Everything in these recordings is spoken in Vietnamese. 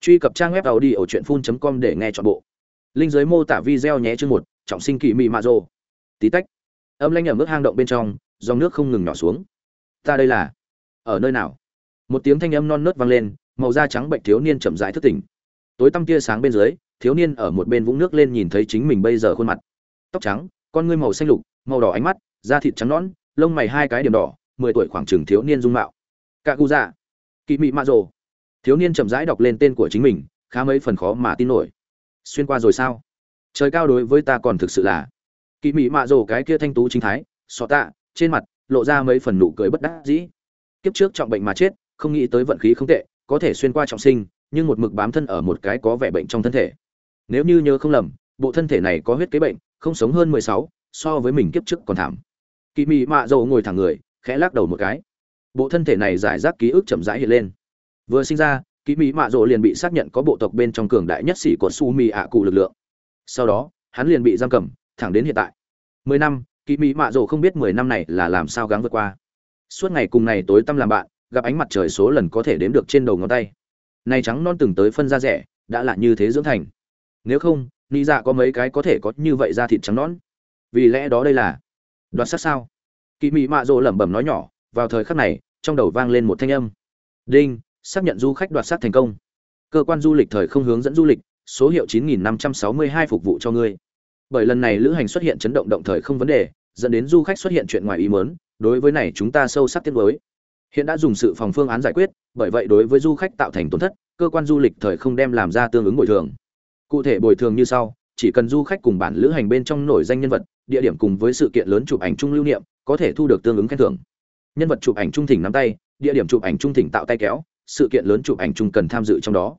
truy cập trang web tàu đi ở truyện phun com để nghe chọn bộ. Linh giới mô tả video nhé, chương một, trọng sinh kỳ mị mạ rồ. Tí tách. Âm lanh ở mức hang động bên trong, dòng nước không ngừng nhỏ xuống. Ta đây là, ở nơi nào? Một tiếng thanh âm non nớt vang lên, màu da trắng bệnh thiếu niên chậm rãi thức tỉnh. Tối tăm tia sáng bên dưới, thiếu niên ở một bên vũng nước lên nhìn thấy chính mình bây giờ khuôn mặt. Tóc trắng, con ngươi màu xanh lục, màu đỏ ánh mắt, da thịt trắng nõn, lông mày hai cái điểm đỏ, mười tuổi khoảng chừng thiếu niên dung mạo. Cạ gu dạ kỳ mị mạ rồ thiếu niên chậm rãi đọc lên tên của chính mình, khá mấy phần khó mà tin nổi. Xuyên qua rồi sao? Trời cao đối với ta còn thực sự là. Kỳ mị mạ rồ cái kia thanh tú chính thái xọ tạ, trên mặt, lộ ra mấy phần nụ cười bất đắc dĩ. Kiếp trước trọng bệnh mà chết, không nghĩ tới vận khí không tệ, có thể xuyên qua trọng sinh, nhưng một mực bám thân ở một cái có vẻ bệnh trong thân thể. Nếu như nhớ không lầm, bộ thân thể này có huyết kế bệnh, không sống hơn mười sáu, so với mình kiếp trước còn thảm. Kỳ mị mạ rổ ngồi thẳng người, khẽ lắc đầu một cái. Bộ thân thể này giải rác ký ức chậm rãi hiện lên vừa sinh ra kỳ mỹ mạ rộ liền bị xác nhận có bộ tộc bên trong cường đại nhất sĩ của su mì ạ cụ lực lượng. Sau đó, hắn liền bị giam cầm, thẳng đến hiện tại. Mười năm kỳ mỹ mạ rộ không biết mười năm này là làm sao gắng vượt qua. Suốt ngày cùng này tối tăm làm bạn, gặp ánh mặt trời số lần có thể đếm được trên đầu ngón tay. Này trắng non từng tới phân da rẻ, đã là như thế dưỡng thành. Nếu không ni dạ có mấy cái có thể có như vậy da thịt trắng nón vì lẽ đó đây là đoạt sát sao? Kỳ mỹ mạ rộ lẩm bẩm nói nhỏ, vào thời khắc này, trong đầu vang lên một thanh âm. Đinh! Xác nhận du khách đoạt sát thành công. Cơ quan du lịch thời không hướng dẫn du lịch, số hiệu 9562 phục vụ cho ngươi. Bởi lần này lữ hành xuất hiện chấn động động thời không vấn đề, dẫn đến du khách xuất hiện chuyện ngoài ý muốn, đối với này chúng ta sâu sắc tiếc nuối. Hiện đã dùng sự phòng phương án giải quyết, bởi vậy đối với du khách tạo thành tổn thất, cơ quan du lịch thời không đem làm ra tương ứng bồi thường. Cụ thể bồi thường như sau, chỉ cần du khách cùng bản lữ hành bên trong nổi danh nhân vật, địa điểm cùng với sự kiện lớn chụp ảnh chung lưu niệm, có thể thu được tương ứng khen thưởng. Nhân vật chụp ảnh trung thỉnh nắm tay, địa điểm chụp ảnh trung thỉnh tạo tay kéo sự kiện lớn chụp ảnh chung cần tham dự trong đó.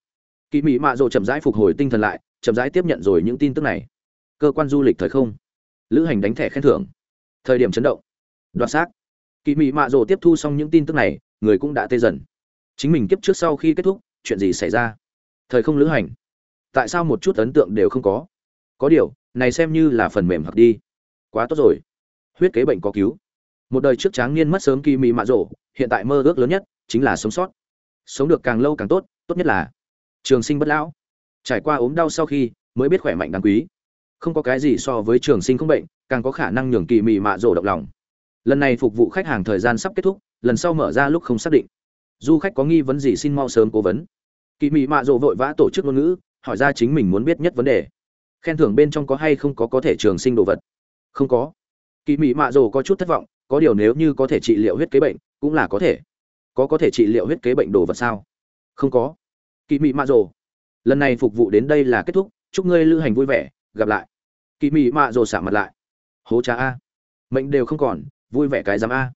Kỳ mỹ mạ rộ chậm rãi phục hồi tinh thần lại, chậm rãi tiếp nhận rồi những tin tức này. Cơ quan du lịch thời không. Lữ hành đánh thẻ khen thưởng. Thời điểm chấn động. Đoạt xác. Kỳ mỹ mạ rộ tiếp thu xong những tin tức này, người cũng đã tê dần. Chính mình kiếp trước sau khi kết thúc, chuyện gì xảy ra? Thời không lữ hành. Tại sao một chút ấn tượng đều không có? Có điều, này xem như là phần mềm hoặc đi. Quá tốt rồi. Huyết kế bệnh có cứu. Một đời trước tráng niên mất sớm kỳ mỹ mạ rộ hiện tại mơ ước lớn nhất chính là sống sót sống được càng lâu càng tốt tốt nhất là trường sinh bất lão. Trải qua ốm đau sau khi mới biết khỏe mạnh đáng quý. Không có cái gì so với trường sinh không bệnh, càng có khả năng nhường kỳ mị mạ rổ động lòng. Lần này phục vụ khách hàng thời gian sắp kết thúc, lần sau mở ra lúc không xác định. Du khách có nghi vấn gì xin mau sớm cố vấn. Kỳ mị mạ rổ vội vã tổ chức ngôn ngữ, hỏi ra chính mình muốn biết nhất vấn đề. Khen thưởng bên trong có hay không có có thể trường sinh đồ vật? Không có. Kỳ mị mạ rổ có chút thất vọng, có điều nếu như có thể trị liệu huyết kế bệnh, cũng là có thể có có thể trị liệu huyết kế bệnh đồ vật sao? Không có. Kỳ mị mạ rồ, lần này phục vụ đến đây là kết thúc, chúc ngươi lưu hành vui vẻ, gặp lại. Kỳ mị mạ rồ xả mặt lại. Hố cha a. Mệnh đều không còn, vui vẻ cái giám a.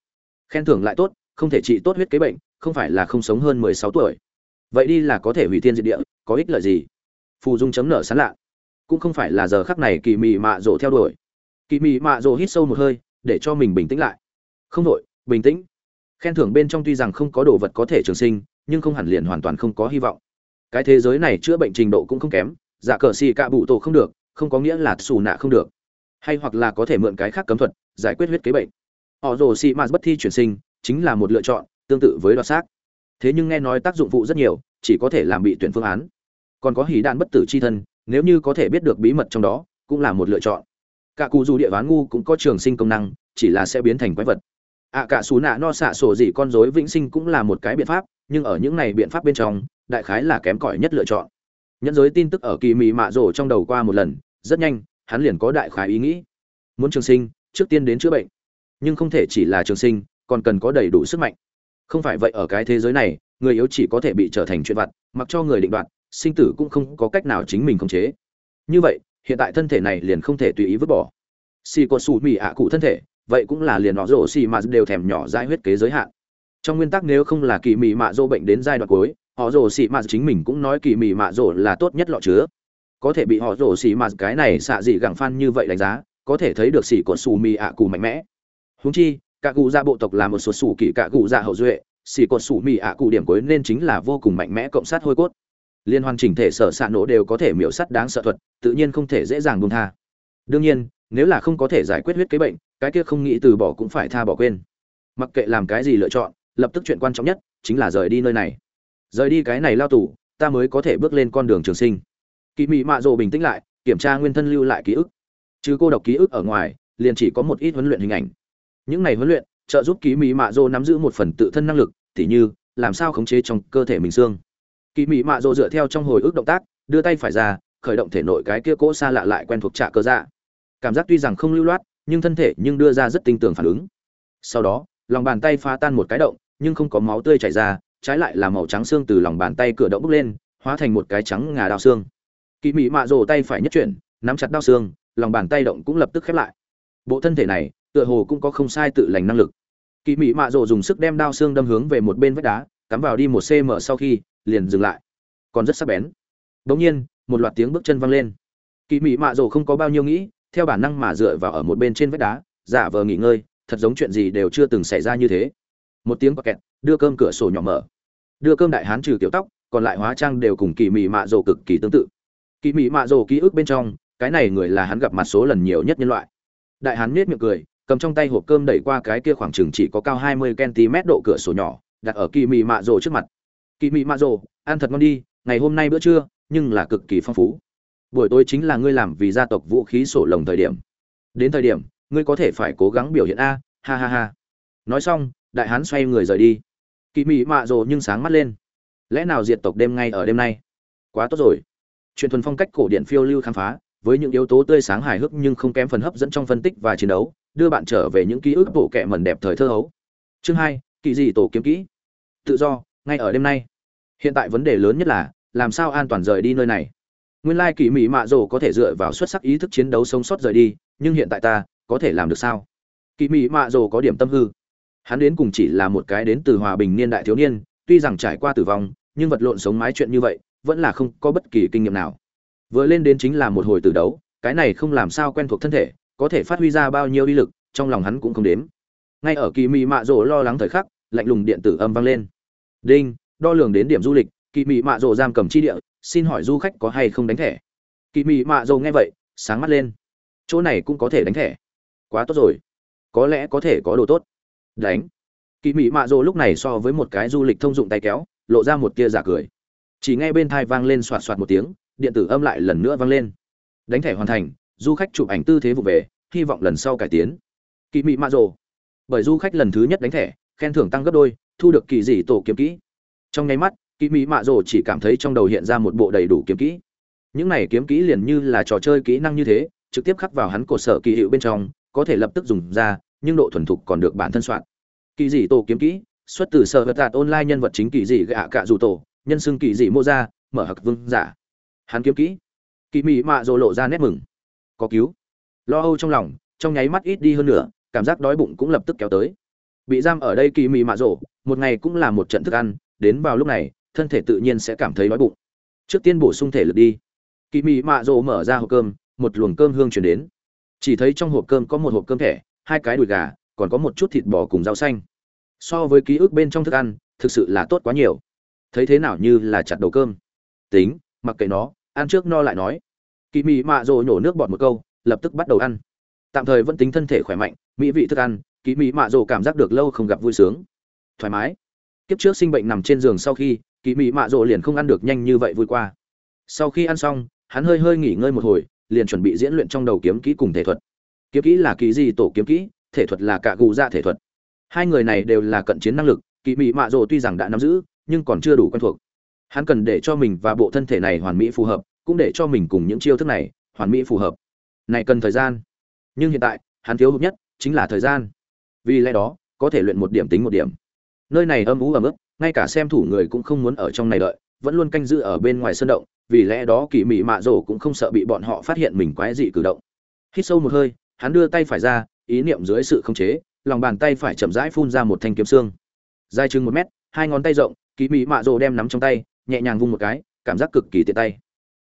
Khen thưởng lại tốt, không thể trị tốt huyết kế bệnh, không phải là không sống hơn mười sáu tuổi. Vậy đi là có thể hủy thiên diệt địa, có ích lợi gì? Phù dung chấm nở sán lạ. Cũng không phải là giờ khắc này kỳ mị mạ rồ theo đuổi. Kỳ mị mạ rồ hít sâu một hơi, để cho mình bình tĩnh lại. Không đội bình tĩnh khen thưởng bên trong tuy rằng không có đồ vật có thể trường sinh, nhưng không hẳn liền hoàn toàn không có hy vọng. Cái thế giới này chữa bệnh trình độ cũng không kém giả cờ xì cạ bụ tổ không được, không có nghĩa là xù nạ không được. Hay hoặc là có thể mượn cái khác cấm thuật, giải quyết huyết kế bệnh. Họ rồ xì mạt bất thi chuyển sinh, chính là một lựa chọn, tương tự với đoạt xác. Thế nhưng nghe nói tác dụng phụ rất nhiều, chỉ có thể làm bị tuyển phương án. Còn có hỉ đạn bất tử c h i thân, nếu như có thể biết được bí mật trong đó, cũng là một lựa chọn. Cả cụ dù địa ván ngu cũng có trường sinh công năng, chỉ là sẽ biến thành quái vật ạ cả xù nạ no xạ sổ gì con rối vĩnh sinh cũng là một cái biện pháp, nhưng ở những này biện pháp bên trong, đại khái là kém cỏi nhất lựa chọn. Nhẫn giới tin tức ở kỳ mị mạ rổ trong đầu qua một lần, rất nhanh, hắn liền có đại khái ý nghĩ. Muốn trường sinh, trước tiên đến chữa bệnh. Nhưng không thể chỉ là trường sinh, còn cần có đầy đủ sức mạnh. Không phải vậy ở cái thế giới này, người yếu chỉ có thể bị trở thành chuyện vặt, mặc cho người định đoạt, sinh tử cũng không có cách nào chính mình khống chế. Như vậy, hiện tại thân thể này liền không thể tùy ý vứt bỏ. Xì có xù mị ạ cụ thân thể vậy cũng là liền họ rổ xì mà đều thèm nhỏ dãi huyết kế giới hạn. Trong nguyên tắc nếu không là kỳ mị mạ dỗ bệnh đến giai đoạn cuối, họ rổ xì mà chính mình cũng nói kỳ mị mạ dỗ là tốt nhất lọ chứa. Có thể bị họ rổ xì mà cái này xạ dị gẳng phan như vậy đánh giá, có thể thấy được xì cột xù mị ạ cù mạnh mẽ. Húng chi, cả cụ gia bộ tộc là một số xù kỳ cả cụ gia hậu duệ xì cột xù mị ạ cụ điểm cuối nên chính là vô cùng mạnh mẽ cộng sát hôi cốt. Liên hoàn chỉnh thể sở xạ nổ đều có thể miểu sắt đáng sợ thuật, tự nhiên không thể dễ dàng buông tha. Đương nhiên, nếu là không có thể giải quyết huyết kế bệnh cái kia không nghĩ từ bỏ cũng phải tha bỏ quên. Mặc kệ làm cái gì lựa chọn, lập tức chuyện quan trọng nhất chính là rời đi nơi này. Rời đi cái này lao tù, ta mới có thể bước lên con đường trường sinh. Kỳ mị mạ rồ bình tĩnh lại, kiểm tra nguyên thân lưu lại ký ức. Chứ cô độc ký ức ở ngoài, liền chỉ có một ít huấn luyện hình ảnh. Những này huấn luyện, trợ giúp kỳ mị mạ rồ nắm giữ một phần tự thân năng lực, tỉ như, làm sao khống chế trong cơ thể mình xương. Kỳ mị mạ rồ dựa theo trong hồi ức động tác, đưa tay phải ra, khởi động thể nội cái kia cỗ xa lạ lại quen thuộc trạ cơ dạ. Cảm giác tuy rằng không lưu loát nhưng thân thể nhưng đưa ra rất tinh tường phản ứng. Sau đó, lòng bàn tay phá tan một cái động, nhưng không có máu tươi chảy ra, trái lại là màu trắng xương từ lòng bàn tay cửa động bốc lên, hóa thành một cái trắng ngà đao xương. Kỳ mị mạ rồ tay phải nhất chuyển, nắm chặt đao xương, lòng bàn tay động cũng lập tức khép lại. Bộ thân thể này, tựa hồ cũng có không sai tự lành năng lực. Kỳ mị mạ rồ dùng sức đem đao xương đâm hướng về một bên vách đá, cắm vào đi một cm sau khi, liền dừng lại. Còn rất sắc bén. Đống nhiên, một loạt tiếng bước chân vang lên. Kỳ mị mạ rồ không có bao nhiêu nghĩ theo bản năng mà dựa vào ở một bên trên vách đá, giả vờ nghỉ ngơi, thật giống chuyện gì đều chưa từng xảy ra như thế. Một tiếng kẹt, đưa cơm cửa sổ nhỏ mở. Đưa cơm đại hán trừ kiểu tóc, còn lại hóa trang đều cùng kỳ mị mạ rồ cực kỳ tương tự. Kỳ mị mạ rồ ký ức bên trong, cái này người là hắn gặp mặt số lần nhiều nhất nhân loại. Đại hán nết miệng cười, cầm trong tay hộp cơm đẩy qua cái kia khoảng chừng chỉ có cao hai mươi cm độ cửa sổ nhỏ, đặt ở kỳ mị mạ rồ trước mặt. Kỳ mị mạ rồ, ăn thật ngon đi, ngày hôm nay bữa trưa, nhưng là cực kỳ phong phú buổi tối chính là ngươi làm vì gia tộc vũ khí sổ lồng thời điểm. Đến thời điểm, ngươi có thể phải cố gắng biểu hiện a, ha ha ha. Nói xong, đại hán xoay người rời đi. Kỳ mị mạ rồ nhưng sáng mắt lên. Lẽ nào diệt tộc đêm ngay ở đêm nay? Quá tốt rồi. Chuyện thuần phong cách cổ điển phiêu lưu khám phá, với những yếu tố tươi sáng hài hước nhưng không kém phần hấp dẫn trong phân tích và chiến đấu, đưa bạn trở về những ký ức bộ kệ mẩn đẹp thời thơ hấu. Chương hai kỳ dị tổ kiếm kỹ. Tự do, ngay ở đêm nay. Hiện tại vấn đề lớn nhất là, làm sao an toàn rời đi nơi này? Nguyên lai kỳ mỹ mạ rồ có thể dựa vào xuất sắc ý thức chiến đấu sống sót rời đi, nhưng hiện tại ta có thể làm được sao? Kỳ mỹ mạ rồ có điểm tâm hư. Hắn đến cùng chỉ là một cái đến từ hòa bình niên đại thiếu niên, tuy rằng trải qua tử vong, nhưng vật lộn sống mái chuyện như vậy, vẫn là không có bất kỳ kinh nghiệm nào. Vừa lên đến chính là một hồi từ đấu, cái này không làm sao quen thuộc thân thể, có thể phát huy ra bao nhiêu uy lực, trong lòng hắn cũng không đếm. Ngay ở kỳ mị mạ rồ lo lắng thời khắc, lạnh lùng điện tử âm vang lên. Đinh, đo lường đến điểm du lịch, kỳ mị mạ rồ giam cầm chi địa xin hỏi du khách có hay không đánh thẻ? Kỳ mị mạ dầu nghe vậy, sáng mắt lên. Chỗ này cũng có thể đánh thẻ. Quá tốt rồi. Có lẽ có thể có đồ tốt. Đánh. Kỳ mị mạ dầu lúc này so với một cái du lịch thông dụng tay kéo, lộ ra một tia giả cười. Chỉ nghe bên thai vang lên soạt soạt một tiếng, điện tử âm lại lần nữa vang lên. Đánh thẻ hoàn thành, du khách chụp ảnh tư thế vụ về, hy vọng lần sau cải tiến. Kỳ mị mạ rồ bởi du khách lần thứ nhất đánh thẻ, khen thưởng tăng gấp đôi, thu được kỳ dị tổ kiếm kỹ. Trong nháy mắt kỳ mỹ mạ rồ chỉ cảm thấy trong đầu hiện ra một bộ đầy đủ kiếm kỹ. Những này kiếm kỹ liền như là trò chơi kỹ năng như thế trực tiếp khắc vào hắn cột sở kỳ hiệu bên trong có thể lập tức dùng ra nhưng độ thuần thục còn được bản thân soạn. Kỳ dị tổ kiếm kỹ xuất từ sở vật tạt online nhân vật chính kỳ dị gạ cạ dù tổ nhân xưng kỳ dị mô ra mở hặc vương giả. Hắn kiếm kỹ. Kỳ mỹ mạ rồ lộ ra nét mừng. Có cứu. Lo âu trong lòng trong nháy mắt ít đi hơn nữa cảm giác đói bụng cũng lập tức kéo tới. Bị giam ở đây kỳ mị mạ rổ, một ngày cũng là một trận thức ăn đến vào lúc này thân thể tự nhiên sẽ cảm thấy đói bụng. Trước tiên bổ sung thể lực đi. Kỳ mị mạ rộ mở ra hộp cơm, một luồng cơm hương chuyển đến. Chỉ thấy trong hộp cơm có một hộp cơm thẻ, hai cái đùi gà, còn có một chút thịt bò cùng rau xanh. So với ký ức bên trong thức ăn, thực sự là tốt quá nhiều. Thấy thế nào như là chặt đầu cơm. Tính, mặc kệ nó, ăn trước no lại nói. Kỳ mị mạ rộ nhổ nước bọt một câu, lập tức bắt đầu ăn. Tạm thời vẫn tính thân thể khỏe mạnh, mỹ vị thức ăn kỳ mị mạ rộ cảm giác được lâu không gặp vui sướng. Thoải mái. Kiếp trước sinh bệnh nằm trên giường sau khi kỳ mị mạ Rộ liền không ăn được nhanh như vậy vui qua. Sau khi ăn xong, hắn hơi hơi nghỉ ngơi một hồi, liền chuẩn bị diễn luyện trong đầu kiếm kỹ cùng thể thuật. Kiếm kỹ là kỳ gì tổ kiếm kỹ, thể thuật là cả gù dạ thể thuật. Hai người này đều là cận chiến năng lực, kỳ mị mạ Rộ tuy rằng đã nắm giữ, nhưng còn chưa đủ quen thuộc. Hắn cần để cho mình và bộ thân thể này hoàn mỹ phù hợp, cũng để cho mình cùng những chiêu thức này hoàn mỹ phù hợp. Này cần thời gian. Nhưng hiện tại, hắn thiếu hụt nhất chính là thời gian. Vì lẽ đó, có thể luyện một điểm tính một điểm. Nơi này âm ú ấm ức ngay cả xem thủ người cũng không muốn ở trong này đợi, vẫn luôn canh giữ ở bên ngoài sân động, vì lẽ đó kỳ mị mạ rồ cũng không sợ bị bọn họ phát hiện mình quái dị cử động. Hít sâu một hơi, hắn đưa tay phải ra, ý niệm dưới sự khống chế, lòng bàn tay phải chậm rãi phun ra một thanh kiếm xương. Dài chừng một mét, hai ngón tay rộng, kỳ mị mạ rồ đem nắm trong tay, nhẹ nhàng vung một cái, cảm giác cực kỳ tiện tay.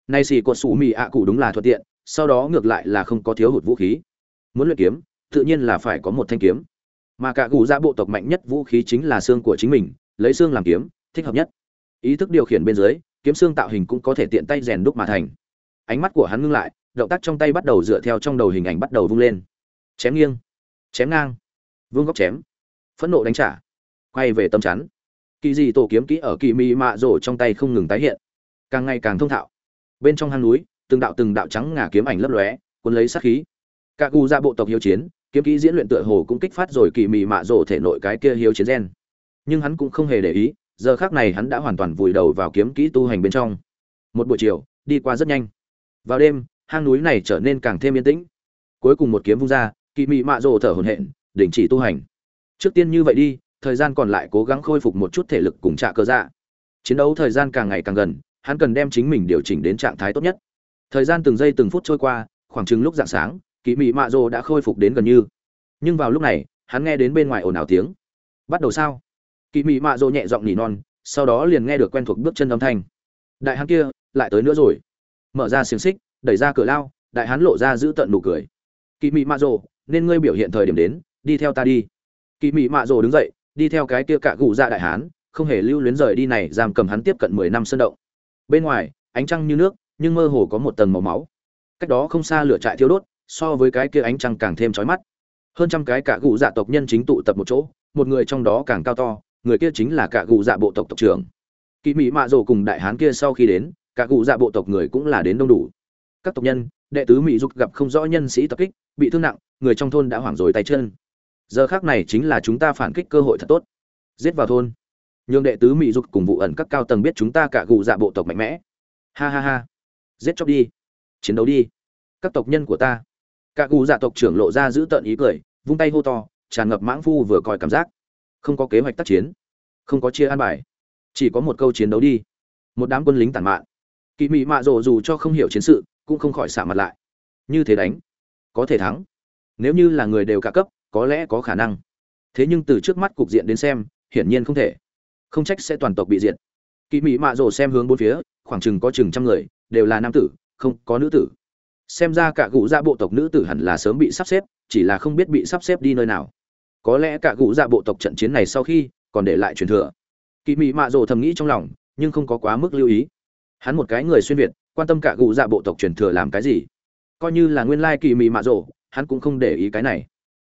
Nay xì cột sủ mị ạ cụ đúng là thuận tiện, sau đó ngược lại là không có thiếu hụt vũ khí. Muốn luyện kiếm, tự nhiên là phải có một thanh kiếm. Mà cả gù ra bộ tộc mạnh nhất vũ khí chính là xương của chính mình lấy xương làm kiếm, thích hợp nhất. Ý thức điều khiển bên dưới, kiếm xương tạo hình cũng có thể tiện tay rèn đúc mà thành. Ánh mắt của hắn ngưng lại, động tác trong tay bắt đầu dựa theo trong đầu hình ảnh bắt đầu vung lên. Chém nghiêng, chém ngang, vương góc chém, phẫn nộ đánh trả, quay về tâm chắn. Kỳ dị tổ kiếm kỹ ở kỳ mị mạ rổ trong tay không ngừng tái hiện, càng ngày càng thông thạo. Bên trong hang núi, từng đạo từng đạo trắng ngà kiếm ảnh lấp lóe, cuốn lấy sát khí. Cả gu ra bộ tộc hiếu chiến, kiếm kỹ diễn luyện tựa hồ cũng kích phát rồi kỳ mị mạ rổ thể nội cái kia hiếu chiến gen nhưng hắn cũng không hề để ý, giờ khác này hắn đã hoàn toàn vùi đầu vào kiếm kỹ tu hành bên trong. Một buổi chiều, đi qua rất nhanh. Vào đêm, hang núi này trở nên càng thêm yên tĩnh. Cuối cùng một kiếm vung ra kỳ mị mạ rộ thở hổn hển, đình chỉ tu hành. Trước tiên như vậy đi, thời gian còn lại cố gắng khôi phục một chút thể lực cùng trạ cơ dạ. Chiến đấu thời gian càng ngày càng gần, hắn cần đem chính mình điều chỉnh đến trạng thái tốt nhất. Thời gian từng giây từng phút trôi qua, khoảng chừng lúc dạng sáng kỳ mị mạ rộ đã khôi phục đến gần như. Nhưng vào lúc này, hắn nghe đến bên ngoài ồn ào tiếng. Bắt đầu sao? Kỳ mị mạ rồ nhẹ giọng nỉ non, sau đó liền nghe được quen thuộc bước chân âm thanh. Đại hán kia, lại tới nữa rồi. Mở ra xiềng xích, đẩy ra cửa lao, đại hán lộ ra giữ tận nụ cười. Kỳ mị mạ rồ, nên ngươi biểu hiện thời điểm đến, đi theo ta đi. Kỳ mị mạ rồ đứng dậy, đi theo cái kia cạ gù ra đại hán, không hề lưu luyến rời đi này, giam cầm hắn tiếp cận mười năm sơn động. Bên ngoài, ánh trăng như nước, nhưng mơ hồ có một tầng màu máu. Cách đó không xa lửa trại thiêu đốt, so với cái kia ánh trăng càng thêm chói mắt. Hơn trăm cái cả gù dạ tộc nhân chính tụ tập một chỗ, một người trong đó càng cao to người kia chính là cả cụ dạ bộ tộc tộc trưởng. Kỳ mỹ mạ rồ cùng đại hán kia sau khi đến, cả cụ dạ bộ tộc người cũng là đến đông đủ. Các tộc nhân, đệ tứ mỹ dục gặp không rõ nhân sĩ tập kích, bị thương nặng, người trong thôn đã hoảng rồi tay chân. Giờ khác này chính là chúng ta phản kích cơ hội thật tốt. Giết vào thôn. Nhường đệ tứ mỹ dục cùng vụ ẩn các cao tầng biết chúng ta cả cụ dạ bộ tộc mạnh mẽ. Ha ha ha. Giết chóc đi. Chiến đấu đi. Các tộc nhân của ta. Cả cụ dạ tộc trưởng lộ ra giữ tợn ý cười, vung tay hô to, tràn ngập mãng phu vừa coi cảm giác không có kế hoạch tác chiến. Không có chia an bài. Chỉ có một câu chiến đấu đi. Một đám quân lính tàn mạn. Kỵ mị mạ rộ dù cho không hiểu chiến sự, cũng không khỏi xả mặt lại. Như thế đánh, có thể thắng. Nếu như là người đều cả cấp, có lẽ có khả năng. Thế nhưng từ trước mắt cục diện đến xem, hiển nhiên không thể. Không trách sẽ toàn tộc bị diệt. Kỵ mị mạ rộ xem hướng bốn phía, khoảng chừng có chừng trăm người, đều là nam tử, không, có nữ tử. Xem ra cả cụ gia bộ tộc nữ tử hẳn là sớm bị sắp xếp, chỉ là không biết bị sắp xếp đi nơi nào có lẽ cả cụ dạ bộ tộc trận chiến này sau khi còn để lại truyền thừa. Kỳ mị mạ rồ thầm nghĩ trong lòng, nhưng không có quá mức lưu ý. Hắn một cái người xuyên việt, quan tâm cả cụ dạ bộ tộc truyền thừa làm cái gì? Coi như là nguyên lai kỳ mị mạ rồ, hắn cũng không để ý cái này.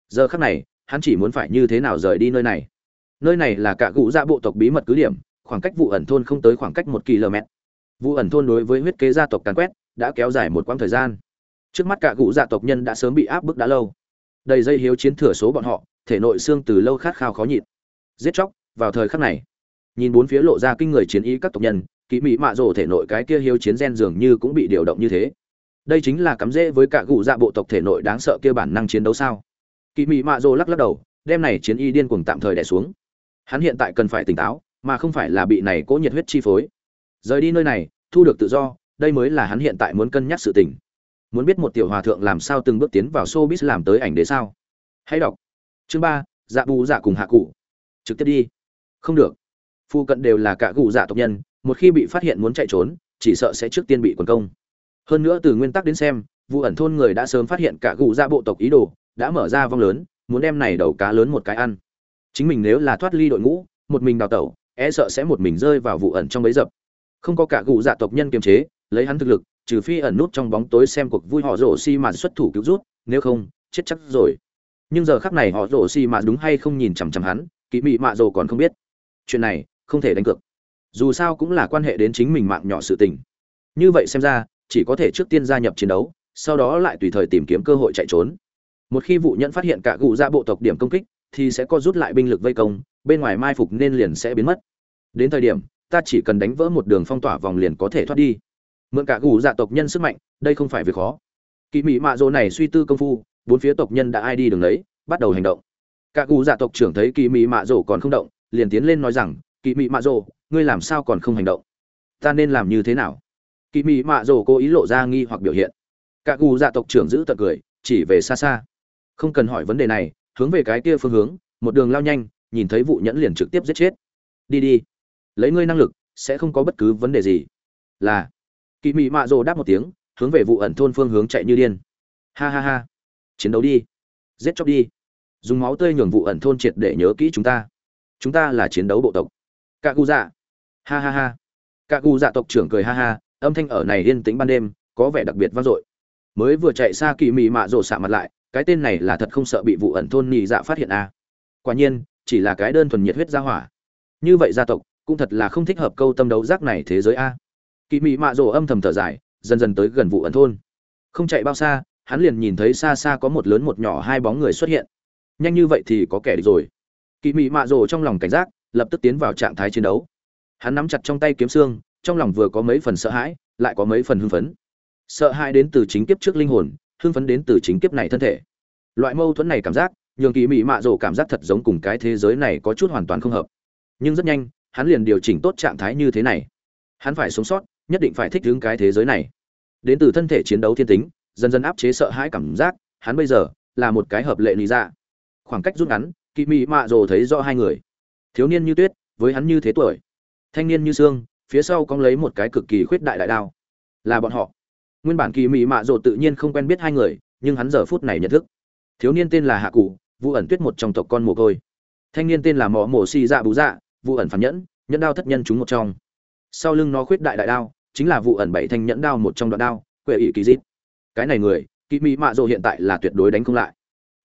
Giờ khắc này, hắn chỉ muốn phải như thế nào rời đi nơi này? Nơi này là cả cụ dạ bộ tộc bí mật cứ điểm, khoảng cách vụ ẩn thôn không tới khoảng cách một km. Vụ ẩn thôn đối với huyết kế gia tộc càn quét, đã kéo dài một quãng thời gian. Trước mắt cả cụ dạ tộc nhân đã sớm bị áp bức đã lâu. Đầy dây hiếu chiến thừa số bọn họ thể nội xương từ lâu khát khao khó nhịn. Giết chóc, vào thời khắc này, nhìn bốn phía lộ ra kinh người chiến ý các tộc nhân kỹ mỹ mạ rổ thể nội cái kia hiếu chiến gen dường như cũng bị điều động như thế. Đây chính là cắm rễ với cả cụ dạ bộ tộc thể nội đáng sợ kia bản năng chiến đấu sao? Kỵ mỹ mạ rồ lắc lắc đầu đem này chiến y điên cuồng tạm thời đè xuống. Hắn hiện tại cần phải tỉnh táo, mà không phải là bị này cố nhiệt huyết chi phối. Rời đi nơi này, thu được tự do, đây mới là hắn hiện tại muốn cân nhắc sự tình. Muốn biết một tiểu hòa thượng làm sao từng bước tiến vào showbiz làm tới ảnh đế sao? Hãy đọc chương ba dạ bù dạ cùng hạ cụ. Trực tiếp đi. Không được. Phu cận đều là cả cụ dạ tộc nhân, một khi bị phát hiện muốn chạy trốn, chỉ sợ sẽ trước tiên bị quần công. Hơn nữa từ nguyên tắc đến xem vụ ẩn thôn người đã sớm phát hiện cả cụ dạ bộ tộc ý đồ, đã mở ra vong lớn, muốn đem này đầu cá lớn một cái ăn. Chính mình nếu là thoát ly đội ngũ, một mình đào tẩu e sợ sẽ một mình rơi vào vụ ẩn trong bấy dập. Không có cả cụ dạ tộc nhân kiềm chế, lấy hắn thực lực, trừ phi ẩn nút trong bóng tối xem cuộc vui họ rổ xi mà xuất thủ cứu rút, nếu không, chết chắc rồi nhưng giờ khắc này họ rổ xi mà đúng hay không nhìn chằm chằm hắn, kỵ mị mạ rồ còn không biết. Chuyện này, không thể đánh cược. Dù sao cũng là quan hệ đến chính mình mạng nhỏ sự tình. Như vậy xem ra, chỉ có thể trước tiên gia nhập chiến đấu, sau đó lại tùy thời tìm kiếm cơ hội chạy trốn. Một khi vụ nhẫn phát hiện cả cụ ra dạ bộ tộc điểm công kích, thì sẽ có rút lại binh lực vây công, bên ngoài mai phục nên liền sẽ biến mất. Đến thời điểm, ta chỉ cần đánh vỡ một đường phong tỏa vòng liền có thể thoát đi. Mượn cả gù dạ tộc nhân sức mạnh, đây không phải việc khó. Kỳ mỹ mạ dỗ này suy tư công phu bốn phía tộc nhân đã ai đi đường đấy bắt đầu hành động. Các cụ dạ tộc trưởng thấy kỳ mỹ mạ rổ còn không động, liền tiến lên nói rằng, kỳ mỹ mạ rổ ngươi làm sao còn không hành động? Ta nên làm như thế nào? Kỳ mỹ mạ rổ cố ý lộ ra nghi hoặc biểu hiện. Các cụ dạ tộc trưởng giữ tật cười, chỉ về xa xa. Không cần hỏi vấn đề này, hướng về cái kia phương hướng, một đường lao nhanh, nhìn thấy vụ nhẫn liền trực tiếp giết chết. Đi đi, lấy ngươi năng lực, sẽ không có bất cứ vấn đề gì. Là, kỳ mị mạ rồ đáp một tiếng, hướng về vụ ẩn thôn phương hướng chạy như điên. Ha ha ha chiến đấu đi. Giết chóc đi. Dùng máu tươi nhường vụ ẩn thôn triệt để nhớ kỹ chúng ta. Chúng ta là chiến đấu bộ tộc. Cạ cụ dạ ha ha ha. Cạ cụ dạ tộc trưởng cười ha ha, âm thanh ở này yên tĩnh ban đêm, có vẻ đặc biệt vang dội. Mới vừa chạy xa kỳ mị mạ rổ xạ mặt lại, cái tên này là thật không sợ bị vụ ẩn thôn nhị dạ phát hiện à. quả nhiên, chỉ là cái đơn thuần nhiệt huyết gia hỏa. Như vậy gia tộc, cũng thật là không thích hợp câu tâm đấu giác này thế giới a. Kỳ mị mạ rổ âm thầm thở dài, dần dần tới gần vụ ẩn thôn. Không chạy bao xa hắn liền nhìn thấy xa xa có một lớn một nhỏ hai bóng người xuất hiện. Nhanh như vậy thì có kẻ địch rồi. Kỳ mị mạ rồ trong lòng cảnh giác, lập tức tiến vào trạng thái chiến đấu. Hắn nắm chặt trong tay kiếm xương, trong lòng vừa có mấy phần sợ hãi, lại có mấy phần hưng phấn. Sợ hãi đến từ chính kiếp trước linh hồn, hưng phấn đến từ chính kiếp này thân thể. Loại mâu thuẫn này cảm giác, nhường kỳ mị mạ rồ cảm giác thật giống cùng cái thế giới này có chút hoàn toàn không hợp. Nhưng rất nhanh, hắn liền điều chỉnh tốt trạng thái như thế này. Hắn phải sống sót, nhất định phải thích ứng cái thế giới này. Đến từ thân thể chiến đấu thiên tính dần dần áp chế sợ hãi cảm giác, hắn bây giờ là một cái hợp lệ lý ra dạ. khoảng cách rút ngắn kỳ mị mạ rồ thấy rõ hai người. Thiếu niên như tuyết, với hắn như thế tuổi. Thanh niên như xương, phía sau cong lấy một cái cực kỳ khuyết đại đại đao. Là bọn họ. Nguyên bản kỳ mị mạ rồ tự nhiên không quen biết hai người, nhưng hắn giờ phút này nhận thức. Thiếu niên tên là hạ cụ vụ ẩn tuyết một trong tộc con mồ côi. Thanh niên tên là mỏ mổ xì dạ bú dạ vụ ẩn phản nhẫn nhẫn đao thất nhân chúng một trong. Sau lưng nó khuyết đại đại đao, chính là vụ ẩn bảy thanh nhẫn đao một trong đoạn đao, quệ ỷ kỳ dít cái này người kỳ mỹ mạ rồ hiện tại là tuyệt đối đánh không lại.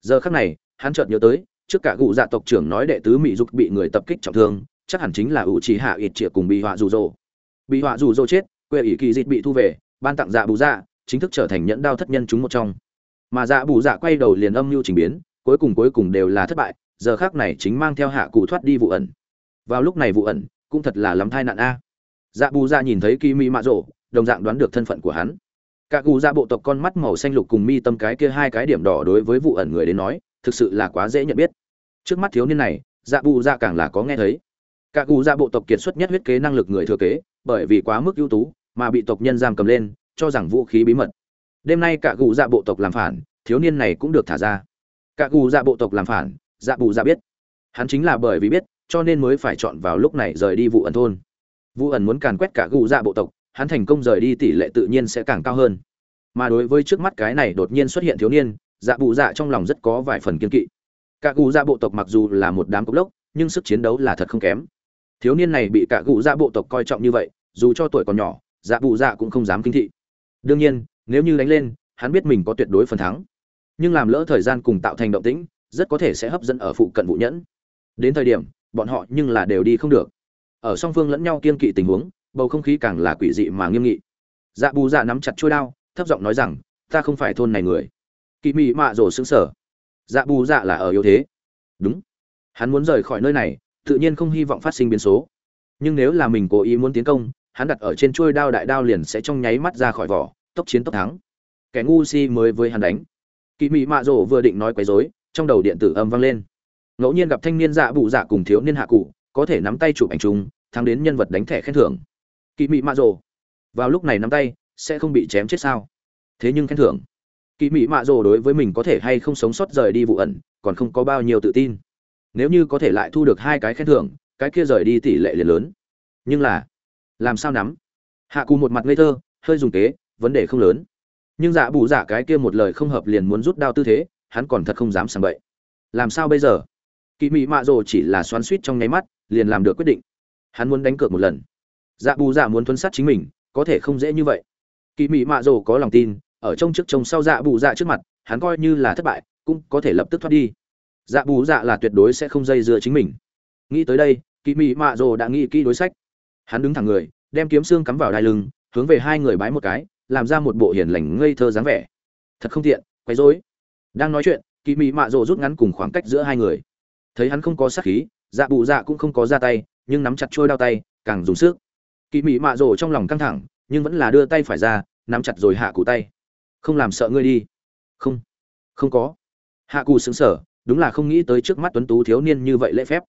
Giờ khắc này, hắn chợt nhớ tới, trước cả cụ dạ tộc trưởng nói đệ tứ mỹ dục bị người tập kích trọng thương, chắc hẳn chính là ủ trì hạ ít triệu cùng bị họa rủ rồ bị họa rủ rồ chết quê ỷ kỳ dít bị thu về, ban tặng dạ bù dạ chính thức trở thành nhẫn đao thất nhân chúng một trong. Mà dạ bù dạ quay đầu liền âm mưu trình biến, cuối cùng cuối cùng đều là thất bại, giờ khác này chính mang theo hạ cụ thoát đi vụ ẩn. Vào lúc này vụ ẩn cũng thật là lắm thai nạn a. Dạ bù dạ nhìn thấy kỳ mỹ mạ rộ đồng dạng đoán được thân phận của hắn cả cụ dạ bộ tộc con mắt màu xanh lục cùng mi tâm cái kia hai cái điểm đỏ đối với vụ ẩn người đến nói, thực sự là quá dễ nhận biết. Trước mắt thiếu niên này dạ bù dạ càng là có nghe thấy. Cả cụ dạ bộ tộc kiệt xuất nhất huyết kế năng lực người thừa kế, bởi vì quá mức ưu tú mà bị tộc nhân giam cầm lên, cho rằng vũ khí bí mật. Đêm nay cả cụ dạ bộ tộc làm phản, thiếu niên này cũng được thả ra. Cả cụ dạ bộ tộc làm phản dạ bù dạ biết. Hắn chính là bởi vì biết, cho nên mới phải chọn vào lúc này rời đi vụ ẩn thôn. Vụ ẩn muốn càn quét cả cụ dạ bộ tộc hắn thành công rời đi tỷ lệ tự nhiên sẽ càng cao hơn. Mà đối với trước mắt cái này đột nhiên xuất hiện thiếu niên dạ bù dạ trong lòng rất có vài phần kiên kỵ. Cả cụ dạ bộ tộc mặc dù là một đám cốc lốc, nhưng sức chiến đấu là thật không kém. Thiếu niên này bị cả cụ dạ bộ tộc coi trọng như vậy, dù cho tuổi còn nhỏ dạ bù dạ cũng không dám kinh thị. Đương nhiên, nếu như đánh lên, hắn biết mình có tuyệt đối phần thắng. Nhưng làm lỡ thời gian cùng tạo thành động tĩnh, rất có thể sẽ hấp dẫn ở phụ cận vụ nhẫn. Đến thời điểm, bọn họ nhưng là đều đi không được. Ở song phương lẫn nhau kiên kỵ tình huống bầu không khí càng là quỷ dị mà nghiêm nghị. Dạ bù dạ nắm chặt trôi đao, thấp giọng nói rằng, ta không phải thôn này người. Kỵ mị mạ rổ xứng sở dạ bù dạ là ở yếu thế. Đúng. Hắn muốn rời khỏi nơi này, tự nhiên không hy vọng phát sinh biến số. Nhưng nếu là mình cố ý muốn tiến công, hắn đặt ở trên chuôi đao đại đao liền sẽ trong nháy mắt ra khỏi vỏ, tốc chiến tốc thắng. Kẻ ngu si mới với hắn đánh. Kỵ mị mạ rổ vừa định nói quấy rối, trong đầu điện tử âm vang lên. Ngẫu nhiên gặp thanh niên dạ bụ dạ cùng thiếu niên hạ cụ, có thể nắm tay chụp ảnh chung, thắng đến nhân vật đánh thẻ khen thưởng kỵ mị mạ rồ. Vào lúc này nắm tay, sẽ không bị chém chết sao? Thế nhưng khen thưởng. Kỵ mị mạ rồ đối với mình có thể hay không sống sót rời đi vụ ẩn, còn không có bao nhiêu tự tin. Nếu như có thể lại thu được hai cái khen thưởng, cái kia rời đi tỷ lệ liền lớn. Nhưng là, làm sao nắm? Hạ cù một mặt ngây thơ, hơi dùng kế, vấn đề không lớn. Nhưng dạ bù dạ cái kia một lời không hợp liền muốn rút đao tư thế, hắn còn thật không dám sàng bậy. Làm sao bây giờ? Kỳ mị mạ rồ chỉ là xoắn suýt trong nháy mắt, liền làm được quyết định. Hắn muốn đánh cược một lần dạ bù dạ muốn thuấn sát chính mình, có thể không dễ như vậy. Kỳ mị mạ rồ có lòng tin, ở trong trước trông sau dạ bù dạ trước mặt, hắn coi như là thất bại, cũng có thể lập tức thoát đi. Dạ bù dạ là tuyệt đối sẽ không dây dưa chính mình. Nghĩ tới đây, kỳ mị mạ rồ đã nghĩ kỹ đối sách. Hắn đứng thẳng người, đem kiếm xương cắm vào đai lưng, hướng về hai người bái một cái, làm ra một bộ hiền lành ngây thơ dáng vẻ. Thật không tiện, quấy rối. Đang nói chuyện, kỳ mị mạ rồ rút ngắn cùng khoảng cách giữa hai người. Thấy hắn không có sát khí dạ Bù dạ cũng không có ra tay, nhưng nắm chặt trôi đao tay, càng dùng sức kỳ mị mạ rồ trong lòng căng thẳng, nhưng vẫn là đưa tay phải ra, nắm chặt rồi hạ cụ tay. Không làm sợ ngươi đi. Không. Không có. Hạ cụ xứng sở đúng là không nghĩ tới trước mắt tuấn tú thiếu niên như vậy lễ phép.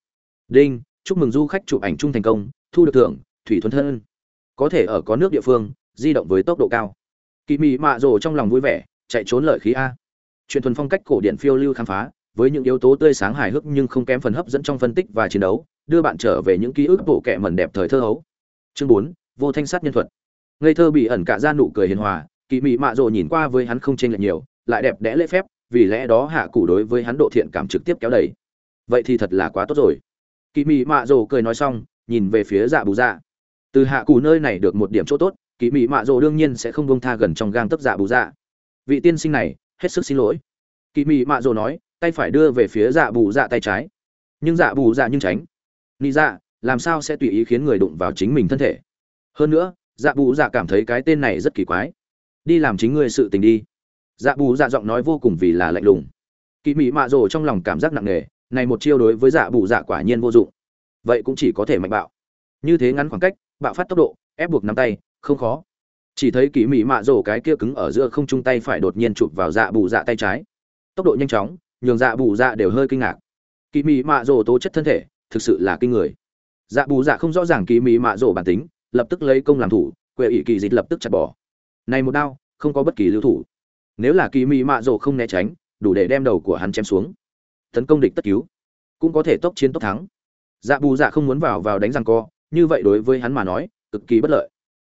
Đinh, chúc mừng du khách chụp ảnh chung thành công, thu được thưởng, thủy thuấn thân. Có thể ở có nước địa phương, di động với tốc độ cao. Kỳ mị mạ rồ trong lòng vui vẻ, chạy trốn lợi khí a. Truyền thuần phong cách cổ điển phiêu lưu khám phá, với những yếu tố tươi sáng hài hước nhưng không kém phần hấp dẫn trong phân tích và chiến đấu, đưa bạn trở về những ký ức bộ kệ mẩn đẹp thời thơ hấu chương bốn, vô thanh sát nhân thuật. Ngây thơ bị ẩn cả ra nụ cười hiền hòa, kỳ mị mạ rồ nhìn qua với hắn không chênh lệch nhiều, lại đẹp đẽ lễ phép, vì lẽ đó hạ cụ đối với hắn độ thiện cảm trực tiếp kéo đầy. Vậy thì thật là quá tốt rồi. Kỳ mị mạ rồ cười nói xong, nhìn về phía dạ bù dạ. Từ hạ cụ nơi này được một điểm chỗ tốt, kỳ mị mạ rồ đương nhiên sẽ không bông tha gần trong gang tấc dạ bù dạ. Vị tiên sinh này, hết sức xin lỗi. Kỳ mị mạ rồ nói, tay phải đưa về phía dạ bù dạ tay trái. Nhưng dạ bù dạ nhưng tránh. Ni dạ làm sao sẽ tùy ý khiến người đụng vào chính mình thân thể? Hơn nữa dạ bù dạ cảm thấy cái tên này rất kỳ quái. Đi làm chính ngươi sự tình đi. Dạ bù dạ giọng nói vô cùng vì là lạnh lùng. Kỳ mị mạ rồ trong lòng cảm giác nặng nề, này một chiêu đối với dạ bù dạ quả nhiên vô dụng. Vậy cũng chỉ có thể mạnh bạo. Như thế ngắn khoảng cách, bạo phát tốc độ, ép buộc nắm tay, không khó. Chỉ thấy kỳ mị mạ rồ cái kia cứng ở giữa không chung tay phải đột nhiên chụp vào dạ bù dạ tay trái. Tốc độ nhanh chóng, nhường dạ bù dạ đều hơi kinh ngạc. Kỳ mị mạ rồ tố chất thân thể, thực sự là kinh người dạ bù dạ không rõ ràng kỳ mị mạ rổ bản tính, lập tức lấy công làm thủ, quệ ỷ kỳ dịch lập tức chặt bỏ. Này một đao, không có bất kỳ lưu thủ. Nếu là kỳ mị mạ rổ không né tránh, đủ để đem đầu của hắn chém xuống. Tấn công địch tất cứu. Cũng có thể tốc chiến tốc thắng. Dạ bù dạ không muốn vào vào đánh răng co, như vậy đối với hắn mà nói, cực kỳ bất lợi.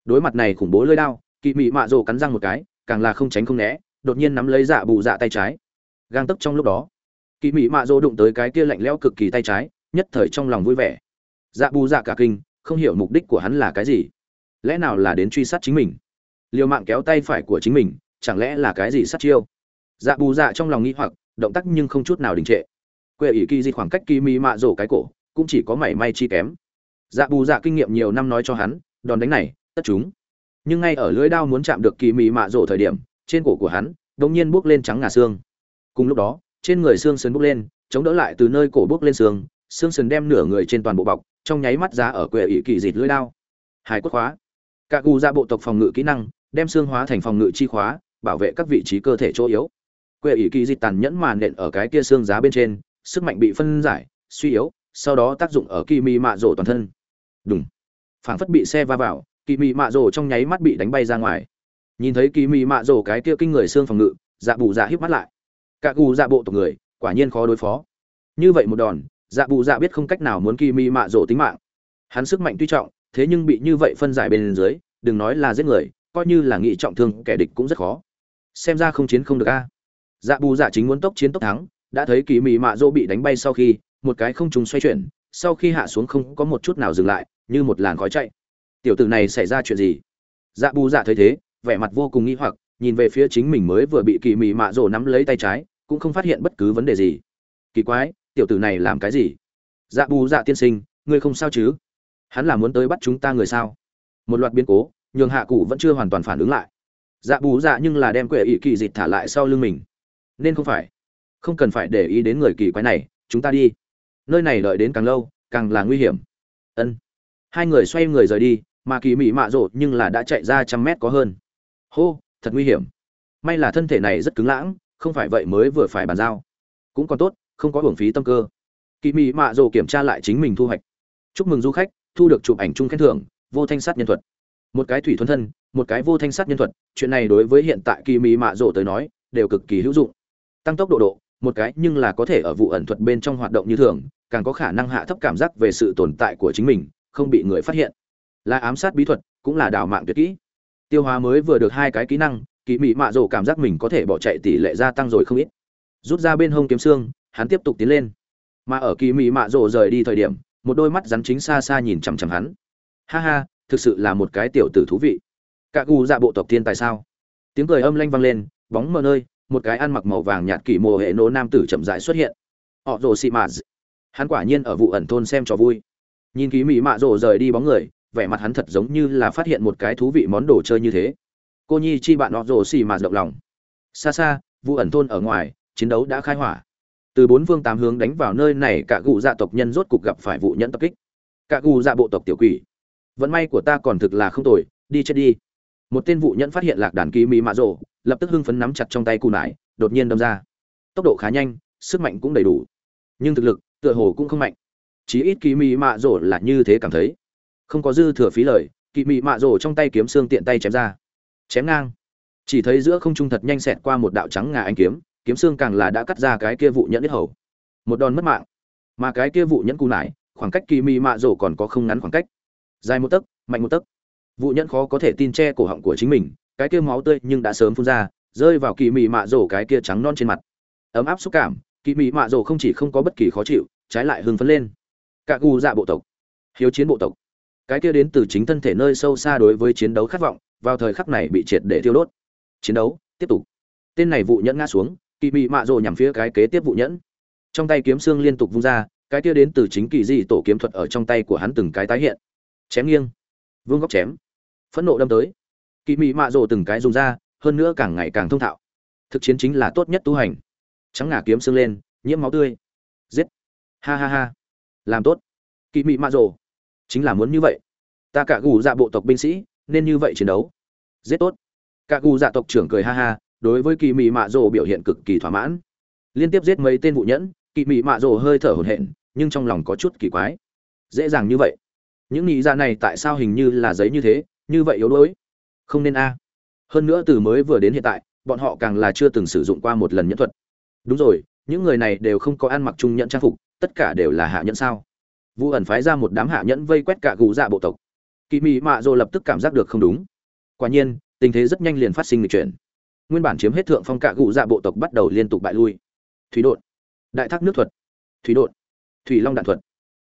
Đối mặt này khủng bố lơi đao kỳ mị mạ rổ cắn răng một cái, càng là không tránh không né, đột nhiên nắm lấy dạ bù dạ tay trái. Gang tấc trong lúc đó kỳ mị mạ rồ đụng tới cái kia lạnh lẽo cực kỳ tay trái, nhất thời trong lòng vui vẻ dạ bù dạ cả kinh, không hiểu mục đích của hắn là cái gì. Lẽ nào là đến truy sát chính mình? Liều mạng kéo tay phải của chính mình, chẳng lẽ là cái gì sát chiêu? Dạ bù dạ trong lòng nghĩ hoặc, động tác nhưng không chút nào đình trệ. Quệ ỷ kỳ di khoảng cách kỳ mi mạ rổ cái cổ, cũng chỉ có mảy may chi kém. Dạ bù dạ kinh nghiệm nhiều năm nói cho hắn, đòn đánh này, tất chúng. Nhưng ngay ở lưỡi đao muốn chạm được kỳ mi mạ rổ thời điểm, trên cổ của hắn đ ỗ n g nhiên buốc lên trắng ngà xương. Cùng lúc đó, trên người xương sườn buốc lên, chống đỡ lại từ nơi cổ buốc lên xương xương sườn đem nửa người trên toàn bộ bọc trong nháy mắt giá ở quệ ỷ kỳ dịt lưỡi đao. Hai cốt khóa. Cả cù ra dạ bộ tộc phòng ngự kỹ năng, đem xương hóa thành phòng ngự chi khóa, bảo vệ các vị trí cơ thể chỗ yếu. Quệ ỷ kỳ dịt tàn nhẫn màn nện ở cái kia xương giá bên trên, sức mạnh bị phân giải, suy yếu, sau đó tác dụng ở kỳ mị mạ rổ toàn thân. Đúng phảng phất bị xe va vào kỳ mị mạ rổ trong nháy mắt bị đánh bay ra ngoài. Nhìn thấy kỳ mị mạ rổ cái kia kinh người xương phòng ngự dạ bù dạ híp mắt lại. Cả cù dạ bộ tộc người, quả nhiên khó đối phó. Như vậy một đòn dạ bù dạ biết không cách nào muốn kỳ mị mạ rổ tính mạng. Hắn sức mạnh tuy trọng, thế nhưng bị như vậy phân giải bên dưới, đừng nói là giết người, coi như là nghị trọng thương, kẻ địch cũng rất khó. Xem ra không chiến không được a. Dạ bù dạ chính muốn tốc chiến tốc thắng, đã thấy kỳ mị mạ rỗ bị đánh bay sau khi, một cái không trùng xoay chuyển, sau khi hạ xuống không có một chút nào dừng lại, như một làn khói chạy. Tiểu tử này xảy ra chuyện gì? Dạ bù dạ thấy thế, vẻ mặt vô cùng nghi hoặc, nhìn về phía chính mình mới vừa bị kỳ mị mạ rỗ nắm lấy tay trái, cũng không phát hiện bất cứ vấn đề gì. Kỳ quái tiểu tử này làm cái gì? Dạ bù dạ tiên sinh, ngươi không sao chứ? Hắn là muốn tới bắt chúng ta người sao? Một loạt biến cố, nhường hạ cụ vẫn chưa hoàn toàn phản ứng lại. Dạ bù dạ nhưng là đem quệ ỵ kỳ dịch thả lại sau lưng mình. Nên không phải. Không cần phải để ý đến người kỳ quái này, chúng ta đi. Nơi này đợi đến càng lâu, càng là nguy hiểm. Ân. Hai người xoay người rời đi, mà kỳ mị mạ rộ nhưng là đã chạy ra trăm mét có hơn. Hô, thật nguy hiểm. May là thân thể này rất cứng lãng, không phải vậy mới vừa phải bàn giao. Cũng còn tốt không có hưởng phí tâm cơ. Kỳ mị mạ rồ kiểm tra lại chính mình thu hoạch. Chúc mừng du khách, thu được chụp ảnh chung khen thưởng, vô thanh sát nhân thuật. Một cái thủy thuần thân, một cái vô thanh sát nhân thuật, chuyện này đối với hiện tại kỳ mị mạ rồ tới nói, đều cực kỳ hữu dụng. Tăng tốc độ độ, một cái nhưng là có thể ở vụ ẩn thuật bên trong hoạt động như thường, càng có khả năng hạ thấp cảm giác về sự tồn tại của chính mình, không bị người phát hiện. Là ám sát bí thuật, cũng là đào mạng tuyệt kỹ. Tiêu hóa mới vừa được hai cái kỹ năng, kỳ mị mạ rồ cảm giác mình có thể bỏ chạy tỷ lệ gia tăng rồi không ít. Rút ra bên hông kiếm xương hắn tiếp tục tiến lên. Mà ở kỳ mị mạ rộ rời đi thời điểm, một đôi mắt rắn chính xa xa nhìn chằm chằm hắn. Ha ha, thực sự là một cái tiểu tử thú vị. Cả gu dạ bộ tộc thiên tài sao? Tiếng cười âm lanh vang lên, bóng mờ nơi, một cái ăn mặc màu vàng nhạt kỳ mồ hệ nô nam tử chậm rãi xuất hiện. Họ rồ xị mạ hắn quả nhiên ở vụ ẩn thôn xem cho vui. Nhìn ký mỹ mạ rồ rời đi bóng người, vẻ mặt hắn thật giống như là phát hiện một cái thú vị món đồ chơi như thế. Cô nhi chi bạn họ rồ xị mạ động lòng. Xa xa, vụ ẩn thôn ở ngoài, chiến đấu đã khai hỏa từ bốn phương tám hướng đánh vào nơi này, cả cụ dạ tộc nhân rốt cục gặp phải vụ nhẫn tập kích. Cả cụ dạ bộ tộc tiểu quỷ. Vận may của ta còn thực là không tồi, đi chết đi. Một tên vụ nhẫn phát hiện lạc đàn ký mỹ mạ rộ lập tức hưng phấn nắm chặt trong tay cù nải, đột nhiên đâm ra. Tốc độ khá nhanh, sức mạnh cũng đầy đủ. Nhưng thực lực, tựa hồ cũng không mạnh. Chí ít kỳ mị mạ rổ là như thế cảm thấy. Không có dư thừa phí lời kỳ mị mạ rổ trong tay kiếm xương tiện tay chém ra. Chém ngang. Chỉ thấy giữa không trung thật nhanh xẹt qua một đạo trắng ngà anh kiếm kiếm xương càng là đã cắt ra cái kia vụ nhẫn ít hầu. Một đòn mất mạng. Mà cái kia vụ nhẫn cù nải, khoảng cách kỳ mị mạ rổ còn có không ngắn khoảng cách. Dài một tấc, mạnh một tấc. Vụ nhẫn khó có thể tin che cổ họng của chính mình, cái kia máu tươi nhưng đã sớm phun ra, rơi vào kỳ mị mạ rổ cái kia trắng non trên mặt. Ấm áp xúc cảm, kỳ mị mạ rổ không chỉ không có bất kỳ khó chịu, trái lại hưng phấn lên. Cả gu dạ bộ tộc, hiếu chiến bộ tộc. Cái kia đến từ chính thân thể nơi sâu xa đối với chiến đấu khát vọng, vào thời khắc này bị triệt để thiêu đốt. Chiến đấu, tiếp tục. Tên này vụ nhẫn ngã xuống kỳ mị mạ rồ nhằm phía cái kế tiếp vụ nhẫn. Trong tay kiếm xương liên tục vung ra, cái kia đến từ chính kỳ di tổ kiếm thuật ở trong tay của hắn từng cái tái hiện. Chém nghiêng. Vương góc chém. Phẫn nộ đâm tới. Kỳ mị mạ rồ từng cái dùng ra, hơn nữa càng ngày càng thông thạo. Thực chiến chính là tốt nhất tu hành. Trắng ngà kiếm xương lên, nhiễm máu tươi. Giết. Ha ha ha. Làm tốt. Kỳ mị mạ rồ. Chính là muốn như vậy. Ta cả gù dạ bộ tộc binh sĩ, nên như vậy chiến đấu. Giết tốt. Cả gù dạ tộc trưởng cười ha ha đối với kỳ mị mạ rồ biểu hiện cực kỳ thỏa mãn. Liên tiếp giết mấy tên vụ nhẫn, kỳ mị mạ rồ hơi thở hổn hển, nhưng trong lòng có chút kỳ quái. Dễ dàng như vậy? Những nghĩ ra dạ này tại sao hình như là giấy như thế? Như vậy yếu đuối? Không nên a. Hơn nữa từ mới vừa đến hiện tại, bọn họ càng là chưa từng sử dụng qua một lần nhẫn thuật. Đúng rồi, những người này đều không có ăn mặc trung nhẫn trang phục, tất cả đều là hạ nhẫn sao? Vu ẩn phái ra một đám hạ nhẫn vây quét cả gù dạ bộ tộc. Kỳ mị mạ rồ lập tức cảm giác được không đúng. Quả nhiên, tình thế rất nhanh liền phát sinh lịch chuyển nguyên bản chiếm hết thượng phong cả cụ dạ bộ tộc bắt đầu liên tục bại lui. Thủy đột. Đại thác nước thuật. Thủy đột. Thủy long đạn thuật.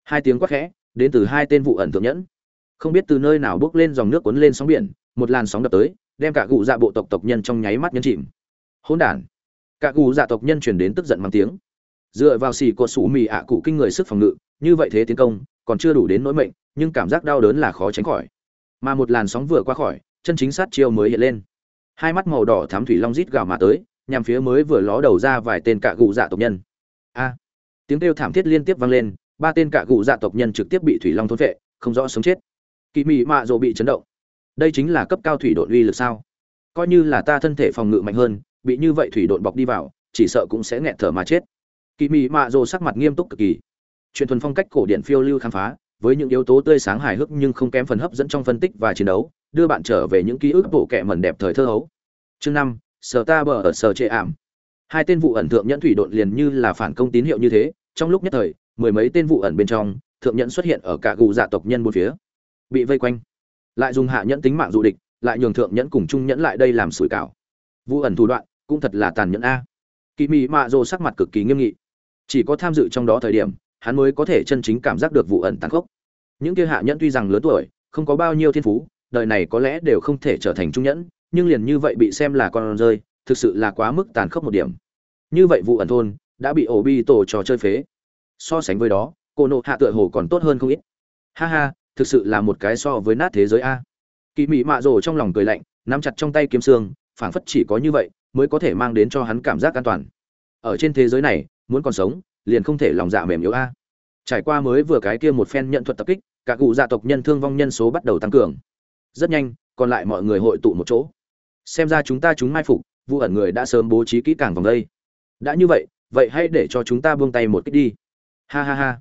Hai tiếng quát khẽ, đến từ hai tên vụ ẩn thượng nhẫn. Không biết từ nơi nào bước lên dòng nước cuốn lên sóng biển, một làn sóng đập tới, đem cả cụ dạ bộ tộc tộc nhân trong nháy mắt nhấn chìm. Hỗn đản. Cả cụ dạ tộc nhân truyền đến tức giận mang tiếng. Dựa vào xì cột sủ mì ạ cụ kinh người sức phòng ngự, như vậy thế tiến công, còn chưa đủ đến nỗi mệnh, nhưng cảm giác đau đớn là khó tránh khỏi. Mà một làn sóng vừa qua khỏi, chân chính sát chiêu mới hiện lên hai mắt màu đỏ thám thủy long rít gào mà tới, nhằm phía mới vừa ló đầu ra vài tên cạ cụ dạ tộc nhân. A! Tiếng kêu thảm thiết liên tiếp vang lên, ba tên cạ cụ dạ tộc nhân trực tiếp bị thủy long thôn vệ không rõ sống chết. Kỳ mị mạ rộ bị chấn động. Đây chính là cấp cao thủy đội uy lực sao? Coi như là ta thân thể phòng ngự mạnh hơn, bị như vậy thủy đội bọc đi vào, chỉ sợ cũng sẽ nghẹt thở mà chết. Kỳ mị mạ rộ sắc mặt nghiêm túc cực kỳ. Truyền thuần phong cách cổ điển phiêu lưu khám phá, với những yếu tố tươi sáng hài hước nhưng không kém phần hấp dẫn trong phân tích và chiến đấu đưa bạn trở về những ký ức bộ kệ mẩn đẹp thời thơ hấu. Chương năm, sở ta bờ ở sở trệ ảm. Hai tên vụ ẩn thượng nhẫn thủy độn liền như là phản công tín hiệu như thế, trong lúc nhất thời, mười mấy tên vụ ẩn bên trong, thượng nhẫn xuất hiện ở cả gù dạ tộc nhân bốn phía. Bị vây quanh. Lại dùng hạ nhẫn tính mạng dụ địch, lại nhường thượng nhẫn cùng trung nhẫn lại đây làm sủi cảo. Vụ ẩn thủ đoạn, cũng thật là tàn nhẫn a. Kỷ mị mạ Dồ sắc mặt cực kỳ nghiêm nghị. Chỉ có tham dự trong đó thời điểm, hắn mới có thể chân chính cảm giác được vụ ẩn tàn khốc. Những kia hạ nhẫn tuy rằng lớn tuổi, không có bao nhiêu thiên phú đời này có lẽ đều không thể trở thành trung nhẫn, nhưng liền như vậy bị xem là con rơi, thực sự là quá mức tàn khốc một điểm. Như vậy vụ ẩn thôn đã bị ổ bi tổ trò chơi phế. So sánh với đó, cô nộ hạ tựa hồ còn tốt hơn không ít. Ha ha, thực sự là một cái so với nát thế giới a. Kỳ mị mạ rồ trong lòng cười lạnh, nắm chặt trong tay kiếm xương, phảng phất chỉ có như vậy mới có thể mang đến cho hắn cảm giác an toàn. Ở trên thế giới này, muốn còn sống, liền không thể lòng dạ mềm yếu a. Trải qua mới vừa cái kia một phen nhận thuật tập kích, cả cụ gia tộc nhân thương vong nhân số bắt đầu tăng cường rất nhanh, còn lại mọi người hội tụ một chỗ. Xem ra chúng ta chúng mai phục vụ ẩn người đã sớm bố trí kỹ càng vòng đây. Đã như vậy vậy hãy để cho chúng ta buông tay một cách đi. Ha ha ha.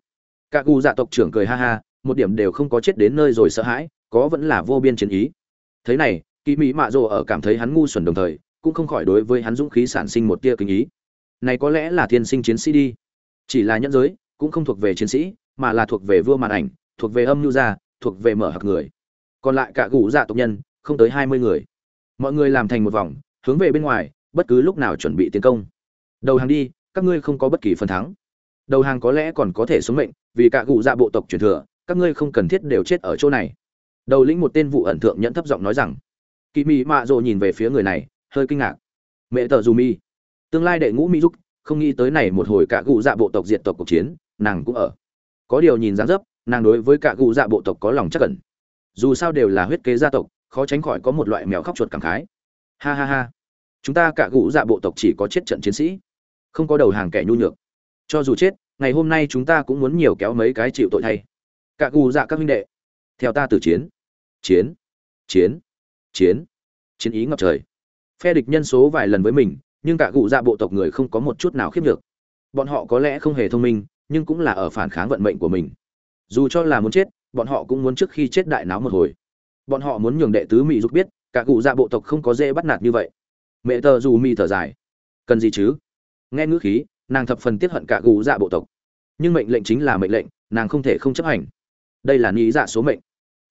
Cả cụ dạ tộc trưởng cười ha ha, một điểm đều không có chết đến nơi rồi sợ hãi, có vẫn là vô biên chiến ý. Thế này kỳ mỹ mạ rồ ở cảm thấy hắn ngu xuẩn đồng thời, cũng không khỏi đối với hắn dũng khí sản sinh một tia kinh ý. Này có lẽ là thiên sinh chiến sĩ đi. Chỉ là nhẫn giới, cũng không thuộc về chiến sĩ, mà là thuộc về vua màn ảnh, thuộc về âm nhu gia, thuộc về mở hạc người còn lại cả gù dạ tộc nhân, không tới hai mươi người. Mọi người làm thành một vòng, hướng về bên ngoài, bất cứ lúc nào chuẩn bị tiến công. Đầu hàng đi, các ngươi không có bất kỳ phần thắng. Đầu hàng có lẽ còn có thể sống mệnh, vì cả cụ dạ bộ tộc truyền thừa, các ngươi không cần thiết đều chết ở chỗ này. Đầu lĩnh một tên vụ ẩn thượng nhẫn thấp giọng nói rằng kỳ mị mạ rộ nhìn về phía người này, hơi kinh ngạc. Mẹ tờ dù mi, tương lai đệ ngũ mỹ giúp không nghĩ tới này một hồi cả cụ dạ bộ tộc diệt tộc cuộc chiến, nàng cũng ở. Có điều nhìn dáng dấp, nàng đối với cả cụ dạ bộ tộc có lòng chắc cẩn dù sao đều là huyết kế gia tộc, khó tránh khỏi có một loại mèo khóc chuột cảm khái. Ha ha ha. Chúng ta cả cụ dạ bộ tộc chỉ có chết trận chiến sĩ, không có đầu hàng kẻ nhu nhược. Cho dù chết, ngày hôm nay chúng ta cũng muốn nhiều kéo mấy cái chịu tội thay. Cả cụ dạ các huynh đệ, theo ta từ chiến. Chiến. Chiến. Chiến. Chiến ý ngập trời. Phe địch nhân số vài lần với mình, nhưng cả cụ dạ bộ tộc người không có một chút nào khiếp nhược. Bọn họ có lẽ không hề thông minh, nhưng cũng là ở phản kháng vận mệnh của mình. Dù cho là muốn chết bọn họ cũng muốn trước khi chết đại náo một hồi. Bọn họ muốn nhường đệ tứ mỹ giúp biết, cả cụ dạ bộ tộc không có dễ bắt nạt như vậy. Mẹ tờ dù mi thở dài. Cần gì chứ? Nghe ngữ khí, nàng thập phần tiết hận cả cụ dạ bộ tộc. Nhưng mệnh lệnh chính là mệnh lệnh, nàng không thể không chấp hành. Đây là nghĩ dạ số mệnh.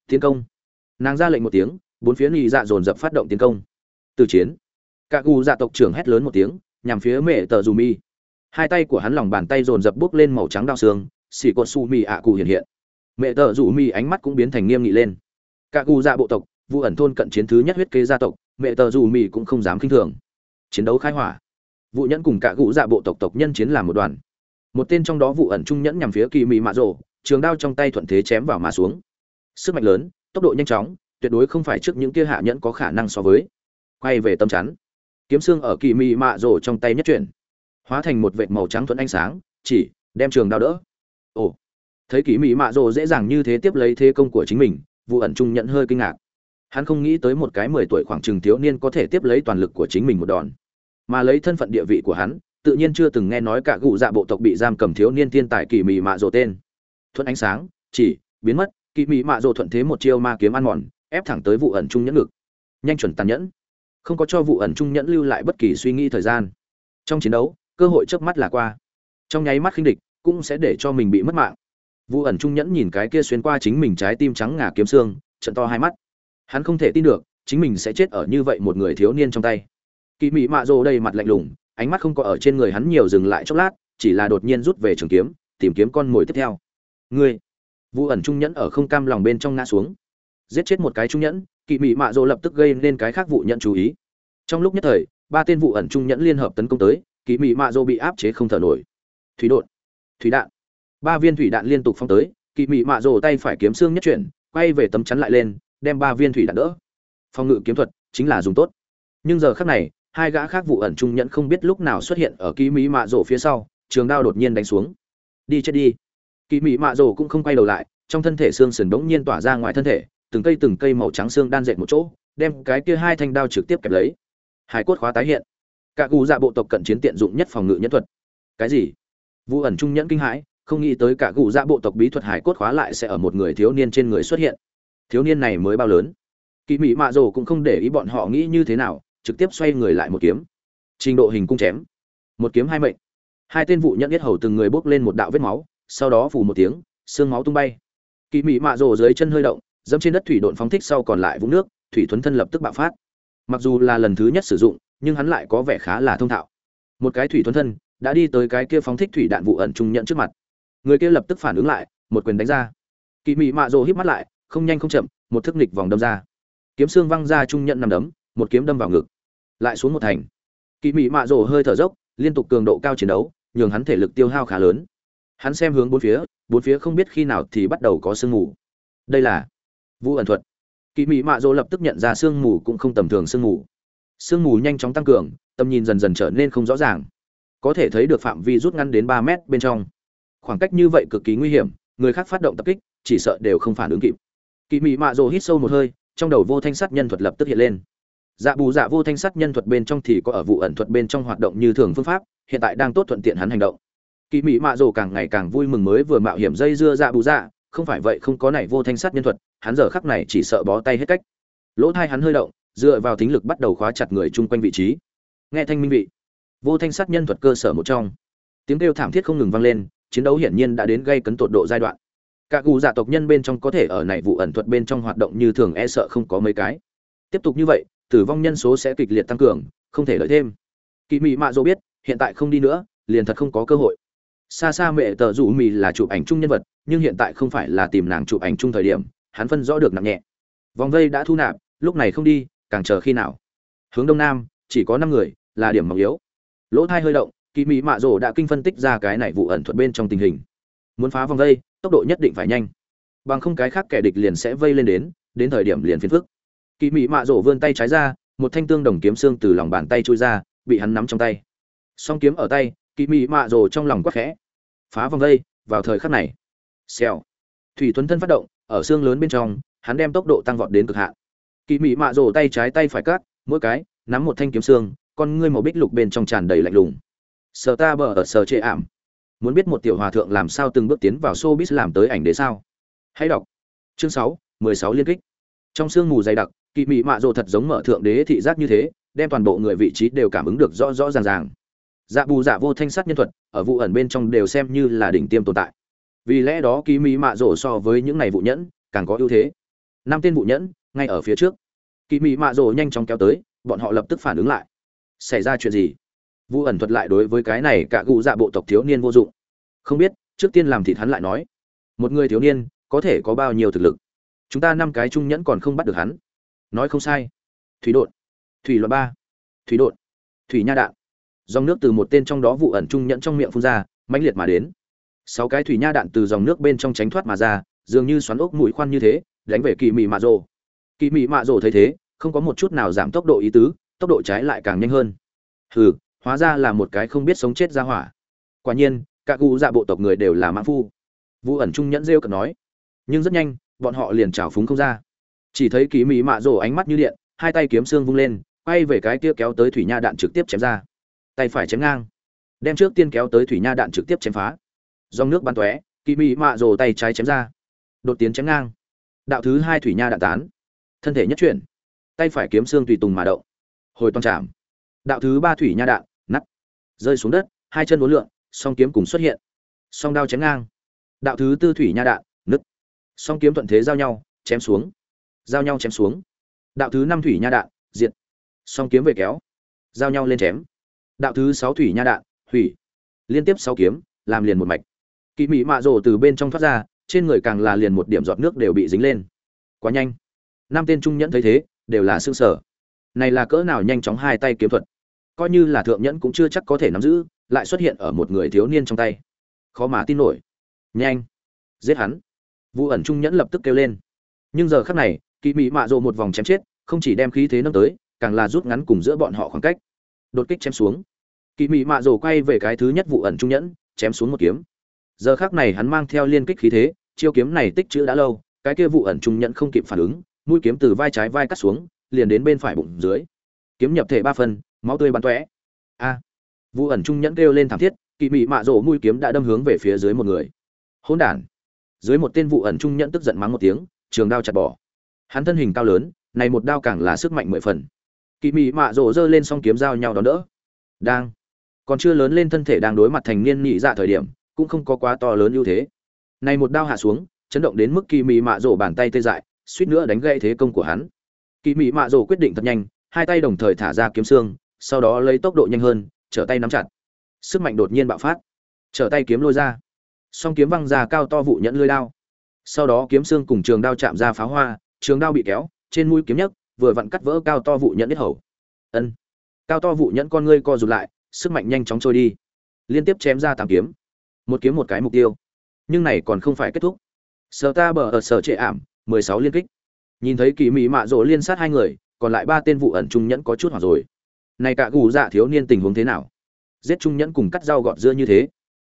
Tiến công. Nàng ra lệnh một tiếng, bốn phía nghĩ dạ dồn dập phát động tiến công. Từ chiến. Cả cụ dạ tộc trưởng hét lớn một tiếng, nhằm phía mẹ tờ dù mi hai tay của hắn lòng bàn tay dồn dập bước lên màu trắng đao xương xỉ cột su mi ạ cụ hiện hiện mẹ tờ rủ mi ánh mắt cũng biến thành nghiêm nghị lên. Cả cụ dạ bộ tộc vụ ẩn thôn cận chiến thứ nhất huyết kế gia tộc, mẹ tờ rủ mi cũng không dám khinh thường. Chiến đấu khai hỏa. Vụ nhẫn cùng cả cụ dạ bộ tộc tộc nhân chiến làm một đoàn. Một tên trong đó vụ ẩn trung nhẫn nhằm phía kỳ mị mạ rồ, trường đao trong tay thuận thế chém vào mà xuống. Sức mạnh lớn, tốc độ nhanh chóng, tuyệt đối không phải trước những kia hạ nhẫn có khả năng so với. Quay về tâm chắn. Kiếm xương ở kỳ mị mạ rổ trong tay nhất chuyển. Hóa thành một vệt màu trắng thuận ánh sáng, chỉ đem trường đao đỡ. Ồ thấy kỳ mỹ mạ rồ dễ dàng như thế tiếp lấy thế công của chính mình, vụ ẩn trung nhận hơi kinh ngạc. Hắn không nghĩ tới một cái mười tuổi khoảng chừng thiếu niên có thể tiếp lấy toàn lực của chính mình một đòn. Mà lấy thân phận địa vị của hắn, tự nhiên chưa từng nghe nói cả gụ dạ bộ tộc bị giam cầm thiếu niên thiên tài kỳ mị mạ rồ tên. Thuận ánh sáng, chỉ, biến mất, kỳ mị mạ rồ thuận thế một chiêu ma kiếm ăn mòn, ép thẳng tới vụ ẩn trung nhẫn ngực. Nhanh chuẩn tàn nhẫn. Không có cho vụ ẩn trung nhẫn lưu lại bất kỳ suy nghĩ thời gian. Trong chiến đấu, cơ hội chớp mắt là qua. Trong nháy mắt khinh địch, cũng sẽ để cho mình bị mất mạng vụ ẩn trung nhẫn nhìn cái kia xuyên qua chính mình trái tim trắng ngà kiếm xương, trận to hai mắt. Hắn không thể tin được, chính mình sẽ chết ở như vậy một người thiếu niên trong tay. Kỵ mị mạ rồ đầy mặt lạnh lùng, ánh mắt không có ở trên người hắn nhiều dừng lại chốc lát, chỉ là đột nhiên rút về trường kiếm, tìm kiếm con mồi tiếp theo. Ngươi! Vụ ẩn trung nhẫn ở không cam lòng bên trong ngã xuống. Giết chết một cái trung nhẫn, kỵ mị mạ rồ lập tức gây nên cái khác vụ nhận chú ý. Trong lúc nhất thời, ba tên vụ ẩn trung nhẫn liên hợp tấn công tới, kỵ mị mạ rồ bị áp chế không thở nổi. Thủy đột thủy đạn! Ba viên thủy đạn liên tục phong tới, kỵ mị mạ rồ tay phải kiếm xương nhất chuyển, quay về tấm chắn lại lên, đem ba viên thủy đạn đỡ. Phòng ngự kiếm thuật chính là dùng tốt. Nhưng giờ khác này, hai gã khác vụ ẩn trung nhẫn không biết lúc nào xuất hiện ở kỵ mỹ mạ rồ phía sau, trường đao đột nhiên đánh xuống. Đi chết đi. Kỵ mỹ mạ rồ cũng không quay đầu lại, trong thân thể xương sườn bỗng nhiên tỏa ra ngoài thân thể, từng cây từng cây màu trắng xương đan dệt một chỗ, đem cái kia hai thanh đao trực tiếp kẹp lấy. Hải cốt khóa tái hiện. Cả gù dạ bộ tộc cận chiến tiện dụng nhất phòng ngự nhất thuật. Cái gì? Vụ ẩn trung nhẫn kinh hãi không nghĩ tới cả cụ dạ bộ tộc bí thuật hải cốt khóa lại sẽ ở một người thiếu niên trên người xuất hiện. Thiếu niên này mới bao lớn. Kỳ mỹ mạ rồ cũng không để ý bọn họ nghĩ như thế nào, trực tiếp xoay người lại một kiếm. Trình độ hình cung chém. Một kiếm hai mệnh. Hai tên vụ nhận biết hầu từng người bốc lên một đạo vết máu, sau đó phủ một tiếng, xương máu tung bay. Kỳ mỹ mạ rồ dưới chân hơi động, dẫm trên đất thủy độn phóng thích sau còn lại vũng nước, thủy thuấn thân lập tức bạo phát. Mặc dù là lần thứ nhất sử dụng, nhưng hắn lại có vẻ khá là thông thạo. Một cái thủy thuấn thân, đã đi tới cái kia phóng thích thủy đạn vụ ẩn trung nhận trước mặt người kia lập tức phản ứng lại, một quyền đánh ra. Kỳ mị mạ rồ híp mắt lại, không nhanh không chậm, một thức nghịch vòng đâm ra. Kiếm xương văng ra trung nhận nằm đấm, một kiếm đâm vào ngực. Lại xuống một thành. Kỳ mị mạ rồ hơi thở dốc, liên tục cường độ cao chiến đấu, nhường hắn thể lực tiêu hao khá lớn. Hắn xem hướng bốn phía bốn phía không biết khi nào thì bắt đầu có sương mù. Đây là vũ ẩn thuật. Kỳ mị mạ dỗ lập tức nhận ra sương mù cũng không tầm thường sương mù. Sương mù nhanh chóng tăng cường, tầm nhìn dần dần trở nên không rõ ràng. Có thể thấy được phạm vi rút ngắn đến ba mét bên trong khoảng cách như vậy cực kỳ nguy hiểm, người khác phát động tập kích, chỉ sợ đều không phản ứng kịp. Kỳ mị mạ rồ hít sâu một hơi, trong đầu vô thanh sát nhân thuật lập tức hiện lên. Dạ bù dạ vô thanh sát nhân thuật bên trong thì có ở vụ ẩn thuật bên trong hoạt động như thường phương pháp, hiện tại đang tốt thuận tiện hắn hành động. Kỳ mị mạ rồ càng ngày càng vui mừng mới vừa mạo hiểm dây dưa dạ bù dạ không phải vậy không có này vô thanh sát nhân thuật, hắn giờ khắc này chỉ sợ bó tay hết cách. Lỗ thai hắn hơi động, dựa vào tính lực bắt đầu khóa chặt người chung quanh vị trí. Nghe thanh minh vị. Vô thanh sát nhân thuật cơ sở một trong. Tiếng kêu thảm thiết không ngừng vang lên chiến đấu hiển nhiên đã đến gây cấn tột độ giai đoạn. Cả cụ dạ tộc nhân bên trong có thể ở này vụ ẩn thuật bên trong hoạt động như thường e sợ không có mấy cái. Tiếp tục như vậy, tử vong nhân số sẽ kịch liệt tăng cường, không thể lợi thêm. Kỳ mị mạ dỗ biết, hiện tại không đi nữa, liền thật không có cơ hội. Xa xa mẹ tờ rủ mì là chụp ảnh chung nhân vật, nhưng hiện tại không phải là tìm nàng chụp ảnh chung thời điểm, hắn phân rõ được nặng nhẹ. Vòng vây đã thu nạp, lúc này không đi, càng chờ khi nào? Hướng đông nam, chỉ có năm người, là điểm mỏng yếu. Lỗ thai hơi động kỳ mỹ mạ rồ đã kinh phân tích ra cái này vụ ẩn thuật bên trong tình hình. Muốn phá vòng vây tốc độ nhất định phải nhanh. Bằng không cái khác kẻ địch liền sẽ vây lên đến đến thời điểm liền phiền phức. Kỳ mỹ mạ rồ vươn tay trái ra, một thanh tương đồng kiếm xương từ lòng bàn tay trôi ra, bị hắn nắm trong tay. Song kiếm ở tay kỳ mỹ mạ rồ trong lòng quắc khẽ. Phá vòng vây vào thời khắc này. Xèo. Thủy tuấn thân phát động, ở xương lớn bên trong, hắn đem tốc độ tăng vọt đến cực hạn. Kỳ Mỹ mạ rồ tay trái tay phải cắt, mỗi cái, nắm một thanh kiếm xương, con ngươi màu bích lục bên trong tràn đầy lạnh lùng sờ ta bờ ở sờ chệ ảm. Muốn biết một tiểu hòa thượng làm sao từng bước tiến vào showbiz làm tới ảnh đế sao? Hãy đọc. Chương sáu, mười sáu liên kích. Trong sương mù dày đặc, kỵ mị mạ rồ thật giống mở thượng đế thị giác như thế, đem toàn bộ người vị trí đều cảm ứng được rõ rõ ràng ràng. Dạ bù dạ vô thanh sắt nhân thuật, ở vụ ẩn bên trong đều xem như là đỉnh tiêm tồn tại. Vì lẽ đó ký mỹ mạ rổ so với những này vụ nhẫn, càng có ưu thế. Năm tên vụ nhẫn, ngay ở phía trước. Kỳ mỹ mạ rổ nhanh chóng kéo tới, bọn họ lập tức phản ứng lại. Xảy ra chuyện gì? Vu ẩn thuật lại đối với cái này cả cụ dạ bộ tộc thiếu niên vô dụng. Không biết, trước tiên làm thịt hắn lại nói. Một người thiếu niên, có thể có bao nhiêu thực lực? Chúng ta năm cái trung nhẫn còn không bắt được hắn. Nói không sai. Thủy đột thủy loại ba. Thủy đột thủy nha đạn. Dòng nước từ một tên trong đó vụ ẩn trung nhẫn trong miệng phun ra, mãnh liệt mà đến. Sáu cái thủy nha đạn từ dòng nước bên trong tránh thoát mà ra, dường như xoắn ốc mũi khoan như thế, đánh về kỳ mị mạ rồ. Kỳ mị mạ rồ thấy thế, không có một chút nào giảm tốc độ ý tứ, tốc độ trái lại càng nhanh hơn. Hừ hóa ra là một cái không biết sống chết ra hỏa. Quả nhiên, các cụ dạ bộ tộc người đều là mãn phu. Vũ ẩn trung nhẫn rêu cợt nói. Nhưng rất nhanh, bọn họ liền trào phúng không ra. Chỉ thấy kỳ mỹ mạ rồ ánh mắt như điện, hai tay kiếm xương vung lên, quay về cái kia kéo tới thủy nha đạn trực tiếp chém ra. Tay phải chém ngang, đem trước tiên kéo tới thủy nha đạn trực tiếp chém phá. Dòng nước bắn tóe kỳ mỹ mạ rồ tay trái chém ra. Đột tiến chém ngang. Đạo thứ hai thủy nha đạn tán. Thân thể nhất chuyển. Tay phải kiếm xương tùy tùng mà động. Hồi toàn chạm đạo thứ ba thủy nha đạn rơi xuống đất hai chân uốn lượn song kiếm cùng xuất hiện. Song đao chém ngang. Đạo thứ tư thủy nha đạn nứt. Song kiếm thuận thế giao nhau chém xuống. Giao nhau chém xuống. Đạo thứ năm thủy nha đạn diệt, song kiếm về kéo. Giao nhau lên chém. Đạo thứ sáu thủy nha đạn hủy. Liên tiếp sáu kiếm làm liền một mạch. Kỵ mị mạ rồ từ bên trong thoát ra trên người càng là liền một điểm giọt nước đều bị dính lên. Quá nhanh. Năm tên trung nhẫn thấy thế đều là xương sở. Này là cỡ nào nhanh chóng hai tay kiếm thuật coi như là thượng nhẫn cũng chưa chắc có thể nắm giữ, lại xuất hiện ở một người thiếu niên trong tay. Khó mà tin nổi. Nhanh. Giết hắn. Vụ ẩn trung nhẫn lập tức kêu lên. Nhưng giờ khắc này, kỵ mị mạ rộ một vòng chém chết, không chỉ đem khí thế nâng tới, càng là rút ngắn cùng giữa bọn họ khoảng cách. Đột kích chém xuống. Kỵ mị mạ rộ quay về cái thứ nhất vụ ẩn trung nhẫn, chém xuống một kiếm. Giờ khắc này hắn mang theo liên kích khí thế, chiêu kiếm này tích chữ đã lâu, cái kia vụ ẩn trung nhẫn không kịp phản ứng, mũi kiếm từ vai trái vai cắt xuống, liền đến bên phải bụng dưới. Kiếm nhập thể ba phần máu tươi bắn tóe. A. Vũ ẩn trung nhẫn kêu lên thảm thiết, kỳ mị mạ rộ mũi kiếm đã đâm hướng về phía dưới một người. Hỗn đản. Dưới một tên vụ ẩn trung nhẫn tức giận mắng một tiếng, trường đao chặt bỏ. Hắn thân hình cao lớn, này một đao càng là sức mạnh mười phần. Kỳ mị mạ rộ giơ lên song kiếm giao nhau đón đỡ. Đang. Còn chưa lớn lên thân thể đang đối mặt thành niên nhị dạ thời điểm, cũng không có quá to lớn ưu thế. Này một đao hạ xuống, chấn động đến mức kỳ mị mạ rộ bàn tay tê dại, suýt nữa đánh gãy thế công của hắn. Kỳ mị mạ rộ quyết định thật nhanh, hai tay đồng thời thả ra kiếm xương sau đó lấy tốc độ nhanh hơn, trở tay nắm chặt. Sức mạnh đột nhiên bạo phát. Trở tay kiếm lôi ra. Song kiếm văng ra cao to vụ nhẫn lưới đao. Sau đó kiếm xương cùng trường đao chạm ra pháo hoa, trường đao bị kéo, trên mũi kiếm nhấc, vừa vặn cắt vỡ cao to vụ nhẫn nhất hầu. Ân. Cao to vụ nhẫn con ngươi co rụt lại, sức mạnh nhanh chóng trôi đi. Liên tiếp chém ra tám kiếm. Một kiếm một cái mục tiêu. Nhưng này còn không phải kết thúc. Sở ta bờ ở sở trệ ảm, mười sáu liên kích. Nhìn thấy kỳ mỹ mạ rỗ liên sát hai người, còn lại ba tên vụ ẩn trung nhẫn có chút hoảng rồi này cả gù dạ thiếu niên tình huống thế nào? Giết trung nhẫn cùng cắt rau gọt dưa như thế.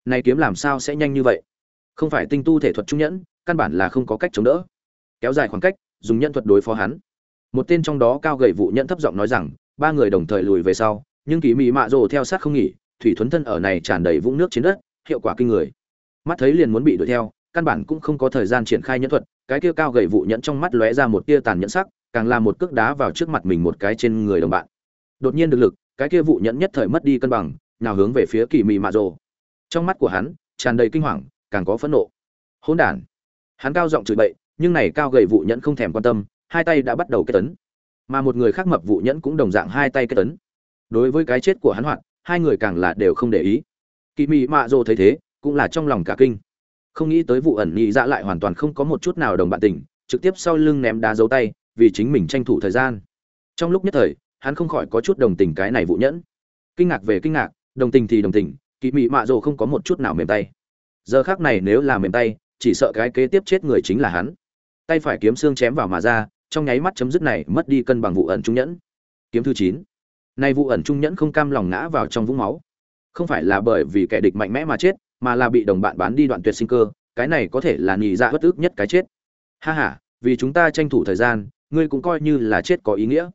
Này kiếm làm sao sẽ nhanh như vậy? Không phải tinh tu thể thuật trung nhẫn, căn bản là không có cách chống đỡ. Kéo dài khoảng cách, dùng nhân thuật đối phó hắn. Một tên trong đó cao gầy vụ nhẫn thấp giọng nói rằng, ba người đồng thời lùi về sau, nhưng kỳ mị mạ rồ theo sát không nghỉ, thủy thuấn thân ở này tràn đầy vũng nước trên đất, hiệu quả kinh người. Mắt thấy liền muốn bị đuổi theo, căn bản cũng không có thời gian triển khai nhân thuật, cái kia cao gầy vụ nhẫn trong mắt lóe ra một tia tàn nhẫn sắc, càng là một cước đá vào trước mặt mình một cái trên người đồng bạn đột nhiên được lực cái kia vụ nhẫn nhất thời mất đi cân bằng nào hướng về phía kỳ mị mạ rồ. Trong mắt của hắn tràn đầy kinh hoàng càng có phẫn nộ. Hỗn đản. Hắn cao giọng chửi bậy nhưng này cao gầy vụ nhẫn không thèm quan tâm hai tay đã bắt đầu kết tấn mà một người khác mập vụ nhẫn cũng đồng dạng hai tay kết tấn đối với cái chết của hắn hoạt, hai người càng là đều không để ý. Kỳ mị mạ rồ thấy thế cũng là trong lòng cả kinh. Không nghĩ tới vụ ẩn nhị dạ lại hoàn toàn không có một chút nào đồng bạn tình trực tiếp sau lưng ném đá dấu tay vì chính mình tranh thủ thời gian. Trong lúc nhất thời hắn không khỏi có chút đồng tình cái này vụ nhẫn. Kinh ngạc về kinh ngạc, đồng tình thì đồng tình kỳ mị mạ rồ không có một chút nào mềm tay. Giờ khác này nếu là mềm tay, chỉ sợ cái kế tiếp chết người chính là hắn. Tay phải kiếm xương chém vào mà ra, trong nháy mắt chấm dứt này, mất đi cân bằng vụ ẩn trung nhẫn. Kiếm thứ chín. Nay vụ ẩn trung nhẫn không cam lòng ngã vào trong vũng máu. Không phải là bởi vì kẻ địch mạnh mẽ mà chết, mà là bị đồng bạn bán đi đoạn tuyệt sinh cơ, cái này có thể là nhì ra dạ bất ức nhất cái chết. Ha ha, vì chúng ta tranh thủ thời gian, ngươi cũng coi như là chết có ý nghĩa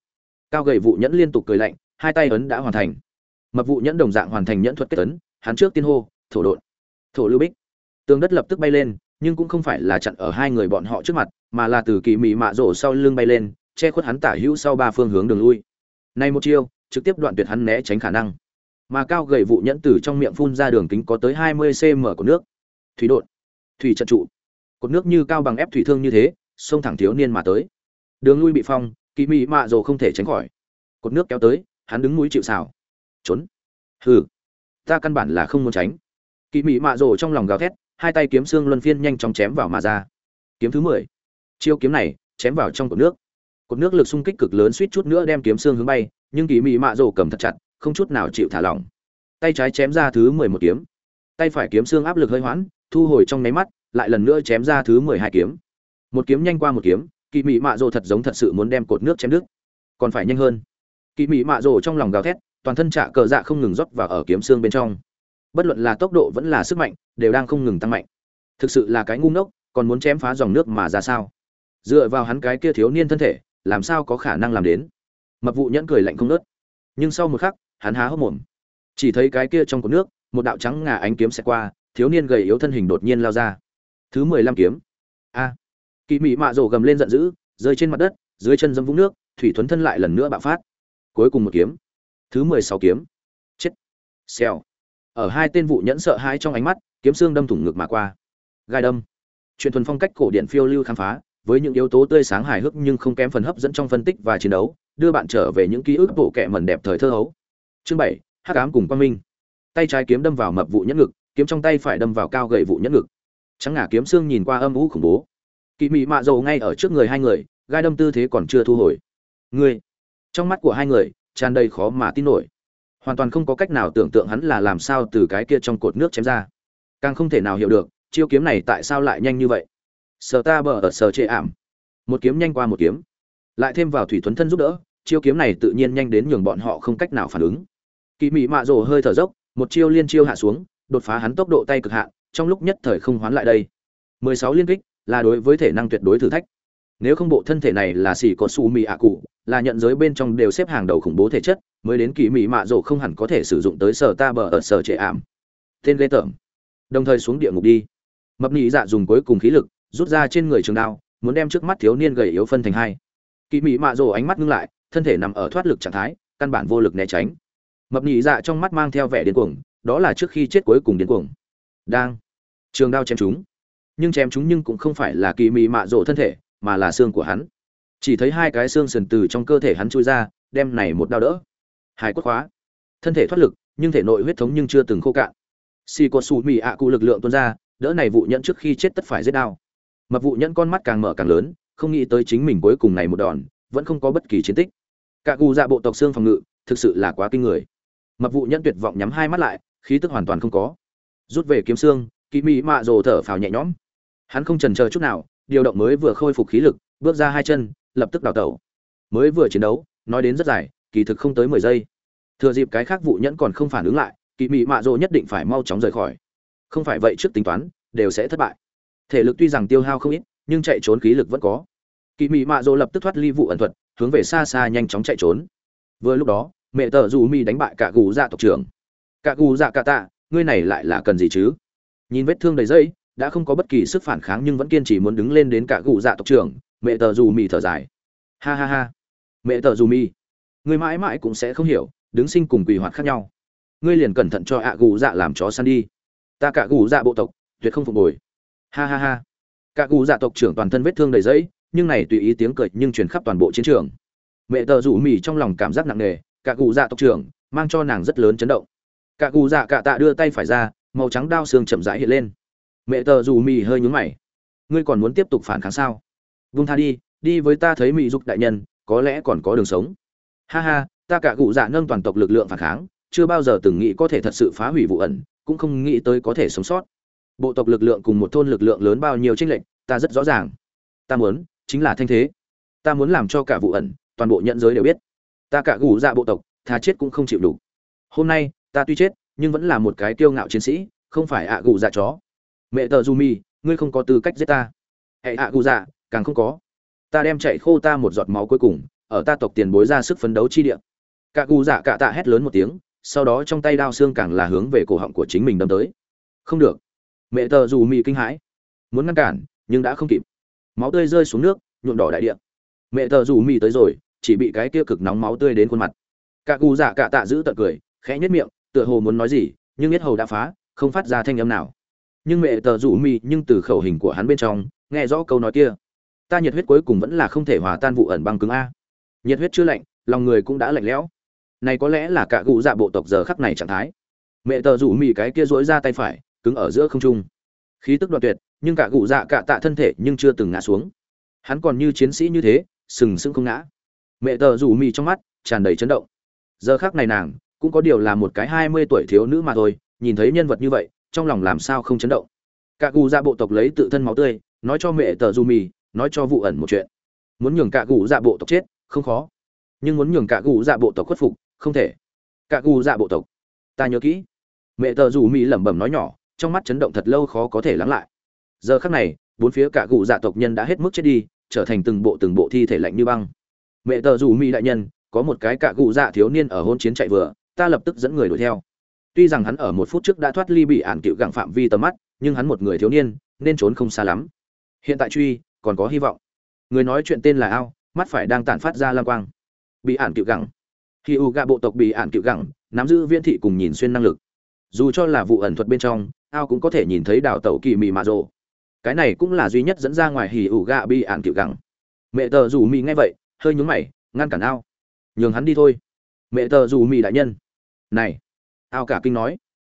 cao gầy vụ nhẫn liên tục cười lạnh, hai tay ấn đã hoàn thành. Mập vụ nhẫn đồng dạng hoàn thành nhẫn thuật kết ấn, hắn trước tiên hô, thổ đột thổ lưu bích. Tường đất lập tức bay lên, nhưng cũng không phải là chặn ở hai người bọn họ trước mặt, mà là từ kỳ mị mạ rổ sau lưng bay lên, che khuất hắn tả hữu sau ba phương hướng đường lui. Nay một chiêu, trực tiếp đoạn tuyệt hắn né tránh khả năng. Mà cao gầy vụ nhẫn từ trong miệng phun ra đường kính có tới hai mươi cm của nước. Thủy đột thủy trận trụ. Cột nước như cao bằng ép thủy thương như thế, xông thẳng thiếu niên mà tới. Đường lui bị phong kỳ mị mạ rồ không thể tránh khỏi. Cột nước kéo tới, hắn đứng mũi chịu xào trốn. Hừ. Ta căn bản là không muốn tránh. Kỳ mị mạ rồ trong lòng gào thét, hai tay kiếm xương luân phiên nhanh chóng chém vào mà ra. Kiếm thứ mười. Chiêu kiếm này, chém vào trong cột nước. Cột nước lực xung kích cực lớn suýt chút nữa đem kiếm xương hướng bay, nhưng kỳ mị mạ rồ cầm thật chặt, không chút nào chịu thả lỏng. Tay trái chém ra thứ mười một kiếm. Tay phải kiếm xương áp lực hơi hoãn, thu hồi trong nháy mắt, lại lần nữa chém ra thứ mười hai kiếm. Một kiếm nhanh qua một kiếm kỳ mị mạ rồ thật giống thật sự muốn đem cột nước chém đứt. Còn phải nhanh hơn. Kỳ mị mạ rồ trong lòng gào thét, toàn thân trả cờ dạ không ngừng rót vào ở kiếm xương bên trong. Bất luận là tốc độ vẫn là sức mạnh, đều đang không ngừng tăng mạnh. Thực sự là cái ngu ngốc, còn muốn chém phá dòng nước mà ra sao? Dựa vào hắn cái kia thiếu niên thân thể, làm sao có khả năng làm đến? Mập vụ nhẫn cười lạnh không nớt nhưng sau một khắc, hắn há hốc mồm. Chỉ thấy cái kia trong cột nước, một đạo trắng ngà ánh kiếm sẽ qua, thiếu niên gầy yếu thân hình đột nhiên lao ra. Thứ mười lăm kiếm. A kỳ mị mạ rổ gầm lên giận dữ, rơi trên mặt đất, dưới chân dâm vũng nước, thủy thuấn thân lại lần nữa bạo phát. Cuối cùng một kiếm. Thứ mười sáu kiếm. Chết. Xèo. Ở hai tên vụ nhẫn sợ hãi trong ánh mắt, kiếm xương đâm thủng ngực mà qua. Gai đâm. Chuyện thuần phong cách cổ điện phiêu lưu khám phá, với những yếu tố tươi sáng hài hước nhưng không kém phần hấp dẫn trong phân tích và chiến đấu, đưa bạn trở về những ký ức bộ kệ mẩn đẹp thời thơ hấu. Chương bảy, hắc ám cùng quang minh. Tay trái kiếm đâm vào mập vụ nhẫn ngực, kiếm trong tay phải đâm vào cao gậy vụ nhẫn ngực. Trắng ngả kiếm xương nhìn qua âm vũ khủng bố kỳ mị mạ dầu ngay ở trước người hai người, gai đâm tư thế còn chưa thu hồi. Người trong mắt của hai người, tràn đầy khó mà tin nổi. Hoàn toàn không có cách nào tưởng tượng hắn là làm sao từ cái kia trong cột nước chém ra. Càng không thể nào hiểu được, chiêu kiếm này tại sao lại nhanh như vậy. Sờ ta bờ ở sờ chệ ảm. Một kiếm nhanh qua một kiếm. Lại thêm vào thủy thuấn thân giúp đỡ, chiêu kiếm này tự nhiên nhanh đến nhường bọn họ không cách nào phản ứng. Kỳ mị mạ rồ hơi thở dốc, một chiêu liên chiêu hạ xuống, đột phá hắn tốc độ tay cực hạn, trong lúc nhất thời không hoán lại đây. 16 liên kích là đối với thể năng tuyệt đối thử thách. Nếu không bộ thân thể này là xỉ có su mì ạ cụ, là nhận giới bên trong đều xếp hàng đầu khủng bố thể chất, mới đến kỳ mị mạ rổ không hẳn có thể sử dụng tới sở ta bờ ở sở trệ ảm. Tên lê tởm. Đồng thời xuống địa ngục đi. Mập nhị dạ dùng cuối cùng khí lực, rút ra trên người trường đao, muốn đem trước mắt thiếu niên gầy yếu phân thành hai. Kỳ mị mạ rổ ánh mắt ngưng lại, thân thể nằm ở thoát lực trạng thái, căn bản vô lực né tránh. Mập nhị dạ trong mắt mang theo vẻ điên cuồng, đó là trước khi chết cuối cùng điên cuồng. Đang. Trường đao chém chúng nhưng chém chúng nhưng cũng không phải là kỳ mị mạ rộ thân thể, mà là xương của hắn. Chỉ thấy hai cái xương sườn từ trong cơ thể hắn chui ra, đem này một đao đỡ. Hai quất khóa. Thân thể thoát lực, nhưng thể nội huyết thống nhưng chưa từng khô cạn. Xì có xù mị ạ cụ lực lượng tuôn ra, đỡ này vụ nhẫn trước khi chết tất phải giết đao. Mập vụ nhẫn con mắt càng mở càng lớn, không nghĩ tới chính mình cuối cùng này một đòn, vẫn không có bất kỳ chiến tích. Cả gù dạ bộ tộc xương phòng ngự, thực sự là quá kinh người. Mập vụ nhẫn tuyệt vọng nhắm hai mắt lại, khí tức hoàn toàn không có. Rút về kiếm xương, kỳ mị mạ rồ thở phào nhẹ nhõm hắn không trần chờ chút nào, điều động mới vừa khôi phục khí lực, bước ra hai chân, lập tức đào tẩu. Mới vừa chiến đấu, nói đến rất dài, kỳ thực không tới mười giây. Thừa dịp cái khác vụ nhẫn còn không phản ứng lại kỳ mỹ mạ rỗ nhất định phải mau chóng rời khỏi. Không phải vậy trước tính toán, đều sẽ thất bại. Thể lực tuy rằng tiêu hao không ít, nhưng chạy trốn khí lực vẫn có. Kỳ mỹ mạ rỗ lập tức thoát ly vụ ẩn thuật, hướng về xa xa nhanh chóng chạy trốn. Vừa lúc đó, mẹ tờ dù mi đánh bại cả gù dạ tộc trưởng. Cả gù dạ cả tạ, ngươi này lại là cần gì chứ? Nhìn vết thương đầy dây đã không có bất kỳ sức phản kháng nhưng vẫn kiên trì muốn đứng lên đến cả gù dạ tộc trưởng, mẹ tờ dù mì thở dài. Ha ha ha. Mẹ tờ dù mì. Người mãi mãi cũng sẽ không hiểu, đứng sinh cùng quỳ hoạt khác nhau. Ngươi liền cẩn thận cho ạ gù dạ làm chó săn đi. Ta cả gù dạ bộ tộc, tuyệt không phục hồi. Ha ha ha. Cả gù dạ tộc trưởng toàn thân vết thương đầy giấy nhưng này tùy ý tiếng cười nhưng truyền khắp toàn bộ chiến trường. Mẹ tờ rủ mì trong lòng cảm giác nặng nề, cả gù dạ tộc trưởng mang cho nàng rất lớn chấn động. Cả gù dạ cả tạ đưa tay phải ra, màu trắng đao xương chậm rãi hiện lên mẹ tờ dù mì hơi nhúng mày. Ngươi còn muốn tiếp tục phản kháng sao? Vung tha đi đi với ta thấy mỹ giúp đại nhân, có lẽ còn có đường sống. Ha ha, ta cả cụ dạ nâng toàn tộc lực lượng phản kháng, chưa bao giờ từng nghĩ có thể thật sự phá hủy vụ ẩn, cũng không nghĩ tới có thể sống sót. Bộ tộc lực lượng cùng một thôn lực lượng lớn bao nhiêu tranh lệch, ta rất rõ ràng. Ta muốn, chính là thanh thế. Ta muốn làm cho cả vụ ẩn, toàn bộ nhận giới đều biết. Ta cả gù dạ bộ tộc thà chết cũng không chịu đủ. Hôm nay, ta tuy chết, nhưng vẫn là một cái kiêu ngạo chiến sĩ, không phải ạ gù dạ chó mẹ tờ du mi ngươi không có tư cách giết ta. Hệ ạ gù dạ càng không có. Ta đem chạy khô ta một giọt máu cuối cùng, ở ta tộc tiền bối ra sức phấn đấu chi địa. Cả gù dạ cả tạ hét lớn một tiếng, sau đó trong tay đao xương càng là hướng về cổ họng của chính mình đâm tới. Không được. Mẹ tờ dù mì kinh hãi. Muốn ngăn cản, nhưng đã không kịp. Máu tươi rơi xuống nước, nhuộm đỏ đại địa. Mẹ tờ dù mì tới rồi, chỉ bị cái kia cực nóng máu tươi đến khuôn mặt. Cả gù dạ cả tạ giữ tận cười, khẽ nhất miệng, tựa hồ muốn nói gì, nhưng biết hầu đã phá, không phát ra thanh âm nào nhưng mẹ tờ rủ mị nhưng từ khẩu hình của hắn bên trong, nghe rõ câu nói kia. Ta nhiệt huyết cuối cùng vẫn là không thể hòa tan vụ ẩn băng cứng a. Nhiệt huyết chưa lạnh, lòng người cũng đã lạnh lẽo. Này có lẽ là cả cụ dạ bộ tộc giờ khắc này trạng thái. Mẹ tờ rủ mị cái kia dỗi ra tay phải, cứng ở giữa không trung. Khí tức đoạn tuyệt, nhưng cả cụ dạ cả tạ thân thể nhưng chưa từng ngã xuống. Hắn còn như chiến sĩ như thế, sừng sững không ngã. Mẹ tờ rủ mị trong mắt tràn đầy chấn động. Giờ khác này nàng, cũng có điều là một cái hai mươi tuổi thiếu nữ mà thôi, nhìn thấy nhân vật như vậy trong lòng làm sao không chấn động. Cả gù dạ bộ tộc lấy tự thân máu tươi, nói cho mẹ tờ du mì nói cho vụ ẩn một chuyện. Muốn nhường cả gù dạ bộ tộc chết, không khó. Nhưng muốn nhường cả gù dạ bộ tộc khuất phục, không thể. Cả gù dạ bộ tộc, ta nhớ kỹ. Mẹ tờ dù mì lẩm bẩm nói nhỏ, trong mắt chấn động thật lâu khó có thể lắng lại. Giờ khắc này, bốn phía cả gù dạ tộc nhân đã hết mức chết đi, trở thành từng bộ từng bộ thi thể lạnh như băng. Mẹ tờ dù mì đại nhân, có một cái cả gù dạ thiếu niên ở hôn chiến chạy vừa, ta lập tức dẫn người đuổi theo tuy rằng hắn ở một phút trước đã thoát ly bị ản cựu gặng phạm vi tầm mắt, nhưng hắn một người thiếu niên, nên trốn không xa lắm. Hiện tại truy, còn có hy vọng. Người nói chuyện tên là ao, mắt phải đang tản phát ra lam quang. Bị ản cựu gặng. Khi u gạ bộ tộc bị ản cựu gặng, nắm giữ viên thị cùng nhìn xuyên năng lực. Dù cho là vụ ẩn thuật bên trong, ao cũng có thể nhìn thấy đảo tàu kỳ mị mạ rộ. Cái này cũng là duy nhất dẫn ra ngoài hì ủ gạ bị ạn cựu gặng. mẹ tờ rủ mị nghe vậy, hơi nhúng mày, ngăn cản ao. Nhường hắn đi thôi. Mẹ tờ rủ mị đại nhân. Này ao cả kinh nói,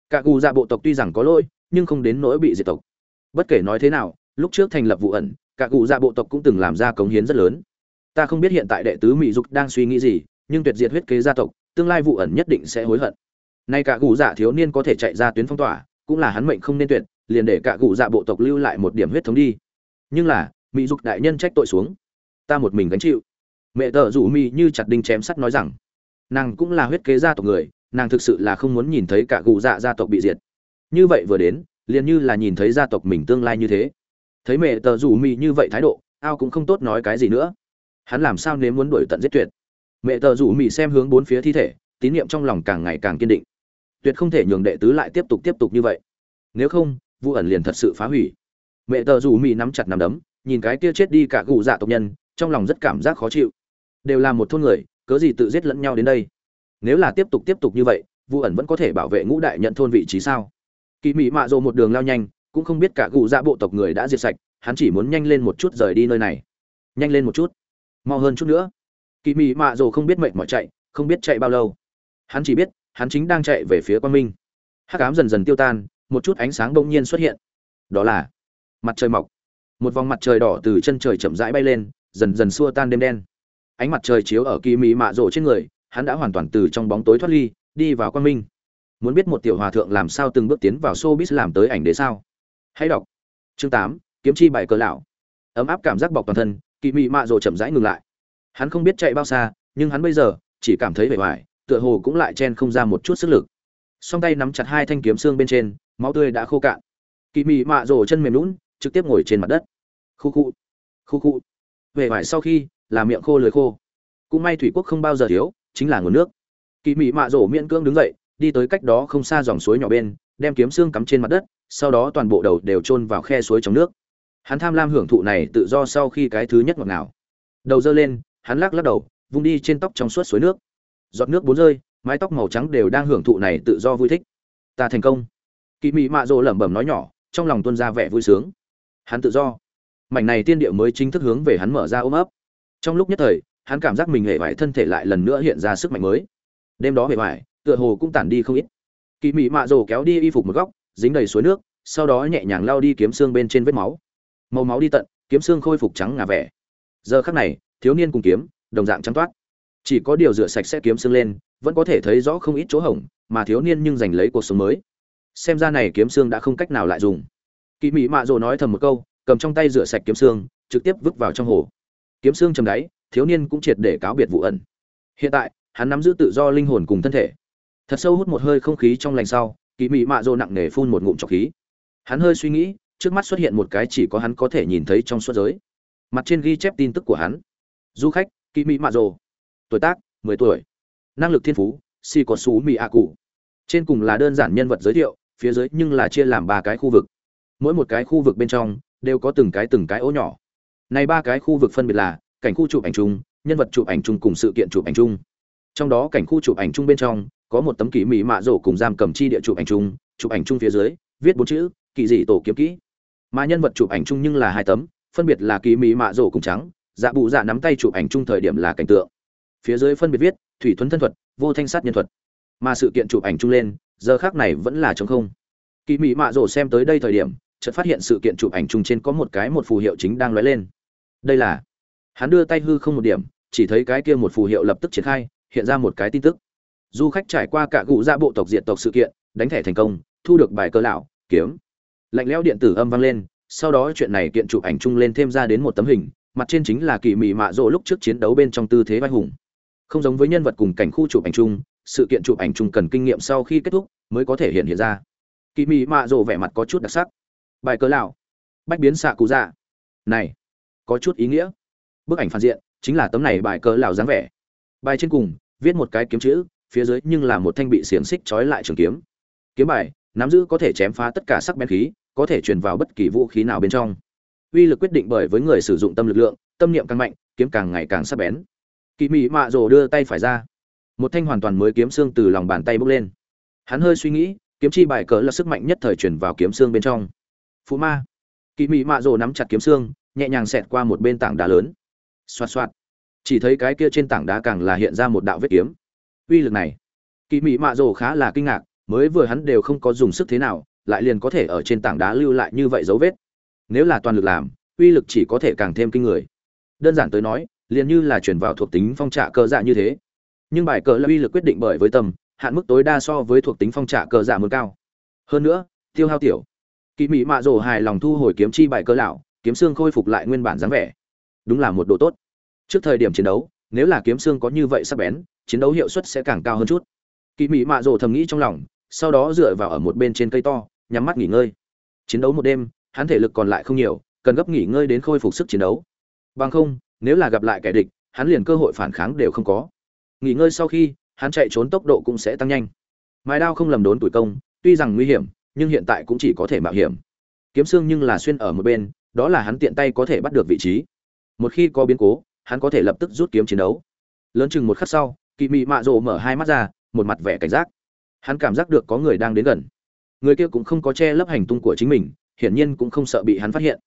cả cụ dạ bộ tộc tuy rằng có lỗi, nhưng không đến nỗi bị diệt tộc. Bất kể nói thế nào, lúc trước thành lập vụ ẩn, cả cụ dạ bộ tộc cũng từng làm ra cống hiến rất lớn. Ta không biết hiện tại đệ tứ mỹ dục đang suy nghĩ gì, nhưng tuyệt diệt huyết kế gia tộc, tương lai vụ ẩn nhất định sẽ hối hận. Nay cả cụ dạ thiếu niên có thể chạy ra tuyến phong tỏa, cũng là hắn mệnh không nên tuyệt, liền để cả cụ dạ bộ tộc lưu lại một điểm huyết thống đi. Nhưng là, mỹ dục đại nhân trách tội xuống. Ta một mình gánh chịu. Mẹ tờ rủ mỹ như chặt đinh chém sắt nói rằng. Nàng cũng là huyết kế gia tộc người nàng thực sự là không muốn nhìn thấy cả cụ dạ gia tộc bị diệt. Như vậy vừa đến, liền như là nhìn thấy gia tộc mình tương lai như thế. Thấy mẹ tờ rủ mị như vậy thái độ, ao cũng không tốt nói cái gì nữa. Hắn làm sao nếu muốn đuổi tận giết tuyệt? Mẹ tờ rủ mị xem hướng bốn phía thi thể, tín niệm trong lòng càng ngày càng kiên định. Tuyệt không thể nhường đệ tứ lại tiếp tục tiếp tục như vậy. Nếu không vụ ẩn liền thật sự phá hủy. Mẹ tờ rủ mị nắm chặt nắm đấm, nhìn cái kia chết đi cả gù dạ tộc nhân, trong lòng rất cảm giác khó chịu. Đều là một thôn người, cớ gì tự giết lẫn nhau đến đây? Nếu là tiếp tục tiếp tục như vậy vụ ẩn vẫn có thể bảo vệ ngũ đại nhận thôn vị trí sao? Kỳ mỹ mạ rộ một đường lao nhanh, cũng không biết cả gù dạ bộ tộc người đã diệt sạch, hắn chỉ muốn nhanh lên một chút rời đi nơi này. Nhanh lên một chút. Mau hơn chút nữa. Kỳ mỹ mạ rộ không biết mệnh mọi chạy, không biết chạy bao lâu. Hắn chỉ biết, hắn chính đang chạy về phía quan minh. Hắc ám dần dần tiêu tan, một chút ánh sáng bỗng nhiên xuất hiện. Đó là mặt trời mọc. Một vòng mặt trời đỏ từ chân trời chậm rãi bay lên, dần dần xua tan đêm đen. Ánh mặt trời chiếu ở kỳ mỹ mạ rộ trên người hắn đã hoàn toàn từ trong bóng tối thoát ly đi vào quan minh. Muốn biết một tiểu hòa thượng làm sao từng bước tiến vào showbiz làm tới ảnh đế sao? Hãy đọc. Chương tám kiếm chi bài cờ lão. Ấm áp cảm giác bọc toàn thân kỳ mị mạ rồ chậm rãi ngừng lại. Hắn không biết chạy bao xa nhưng hắn bây giờ chỉ cảm thấy bề vải tựa hồ cũng lại chen không ra một chút sức lực. Song tay nắm chặt hai thanh kiếm xương bên trên máu tươi đã khô cạn. Kỳ mị mạ rồ chân mềm nhũn, trực tiếp ngồi trên mặt đất. Khu khụ, khu khụ. về vải sau khi là miệng khô lưỡi khô. Cũng may thủy quốc không bao giờ thiếu chính là nguồn nước. Kỳ mị mạ rổ miễn cưỡng đứng dậy, đi tới cách đó không xa dòng suối nhỏ bên, đem kiếm xương cắm trên mặt đất, sau đó toàn bộ đầu đều chôn vào khe suối trong nước. Hắn tham lam hưởng thụ này tự do sau khi cái thứ nhất ngọt nào đầu dơ lên, hắn lắc lắc đầu, vung đi trên tóc trong suốt suối nước. Giọt nước bốn rơi, mái tóc màu trắng đều đang hưởng thụ này tự do vui thích. Ta thành công. Kỳ mị mạ rỗ lẩm bẩm nói nhỏ, trong lòng tuôn ra vẻ vui sướng. Hắn tự do. Mảnh này tiên địa mới chính thức hướng về hắn mở ra ôm ấp. Trong lúc nhất thời hắn cảm giác mình hệ vải thân thể lại lần nữa hiện ra sức mạnh mới. Đêm đó hệ vải tựa hồ cũng tản đi không ít. Kỳ mị mạ rồ kéo đi y phục một góc dính đầy suối nước sau đó nhẹ nhàng lao đi kiếm xương bên trên vết máu. Màu máu đi tận kiếm xương khôi phục trắng ngà vẻ. Giờ khắc này thiếu niên cùng kiếm đồng dạng trắng toát. Chỉ có điều rửa sạch sẽ kiếm xương lên vẫn có thể thấy rõ không ít chỗ hỏng, mà thiếu niên nhưng giành lấy cuộc sống mới. Xem ra này kiếm xương đã không cách nào lại dùng. Kỳ mị mạ rồ nói thầm một câu cầm trong tay rửa sạch kiếm xương trực tiếp vứt vào trong hồ. Kiếm xương chầm đáy thiếu niên cũng triệt để cáo biệt vụ ẩn. Hiện tại, hắn nắm giữ tự do linh hồn cùng thân thể. Thật sâu hút một hơi không khí trong lành sau kỳ mị mạ rồ nặng nề phun một ngụm trọc khí. Hắn hơi suy nghĩ, trước mắt xuất hiện một cái chỉ có hắn có thể nhìn thấy trong suốt giới. Mặt trên ghi chép tin tức của hắn. Du khách kỳ mị mạ rồ tuổi tác, mười tuổi. Năng lực thiên phú, si có xú mị a cụ. Trên cùng là đơn giản nhân vật giới thiệu, phía dưới nhưng là chia làm ba cái khu vực. Mỗi một cái khu vực bên trong, đều có từng cái từng cái ố nhỏ. Này ba cái khu vực phân biệt là cảnh khu chụp ảnh chung nhân vật chụp ảnh chung cùng sự kiện chụp ảnh chung trong đó cảnh khu chụp ảnh chung bên trong có một tấm kỷ mỹ mạ rổ cùng giam cầm chi địa chụp ảnh chung chụp ảnh chung phía dưới viết bốn chữ kỳ dị tổ kiếm kỹ mà nhân vật chụp ảnh chung nhưng là hai tấm phân biệt là kỷ mỹ mạ rổ cùng trắng dạ bụ dạ nắm tay chụp ảnh chung thời điểm là cảnh tượng phía dưới phân biệt viết thủy thuấn thân thuật vô thanh sát nhân thuật mà sự kiện chụp ảnh chung lên giờ khác này vẫn là trống không kỳ mỹ mạ rổ xem tới đây thời điểm chợt phát hiện sự kiện chụp ảnh chung trên có một cái một phù hiệu chính đang lóe lên đây là hắn đưa tay hư không một điểm, chỉ thấy cái kia một phù hiệu lập tức triển khai, hiện ra một cái tin tức. Du khách trải qua cả cụ ra dạ bộ tộc diện tộc sự kiện, đánh thẻ thành công, thu được bài cơ lão, kiếm. Lạnh lẽo điện tử âm vang lên, sau đó chuyện này kiện chụp ảnh chung lên thêm ra đến một tấm hình, mặt trên chính là kỳ mị mạ rỗ lúc trước chiến đấu bên trong tư thế vai hùng. Không giống với nhân vật cùng cảnh khu chụp ảnh chung, sự kiện chụp ảnh chung cần kinh nghiệm sau khi kết thúc mới có thể hiện hiện ra. Kỳ mị mạ rỗ vẻ mặt có chút đặc sắc. Bài cớ lão. Bách biến xạ cụ dạ. Này, có chút ý nghĩa bức ảnh phản diện chính là tấm này bài cờ lào dáng vẻ. Bài trên cùng viết một cái kiếm chữ, phía dưới nhưng là một thanh bị xiềng xích trói lại trường kiếm. Kiếm bài, nắm giữ có thể chém phá tất cả sắc bén khí, có thể truyền vào bất kỳ vũ khí nào bên trong. Uy lực quyết định bởi với người sử dụng tâm lực lượng, tâm niệm càng mạnh, kiếm càng ngày càng sắc bén. Kỳ mị mạ rồ đưa tay phải ra. Một thanh hoàn toàn mới kiếm xương từ lòng bàn tay bốc lên. Hắn hơi suy nghĩ, kiếm chi bài cỡ là sức mạnh nhất thời truyền vào kiếm xương bên trong. Phú ma. Kỳ mị mạ rồ nắm chặt kiếm xương, nhẹ nhàng xẹt qua một bên tảng đá lớn xoạt xoạt. Chỉ thấy cái kia trên tảng đá càng là hiện ra một đạo vết kiếm. Uy lực này kỳ mị mạ rồ khá là kinh ngạc, mới vừa hắn đều không có dùng sức thế nào, lại liền có thể ở trên tảng đá lưu lại như vậy dấu vết. Nếu là toàn lực làm, uy lực chỉ có thể càng thêm kinh người. Đơn giản tới nói, liền như là chuyển vào thuộc tính phong trạ cơ dạ như thế. Nhưng bài cờ là uy lực quyết định bởi với tầm hạn mức tối đa so với thuộc tính phong trạ cơ dạ muốn cao. Hơn nữa, tiêu hao tiểu. Kỳ mỹ mạ rồ hài lòng thu hồi kiếm chi bài cơ lão, kiếm xương khôi phục lại nguyên bản dáng vẻ đúng là một độ tốt. Trước thời điểm chiến đấu, nếu là kiếm xương có như vậy sắc bén, chiến đấu hiệu suất sẽ càng cao hơn chút. Kỳ mỹ mạ rồ thầm nghĩ trong lòng, sau đó dựa vào ở một bên trên cây to, nhắm mắt nghỉ ngơi. Chiến đấu một đêm, hắn thể lực còn lại không nhiều, cần gấp nghỉ ngơi đến khôi phục sức chiến đấu. Bằng không, nếu là gặp lại kẻ địch, hắn liền cơ hội phản kháng đều không có. Nghỉ ngơi sau khi, hắn chạy trốn tốc độ cũng sẽ tăng nhanh. Mái đao không lầm đốn tuổi công, tuy rằng nguy hiểm, nhưng hiện tại cũng chỉ có thể mạo hiểm. Kiếm xương nhưng là xuyên ở một bên, đó là hắn tiện tay có thể bắt được vị trí một khi có biến cố, hắn có thể lập tức rút kiếm chiến đấu. Lớn chừng một khắc sau kỳ mị mạ rộ mở hai mắt ra, một mặt vẻ cảnh giác. Hắn cảm giác được có người đang đến gần. Người kia cũng không có che lấp hành tung của chính mình, hiển nhiên cũng không sợ bị hắn phát hiện.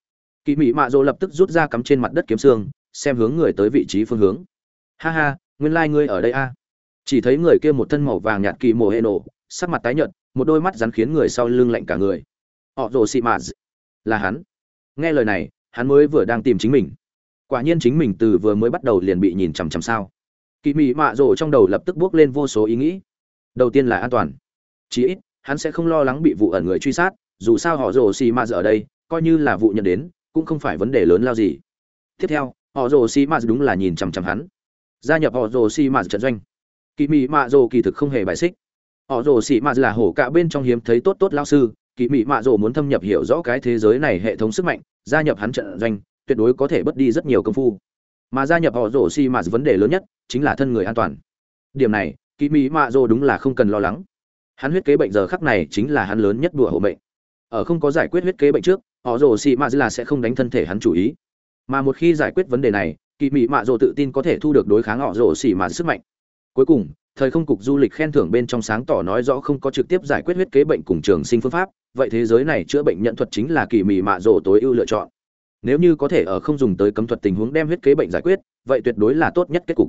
Kỳ mị mạ rộ lập tức rút ra cắm trên mặt đất kiếm xương, xem hướng người tới vị trí phương hướng. Ha ha, nguyên lai、like、ngươi ở đây a. Chỉ thấy người kia một thân màu vàng nhạt kỳ mồ hệ nổ, sắc mặt tái nhợt, một đôi mắt rắn khiến người sau lưng lạnh cả người. Họ rồ xị mạ là hắn. Nghe lời này, hắn mới vừa đang tìm chính mình quả nhiên chính mình từ vừa mới bắt đầu liền bị nhìn chằm chằm sao. Kỳ mị mạ rồ trong đầu lập tức bước lên vô số ý nghĩ. Đầu tiên là an toàn. Chí ít, hắn sẽ không lo lắng bị vụ ẩn người truy sát, dù sao họ rồ xì Mạ ở đây, coi như là vụ nhận đến, cũng không phải vấn đề lớn lao gì. Tiếp theo, họ rồ xì Mạ đúng là nhìn chằm chằm hắn. Gia nhập họ rồ xì Mạ trận doanh. Kỳ mị mạ rồ kỳ thực không hề bài xích. Họ rồ xì Mạ là hổ cả bên trong hiếm thấy tốt tốt lao sư. Kỳ mị mạ rồ muốn thâm nhập hiểu rõ cái thế giới này hệ thống sức mạnh, gia nhập hắn trận doanh tuyệt đối có thể bớt đi rất nhiều công phu. Mà gia nhập họ rồ xi mà vấn đề lớn nhất chính là thân người an toàn. Điểm này kỳ mỹ mạ rồ đúng là không cần lo lắng. Hắn huyết kế bệnh giờ khắc này chính là hắn lớn nhất đùa hộ mệnh. Ở không có giải quyết huyết kế bệnh trước, họ rồ xì mạ là sẽ không đánh thân thể hắn chủ ý. Mà một khi giải quyết vấn đề này kỳ mỹ mạ rồ tự tin có thể thu được đối kháng họ rồ xì mạ sức mạnh. Cuối cùng, thời không cục du lịch khen thưởng bên trong sáng tỏ nói rõ không có trực tiếp giải quyết huyết kế bệnh cùng trường sinh phương pháp, vậy thế giới này chữa bệnh nhận thuật chính là kỳ mỹ mạ rồ tối ưu lựa chọn nếu như có thể ở không dùng tới cấm thuật tình huống đem huyết kế bệnh giải quyết, vậy tuyệt đối là tốt nhất kết cục.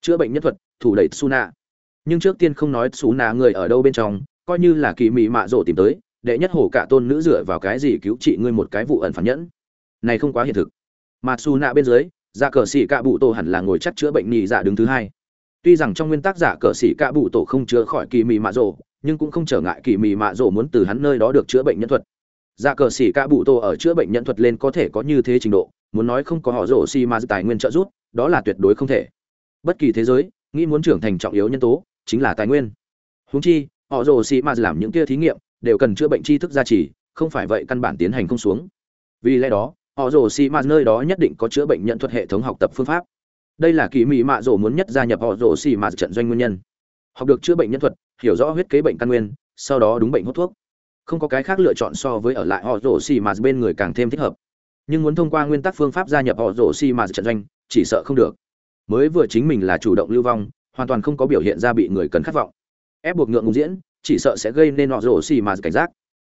Chữa bệnh nhân thuật, thủ đẩy suna nhưng trước tiên không nói xú nà người ở đâu bên trong, coi như là kỳ mị mạ rộ tìm tới, đệ nhất hổ cả tôn nữ dựa vào cái gì cứu trị ngươi một cái vụ ẩn phản nhẫn? Này không quá hiện thực. Mà xù nạ bên dưới giả cờ xỉ cạ bụ tổ hẳn là ngồi chắc chữa bệnh nhị dạ đứng thứ hai. Tuy rằng trong nguyên tắc giả cờ xỉ cạ bụ tổ không chữa khỏi kỳ mị mạ rộ, nhưng cũng không trở ngại kỳ mị mạ rộ muốn từ hắn nơi đó được chữa bệnh nhân thuật. Dạ cờ xỉ cả bụ tổ ở chữa bệnh nhân thuật lên có thể có như thế trình độ, muốn nói không có họ rổ xi mà tài nguyên trợ giúp, đó là tuyệt đối không thể. Bất kỳ thế giới, nghĩ muốn trưởng thành trọng yếu nhân tố, chính là tài nguyên. Húng chi, họ rồ xì mà làm những kia thí nghiệm, đều cần chữa bệnh tri thức gia trì, không phải vậy căn bản tiến hành không xuống. Vì lẽ đó, họ rồ xì mà nơi đó nhất định có chữa bệnh nhận thuật hệ thống học tập phương pháp. Đây là kỳ mỹ mạ rồ muốn nhất gia nhập họ rồ xì mà trận doanh nguyên nhân. Học được chữa bệnh nhân thuật, hiểu rõ huyết kế bệnh căn nguyên, sau đó đúng bệnh hút thuốc không có cái khác lựa chọn so với ở lại họ rổ xì mà bên người càng thêm thích hợp. Nhưng muốn thông qua nguyên tắc phương pháp gia nhập họ rổ xì mà trận doanh, chỉ sợ không được. Mới vừa chính mình là chủ động lưu vong, hoàn toàn không có biểu hiện ra bị người cần khát vọng. Ép buộc ngượng ngùng diễn, chỉ sợ sẽ gây nên họ rổ xì mà cảnh giác.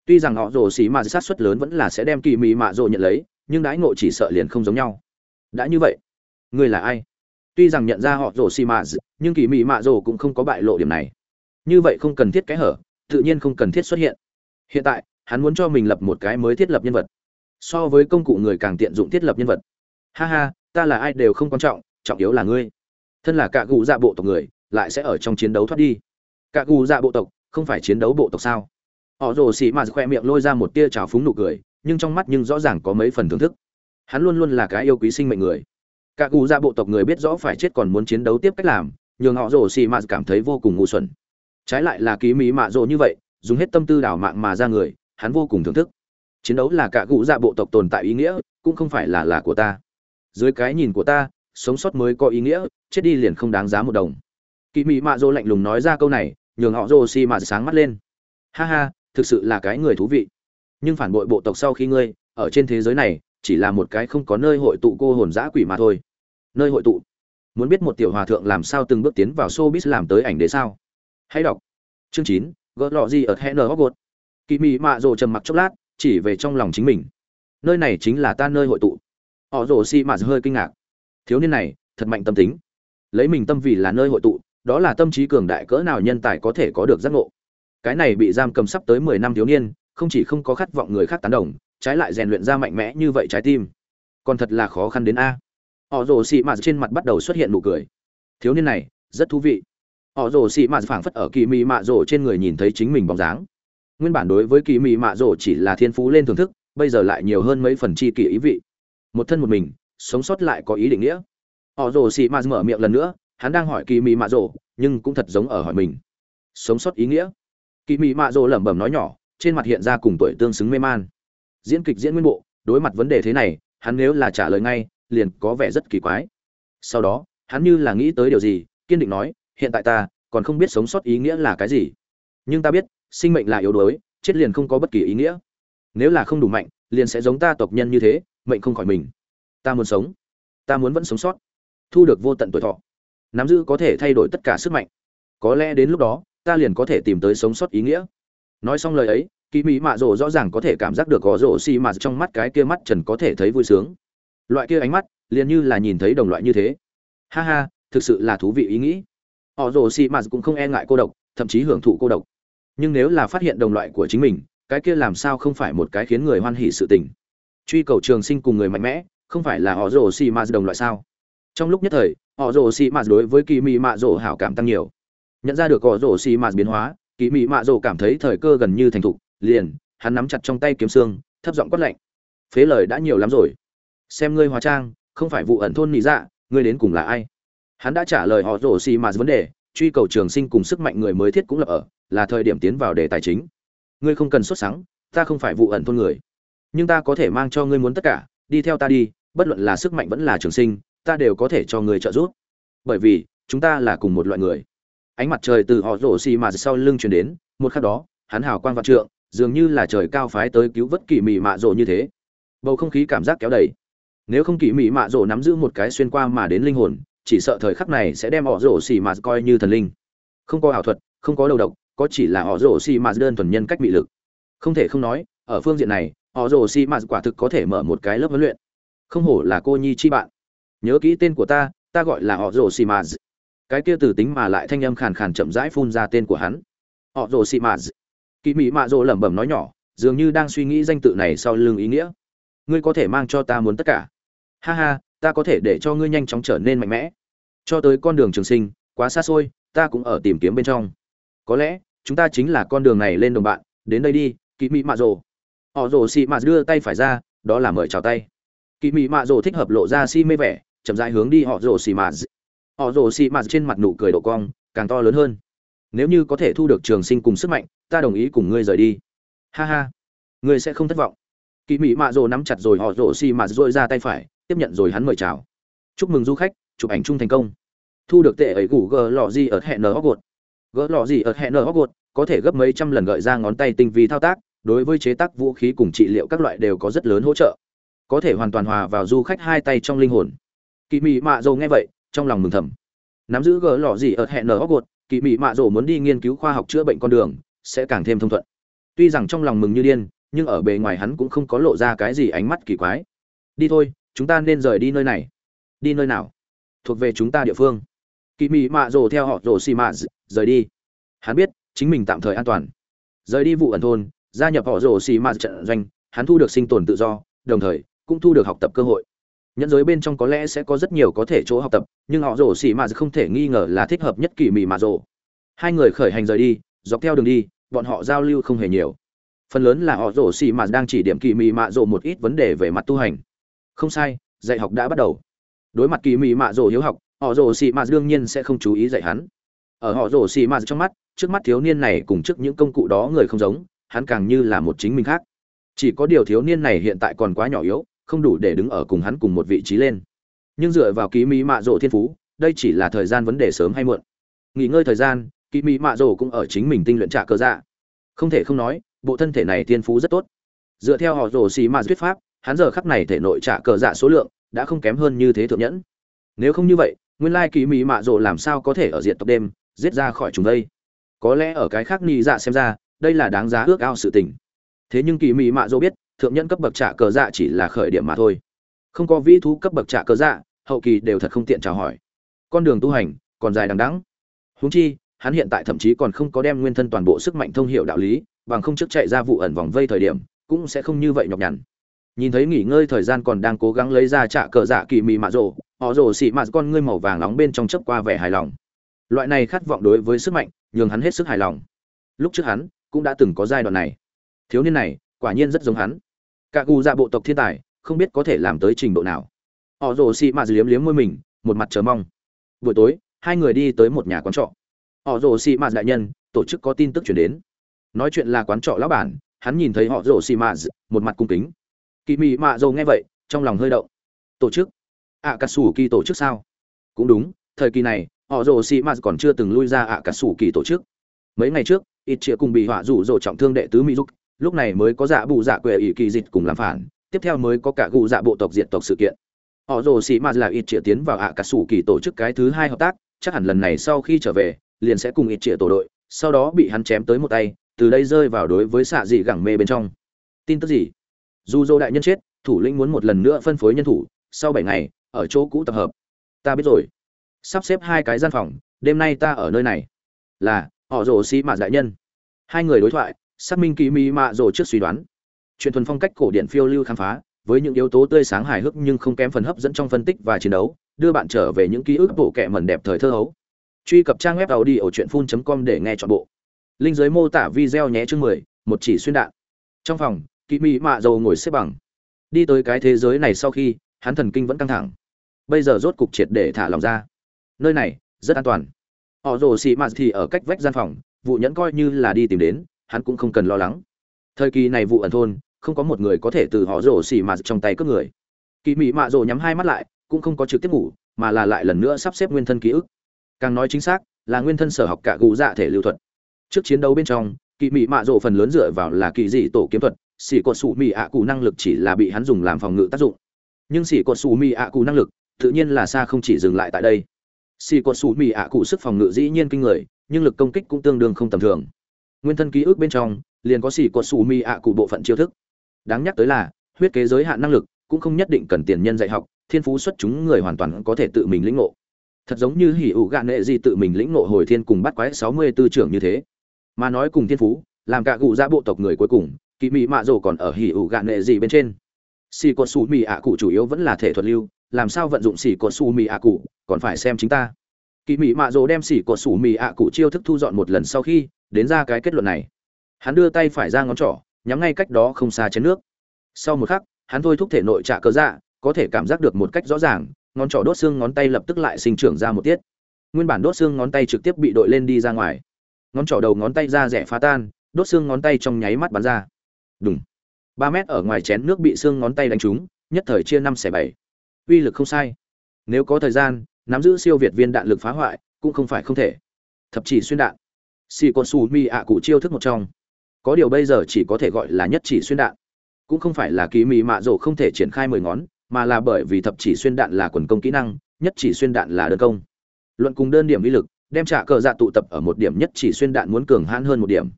Tuy rằng họ rổ xì mà sát suất lớn vẫn là sẽ đem kỳ mị mạ rổ nhận lấy, nhưng đãi ngộ chỉ sợ liền không giống nhau. Đã như vậy người là ai? Tuy rằng nhận ra họ rổ xì mà nhưng kỳ mị mạ rổ cũng không có bại lộ điểm này. Như vậy không cần thiết cái hở, tự nhiên không cần thiết xuất hiện hiện tại, hắn muốn cho mình lập một cái mới thiết lập nhân vật. So với công cụ người càng tiện dụng thiết lập nhân vật. Ha ha, ta là ai đều không quan trọng trọng yếu là ngươi. Thân là cạ gù dạ bộ tộc người, lại sẽ ở trong chiến đấu thoát đi. Cạ gù dạ bộ tộc, không phải chiến đấu bộ tộc sao? Họ rồ xì mà khoe miệng lôi ra một tia trào phúng nụ cười, nhưng trong mắt nhưng rõ ràng có mấy phần thưởng thức. Hắn luôn luôn là cái yêu quý sinh mệnh người. Cạ cụ dạ bộ tộc người biết rõ phải chết còn muốn chiến đấu tiếp cách làm, nhường họ rồ xì mạt cảm thấy vô cùng ngu xuẩn. Trái lại là ký mỹ mạ rồ như vậy dùng hết tâm tư đảo mạng mà ra người, hắn vô cùng thưởng thức. Chiến đấu là cả cụ dạ bộ tộc tồn tại ý nghĩa, cũng không phải là là của ta. Dưới cái nhìn của ta, sống sót mới có ý nghĩa, chết đi liền không đáng giá một đồng. Kỳ mỹ mạ dô lạnh lùng nói ra câu này, nhường họ rô xi mạ sáng mắt lên. Ha ha, thực sự là cái người thú vị. Nhưng phản bội bộ tộc sau khi ngươi, ở trên thế giới này, chỉ là một cái không có nơi hội tụ cô hồn dã quỷ mà thôi. Nơi hội tụ? Muốn biết một tiểu hòa thượng làm sao từng bước tiến vào showbiz làm tới ảnh đế sao? Hãy đọc. Chương chín gỡ lọ gì ở hẹn gột. Kỳ mị mạ rồ trầm mặc chốc lát, chỉ về trong lòng chính mình. Nơi này chính là ta nơi hội tụ. Họ rồ si mạ hơi kinh ngạc. Thiếu niên này, thật mạnh tâm tính. Lấy mình tâm vì là nơi hội tụ, đó là tâm trí cường đại cỡ nào nhân tài có thể có được giác ngộ. Cái này bị giam cầm sắp tới mười năm thiếu niên, không chỉ không có khát vọng người khác tán đồng, trái lại rèn luyện ra mạnh mẽ như vậy trái tim. Còn thật là khó khăn đến a. Họ rồ xị mạt trên mặt bắt đầu xuất hiện nụ cười. Thiếu niên này, rất thú vị họ rồ xị mạt phảng phất ở kỳ mị mạ rồ trên người nhìn thấy chính mình bóng dáng. Nguyên bản đối với kỳ mị mạ rồ chỉ là thiên phú lên thưởng thức, bây giờ lại nhiều hơn mấy phần chi kỳ ý vị. Một thân một mình, sống sót lại có ý định nghĩa. Họ rồ xị mạt mở miệng lần nữa, hắn đang hỏi kỳ mị mạ rồ, nhưng cũng thật giống ở hỏi mình. Sống sót ý nghĩa. Kỳ mị mạ rồ lẩm bẩm nói nhỏ, trên mặt hiện ra cùng tuổi tương xứng mê man. Diễn kịch diễn nguyên bộ, đối mặt vấn đề thế này, hắn nếu là trả lời ngay, liền có vẻ rất kỳ quái. Sau đó, hắn như là nghĩ tới điều gì, kiên định nói hiện tại ta còn không biết sống sót ý nghĩa là cái gì. Nhưng ta biết, sinh mệnh là yếu đuối, chết liền không có bất kỳ ý nghĩa. Nếu là không đủ mạnh, liền sẽ giống ta tộc nhân như thế, mệnh không khỏi mình. Ta muốn sống. Ta muốn vẫn sống sót. Thu được vô tận tuổi thọ. Nắm giữ có thể thay đổi tất cả sức mạnh. Có lẽ đến lúc đó, ta liền có thể tìm tới sống sót ý nghĩa. Nói xong lời ấy kỳ mỹ mạ rồ rõ ràng có thể cảm giác được gò rồ xì mà trong mắt cái kia mắt trần có thể thấy vui sướng. Loại kia ánh mắt, liền như là nhìn thấy đồng loại như thế. Ha ha, thực sự là thú vị ý nghĩ họ rồ xì mà cũng không e ngại cô độc, thậm chí hưởng thụ cô độc. Nhưng nếu là phát hiện đồng loại của chính mình, cái kia làm sao không phải một cái khiến người hoan hỉ sự tình? Truy cầu trường sinh cùng người mạnh mẽ, không phải là họ rồ xì mà đồng loại sao? Trong lúc nhất thời, họ rồ xì mà đối với kỳ mỹ mạ rồ hảo cảm tăng nhiều. Nhận ra được họ rồ xì mà biến hóa kỳ mỹ mạ rồ cảm thấy thời cơ gần như thành thục, liền, hắn nắm chặt trong tay kiếm xương, thấp giọng quát lạnh. Phế lời đã nhiều lắm rồi. Xem ngươi hóa trang, không phải vụ ẩn thôn nị dạ ngươi đến cùng là ai? Hắn đã trả lời họ rổ xì mà vấn đề, truy cầu trường sinh cùng sức mạnh người mới thiết cũng lập ở, là thời điểm tiến vào đề tài chính. Ngươi không cần xuất sáng ta không phải vụ ẩn thôn người. Nhưng ta có thể mang cho ngươi muốn tất cả, đi theo ta đi, bất luận là sức mạnh vẫn là trường sinh, ta đều có thể cho ngươi trợ giúp. Bởi vì, chúng ta là cùng một loại người. Ánh mặt trời từ họ rổ xì mà sau lưng truyền đến, một khắc đó, hắn hào quang vạn trượng, dường như là trời cao phái tới cứu vớt kỳ mị mạ rồ như thế. Bầu không khí cảm giác kéo đầy. Nếu không kỳ mị mạ rồ nắm giữ một cái xuyên qua mà đến linh hồn chỉ sợ thời khắc này sẽ đem họ rổ xì mà coi như thần linh. Không có ảo thuật, không có đầu độc, có chỉ là họ rổ xì mà đơn thuần nhân cách bị lực. Không thể không nói, ở phương diện này, họ rổ xì mà quả thực có thể mở một cái lớp huấn luyện. Không hổ là cô nhi chi bạn. Nhớ kỹ tên của ta ta gọi là họ rổ xì mà. Cái kia từ tính mà lại thanh âm khàn khàn chậm rãi phun ra tên của hắn. Họ rổ xì mà. Kỳ mỹ mạ rổ lẩm bẩm nói nhỏ, dường như đang suy nghĩ danh tự này sau lưng ý nghĩa. Ngươi có thể mang cho ta muốn tất cả. Ha ha ta có thể để cho ngươi nhanh chóng trở nên mạnh mẽ. Cho tới con đường trường sinh, quá xa xôi, ta cũng ở tìm kiếm bên trong. Có lẽ, chúng ta chính là con đường này lên đồng bạn, đến đây đi kỳ mỹ mạ rồ. Họ rồ xị mạ đưa tay phải ra, đó là mời chào tay. Kỳ mỹ mạ rồ thích hợp lộ ra si mê vẻ, chậm rãi hướng đi họ rồ xị mạ. Họ rồ xị mạ trên mặt nụ cười độ cong, càng to lớn hơn. Nếu như có thể thu được trường sinh cùng sức mạnh, ta đồng ý cùng ngươi rời đi. Ha ha. Ngươi sẽ không thất vọng. Kỳ mỹ mạ rồ nắm chặt rồi họ rồ xì mà dội ra tay phải tiếp nhận rồi hắn mời chào. Chúc mừng du khách, chụp ảnh chung thành công. Thu được tệ ấy gủ gờ lọ gì ở hẹn nở gột. Gỡ lọ gì ở hẹn nở gột, có thể gấp mấy trăm lần gợi ra ngón tay tinh vi thao tác, đối với chế tác vũ khí cùng trị liệu các loại đều có rất lớn hỗ trợ. Có thể hoàn toàn hòa vào du khách hai tay trong linh hồn. Kỳ mị mạ dầu nghe vậy, trong lòng mừng thầm. Nắm giữ gỡ lọ gì ở hẹn nở gột kỳ mị mạ dầu muốn đi nghiên cứu khoa học chữa bệnh con đường, sẽ càng thêm thông thuận. Tuy rằng trong lòng mừng như điên, nhưng ở bề ngoài hắn cũng không có lộ ra cái gì ánh mắt kỳ quái. Đi thôi chúng ta nên rời đi nơi này. Đi nơi nào? Thuộc về chúng ta địa phương. Kỳ mỹ mạ rồ theo họ rồ xì mạ rời đi. Hắn biết, chính mình tạm thời an toàn. Rời đi vụ ẩn thôn, gia nhập họ rồ xì mạ trận doanh, hắn thu được sinh tồn tự do, đồng thời, cũng thu được học tập cơ hội. Nhẫn giới bên trong có lẽ sẽ có rất nhiều có thể chỗ học tập, nhưng họ rồ xì mạ không thể nghi ngờ là thích hợp nhất kỳ mỹ mạ rồ. Hai người khởi hành rời đi, dọc theo đường đi, bọn họ giao lưu không hề nhiều. Phần lớn là họ rổ xì mạ đang chỉ điểm kỳ mị mạ rộ một ít vấn đề về mặt tu hành không sai, dạy học đã bắt đầu. Đối mặt kỳ mị mạ rồ hiếu học, họ rồ xì mạ đương nhiên sẽ không chú ý dạy hắn. Ở họ rồ xì mạ trong mắt, trước mắt thiếu niên này cùng trước những công cụ đó người không giống, hắn càng như là một chính mình khác. Chỉ có điều thiếu niên này hiện tại còn quá nhỏ yếu, không đủ để đứng ở cùng hắn cùng một vị trí lên. Nhưng dựa vào kỳ mỹ mạ rồ thiên phú, đây chỉ là thời gian vấn đề sớm hay muộn. Nghỉ ngơi thời gian, kỳ mỹ mạ rồ cũng ở chính mình tinh luyện trả cơ dạ. Không thể không nói, bộ thân thể này thiên phú rất tốt. Dựa theo họ rồ xì mạ thuyết pháp hắn giờ khắc này thể nội trả cờ dạ số lượng đã không kém hơn như thế thượng nhẫn. Nếu không như vậy, nguyên lai kỳ mỹ mạ rộ làm sao có thể ở diện tộc đêm, giết ra khỏi chúng đây? Có lẽ ở cái khác ni dạ xem ra, đây là đáng giá ước ao sự tình. Thế nhưng kỳ mỹ mạ rộ biết, thượng nhẫn cấp bậc trả cờ dạ chỉ là khởi điểm mà thôi. Không có vĩ thú cấp bậc trả cờ dạ hậu kỳ đều thật không tiện chào hỏi. Con đường tu hành còn dài đằng đẵng. Huống chi, hắn hiện tại thậm chí còn không có đem nguyên thân toàn bộ sức mạnh thông hiệu đạo lý, bằng không trước chạy ra vụ ẩn vòng vây thời điểm, cũng sẽ không như vậy nhọc nhằn nhìn thấy nghỉ ngơi thời gian còn đang cố gắng lấy ra trả cờ dạ kỳ mị mạ rồ, họ rồ xị mạ con ngươi màu vàng nóng bên trong chớp qua vẻ hài lòng. Loại này khát vọng đối với sức mạnh, nhường hắn hết sức hài lòng. Lúc trước hắn cũng đã từng có giai đoạn này. Thiếu niên này, quả nhiên rất giống hắn. Cả cụ dạ bộ tộc thiên tài, không biết có thể làm tới trình độ nào. Họ rồ xị mạ liếm liếm môi mình, một mặt chờ mong. Buổi tối, hai người đi tới một nhà quán trọ. Họ rồ xị mạ đại nhân, tổ chức có tin tức chuyển đến. Nói chuyện là quán trọ lão bản, hắn nhìn thấy họ rồ xị mạ một mặt cung kính kỳ mị mạ dầu nghe vậy, trong lòng hơi động. Tổ chức? Ạ cà sủ kỳ tổ chức sao? Cũng đúng, thời kỳ này, họ rồ xị mạ còn chưa từng lui ra ạ cà sủ kỳ tổ chức. Mấy ngày trước, ít chĩa cùng bị họa rủ rồ trọng thương đệ tứ mỹ dục lúc này mới có dạ bù dạ quệ ỷ kỳ dịch cùng làm phản, tiếp theo mới có cả gù dạ bộ tộc diệt tộc sự kiện. Họ rồ xị mạ là ít chĩa tiến vào ạ cà sủ kỳ tổ chức cái thứ hai hợp tác, chắc hẳn lần này sau khi trở về, liền sẽ cùng ít chĩa tổ đội, sau đó bị hắn chém tới một tay, từ đây rơi vào đối với xạ dị gẳng mê bên trong. Tin tức gì? Dù dô đại nhân chết, thủ lĩnh muốn một lần nữa phân phối nhân thủ, sau bảy ngày, ở chỗ cũ tập hợp. Ta biết rồi. Sắp xếp hai cái gian phòng, đêm nay ta ở nơi này. Là, họ rồ xi mạ đại nhân. Hai người đối thoại, xác minh kỳ mỹ mạ rồ trước suy đoán. Chuyện thuần phong cách cổ điển phiêu lưu khám phá, với những yếu tố tươi sáng hài hước nhưng không kém phần hấp dẫn trong phân tích và chiến đấu, đưa bạn trở về những ký ức bộ kệ mẩn đẹp thời thơ hấu. Truy cập trang web tàu đi ở truyện phun com để nghe chọn bộ. Linh giới mô tả video nhé chương mười, một chỉ xuyên đạn. Trong phòng kỳ mỹ mạ dầu ngồi xếp bằng. Đi tới cái thế giới này sau khi, hắn thần kinh vẫn căng thẳng. Bây giờ rốt cục triệt để thả lòng ra. Nơi này, rất an toàn. Họ rồ xị mạ thì ở cách vách gian phòng, vụ nhẫn coi như là đi tìm đến, hắn cũng không cần lo lắng. Thời kỳ này vụ ẩn thôn, không có một người có thể từ họ rồ xị mạ trong tay cướp người. Kỳ mỹ mạ rồ nhắm hai mắt lại, cũng không có trực tiếp ngủ, mà là lại lần nữa sắp xếp nguyên thân ký ức. Càng nói chính xác, là nguyên thân sở học cả gù dạ thể lưu thuật. Trước chiến đấu bên trong kỳ mỹ mạ rồ phần lớn dựa vào là kỳ dị tổ kiếm thuật xỉ cột sủ mì ạ cụ năng lực chỉ là bị hắn dùng làm phòng ngự tác dụng. Nhưng xỉ cột sủ mì ạ cụ năng lực, tự nhiên là xa không chỉ dừng lại tại đây. Xỉ cột sủ mì ạ cụ sức phòng ngự dĩ nhiên kinh người, nhưng lực công kích cũng tương đương không tầm thường. Nguyên thân ký ức bên trong, liền có xỉ cột sủ mì ạ cụ bộ phận chiêu thức. Đáng nhắc tới là, huyết kế giới hạn năng lực cũng không nhất định cần tiền nhân dạy học, thiên phú xuất chúng người hoàn toàn có thể tự mình lĩnh ngộ. Thật giống như hỉ ủ gạn nệ gì tự mình lĩnh ngộ hồi thiên cùng bắt quái sáu mươi tư trưởng như thế. Mà nói cùng thiên phú, làm cả cụ ra bộ tộc người cuối cùng kỳ mị mạ rồ còn ở hỉ ủ gạn nệ gì bên trên. Xì cột xù mì ạ cụ chủ yếu vẫn là thể thuật lưu, làm sao vận dụng xì cột xù mì ạ cụ, còn phải xem chính ta. Kỳ mị mạ rồ đem xì cột xù mì ạ cụ chiêu thức thu dọn một lần sau khi, đến ra cái kết luận này. Hắn đưa tay phải ra ngón trỏ, nhắm ngay cách đó không xa chén nước. Sau một khắc, hắn thôi thúc thể nội trạ cơ dạ có thể cảm giác được một cách rõ ràng, ngón trỏ đốt xương ngón tay lập tức lại sinh trưởng ra một tiết. Nguyên bản đốt xương ngón tay trực tiếp bị đội lên đi ra ngoài. Ngón trỏ đầu ngón tay ra rẻ phá tan, đốt xương ngón tay trong nháy mắt bắn ra đùng. Ba mét ở ngoài chén nước bị xương ngón tay đánh trúng, nhất thời chia năm xẻ bảy. Uy lực không sai. Nếu có thời gian, nắm giữ siêu việt viên đạn lực phá hoại, cũng không phải không thể. Thập chỉ xuyên đạn. Xì con su mi ạ cụ chiêu thức một trong. Có điều bây giờ chỉ có thể gọi là nhất chỉ xuyên đạn. Cũng không phải là ký mì mạ rổ không thể triển khai mười ngón, mà là bởi vì thập chỉ xuyên đạn là quần công kỹ năng, nhất chỉ xuyên đạn là đơn công. Luận cùng đơn điểm uy lực, đem trả cờ dạ tụ tập ở một điểm nhất chỉ xuyên đạn muốn cường hãn hơn một điểm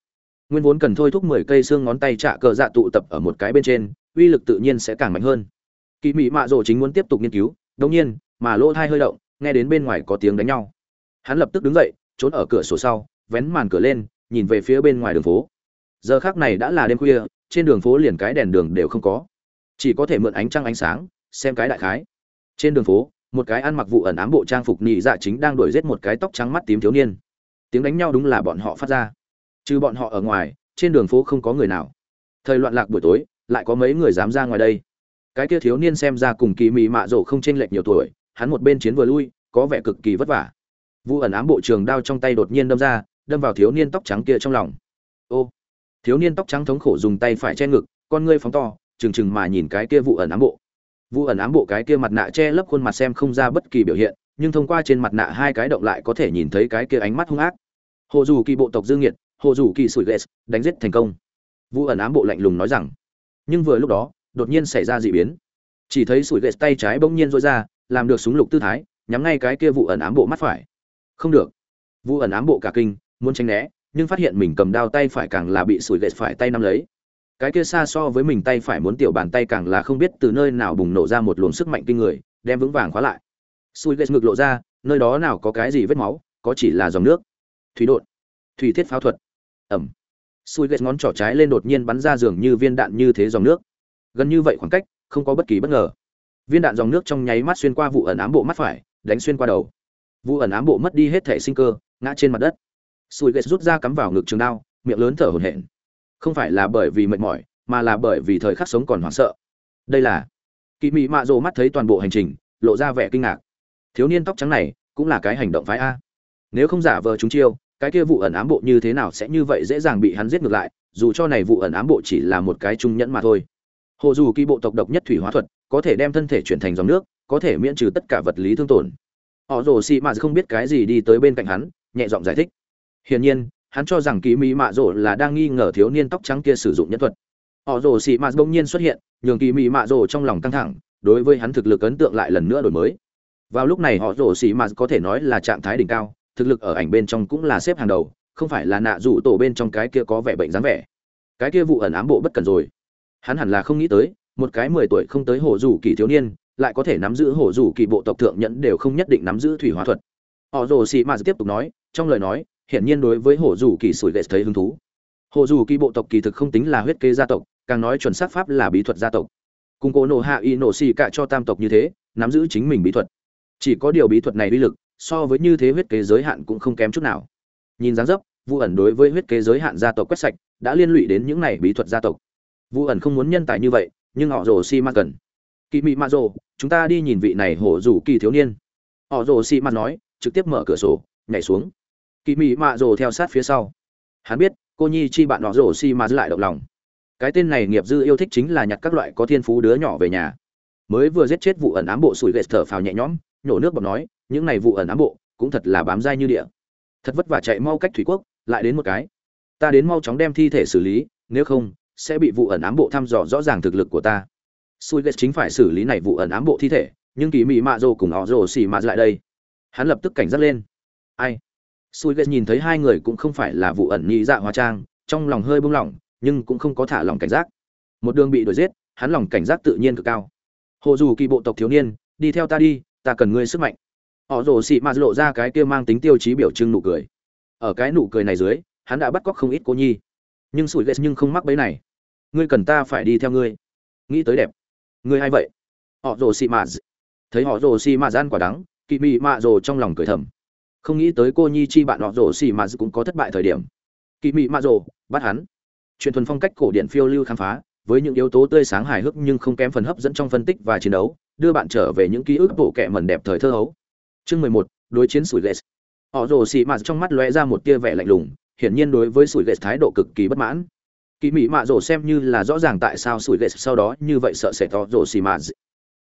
nguyên vốn cần thôi thúc mười cây xương ngón tay trả cờ dạ tụ tập ở một cái bên trên, uy lực tự nhiên sẽ càng mạnh hơn. Kỳ mị mạ rồ chính muốn tiếp tục nghiên cứu đống nhiên, mà lỗ thai hơi động, nghe đến bên ngoài có tiếng đánh nhau. Hắn lập tức đứng dậy, trốn ở cửa sổ sau, vén màn cửa lên, nhìn về phía bên ngoài đường phố. Giờ khác này đã là đêm khuya, trên đường phố liền cái đèn đường đều không có. Chỉ có thể mượn ánh trăng ánh sáng, xem cái đại khái. Trên đường phố, một cái ăn mặc vụ ẩn ám bộ trang phục nhị dạ chính đang đuổi giết một cái tóc trắng mắt tím thiếu niên. Tiếng đánh nhau đúng là bọn họ phát ra trừ bọn họ ở ngoài, trên đường phố không có người nào. Thời loạn lạc buổi tối, lại có mấy người dám ra ngoài đây. Cái kia thiếu niên xem ra cùng kỳ mị mạ rổ không chênh lệch nhiều tuổi, hắn một bên chiến vừa lui, có vẻ cực kỳ vất vả. Vu ẩn ám bộ trường đao trong tay đột nhiên đâm ra, đâm vào thiếu niên tóc trắng kia trong lòng. Ô! Thiếu niên tóc trắng thống khổ dùng tay phải che ngực, con ngươi phóng to, trừng trừng mà nhìn cái kia vụ ẩn ám bộ. Vụ ẩn ám bộ cái kia mặt nạ che lấp khuôn mặt xem không ra bất kỳ biểu hiện, nhưng thông qua trên mặt nạ hai cái động lại có thể nhìn thấy cái kia ánh mắt hung ác. Hồ dù kỳ bộ tộc dương nhiệt hồ dù kỳ sủi ghét đánh giết thành công. Vu ẩn ám bộ lạnh lùng nói rằng, nhưng vừa lúc đó, đột nhiên xảy ra dị biến. Chỉ thấy sủi ghét tay trái bỗng nhiên rối ra, làm được súng lục tư thái, nhắm ngay cái kia vụ ẩn ám bộ mắt phải. Không được. Vu ẩn ám bộ cả kinh, muốn tránh né, nhưng phát hiện mình cầm đao tay phải càng là bị sủi ghét phải tay nắm lấy. Cái kia xa so với mình tay phải muốn tiểu bàn tay càng là không biết từ nơi nào bùng nổ ra một luồng sức mạnh kinh người, đem vững vàng khóa lại. Sủi ghét ngực lộ ra, nơi đó nào có cái gì vết máu, có chỉ là dòng nước. Thủy đột. Thủy thiết pháo thuật ẩm. Sủi ghét ngón trỏ trái lên đột nhiên bắn ra dường như viên đạn như thế dòng nước. Gần như vậy khoảng cách, không có bất kỳ bất ngờ. Viên đạn dòng nước trong nháy mắt xuyên qua vụ ẩn ám bộ mắt phải, đánh xuyên qua đầu. Vụ ẩn ám bộ mất đi hết thể sinh cơ, ngã trên mặt đất. Sùi ghét rút ra cắm vào ngực trường đao, miệng lớn thở hổn hển. Không phải là bởi vì mệt mỏi, mà là bởi vì thời khắc sống còn hoảng sợ. Đây là kỳ mị mạ rồ mắt thấy toàn bộ hành trình, lộ ra vẻ kinh ngạc. Thiếu niên tóc trắng này cũng là cái hành động phái a. Nếu không giả vờ chúng chiêu cái kia vụ ẩn ám bộ như thế nào sẽ như vậy dễ dàng bị hắn giết ngược lại, dù cho này vụ ẩn ám bộ chỉ là một cái trung nhẫn mà thôi. Hồ dù kỳ bộ tộc độc nhất thủy hóa thuật, có thể đem thân thể chuyển thành dòng nước, có thể miễn trừ tất cả vật lý thương tổn. Họ rồ xị mạ không biết cái gì đi tới bên cạnh hắn, nhẹ giọng giải thích. Hiển nhiên, hắn cho rằng kỳ mỹ mạ rồ là đang nghi ngờ thiếu niên tóc trắng kia sử dụng nhân thuật. Họ rồ xị mạ bỗng nhiên xuất hiện, nhường kỳ mỹ mạ rồ trong lòng căng thẳng, đối với hắn thực lực ấn tượng lại lần nữa đổi mới. Vào lúc này, họ rồ xị mạ có thể nói là trạng thái đỉnh cao thực lực ở ảnh bên trong cũng là xếp hàng đầu, không phải là nạ rủ tổ bên trong cái kia có vẻ bệnh dáng vẻ. Cái kia vụ ẩn ám bộ bất cần rồi. Hắn hẳn là không nghĩ tới, một cái mười tuổi không tới hổ rủ kỳ thiếu niên, lại có thể nắm giữ hổ rủ kỳ bộ tộc thượng nhẫn đều không nhất định nắm giữ thủy hóa thuật. Họ rồ xì mà tiếp tục nói, trong lời nói, hiển nhiên đối với hổ rủ kỳ sủi lệ thấy hứng thú. Hổ rủ kỳ bộ tộc kỳ thực không tính là huyết kế gia tộc, càng nói chuẩn xác pháp là bí thuật gia tộc. Cùng cố nổ hạ y nổ xì cả cho tam tộc như thế, nắm giữ chính mình bí thuật. Chỉ có điều bí thuật này uy lực so với như thế huyết kế giới hạn cũng không kém chút nào. Nhìn dáng dấp, vu ẩn đối với huyết kế giới hạn gia tộc quét sạch, đã liên lụy đến những này bí thuật gia tộc. Vu ẩn không muốn nhân tài như vậy, nhưng họ rồ si ma cần. Kỳ mị ma rồ, chúng ta đi nhìn vị này hổ rủ kỳ thiếu niên. Họ rồ si ma nói, trực tiếp mở cửa sổ, nhảy xuống. Kỳ mị ma rồ theo sát phía sau. Hắn biết, cô nhi chi bạn họ rồ si ma lại động lòng. Cái tên này nghiệp dư yêu thích chính là nhặt các loại có thiên phú đứa nhỏ về nhà. Mới vừa giết chết vụ ẩn ám bộ sủi ghét thở phào nhẹ nhõm nhổ nước bọt nói những này vụ ẩn ám bộ cũng thật là bám dai như địa. Thật vất vả chạy mau cách thủy quốc, lại đến một cái. Ta đến mau chóng đem thi thể xử lý, nếu không, sẽ bị vụ ẩn ám bộ thăm dò rõ ràng thực lực của ta. Sui ghét chính phải xử lý này vụ ẩn ám bộ thi thể, nhưng kỳ mị mạ rồ cùng họ rồ xì mạ lại đây. Hắn lập tức cảnh giác lên. Ai? Sui ghét nhìn thấy hai người cũng không phải là vụ ẩn nhị dạ hóa trang, trong lòng hơi buông lỏng, nhưng cũng không có thả lòng cảnh giác. Một đường bị đuổi giết, hắn lòng cảnh giác tự nhiên cực cao. Hồ dù kỳ bộ tộc thiếu niên, đi theo ta đi, ta cần ngươi sức mạnh họ rồ xị mạt lộ ra cái kia mang tính tiêu chí biểu trưng nụ cười. Ở cái nụ cười này dưới, hắn đã bắt cóc không ít cô nhi. Nhưng sủi ghét nhưng không mắc bấy này. Ngươi cần ta phải đi theo ngươi. Nghĩ tới đẹp. Ngươi hay vậy? Họ rồ xị mạt thấy họ rồ xị mạt gian quả đắng, kỵ mị mạ rồ trong lòng cười thầm. Không nghĩ tới cô nhi chi bạn họ rồ xị mà cũng có thất bại thời điểm. Kỵ mị mạ rồ, bắt hắn. Chuyện thuần phong cách cổ điển phiêu lưu khám phá, với những yếu tố tươi sáng hài hước nhưng không kém phần hấp dẫn trong phân tích và chiến đấu, đưa bạn trở về những ký ức bộ kệ mẩn đẹp thời thơ hấu chương mười một, đối chiến sủi ghét họ rồ xì mạ trong mắt lóe ra một tia vẻ lạnh lùng, hiển nhiên đối với sủi ghét thái độ cực kỳ bất mãn. Kỳ mỹ mạ rồ xem như là rõ ràng tại sao sủi ghét sau đó như vậy sợ sệt to rồ xì mạ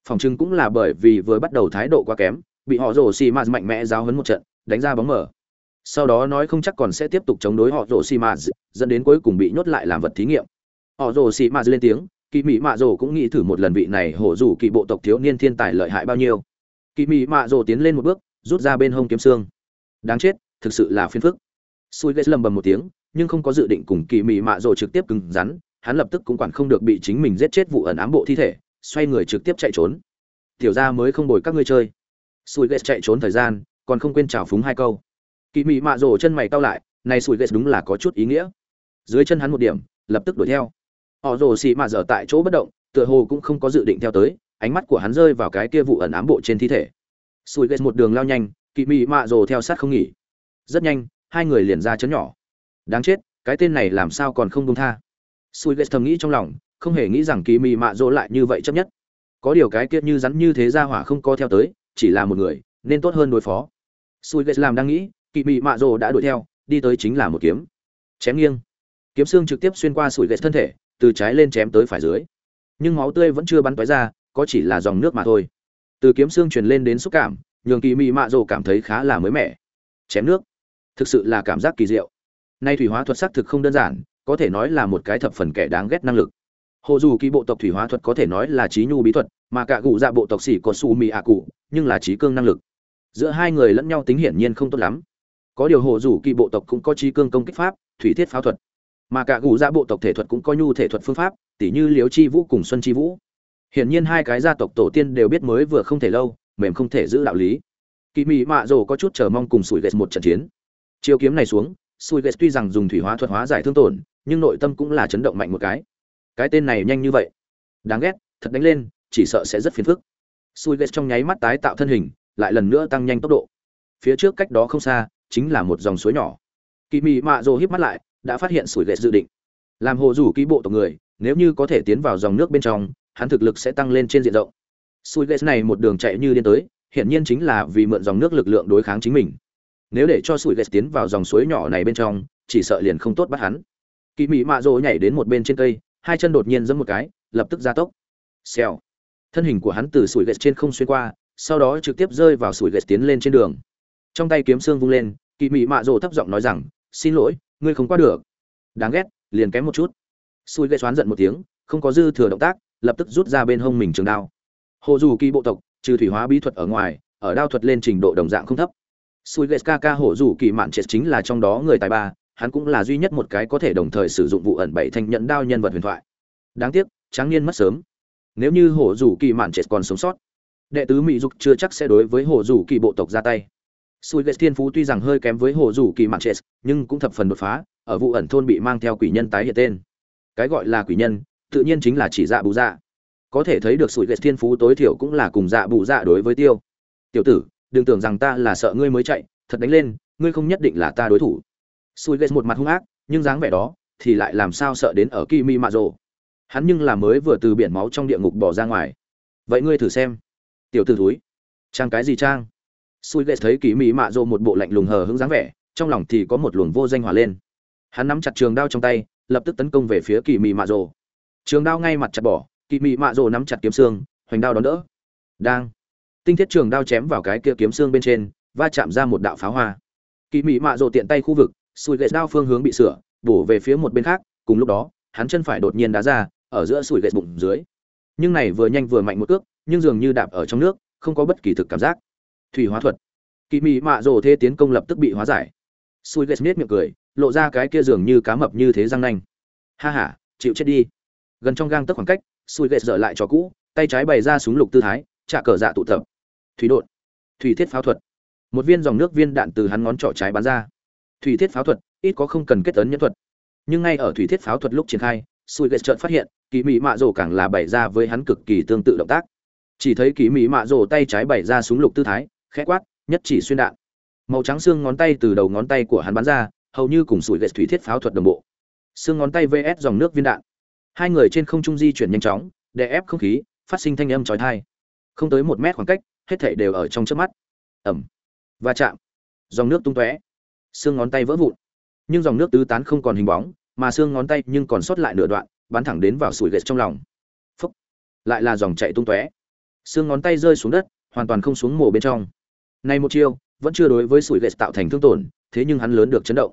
phòng trưng cũng là bởi vì vừa bắt đầu thái độ quá kém, bị họ rồ xì mạ mạnh mẽ giáo hấn một trận, đánh ra bóng mở. Sau đó nói không chắc còn sẽ tiếp tục chống đối họ rồ xì mạ dẫn đến cuối cùng bị nhốt lại làm vật thí nghiệm. Họ rồ xì mạ lên tiếng kỳ mỹ mạ rồ cũng nghĩ thử một lần vị này hổ dù kỳ bộ tộc thiếu niên thiên tài lợi hại bao nhiêu kỳ Mị mạ rồ tiến lên một bước, rút ra bên hông kiếm xương. Đáng chết, thực sự là phiền phức. Sùi ghét lầm bầm một tiếng, nhưng không có dự định cùng kỳ mị mạ rồ trực tiếp cứng rắn, hắn lập tức cũng quản không được bị chính mình giết chết vụ ẩn ám bộ thi thể, xoay người trực tiếp chạy trốn. Tiểu ra mới không bồi các ngươi chơi. Sùi ghét chạy trốn thời gian, còn không quên chào phúng hai câu. Kỳ mị mạ rồ chân mày cau lại, này Sùi ghét đúng là có chút ý nghĩa. Dưới chân hắn một điểm, lập tức đuổi theo. Họ rồ xì mạ dở tại chỗ bất động, tựa hồ cũng không có dự định theo tới ánh mắt của hắn rơi vào cái kia vụ ẩn ám bộ trên thi thể. Sui ghét một đường lao nhanh, Kỵ mị mạ rồ theo sát không nghỉ. Rất nhanh, hai người liền ra chấn nhỏ. Đáng chết, cái tên này làm sao còn không công tha? Sùi ghét thầm nghĩ trong lòng, không hề nghĩ rằng kỳ mị mạ dỗ lại như vậy chấp nhất. Có điều cái kia như rắn như thế ra hỏa không có theo tới, chỉ là một người, nên tốt hơn đối phó. Sùi ghét làm đang nghĩ, kỵ mị mạ rồ đã đuổi theo, đi tới chính là một kiếm. Chém nghiêng. Kiếm xương trực tiếp xuyên qua sủi ghét thân thể, từ trái lên chém tới phải dưới. Nhưng máu tươi vẫn chưa bắn tói ra có chỉ là dòng nước mà thôi. Từ kiếm xương truyền lên đến xúc cảm, nhường kỳ mị mạ rồ cảm thấy khá là mới mẻ. Chém nước, thực sự là cảm giác kỳ diệu. Nay thủy hóa thuật xác thực không đơn giản, có thể nói là một cái thập phần kẻ đáng ghét năng lực. Hồ dù kỳ bộ tộc thủy hóa thuật có thể nói là trí nhu bí thuật, mà cả cụ dạ bộ tộc xỉ có su mị ạ cụ, nhưng là trí cương năng lực. Giữa hai người lẫn nhau tính hiển nhiên không tốt lắm. Có điều hồ dù kỳ bộ tộc cũng có trí cương công kích pháp, thủy thiết pháo thuật. Mà cả cụ dạ bộ tộc thể thuật cũng có nhu thể thuật phương pháp, tỉ như liếu chi vũ cùng xuân chi vũ hiển nhiên hai cái gia tộc tổ tiên đều biết mới vừa không thể lâu, mềm không thể giữ đạo lý. Kỳ mị mạ rồ có chút chờ mong cùng sủi ghét một trận chiến. Chiêu kiếm này xuống, sủi ghét tuy rằng dùng thủy hóa thuật hóa giải thương tổn, nhưng nội tâm cũng là chấn động mạnh một cái. Cái tên này nhanh như vậy. Đáng ghét, thật đánh lên, chỉ sợ sẽ rất phiền phức. Sủi ghét trong nháy mắt tái tạo thân hình, lại lần nữa tăng nhanh tốc độ. Phía trước cách đó không xa, chính là một dòng suối nhỏ. Kỳ mị mạ rồ híp mắt lại, đã phát hiện sủi ghét dự định. Làm hồ rủ ký bộ tộc người, nếu như có thể tiến vào dòng nước bên trong hắn thực lực sẽ tăng lên trên diện rộng. Sủi ghét này một đường chạy như điên tới, hiển nhiên chính là vì mượn dòng nước lực lượng đối kháng chính mình. Nếu để cho sủi ghét tiến vào dòng suối nhỏ này bên trong, chỉ sợ liền không tốt bắt hắn. Kỷ mị mạ Dỗ nhảy đến một bên trên cây, hai chân đột nhiên giẫm một cái, lập tức gia tốc. Xèo. Thân hình của hắn từ sủi ghét trên không xuyên qua, sau đó trực tiếp rơi vào sủi ghét tiến lên trên đường. Trong tay kiếm xương vung lên Kỷ mị mạ Dỗ thấp giọng nói rằng, xin lỗi, ngươi không qua được. Đáng ghét, liền kém một chút. Sủi ghét xoán giận một tiếng, không có dư thừa động tác lập tức rút ra bên hông mình trường đao. Hồ dù kỳ bộ tộc, trừ thủy hóa bí thuật ở ngoài, ở đao thuật lên trình độ đồng dạng không thấp. Sui ghét ca hổ dù kỳ mạn triệt chính là trong đó người tài ba, hắn cũng là duy nhất một cái có thể đồng thời sử dụng vụ ẩn bảy thanh nhận đao nhân vật huyền thoại. Đáng tiếc, tráng niên mất sớm. Nếu như hổ dù kỳ mạn triệt còn sống sót, đệ tứ mỹ dục chưa chắc sẽ đối với hổ dù kỳ bộ tộc ra tay. Sùi ghét thiên phú tuy rằng hơi kém với hổ dù kỳ mạn triệt nhưng cũng thập phần đột phá, ở vụ ẩn thôn bị mang theo quỷ nhân tái hiện tên. Cái gọi là quỷ nhân tự nhiên chính là chỉ dạ bù dạ. Có thể thấy được sủi ghét thiên phú tối thiểu cũng là cùng dạ bù dạ đối với tiêu. Tiểu tử, đừng tưởng rằng ta là sợ ngươi mới chạy, thật đánh lên, ngươi không nhất định là ta đối thủ. Sủi ghét một mặt hung ác, nhưng dáng vẻ đó thì lại làm sao sợ đến ở kỳ mi mạ rồ. Hắn nhưng là mới vừa từ biển máu trong địa ngục bỏ ra ngoài. Vậy ngươi thử xem. Tiểu tử thúi, trang cái gì trang? Sủi ghét thấy kỳ mi mạ rồ một bộ lạnh lùng hờ hững dáng vẻ, trong lòng thì có một luồng vô danh hòa lên. Hắn nắm chặt trường đao trong tay, lập tức tấn công về phía kỳ mi mạ rồ trường đao ngay mặt chặt bỏ kỳ mị mạ rồ nắm chặt kiếm xương, hoành đao đón đỡ. Đang. Tinh thiết trường đao chém vào cái kia kiếm xương bên trên, va chạm ra một đạo pháo hoa. Kỳ mị mạ rồ tiện tay khu vực sùi gậy đao phương hướng bị sửa, bổ về phía một bên khác, cùng lúc đó, hắn chân phải đột nhiên đá ra, ở giữa sùi gậy bụng dưới. Nhưng này vừa nhanh vừa mạnh một cước, nhưng dường như đạp ở trong nước, không có bất kỳ thực cảm giác. Thủy hóa thuật. Kỳ mị mạ rồ thế tiến công lập tức bị hóa giải. Sùi gậy miệng cười, lộ ra cái kia dường như cá mập như thế răng nanh. Ha ha, chịu chết đi gần trong gang tấc khoảng cách sùi ghét dở lại cho cũ, tay trái bày ra súng lục tư thái, trả cờ dạ tụ tập. Thủy đột thủy thiết pháo thuật. Một viên dòng nước viên đạn từ hắn ngón trỏ trái bắn ra. Thủy thiết pháo thuật, ít có không cần kết tấn nhân thuật. Nhưng ngay ở thủy thiết pháo thuật lúc triển khai sùi ghét chợt phát hiện kỳ mỹ mạ rổ càng là bày ra với hắn cực kỳ tương tự động tác. Chỉ thấy kỳ mỹ mạ rổ tay trái bày ra súng lục tư thái, khẽ quát, nhất chỉ xuyên đạn. Màu trắng xương ngón tay từ đầu ngón tay của hắn bắn ra, hầu như cùng sùi ghét thủy thiết pháo thuật đồng bộ. Xương ngón tay vs dòng nước viên đạn hai người trên không trung di chuyển nhanh chóng, đè ép không khí, phát sinh thanh âm trói thai không tới một mét khoảng cách, hết thảy đều ở trong trước mắt. Ẩm va chạm. Dòng nước tung tóe. Xương ngón tay vỡ vụn. Nhưng dòng nước tứ tán không còn hình bóng, mà xương ngón tay nhưng còn sót lại nửa đoạn, bắn thẳng đến vào sủi ghét trong lòng. Phúc. Lại là dòng chạy tung tóe. Xương ngón tay rơi xuống đất, hoàn toàn không xuống mồ bên trong. Nay một chiêu, vẫn chưa đối với sủi ghét tạo thành thương tổn, thế nhưng hắn lớn được chấn động.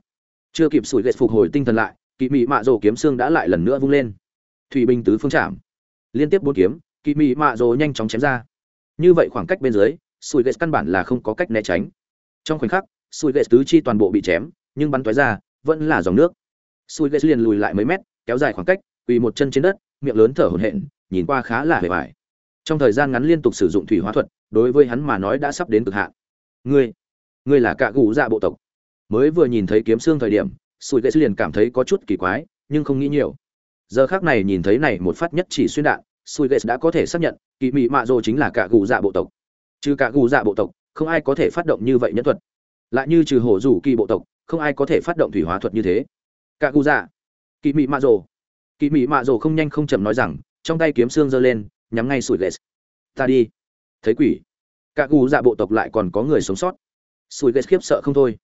Chưa kịp sủi ghét phục hồi tinh thần lại, kỵ mị mạ rồ kiếm xương đã lại lần nữa vung lên thủy binh tứ phương chạm. Liên tiếp bốn kiếm kỳ mị mạ rồ nhanh chóng chém ra. Như vậy khoảng cách bên dưới sùi ghét căn bản là không có cách né tránh. Trong khoảnh khắc sùi ghét tứ chi toàn bộ bị chém, nhưng bắn tói ra, vẫn là dòng nước. Sùi ghét liền lùi lại mấy mét, kéo dài khoảng cách, quỳ một chân trên đất, miệng lớn thở hổn hển, nhìn qua khá là hề vải trong thời gian ngắn liên tục sử dụng thủy hóa thuật, đối với hắn mà nói đã sắp đến cực hạn. Ngươi ngươi là cạ gù dạ bộ tộc. Mới vừa nhìn thấy kiếm xương thời điểm sùi ghét liền cảm thấy có chút kỳ quái, nhưng không nghĩ nhiều giờ khác này nhìn thấy này một phát nhất chỉ xuyên đạn sui ghét đã có thể xác nhận, kỳ mị mạ rồ chính là cả gù dạ bộ tộc. Trừ cả gù dạ bộ tộc, không ai có thể phát động như vậy nhân thuật. Lại như trừ hổ rủ kỳ bộ tộc, không ai có thể phát động thủy hóa thuật như thế. Cả gù dạ. Kỳ mị mạ rồ. Kỳ mị mạ rồ không nhanh không chậm nói rằng, trong tay kiếm xương giơ lên, nhắm ngay sùi ghét ta đi. Thấy quỷ. Cả gù dạ bộ tộc lại còn có người sống sót. Sùi ghét khiếp sợ không thôi.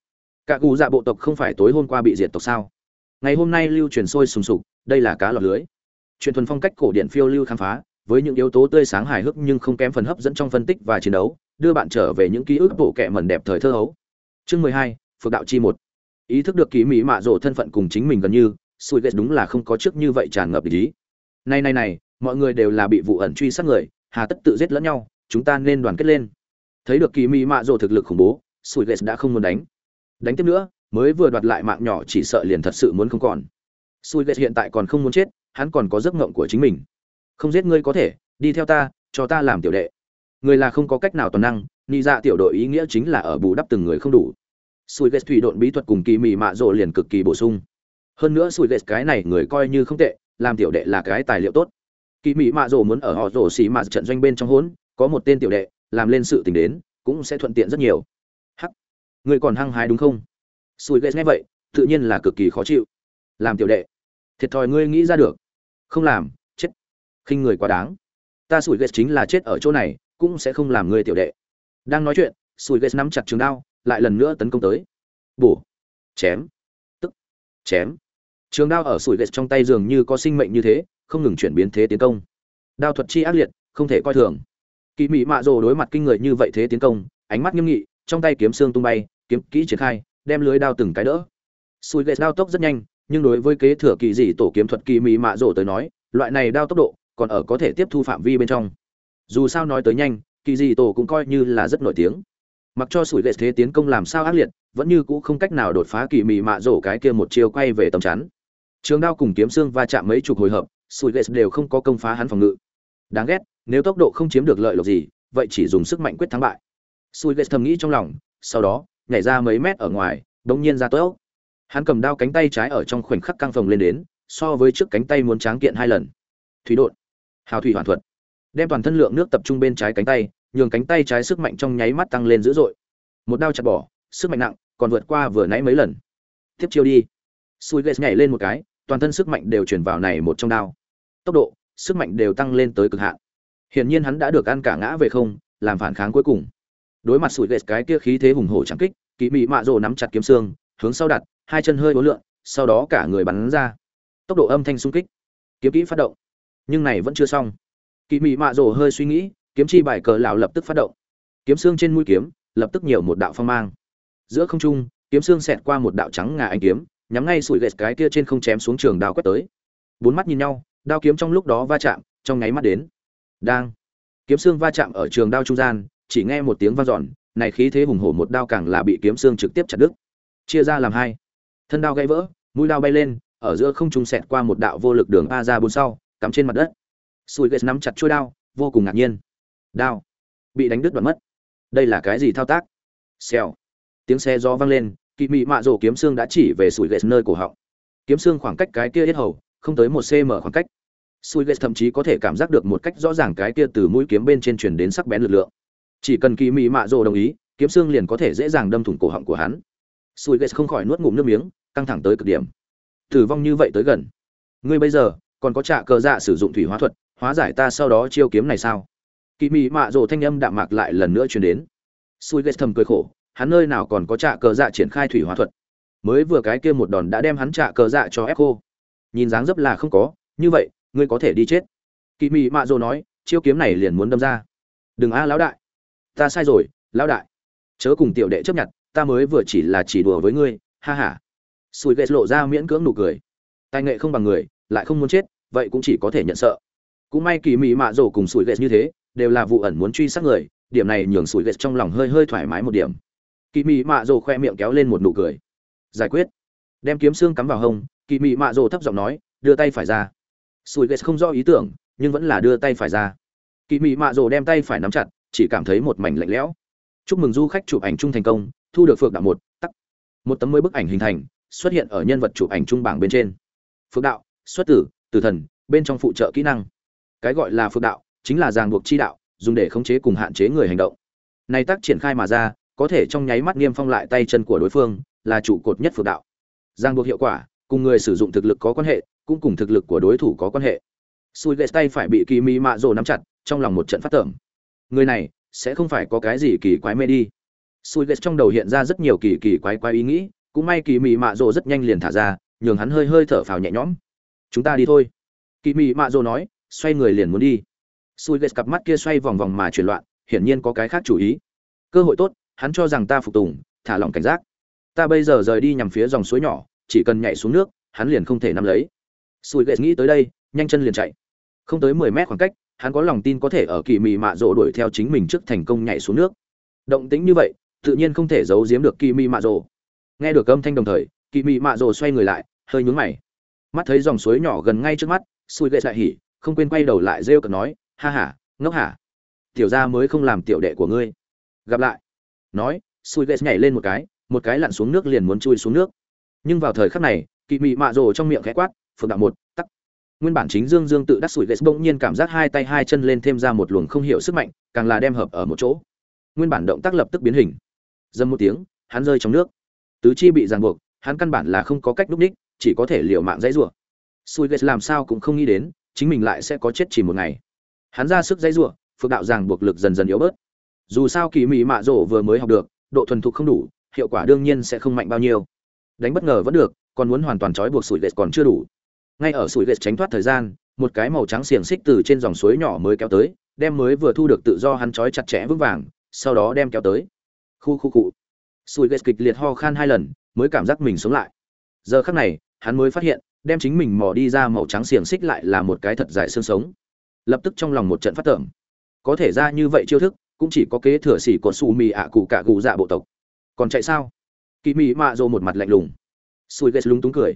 Cả gù dạ bộ tộc không phải tối hôm qua bị diệt tộc sao? Ngày hôm nay lưu truyền sôi sùng sục đây là cá lọt lưới. Truyền thuần phong cách cổ điển phiêu lưu khám phá, với những yếu tố tươi sáng hài hước nhưng không kém phần hấp dẫn trong phân tích và chiến đấu, đưa bạn trở về những ký ức bộ kệ mẩn đẹp thời thơ hấu. Chương mười hai phược đạo chi một. Ý thức được ký mỹ mạ rộ thân phận cùng chính mình gần như sùi ghét đúng là không có trước như vậy tràn ngập ý. Này này này, mọi người đều là bị vụ ẩn truy sát người, hà tất tự giết lẫn nhau, chúng ta nên đoàn kết lên. Thấy được kỳ mỹ mạ rộ thực lực khủng bố sùi ghét đã không muốn đánh. Đánh tiếp nữa, mới vừa đoạt lại mạng nhỏ chỉ sợ liền thật sự muốn không còn. Sui Gets hiện tại còn không muốn chết, hắn còn có giấc mộng của chính mình. Không giết ngươi có thể, đi theo ta, cho ta làm tiểu đệ. Người là không có cách nào toàn năng nhị dạ tiểu đội ý nghĩa chính là ở bù đắp từng người không đủ. Sui Gets thủy độn bí thuật cùng kỳ mị mạ rộ liền cực kỳ bổ sung. Hơn nữa Sui Gets cái này người coi như không tệ, làm tiểu đệ là cái tài liệu tốt. Kỳ mị mạ rộ muốn ở họ rổ xì mạ trận doanh bên trong hỗn có một tên tiểu đệ, làm lên sự tình đến, cũng sẽ thuận tiện rất nhiều. Hắc! Người còn hăng hái đúng không? Sui Gets nghe vậy, tự nhiên là cực kỳ khó chịu. Làm tiểu đệ thiệt thòi ngươi nghĩ ra được. Không làm, chết. Khinh người quá đáng. Ta sủi ghét chính là chết ở chỗ này, cũng sẽ không làm ngươi tiểu đệ. Đang nói chuyện, sủi ghét nắm chặt trường đao, lại lần nữa tấn công tới. Bổ. Chém. Tức. Chém. Trường đao ở sủi ghét trong tay dường như có sinh mệnh như thế, không ngừng chuyển biến thế tiến công. Đao thuật chi ác liệt, không thể coi thường. Kỳ mị mạ rồ đối mặt kinh người như vậy thế tiến công, ánh mắt nghiêm nghị, trong tay kiếm xương tung bay, kiếm kỹ triển khai, đem lưới đao từng cái đỡ. Sùi ghét đao tốc rất nhanh nhưng đối với kế thừa kỳ dị tổ kiếm thuật kỳ mỹ mạ rổ tới nói, loại này đao tốc độ còn ở có thể tiếp thu phạm vi bên trong. Dù sao nói tới nhanh, kỳ dị tổ cũng coi như là rất nổi tiếng. Mặc cho sủi ghét thế tiến công làm sao ác liệt, vẫn như cũ không cách nào đột phá kỳ mị mạ rổ cái kia một chiều quay về tầm chắn. Trường đao cùng kiếm xương va chạm mấy chục hồi hợp, sủi ghét đều không có công phá hắn phòng ngự. Đáng ghét, nếu tốc độ không chiếm được lợi lộc gì, vậy chỉ dùng sức mạnh quyết thắng bại. Sủi ghét thầm nghĩ trong lòng, sau đó, nhảy ra mấy mét ở ngoài đống nhiên ra tốt hắn cầm đao cánh tay trái ở trong khoảnh khắc căng phồng lên đến, so với trước cánh tay muốn tráng kiện hai lần. Thủy đột hào thủy hoàn thuật. Đem toàn thân lượng nước tập trung bên trái cánh tay, nhường cánh tay trái sức mạnh trong nháy mắt tăng lên dữ dội. Một đao chặt bỏ, sức mạnh nặng, còn vượt qua vừa nãy mấy lần. Tiếp chiêu đi. Sùi ghét nhảy lên một cái, toàn thân sức mạnh đều chuyển vào này một trong đao. Tốc độ, sức mạnh đều tăng lên tới cực hạn. Hiển nhiên hắn đã được ăn cả ngã về không, làm phản kháng cuối cùng. Đối mặt sùi ghét cái kia khí thế hùng hổ chẳng kích kỳ mị mạ rồ nắm chặt kiếm xương, hướng sau đặt hai chân hơi uốn lượn, sau đó cả người bắn ra. Tốc độ âm thanh xung kích, kiếm kỹ phát động. Nhưng này vẫn chưa xong. Kỷ mị mạ rồ hơi suy nghĩ, kiếm chi bài cờ lão lập tức phát động. Kiếm xương trên mũi kiếm, lập tức nhiều một đạo phong mang. Giữa không trung, kiếm xương xẹt qua một đạo trắng ngà anh kiếm, nhắm ngay sủi lệch cái kia trên không chém xuống trường đao quét tới. Bốn mắt nhìn nhau, đao kiếm trong lúc đó va chạm, trong nháy mắt đến. Đang. Kiếm xương va chạm ở trường đao trung gian, chỉ nghe một tiếng vang dọn, này khí thế hùng hổ một đao càng là bị kiếm xương trực tiếp chặt đứt. Chia ra làm hai thân đao gãy vỡ, mũi đao bay lên, ở giữa không trung xẹt qua một đạo vô lực đường a ra bốn sau, cắm trên mặt đất. Sùi ghét nắm chặt chuôi đao, vô cùng ngạc nhiên. Đao bị đánh đứt đoạn mất. Đây là cái gì thao tác? Xèo. Tiếng xe gió vang lên, kỵ mị mạ rổ kiếm xương đã chỉ về sùi ghét nơi cổ họng. Kiếm xương khoảng cách cái kia yết hầu, không tới một cm khoảng cách. Sùi ghét thậm chí có thể cảm giác được một cách rõ ràng cái kia từ mũi kiếm bên trên truyền đến sắc bén lực lượng. Chỉ cần kỵ mị mạ rổ đồng ý, kiếm xương liền có thể dễ dàng đâm thủng cổ họng của hắn sùi ghét không khỏi nuốt ngụm nước miếng, căng thẳng tới cực điểm. Tử vong như vậy tới gần. Ngươi bây giờ, còn có trạ cờ dạ sử dụng thủy hóa thuật, hóa giải ta sau đó chiêu kiếm này sao? Kỳ mị mạ rồ thanh âm đạm mạc lại lần nữa truyền đến. Sùi ghét thầm cười khổ, hắn nơi nào còn có trạ cờ dạ triển khai thủy hóa thuật? Mới vừa cái kia một đòn đã đem hắn trạ cờ dạ cho ép cô nhìn dáng dấp là không có, như vậy, ngươi có thể đi chết. Kỳ mị mạ rồ nói, chiêu kiếm này liền muốn đâm ra. Đừng a, lão đại. Ta sai rồi, lão đại. Chớ cùng tiểu đệ chấp nhận ta mới vừa chỉ là chỉ đùa với ngươi, ha ha. Sùi ghét lộ ra miễn cưỡng nụ cười. Tài nghệ không bằng người, lại không muốn chết, vậy cũng chỉ có thể nhận sợ. Cũng may kỳ mị mạ rồ cùng sùi ghét như thế, đều là vụ ẩn muốn truy sát người, điểm này nhường sủi ghét trong lòng hơi hơi thoải mái một điểm. Kỳ mị mạ rồ khoe miệng kéo lên một nụ cười. Giải quyết. Đem kiếm xương cắm vào hông, kỳ mị mạ rồ thấp giọng nói, đưa tay phải ra. Sủi ghét không rõ ý tưởng, nhưng vẫn là đưa tay phải ra. Kỳ mị mạ rồ đem tay phải nắm chặt, chỉ cảm thấy một mảnh lạnh lẽo. Chúc mừng du khách chụp ảnh chung thành công thu được phượng đạo một, tắc. Một tấm mới bức ảnh hình thành, xuất hiện ở nhân vật chụp ảnh trung bảng bên trên. Phượng đạo, xuất tử tử thần, bên trong phụ trợ kỹ năng. Cái gọi là phượng đạo, chính là ràng buộc chi đạo, dùng để khống chế cùng hạn chế người hành động. Này tác triển khai mà ra, có thể trong nháy mắt niêm phong lại tay chân của đối phương, là trụ cột nhất phượng đạo. Ràng buộc hiệu quả, cùng người sử dụng thực lực có quan hệ, cũng cùng thực lực của đối thủ có quan hệ. Sùi ghét tay phải bị kỳ mỹ mạ rồ nắm chặt, trong lòng một trận phát tưởng người này, sẽ không phải có cái gì kỳ quái mê đi sùi ghét trong đầu hiện ra rất nhiều kỳ kỳ quái quái ý nghĩ, cũng may kỳ mị mạ rồ rất nhanh liền thả ra, nhường hắn hơi hơi thở phào nhẹ nhõm. Chúng ta đi thôi. Kỳ mị mạ rồ nói, xoay người liền muốn đi. Sùi ghét cặp mắt kia xoay vòng vòng mà chuyển loạn, hiển nhiên có cái khác chủ ý. Cơ hội tốt, hắn cho rằng ta phục tùng, thả lỏng cảnh giác. Ta bây giờ rời đi nhằm phía dòng suối nhỏ, chỉ cần nhảy xuống nước, hắn liền không thể nắm lấy. Sùi ghét nghĩ tới đây, nhanh chân liền chạy. Không tới mười mét khoảng cách, hắn có lòng tin có thể ở kỳ mị mạ rộ đuổi theo chính mình trước thành công nhảy xuống nước. Động tĩnh như vậy tự nhiên không thể giấu giếm được kỳ mị mạ rồ. nghe được âm thanh đồng thời kỳ mị mạ rồ xoay người lại, hơi nhướng mày. Mắt thấy dòng suối nhỏ gần ngay trước mắt, xui ghét lại hỉ, không quên quay đầu lại rêu cợt nói, ha hả ngốc hả? Tiểu gia mới không làm tiểu đệ của ngươi. Gặp lại. Nói, xui ghét nhảy lên một cái một cái lặn xuống nước liền muốn chui xuống nước. Nhưng vào thời khắc này kỳ mị mạ rồ trong miệng khẽ quát, phượng đạo một tắc nguyên bản chính dương dương tự đắc sủi ghét bỗng nhiên cảm giác hai tay hai chân lên thêm ra một luồng không hiểu sức mạnh, càng là đem hợp ở một chỗ. Nguyên bản động tác lập tức biến hình dâm một tiếng, hắn rơi trong nước. Tứ chi bị ràng buộc, hắn căn bản là không có cách đúc ních, chỉ có thể liều mạng dãy rủa. Sủi ghét làm sao cũng không nghĩ đến, chính mình lại sẽ có chết chỉ một ngày. Hắn ra sức dãy rủa phượng đạo ràng buộc lực dần dần yếu bớt. Dù sao kỳ mị mạ rổ vừa mới học được, độ thuần thục không đủ, hiệu quả đương nhiên sẽ không mạnh bao nhiêu. Đánh bất ngờ vẫn được, còn muốn hoàn toàn trói buộc sủi ghệt còn chưa đủ. Ngay ở sủi ghệt tránh thoát thời gian, một cái màu trắng xiềng xích từ trên dòng suối nhỏ mới kéo tới, đem mới vừa thu được tự do hắn trói chặt chẽ vững vàng, sau đó đem kéo tới khu khu cụ. Sùi ghét kịch liệt ho khan hai lần, mới cảm giác mình sống lại. Giờ khắc này, hắn mới phát hiện, đem chính mình mò đi ra màu trắng xiềng xích lại là một cái thật dài xương sống. Lập tức trong lòng một trận phát tưởng có thể ra như vậy chiêu thức, cũng chỉ có kế thừa xỉ cột xù mì ạ cụ cả cụ dạ bộ tộc. Còn chạy sao? Kỳ mị mạ rồ một mặt lạnh lùng. Sùi ghét lúng túng cười.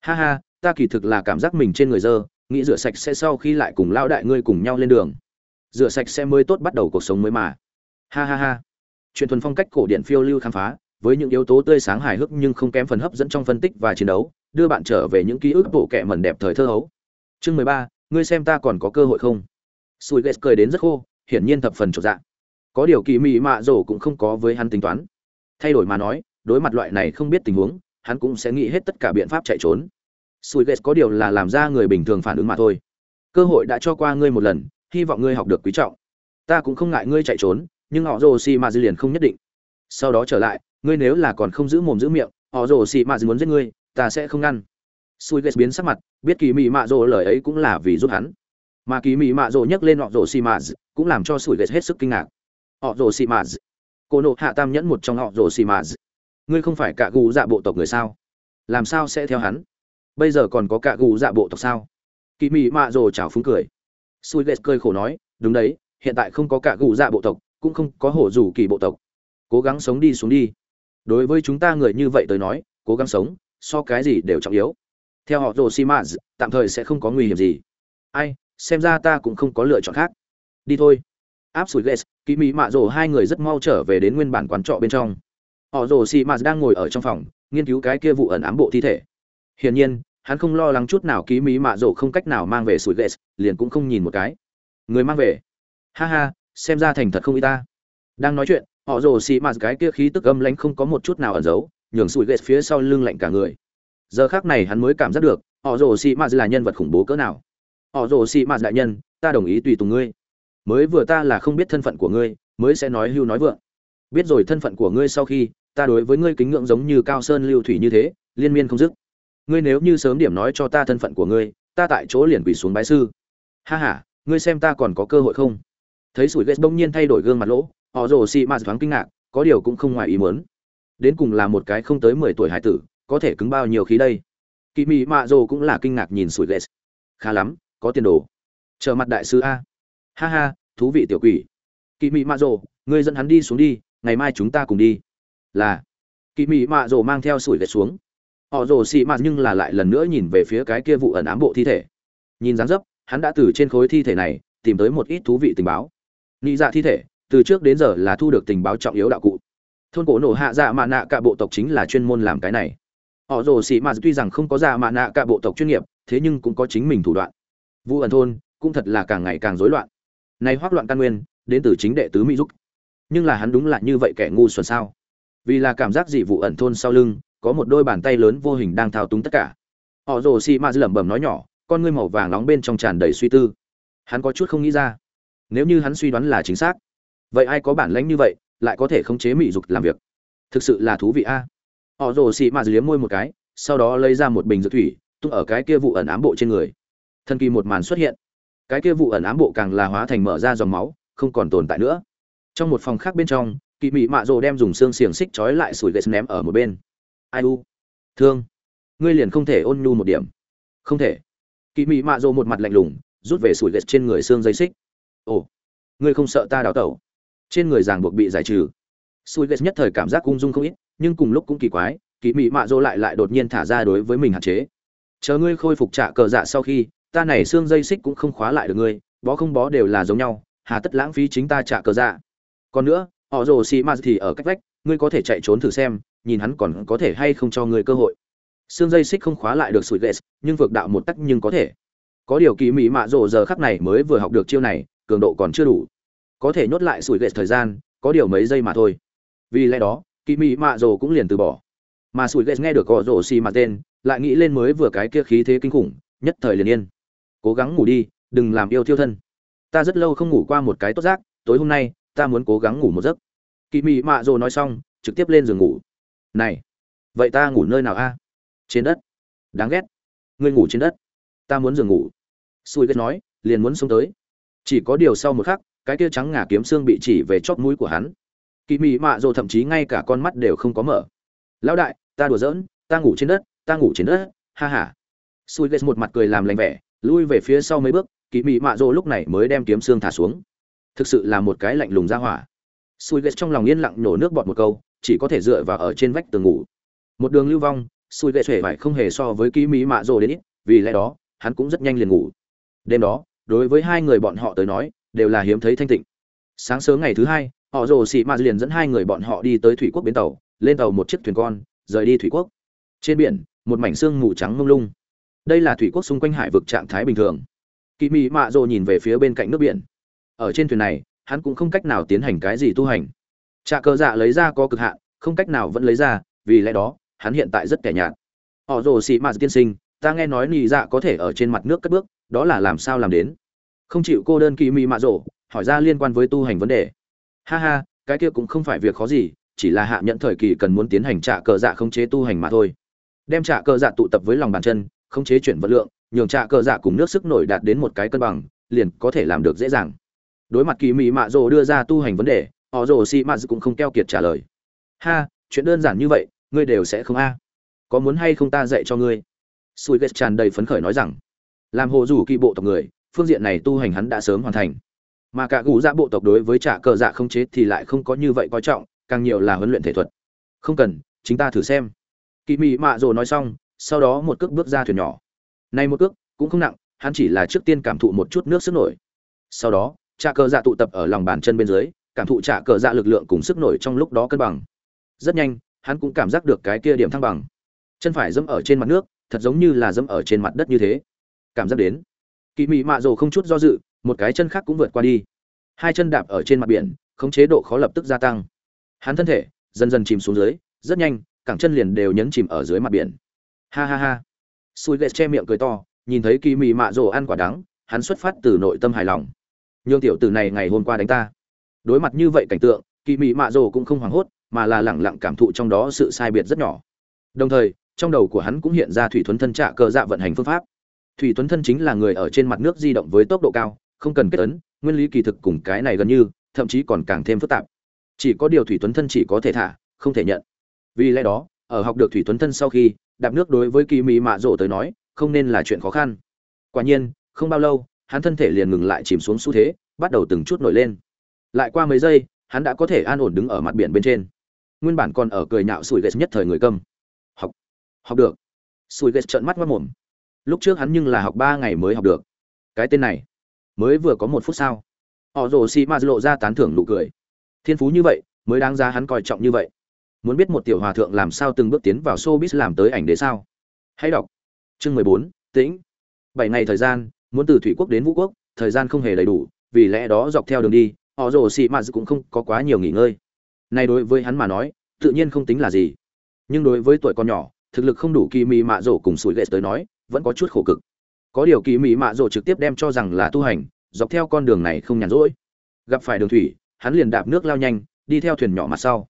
Ha ha, ta kỳ thực là cảm giác mình trên người dơ, nghĩ rửa sạch sẽ sau khi lại cùng lao đại ngươi cùng nhau lên đường. Rửa sạch sẽ mới tốt bắt đầu cuộc sống mới mà. Ha ha ha chuyện thuần phong cách cổ điển phiêu lưu khám phá, với những yếu tố tươi sáng hài hước nhưng không kém phần hấp dẫn trong phân tích và chiến đấu, đưa bạn trở về những ký ức bộ kệ mẩn đẹp thời thơ hấu. Chương mười ba, ngươi xem ta còn có cơ hội không? Sùi ghét cười đến rất khô, hiển nhiên thập phần trọn dạ. Có điều kỳ mị mạ rổ cũng không có với hắn tính toán. Thay đổi mà nói, đối mặt loại này không biết tình huống, hắn cũng sẽ nghĩ hết tất cả biện pháp chạy trốn. Sùi ghét có điều là làm ra người bình thường phản ứng mà thôi. Cơ hội đã cho qua ngươi một lần, hy vọng ngươi học được quý trọng. Ta cũng không ngại ngươi chạy trốn nhưng họ rồ xì mà dư liền không nhất định. Sau đó trở lại, ngươi nếu là còn không giữ mồm giữ miệng, họ rồ xì mà dư muốn giết ngươi, ta sẽ không ngăn. Sui ghét biến sắc mặt, biết kỳ mị mạ rồ lời ấy cũng là vì giúp hắn. Mà kỳ mị mạ rồ nhắc lên họ rồ xì mà cũng làm cho sui ghét hết sức kinh ngạc. Họ rồ xì mà cô nộ hạ tam nhẫn một trong họ rồ xì mà ngươi không phải cả gù dạ bộ tộc người sao? Làm sao sẽ theo hắn? Bây giờ còn có cả gù dạ bộ tộc sao? Kỳ mị mạ rồ chào phúng cười. Sui ghét cười khổ nói, đúng đấy, hiện tại không có cả gù dạ bộ tộc cũng không có hổ rủ kỳ bộ tộc. Cố gắng sống đi xuống đi. Đối với chúng ta người như vậy tới nói, cố gắng sống, so cái gì đều trọng yếu. Theo họ rồ xi tạm thời sẽ không có nguy hiểm gì. Ai, xem ra ta cũng không có lựa chọn khác. Đi thôi. Áp sủi ghét kỳ mỹ mạ rồ hai người rất mau trở về đến nguyên bản quán trọ bên trong. Họ rồ xì đang ngồi ở trong phòng, nghiên cứu cái kia vụ ẩn ám bộ thi thể. Hiển nhiên, hắn không lo lắng chút nào ký mỹ mạ rồ không cách nào mang về sủi ghét liền cũng không nhìn một cái. Người mang về. Ha ha xem ra thành thật không y ta. Đang nói chuyện, họ rồ xì mạt cái kia khí tức âm lãnh không có một chút nào ẩn giấu, nhường sủi ghét phía sau lưng lạnh cả người. Giờ khác này hắn mới cảm giác được, họ rồ xì mạt là nhân vật khủng bố cỡ nào. Họ rồ xì mạt đại nhân, ta đồng ý tùy tùng ngươi. Mới vừa ta là không biết thân phận của ngươi, mới sẽ nói hưu nói vượng. Biết rồi thân phận của ngươi sau khi, ta đối với ngươi kính ngưỡng giống như cao sơn lưu thủy như thế, liên miên không dứt. Ngươi nếu như sớm điểm nói cho ta thân phận của ngươi, ta tại chỗ liền quỳ xuống bái sư. Ha ha, ngươi xem ta còn có cơ hội không? Thấy sủi ghét bỗng nhiên thay đổi gương mặt lỗ, họ rồ xị mạt thoáng kinh ngạc, có điều cũng không ngoài ý muốn. Đến cùng là một cái không tới mười tuổi hải tử, có thể cứng bao nhiêu khí đây? Kỳ mị mạ rồ cũng là kinh ngạc nhìn sủi ghét. Khá lắm, có tiền đồ. Chờ mặt đại sư a. Ha ha, thú vị tiểu quỷ. Kỳ mị mạ rồ, ngươi dẫn hắn đi xuống đi, ngày mai chúng ta cùng đi. Là. Kỳ mị mạ rồ mang theo sủi ghét xuống. Họ rồ xị mạt nhưng là lại lần nữa nhìn về phía cái kia vụ ẩn ám bộ thi thể. Nhìn dáng dấp, hắn đã từ trên khối thi thể này tìm tới một ít thú vị tình báo nghĩ dạ thi thể, từ trước đến giờ là thu được tình báo trọng yếu đạo cụ. Thôn cổ nổ hạ dạ mạ nạ cả bộ tộc chính là chuyên môn làm cái này. Họ rồ sĩ mà tuy rằng không có dạ mạ nạ cả bộ tộc chuyên nghiệp, thế nhưng cũng có chính mình thủ đoạn. Vụ ẩn thôn cũng thật là càng ngày càng rối loạn. Nay hoác loạn căn nguyên, đến từ chính đệ tứ mỹ giúp nhưng là hắn đúng là như vậy kẻ ngu xuẩn sao? Vì là cảm giác dị vụ ẩn thôn sau lưng, có một đôi bàn tay lớn vô hình đang thao túng tất cả. Họ rồ sĩ mà lẩm bẩm nói nhỏ, con ngươi màu vàng nóng bên trong tràn đầy suy tư. Hắn có chút không nghĩ ra nếu như hắn suy đoán là chính xác, vậy ai có bản lãnh như vậy lại có thể khống chế mỹ dục làm việc? Thực sự là thú vị a. Họ rồ xị mạt liếm môi một cái, sau đó lấy ra một bình dược thủy, tung ở cái kia vụ ẩn ám bộ trên người. Thần kỳ một màn xuất hiện. Cái kia vụ ẩn ám bộ càng là hóa thành mở ra dòng máu, không còn tồn tại nữa. Trong một phòng khác bên trong kỳ mị mạ rồ đem dùng xương xiềng xích trói lại sủi gậy ném ở một bên. Ai u? Thương. Ngươi liền không thể ôn nhu một điểm. Không thể. Kỳ mị mạ rồ một mặt lạnh lùng, rút về sủi gậy trên người xương dây xích ồ, ngươi không sợ ta đào tẩu? Trên người ràng buộc bị giải trừ. Sủi ghét nhất thời cảm giác cung dung không ít, nhưng cùng lúc cũng kỳ quái kỳ mị mạ rồ lại lại đột nhiên thả ra đối với mình hạn chế. Chờ ngươi khôi phục trạ cờ dạ sau khi, ta này xương dây xích cũng không khóa lại được ngươi, bó không bó đều là giống nhau, hà tất lãng phí chính ta trả cờ dạ. Còn nữa, họ rồ xì ma thì ở cách vách, ngươi có thể chạy trốn thử xem, nhìn hắn còn có thể hay không cho ngươi cơ hội. Xương dây xích không khóa lại được sủi ghét nhưng vượt đạo một tắc nhưng có thể. Có điều kỳ mỹ mạ rồ giờ khắc này mới vừa học được chiêu này cường độ còn chưa đủ. Có thể nhốt lại sủi ghét thời gian, có điều mấy giây mà thôi. Vì lẽ đó kỳ mỹ mạ rồ cũng liền từ bỏ. Mà sủi ghét nghe được họ rổ xì mặt tên lại nghĩ lên mới vừa cái kia khí thế kinh khủng, nhất thời liền yên. Cố gắng ngủ đi, đừng làm yêu thiêu thân. Ta rất lâu không ngủ qua một cái tốt giác tối hôm nay, ta muốn cố gắng ngủ một giấc. Kỳ mị mạ rồ nói xong, trực tiếp lên giường ngủ. Này, vậy ta ngủ nơi nào a? Trên đất. Đáng ghét. Ngươi ngủ trên đất. Ta muốn giường ngủ. Sủi ghét nói, liền muốn xuống tới chỉ có điều sau một khắc, cái kia trắng ngà kiếm xương bị chỉ về chóp mũi của hắn. Kỳ mị mạ rồ thậm chí ngay cả con mắt đều không có mở. Lão đại, ta đùa giỡn, ta ngủ trên đất, ta ngủ trên đất, ha ha. Sùi ghét một mặt cười làm lành vẻ, lui về phía sau mấy bước, kỳ mị mạ rồ lúc này mới đem kiếm xương thả xuống. Thực sự là một cái lạnh lùng ra hỏa. Sùi ghét trong lòng yên lặng nổ nước bọt một câu, chỉ có thể dựa vào ở trên vách tường ngủ. Một đường lưu vong sùi ghét xuể vải không hề so với kỳ mị mạ rồ đến ít, vì lẽ đó, hắn cũng rất nhanh liền ngủ. Đêm đó đối với hai người bọn họ tới nói, đều là hiếm thấy thanh tịnh. Sáng sớm ngày thứ hai, họ rồ xị mạ liền dẫn hai người bọn họ đi tới thủy quốc bến tàu, lên tàu một chiếc thuyền con, rời đi thủy quốc. Trên biển, một mảnh xương mù trắng mông lung. Đây là thủy quốc xung quanh hải vực trạng thái bình thường. Kỳ mị mạ rồ nhìn về phía bên cạnh nước biển. Ở trên thuyền này, hắn cũng không cách nào tiến hành cái gì tu hành. Trà cờ dạ lấy ra có cực hạn, không cách nào vẫn lấy ra, vì lẽ đó, hắn hiện tại rất kẻ nhạt. Họ rồ xị mạ tiên sinh ta nghe nói nị dạ có thể ở trên mặt nước cất bước đó là làm sao làm đến? Không chịu cô đơn kỳ mị mạ rổ, hỏi ra liên quan với tu hành vấn đề. Ha ha cái kia cũng không phải việc khó gì chỉ là hạ nhận thời kỳ cần muốn tiến hành trạ cờ dạ không chế tu hành mà thôi. Đem trạ cờ dạ tụ tập với lòng bàn chân không chế chuyển vật lượng nhường trạ cờ dạ cùng nước sức nổi đạt đến một cái cân bằng liền có thể làm được dễ dàng. Đối mặt kỳ mị mạ rồ đưa ra tu hành vấn đề họ rồ xị mạ cũng không keo kiệt trả lời. Ha chuyện đơn giản như vậy ngươi đều sẽ không a. Có muốn hay không ta dạy cho ngươi? Sùi ghét tràn đầy phấn khởi nói rằng, làm hồ rủ kỳ bộ tộc người, phương diện này tu hành hắn đã sớm hoàn thành. Mà cả gù dạ bộ tộc đối với trả cờ dạ không chế thì lại không có như vậy coi trọng, càng nhiều là huấn luyện thể thuật. Không cần, chính ta thử xem. Kỳ mị mạ rồ nói xong, sau đó một cước bước ra thuyền nhỏ. Nay một cước cũng không nặng, hắn chỉ là trước tiên cảm thụ một chút nước sức nổi. Sau đó, trả cờ dạ tụ tập ở lòng bàn chân bên dưới, cảm thụ trả cờ dạ lực lượng cùng sức nổi trong lúc đó cân bằng. Rất nhanh, hắn cũng cảm giác được cái kia điểm thăng bằng. Chân phải dẫm ở trên mặt nước thật giống như là dẫm ở trên mặt đất như thế. Cảm giác đến. Kỳ mị mạ rồ không chút do dự, một cái chân khác cũng vượt qua đi. Hai chân đạp ở trên mặt biển, khống chế độ khó lập tức gia tăng. Hắn thân thể, dần dần chìm xuống dưới, rất nhanh, cẳng chân liền đều nhấn chìm ở dưới mặt biển. Ha ha ha. Sùi ghét che miệng cười to, nhìn thấy kỳ mị mạ rồ ăn quả đắng, hắn xuất phát từ nội tâm hài lòng. Nhương tiểu tử này ngày hôm qua đánh ta. Đối mặt như vậy cảnh tượng kỳ mị mạ rồ cũng không hoảng hốt, mà là lẳng lặng cảm thụ trong đó sự sai biệt rất nhỏ. Đồng thời trong đầu của hắn cũng hiện ra thủy thuấn thân trạ cơ dạ vận hành phương pháp. Thủy thuấn thân chính là người ở trên mặt nước di động với tốc độ cao, không cần kết ấn, nguyên lý kỳ thực cùng cái này gần như, thậm chí còn càng thêm phức tạp. Chỉ có điều thủy thuấn thân chỉ có thể thả, không thể nhận. Vì lẽ đó, ở học được thủy thuấn thân sau khi, đạp nước đối với kỳ mị mạ rộ tới nói, không nên là chuyện khó khăn. Quả nhiên, không bao lâu, hắn thân thể liền ngừng lại chìm xuống xu thế, bắt đầu từng chút nổi lên. Lại qua mấy giây, hắn đã có thể an ổn đứng ở mặt biển bên trên. Nguyên bản còn ở cười nhạo sủi ghét nhất thời người câm học được. Sùi ghét trợn mắt mất mồm. Lúc trước hắn nhưng là học ba ngày mới học được. Cái tên này, mới vừa có một phút sau họ rồ xì ma lộ ra tán thưởng nụ cười. Thiên phú như vậy, mới đáng giá hắn coi trọng như vậy. Muốn biết một tiểu hòa thượng làm sao từng bước tiến vào showbiz làm tới ảnh đế sao? Hãy đọc. Chương mười bốn, tĩnh. Bảy ngày thời gian, muốn từ thủy quốc đến vũ quốc, thời gian không hề đầy đủ, vì lẽ đó dọc theo đường đi, họ rồ xị ma cũng không có quá nhiều nghỉ ngơi. Nay đối với hắn mà nói, tự nhiên không tính là gì. Nhưng đối với tuổi con nhỏ thực lực không đủ kỳ mị mạ rổ cùng sủi lệ tới nói, vẫn có chút khổ cực. Có điều kỳ mị mạ rổ trực tiếp đem cho rằng là tu hành, dọc theo con đường này không nhàn rỗi. Gặp phải đường thủy, hắn liền đạp nước lao nhanh, đi theo thuyền nhỏ mặt sau.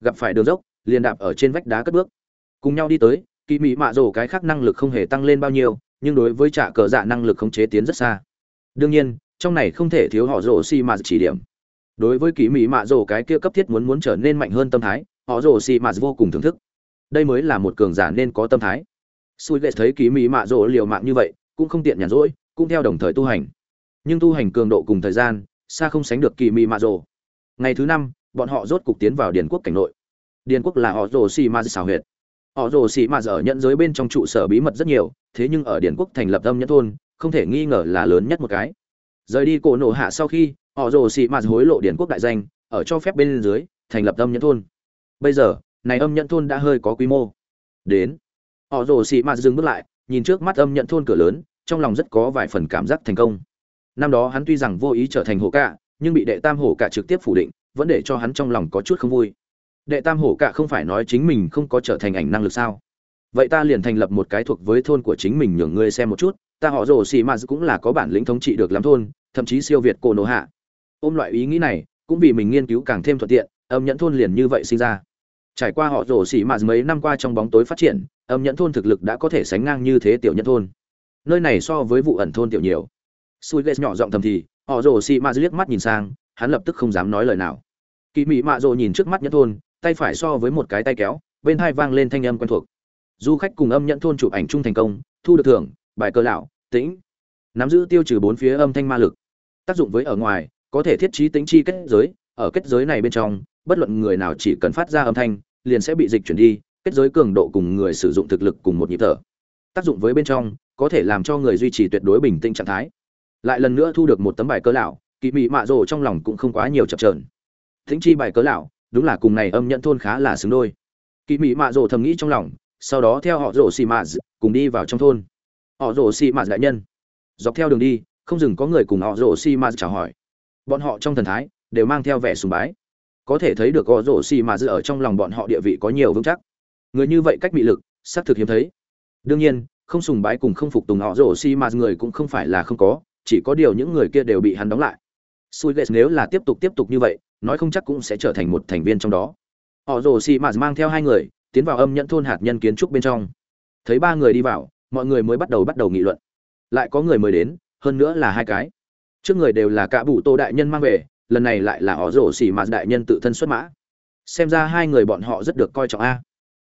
Gặp phải đường dốc, liền đạp ở trên vách đá cất bước. Cùng nhau đi tới, kỳ mỹ mạ rổ cái khác năng lực không hề tăng lên bao nhiêu, nhưng đối với trả cờ dạ năng lực khống chế tiến rất xa. Đương nhiên, trong này không thể thiếu họ rổ xi mà chỉ điểm. Đối với kỳ mỹ mạ rổ cái kia cấp thiết muốn muốn trở nên mạnh hơn tâm thái, họ rổ xi mà vô cùng thưởng thức đây mới là một cường giả nên có tâm thái Sui Lệ thấy kỳ mỹ mạ Rỗ liều mạng như vậy, cũng không tiện nhàn rỗi, cũng theo đồng thời tu hành. Nhưng tu hành cường độ cùng thời gian, xa không sánh được kỳ mỹ mạ Rỗ? Ngày thứ năm, bọn họ rốt cục tiến vào Điền quốc cảnh nội. Điền quốc là họ rồ xì ma xảo huyệt. Họ rồ xì ma ở nhận giới bên trong trụ sở bí mật rất nhiều, thế nhưng ở Điền quốc thành lập âm nhất thôn, không thể nghi ngờ là lớn nhất một cái. Rời đi cổ nổ hạ sau khi, họ rồ xì ma hối lộ Điền quốc đại danh, ở cho phép bên dưới, thành lập âm nhất thôn. Bây giờ, này âm nhận thôn đã hơi có quy mô. Đến, họ rồ xì mạt dừng bước lại, nhìn trước mắt âm nhận thôn cửa lớn, trong lòng rất có vài phần cảm giác thành công. Năm đó hắn tuy rằng vô ý trở thành hổ cạ nhưng bị đệ tam hổ cạ trực tiếp phủ định, vẫn để cho hắn trong lòng có chút không vui. Đệ tam hổ cạ không phải nói chính mình không có trở thành ảnh năng lực sao? Vậy ta liền thành lập một cái thuộc với thôn của chính mình nhường ngươi xem một chút, ta họ rồ xì mạt cũng là có bản lĩnh thống trị được lắm thôn, thậm chí siêu việt cổ nổ hạ. Ôm loại ý nghĩ này, cũng vì mình nghiên cứu càng thêm thuận tiện, âm nhẫn thôn liền như vậy sinh ra trải qua họ rồ xì mạt mấy năm qua trong bóng tối phát triển, âm nhẫn thôn thực lực đã có thể sánh ngang như thế tiểu nhẫn thôn. Nơi này so với vụ ẩn thôn tiểu nhiều. Sùi ghét nhỏ giọng thầm thì, họ rồ xì mạt liếc mắt nhìn sang, hắn lập tức không dám nói lời nào. Kỳ mị mạ rồ nhìn trước mắt nhẫn thôn, tay phải so với một cái tay kéo, bên hai vang lên thanh âm quen thuộc. Du khách cùng âm nhẫn thôn chụp ảnh chung thành công, thu được thưởng, bài cơ lão, tĩnh. Nắm giữ tiêu trừ bốn phía âm thanh ma lực. Tác dụng với ở ngoài, có thể thiết trí tính chi kết giới, ở kết giới này bên trong, bất luận người nào chỉ cần phát ra âm thanh liền sẽ bị dịch chuyển đi, kết giới cường độ cùng người sử dụng thực lực cùng một nhịp thở. Tác dụng với bên trong, có thể làm cho người duy trì tuyệt đối bình tĩnh trạng thái. Lại lần nữa thu được một tấm bài cớ lão kỳ mị mạ rồ trong lòng cũng không quá nhiều chập trờn thính chi bài cớ lão, đúng là cùng này âm nhận thôn khá là xứng đôi. Kỳ mị mạ rồ thầm nghĩ trong lòng, sau đó theo họ rồ xì mạ cùng đi vào trong thôn. Họ rồ xì mạ đại nhân. Dọc theo đường đi, không dừng có người cùng họ rồ xì mạ chào hỏi. Bọn họ trong thần thái, đều mang theo vẻ sùng bái có thể thấy được họ rổ xì dự ở trong lòng bọn họ địa vị có nhiều vững chắc. Người như vậy cách bị lực, xác thực hiếm thấy. Đương nhiên, không sùng bái cùng không phục tùng họ rổ xi mà người cũng không phải là không có, chỉ có điều những người kia đều bị hắn đóng lại. Sui gates nếu là tiếp tục tiếp tục như vậy, nói không chắc cũng sẽ trở thành một thành viên trong đó. Họ rổ xi mà mang theo hai người, tiến vào âm nhẫn thôn hạt nhân kiến trúc bên trong. Thấy ba người đi vào, mọi người mới bắt đầu bắt đầu nghị luận. Lại có người mới đến, hơn nữa là hai cái. Trước người đều là cả bụ tô đại nhân mang về lần này lại là họ rổ xỉ mà đại nhân tự thân xuất mã. Xem ra hai người bọn họ rất được coi trọng a.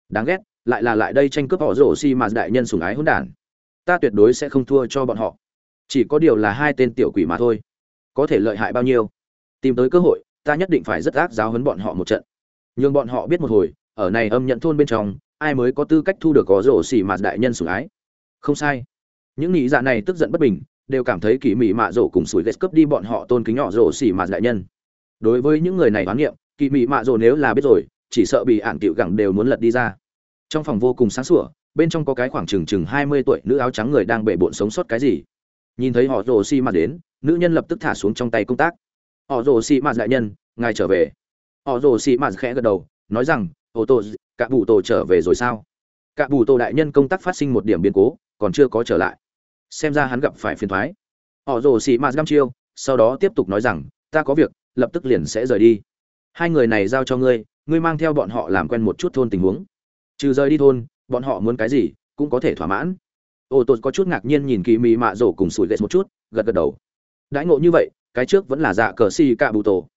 Đáng ghét, lại là lại đây tranh cướp họ rổ xỉ mà đại nhân sùng ái hỗn đản. Ta tuyệt đối sẽ không thua cho bọn họ. Chỉ có điều là hai tên tiểu quỷ mà thôi. Có thể lợi hại bao nhiêu? Tìm tới cơ hội, ta nhất định phải rất ác giáo hấn bọn họ một trận. Nhưng bọn họ biết một hồi, ở này âm nhận thôn bên trong, ai mới có tư cách thu được có rổ xỉ mà đại nhân sủng ái? Không sai. Những nghĩ dạ này tức giận bất bình đều cảm thấy kỳ mị mạ rổ cùng sủi ghét cướp đi bọn họ tôn kính nhỏ rổ xỉ mạt đại nhân. Đối với những người này oán nghiệm kỳ mị mạ rổ nếu là biết rồi, chỉ sợ bị ạn tiểu gẳng đều muốn lật đi ra. Trong phòng vô cùng sáng sủa, bên trong có cái khoảng chừng chừng hai mươi tuổi nữ áo trắng người đang bể bộn sống sót cái gì. Nhìn thấy họ rồ xi mạt đến, nữ nhân lập tức thả xuống trong tay công tác. Họ rồ xi mạt đại nhân, ngài trở về. Họ rồ xi mạt khẽ gật đầu, nói rằng, ô tô cả bù tổ trở về rồi sao? Cả bù tổ đại nhân công tác phát sinh một điểm biến cố, còn chưa có trở lại xem ra hắn gặp phải phiền thoái. Họ rồ xì mạt găm chiêu, sau đó tiếp tục nói rằng, ta có việc, lập tức liền sẽ rời đi. Hai người này giao cho ngươi ngươi mang theo bọn họ làm quen một chút thôn tình huống. Trừ rời đi thôn, bọn họ muốn cái gì, cũng có thể thỏa mãn. Ô tô có chút ngạc nhiên nhìn kỳ mị mạ rổ cùng sủi ghét một chút, gật gật đầu. Đãi ngộ như vậy, cái trước vẫn là dạ cờ xì cạ bụ tổ.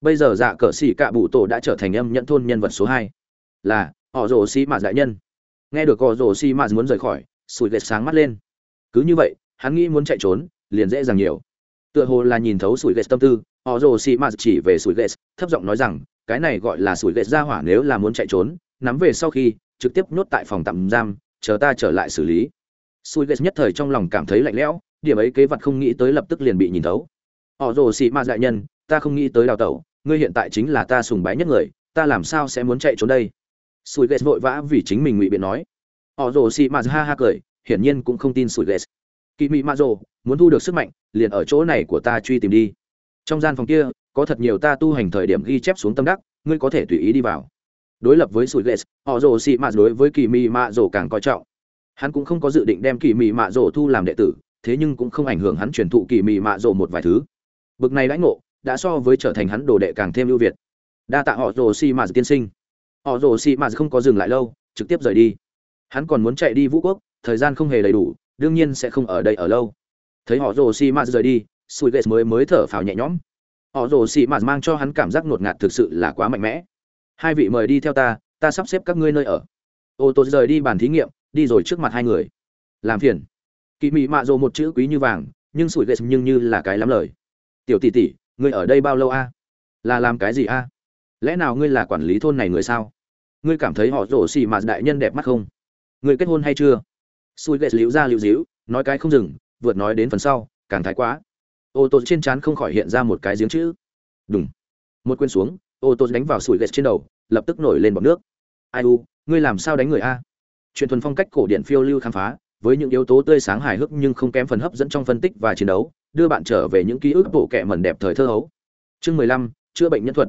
Bây giờ dạ cờ xì cạ bụ tổ đã trở thành âm nhận thôn nhân vật số hai. Là, họ rổ xì mạ đại nhân. Nghe được họ rổ xì mạ muốn rời khỏi, sủi ghét sáng mắt lên cứ như vậy, hắn nghĩ muốn chạy trốn, liền dễ dàng nhiều. Tựa hồ là nhìn thấu sủi ghét tâm tư, họ rồ xì mạ chỉ về sủi ghét, thấp giọng nói rằng, cái này gọi là sủi ghét ra hỏa nếu là muốn chạy trốn, nắm về sau khi, trực tiếp nhốt tại phòng tạm giam, chờ ta trở lại xử lý. Sủi ghét nhất thời trong lòng cảm thấy lạnh lẽo, điểm ấy kế vật không nghĩ tới lập tức liền bị nhìn thấu. Họ rồ xì ma đại nhân, ta không nghĩ tới đào tẩu, ngươi hiện tại chính là ta sùng bái nhất người, ta làm sao sẽ muốn chạy trốn đây? Sủi ghét vội vã vì chính mình ngụy biện nói. Họ rồ xì ma ha ha cười hiển nhiên cũng không tin sủi ghét kỳ mị ma rồ, muốn thu được sức mạnh, liền ở chỗ này của ta truy tìm đi. Trong gian phòng kia, có thật nhiều ta tu hành thời điểm ghi chép xuống tâm đắc, ngươi có thể tùy ý đi vào. Đối lập với sủi ghét họ rồ xị mạ đối với kỳ mị mạ rồ càng coi trọng. Hắn cũng không có dự định đem kỳ mị mạ rồ thu làm đệ tử, thế nhưng cũng không ảnh hưởng hắn truyền thụ kỳ mị mạ rồ một vài thứ. Bực này đãi ngộ, đã so với trở thành hắn đồ đệ càng thêm ưu việt. Đa tạ họ rồ xị mà tiên sinh. Họ rồ xị mạ không có dừng lại lâu, trực tiếp rời đi. Hắn còn muốn chạy đi vũ quốc thời gian không hề đầy đủ, đương nhiên sẽ không ở đây ở lâu. Thấy họ rồ xì mà rời đi sùi ghét mới mới thở phào nhẹ nhõm. Họ rồ xì mà mang cho hắn cảm giác ngột ngạt thực sự là quá mạnh mẽ. Hai vị mời đi theo ta ta sắp xếp các ngươi nơi ở. Ô tô rời đi bàn thí nghiệm, đi rồi trước mặt hai người. Làm phiền. Kỳ mị mạ rồ một chữ quý như vàng, nhưng sủi ghét nhưng như là cái lắm lời. Tiểu tỷ tỷ, ngươi ở đây bao lâu a? Là làm cái gì a? Lẽ nào ngươi là quản lý thôn này người sao? Ngươi cảm thấy họ rổ xì mạ đại nhân đẹp mắt không? Ngươi kết hôn hay chưa? Sùi ghét liễu ra liễu díu, nói cái không dừng, vượt nói đến phần sau, càng thái quá. Ô tô trên trán không khỏi hiện ra một cái giếng chữ. Đùng. Một quên xuống, ô tô đánh vào sùi ghét trên đầu, lập tức nổi lên bọt nước. Ai u, ngươi làm sao đánh người a? Truyền thuần phong cách cổ điển phiêu lưu khám phá, với những yếu tố tươi sáng hài hước nhưng không kém phần hấp dẫn trong phân tích và chiến đấu, đưa bạn trở về những ký ức bộ kệ mẩn đẹp thời thơ hấu. Chương mười lăm, chữa bệnh nhân thuật.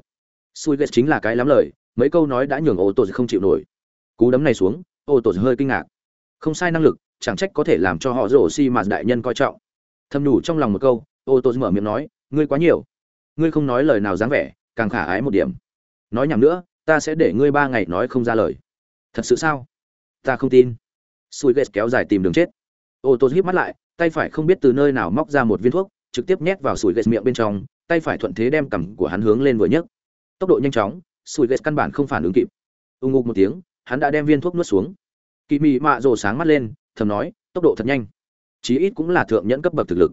Sui ghét chính là cái lắm lời, mấy câu nói đã nhường ô tô không chịu nổi. Cú đấm này xuống, ô tô hơi kinh ngạc không sai năng lực, chẳng trách có thể làm cho họ rổ xi mà đại nhân coi trọng. Thầm đủ trong lòng một câu, ô tô mở miệng nói, ngươi quá nhiều. Ngươi không nói lời nào dáng vẻ, càng khả ái một điểm. Nói nhầm nữa, ta sẽ để ngươi ba ngày nói không ra lời. Thật sự sao? Ta không tin. Sùi ghét kéo dài tìm đường chết. Ô tô híp mắt lại, tay phải không biết từ nơi nào móc ra một viên thuốc, trực tiếp nhét vào sùi ghét miệng bên trong, tay phải thuận thế đem cằm của hắn hướng lên vừa nhấc. Tốc độ nhanh chóng sùi ghét căn bản không phản ứng kịp. Ưng ngục một tiếng, hắn đã đem viên thuốc nuốt xuống kỳ mị mạ rồ sáng mắt lên, thầm nói, tốc độ thật nhanh. Chí ít cũng là thượng nhẫn cấp bậc thực lực.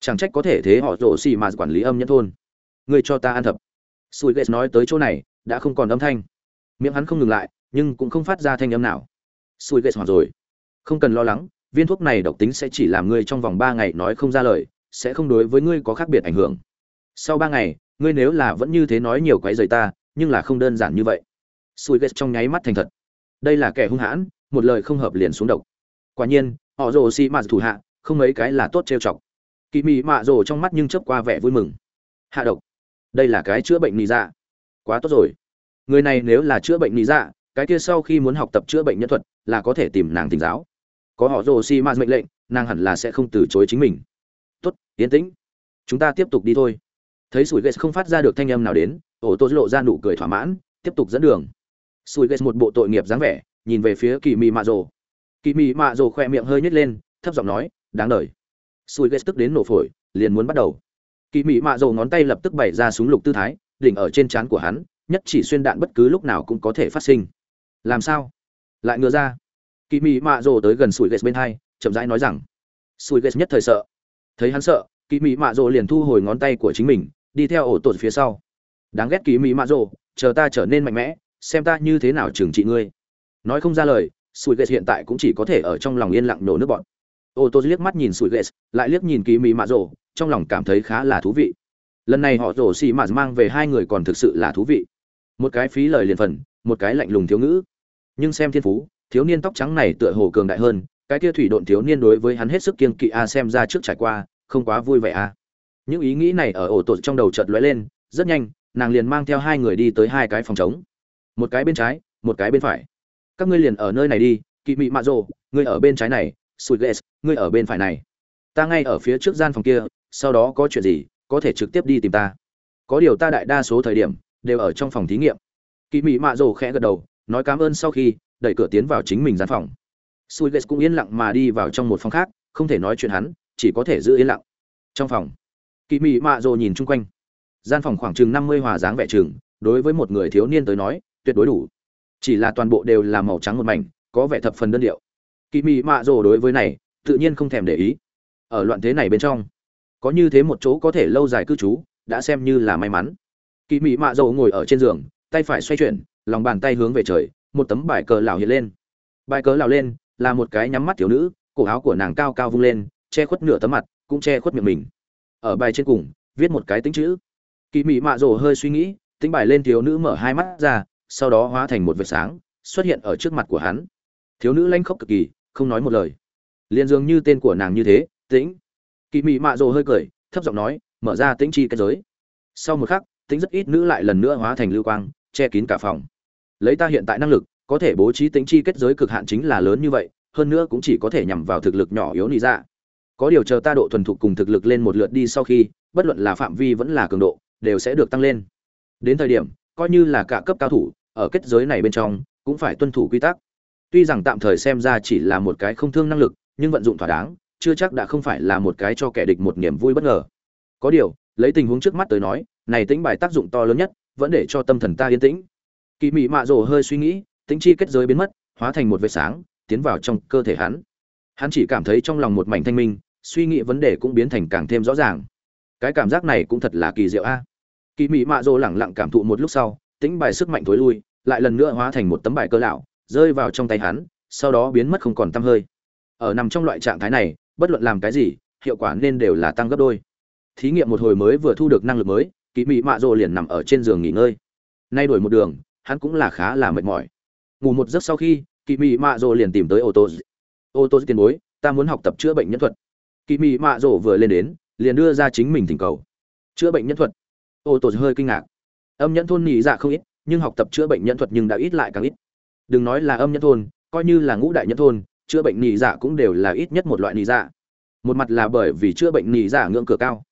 Chẳng trách có thể thế họ rồ xì mà quản lý âm nhẫn thôn. Người cho ta ăn thập. Sùi ghét nói tới chỗ này, đã không còn âm thanh. Miệng hắn không ngừng lại, nhưng cũng không phát ra thanh âm nào. Sùi ghét hoặc rồi. Không cần lo lắng, viên thuốc này độc tính sẽ chỉ làm ngươi trong vòng ba ngày nói không ra lời, sẽ không đối với ngươi có khác biệt ảnh hưởng. Sau ba ngày, ngươi nếu là vẫn như thế nói nhiều quái rời ta, nhưng là không đơn giản như vậy. Sùi ghét trong nháy mắt thành thật. Đây là kẻ hung hãn một lời không hợp liền xuống độc. Quả nhiên, họ rồ xì mạt thủ hạ, không mấy cái là tốt trêu chọc. Kỳ mị mạ rồ trong mắt nhưng chớp qua vẻ vui mừng. Hạ độc. Đây là cái chữa bệnh nị dạ. Quá tốt rồi. Người này nếu là chữa bệnh nị dạ cái kia sau khi muốn học tập chữa bệnh nhân thuật, là có thể tìm nàng tỉnh giáo. Có họ rồ xi mạt mệnh lệnh, nàng hẳn là sẽ không từ chối chính mình. Tốt, yên tĩnh. Chúng ta tiếp tục đi thôi. Thấy sủi ghét không phát ra được thanh âm nào đến, ổ tô lộ ra nụ cười thỏa mãn, tiếp tục dẫn đường. Sủi ghét một bộ tội nghiệp dáng vẻ nhìn về phía kỳ mị mạ rồ. Kỳ mị mạ rồ khoe miệng hơi nhếch lên, thấp giọng nói, đáng đợi. Sùi ghét tức đến nổ phổi, liền muốn bắt đầu. Kỳ mị mạ rồ ngón tay lập tức bày ra súng lục tư thái, đỉnh ở trên trán của hắn, nhất chỉ xuyên đạn bất cứ lúc nào cũng có thể phát sinh. Làm sao? Lại ngựa ra. Kỳ mị mạ rồ tới gần Sùi ghét bên hai, chậm rãi nói rằng, Sùi ghét nhất thời sợ. Thấy hắn sợ, kỳ mị mạ rồ liền thu hồi ngón tay của chính mình, đi theo ổ tột phía sau. Đáng ghét kỳ mị mạ rồ, chờ ta trở nên mạnh mẽ, xem ta như thế nào trừng trị ngươi nói không ra lời, sủi ghệ hiện tại cũng chỉ có thể ở trong lòng yên lặng nổ nước bọn. Ô tô liếc mắt nhìn sủi ghệ lại liếc nhìn kỳ mị mạ rổ trong lòng cảm thấy khá là thú vị. Lần này họ rổ xì mạ mang về hai người còn thực sự là thú vị. Một cái phí lời liền phần, một cái lạnh lùng thiếu ngữ. Nhưng xem thiên phú, thiếu niên tóc trắng này tựa hồ cường đại hơn, cái kia thủy độn thiếu niên đối với hắn hết sức kiên kỵ a, xem ra trước trải qua, không quá vui vẻ a. Những ý nghĩ này ở ổ tột trong đầu chợt lóe lên, rất nhanh, nàng liền mang theo hai người đi tới hai cái phòng trống. Một cái bên trái, một cái bên phải các ngươi liền ở nơi này đi, kỵ mị mạ rồ, ngươi ở bên trái này sweet ghét ngươi ở bên phải này. Ta ngay ở phía trước gian phòng kia, sau đó có chuyện gì, có thể trực tiếp đi tìm ta. Có điều ta đại đa số thời điểm, đều ở trong phòng thí nghiệm. Kỵ mị mạ rồ khẽ gật đầu, nói cảm ơn sau khi, đẩy cửa tiến vào chính mình gian phòng. Sui ghét cũng yên lặng mà đi vào trong một phòng khác, không thể nói chuyện hắn, chỉ có thể giữ yên lặng. Trong phòng, kỵ mị mạ rồ nhìn chung quanh. Gian phòng khoảng chừng năm mươi hòa dáng vẻ chừng đối với một người thiếu niên tới nói, tuyệt đối đủ chỉ là toàn bộ đều là màu trắng một mảnh, có vẻ thập phần đơn điệu. Kỳ mị mạ rồ đối với này, tự nhiên không thèm để ý. Ở loạn thế này bên trong, có như thế một chỗ có thể lâu dài cư trú, đã xem như là may mắn. Kỳ mị mạ rồ ngồi ở trên giường, tay phải xoay chuyển, lòng bàn tay hướng về trời, một tấm bài cờ lào hiện lên. Bài cờ lào lên, là một cái nhắm mắt thiếu nữ, cổ áo của nàng cao cao vung lên, che khuất nửa tấm mặt, cũng che khuất miệng mình. Ở bài trên cùng, viết một cái tính chữ. Kỳ mị mạ rồ hơi suy nghĩ, tính bài lên thiếu nữ mở hai mắt ra sau đó hóa thành một vệt sáng, xuất hiện ở trước mặt của hắn. Thiếu nữ lanh khóc cực kỳ, không nói một lời. Liên dường như tên của nàng như thế, tĩnh. Kỳ mị mạ Dồ hơi cười, thấp giọng nói, mở ra tĩnh chi cái giới. Sau một khắc, tĩnh rất ít nữ lại lần nữa hóa thành lưu quang, che kín cả phòng. Lấy ta hiện tại năng lực, có thể bố trí tĩnh chi kết giới cực hạn chính là lớn như vậy, hơn nữa cũng chỉ có thể nhằm vào thực lực nhỏ yếu nị ra dạ. có điều chờ ta độ thuần thục cùng thực lực lên một lượt đi sau khi, bất luận là phạm vi vẫn là cường độ, đều sẽ được tăng lên. Đến thời điểm, coi như là cả cấp cao thủ ở kết giới này bên trong, cũng phải tuân thủ quy tắc. Tuy rằng tạm thời xem ra chỉ là một cái không thương năng lực, nhưng vận dụng thỏa đáng, chưa chắc đã không phải là một cái cho kẻ địch một niềm vui bất ngờ. Có điều, lấy tình huống trước mắt tới nói, này tính bài tác dụng to lớn nhất, vẫn để cho tâm thần ta yên tĩnh. Kỳ mị mạ rồ hơi suy nghĩ, tính chi kết giới biến mất, hóa thành một vệt sáng, tiến vào trong cơ thể hắn. Hắn chỉ cảm thấy trong lòng một mảnh thanh minh, suy nghĩ vấn đề cũng biến thành càng thêm rõ ràng. Cái cảm giác này cũng thật là kỳ diệu a. Kỳ mị mạ rồ lẳng lặng cảm thụ một lúc sau tính bài sức mạnh thối lui, lại lần nữa hóa thành một tấm bài cơ lão, rơi vào trong tay hắn, sau đó biến mất không còn tăm hơi. Ở nằm trong loại trạng thái này, bất luận làm cái gì, hiệu quả nên đều là tăng gấp đôi. Thí nghiệm một hồi mới vừa thu được năng lực mới kỳ mị mạ rồ liền nằm ở trên giường nghỉ ngơi. Nay đổi một đường, hắn cũng là khá là mệt mỏi. Ngủ một giấc sau khi kỳ mị mạ rồ liền tìm tới ô tô. Ô tô tiền bối, ta muốn học tập chữa bệnh nhân thuật. Kỳ mị mạ rồ vừa lên đến, liền đưa ra chính mình thỉnh cầu. Chữa bệnh nhân thuật. Ô tô hơi kinh ngạc âm nhẫn thôn nhị dạ không ít, nhưng học tập chữa bệnh nhân thuật nhưng đã ít lại càng ít. Đừng nói là âm nhẫn thôn, coi như là ngũ đại nhẫn thôn, chữa bệnh nhị dạ cũng đều là ít nhất một loại nhị dạ. Một mặt là bởi vì chữa bệnh nhị dạ ngưỡng cửa cao.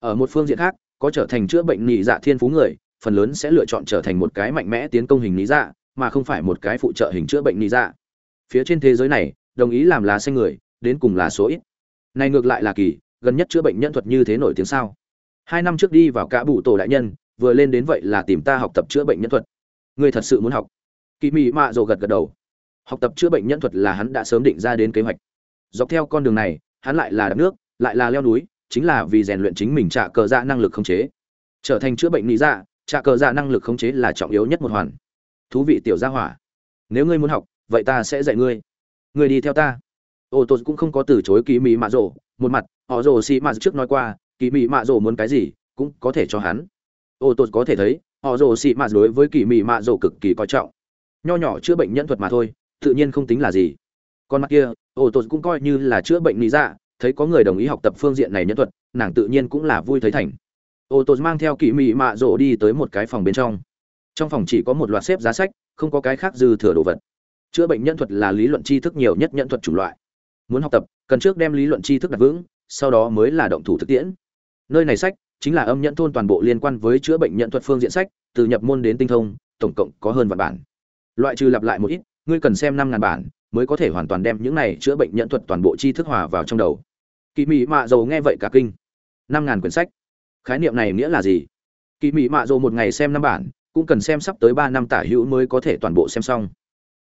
Ở một phương diện khác, có trở thành chữa bệnh nhị dạ thiên phú người, phần lớn sẽ lựa chọn trở thành một cái mạnh mẽ tiến công hình nhị dạ mà không phải một cái phụ trợ hình chữa bệnh nhị dạ. Phía trên thế giới này, đồng ý làm lá xanh người, đến cùng là số ít. Này ngược lại là kỳ, gần nhất chữa bệnh nhân thuật như thế nổi tiếng sao? Hai năm trước đi vào cả bụ tổ đại nhân vừa lên đến vậy là tìm ta học tập chữa bệnh nhân thuật. Ngươi thật sự muốn học? Kỳ mị mạ rồ gật gật đầu. Học tập chữa bệnh nhân thuật là hắn đã sớm định ra đến kế hoạch. Dọc theo con đường này, hắn lại là đập nước, lại là leo núi, chính là vì rèn luyện chính mình trả cờ dạ năng lực khống chế. Trở thành chữa bệnh lý dạ trả cờ dạ năng lực khống chế là trọng yếu nhất một hoàn. Thú vị tiểu gia hỏa. Nếu ngươi muốn học, vậy ta sẽ dạy ngươi. Ngươi đi theo ta. Ô tô cũng không có từ chối kỳ Mị mạ rồ một mặt, họ rồ xị mạ trước nói qua kỳ Mị mạ rồ muốn cái gì, cũng có thể cho hắn ô tô có thể thấy, họ rồ xì mạ đối với kỳ mỹ mạ rồ cực kỳ coi trọng. Nho nhỏ chữa bệnh nhân thuật mà thôi, tự nhiên không tính là gì. Con mắt kia, ô tô cũng coi như là chữa bệnh lý dạ thấy có người đồng ý học tập phương diện này nhân thuật, nàng tự nhiên cũng là vui thấy thành. Ô tô mang theo kỳ mỹ mạ rồ đi tới một cái phòng bên trong. Trong phòng chỉ có một loạt xếp giá sách, không có cái khác dư thừa đồ vật. Chữa bệnh nhân thuật là lý luận tri thức nhiều nhất nhân thuật chủng loại. Muốn học tập, cần trước đem lý luận tri thức đặt vững, sau đó mới là động thủ thực tiễn. Nơi này sách chính là âm nhận thôn toàn bộ liên quan với chữa bệnh nhận thuật phương diện sách, từ nhập môn đến tinh thông, tổng cộng có hơn vạn bản. Loại trừ lặp lại một ít, ngươi cần xem năm ngàn bản, mới có thể hoàn toàn đem những này chữa bệnh nhận thuật toàn bộ chi thức hòa vào trong đầu. Kỳ mỹ mạ dầu nghe vậy cả kinh. Năm ngàn quyển sách. Khái niệm này nghĩa là gì? Kỳ mỹ mạ dầu một ngày xem năm bản, cũng cần xem sắp tới ba năm tả hữu mới có thể toàn bộ xem xong.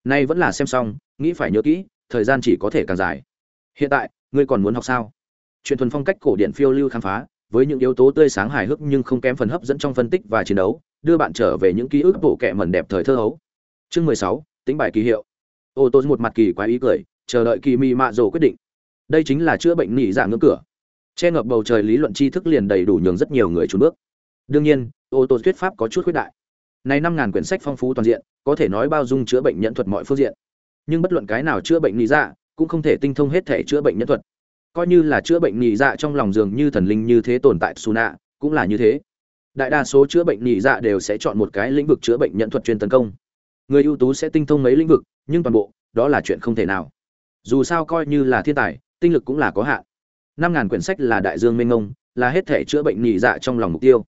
Nay vẫn là xem xong, nghĩ phải nhớ kỹ, thời gian chỉ có thể càng dài. Hiện tại, ngươi còn muốn học sao? Chuyện thuần phong cách cổ điển phiêu lưu khám phá với những yếu tố tươi sáng hài hước nhưng không kém phần hấp dẫn trong phân tích và chiến đấu, đưa bạn trở về những ký ức bộ kệ mẩn đẹp thời thơ hấu. Chương mười sáu, tính bài kỳ hiệu. Ô tô một mặt kỳ quái ý cười, chờ đợi kỳ mi mạ rồ quyết định. Đây chính là chữa bệnh nỉ dạ ngưỡng cửa. Che ngập bầu trời lý luận tri thức liền đầy đủ nhường rất nhiều người chùn bước. Đương nhiên, ô tô thuyết pháp có chút khuyết đại. Này năm ngàn quyển sách phong phú toàn diện, có thể nói bao dung chữa bệnh nhân thuật mọi phương diện. Nhưng bất luận cái nào chữa bệnh nỉ dạ cũng không thể tinh thông hết thể chữa bệnh nhân thuật coi như là chữa bệnh nhị dạ trong lòng dường như thần linh như thế tồn tại su nạ cũng là như thế. Đại đa số chữa bệnh nhị dạ đều sẽ chọn một cái lĩnh vực chữa bệnh nhận thuật chuyên tấn công. Người ưu tú sẽ tinh thông mấy lĩnh vực, nhưng toàn bộ, đó là chuyện không thể nào. Dù sao coi như là thiên tài, tinh lực cũng là có hạn. Năm ngàn quyển sách là đại dương mênh ngông là hết thể chữa bệnh nhị dạ trong lòng mục tiêu.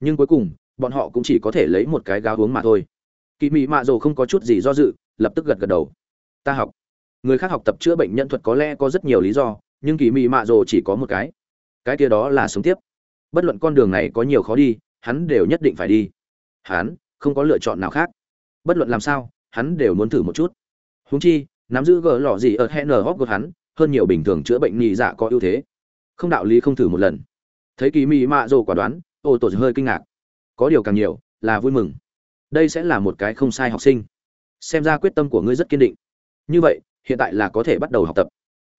Nhưng cuối cùng, bọn họ cũng chỉ có thể lấy một cái gáo uống mà thôi. Kỳ mị mạ dồ không có chút gì do dự, lập tức gật gật đầu. Ta học. Người khác học tập chữa bệnh nhân thuật có lẽ có rất nhiều lý do nhưng kỳ mị mạ rồ chỉ có một cái. Cái kia đó là sống tiếp. Bất luận con đường này có nhiều khó đi, hắn đều nhất định phải đi. Hắn không có lựa chọn nào khác. Bất luận làm sao, hắn đều muốn thử một chút. Húng chi, nắm giữ gỡ lò gì ở hẹn nở hóc gột hắn, hơn nhiều bình thường chữa bệnh nhị dạ có ưu thế. Không đạo lý không thử một lần. Thấy kỳ mị mạ rồ quả đoán, ô tổ hơi kinh ngạc. Có điều càng nhiều, là vui mừng. Đây sẽ là một cái không sai học sinh. Xem ra quyết tâm của ngươi rất kiên định. Như vậy, hiện tại là có thể bắt đầu học tập.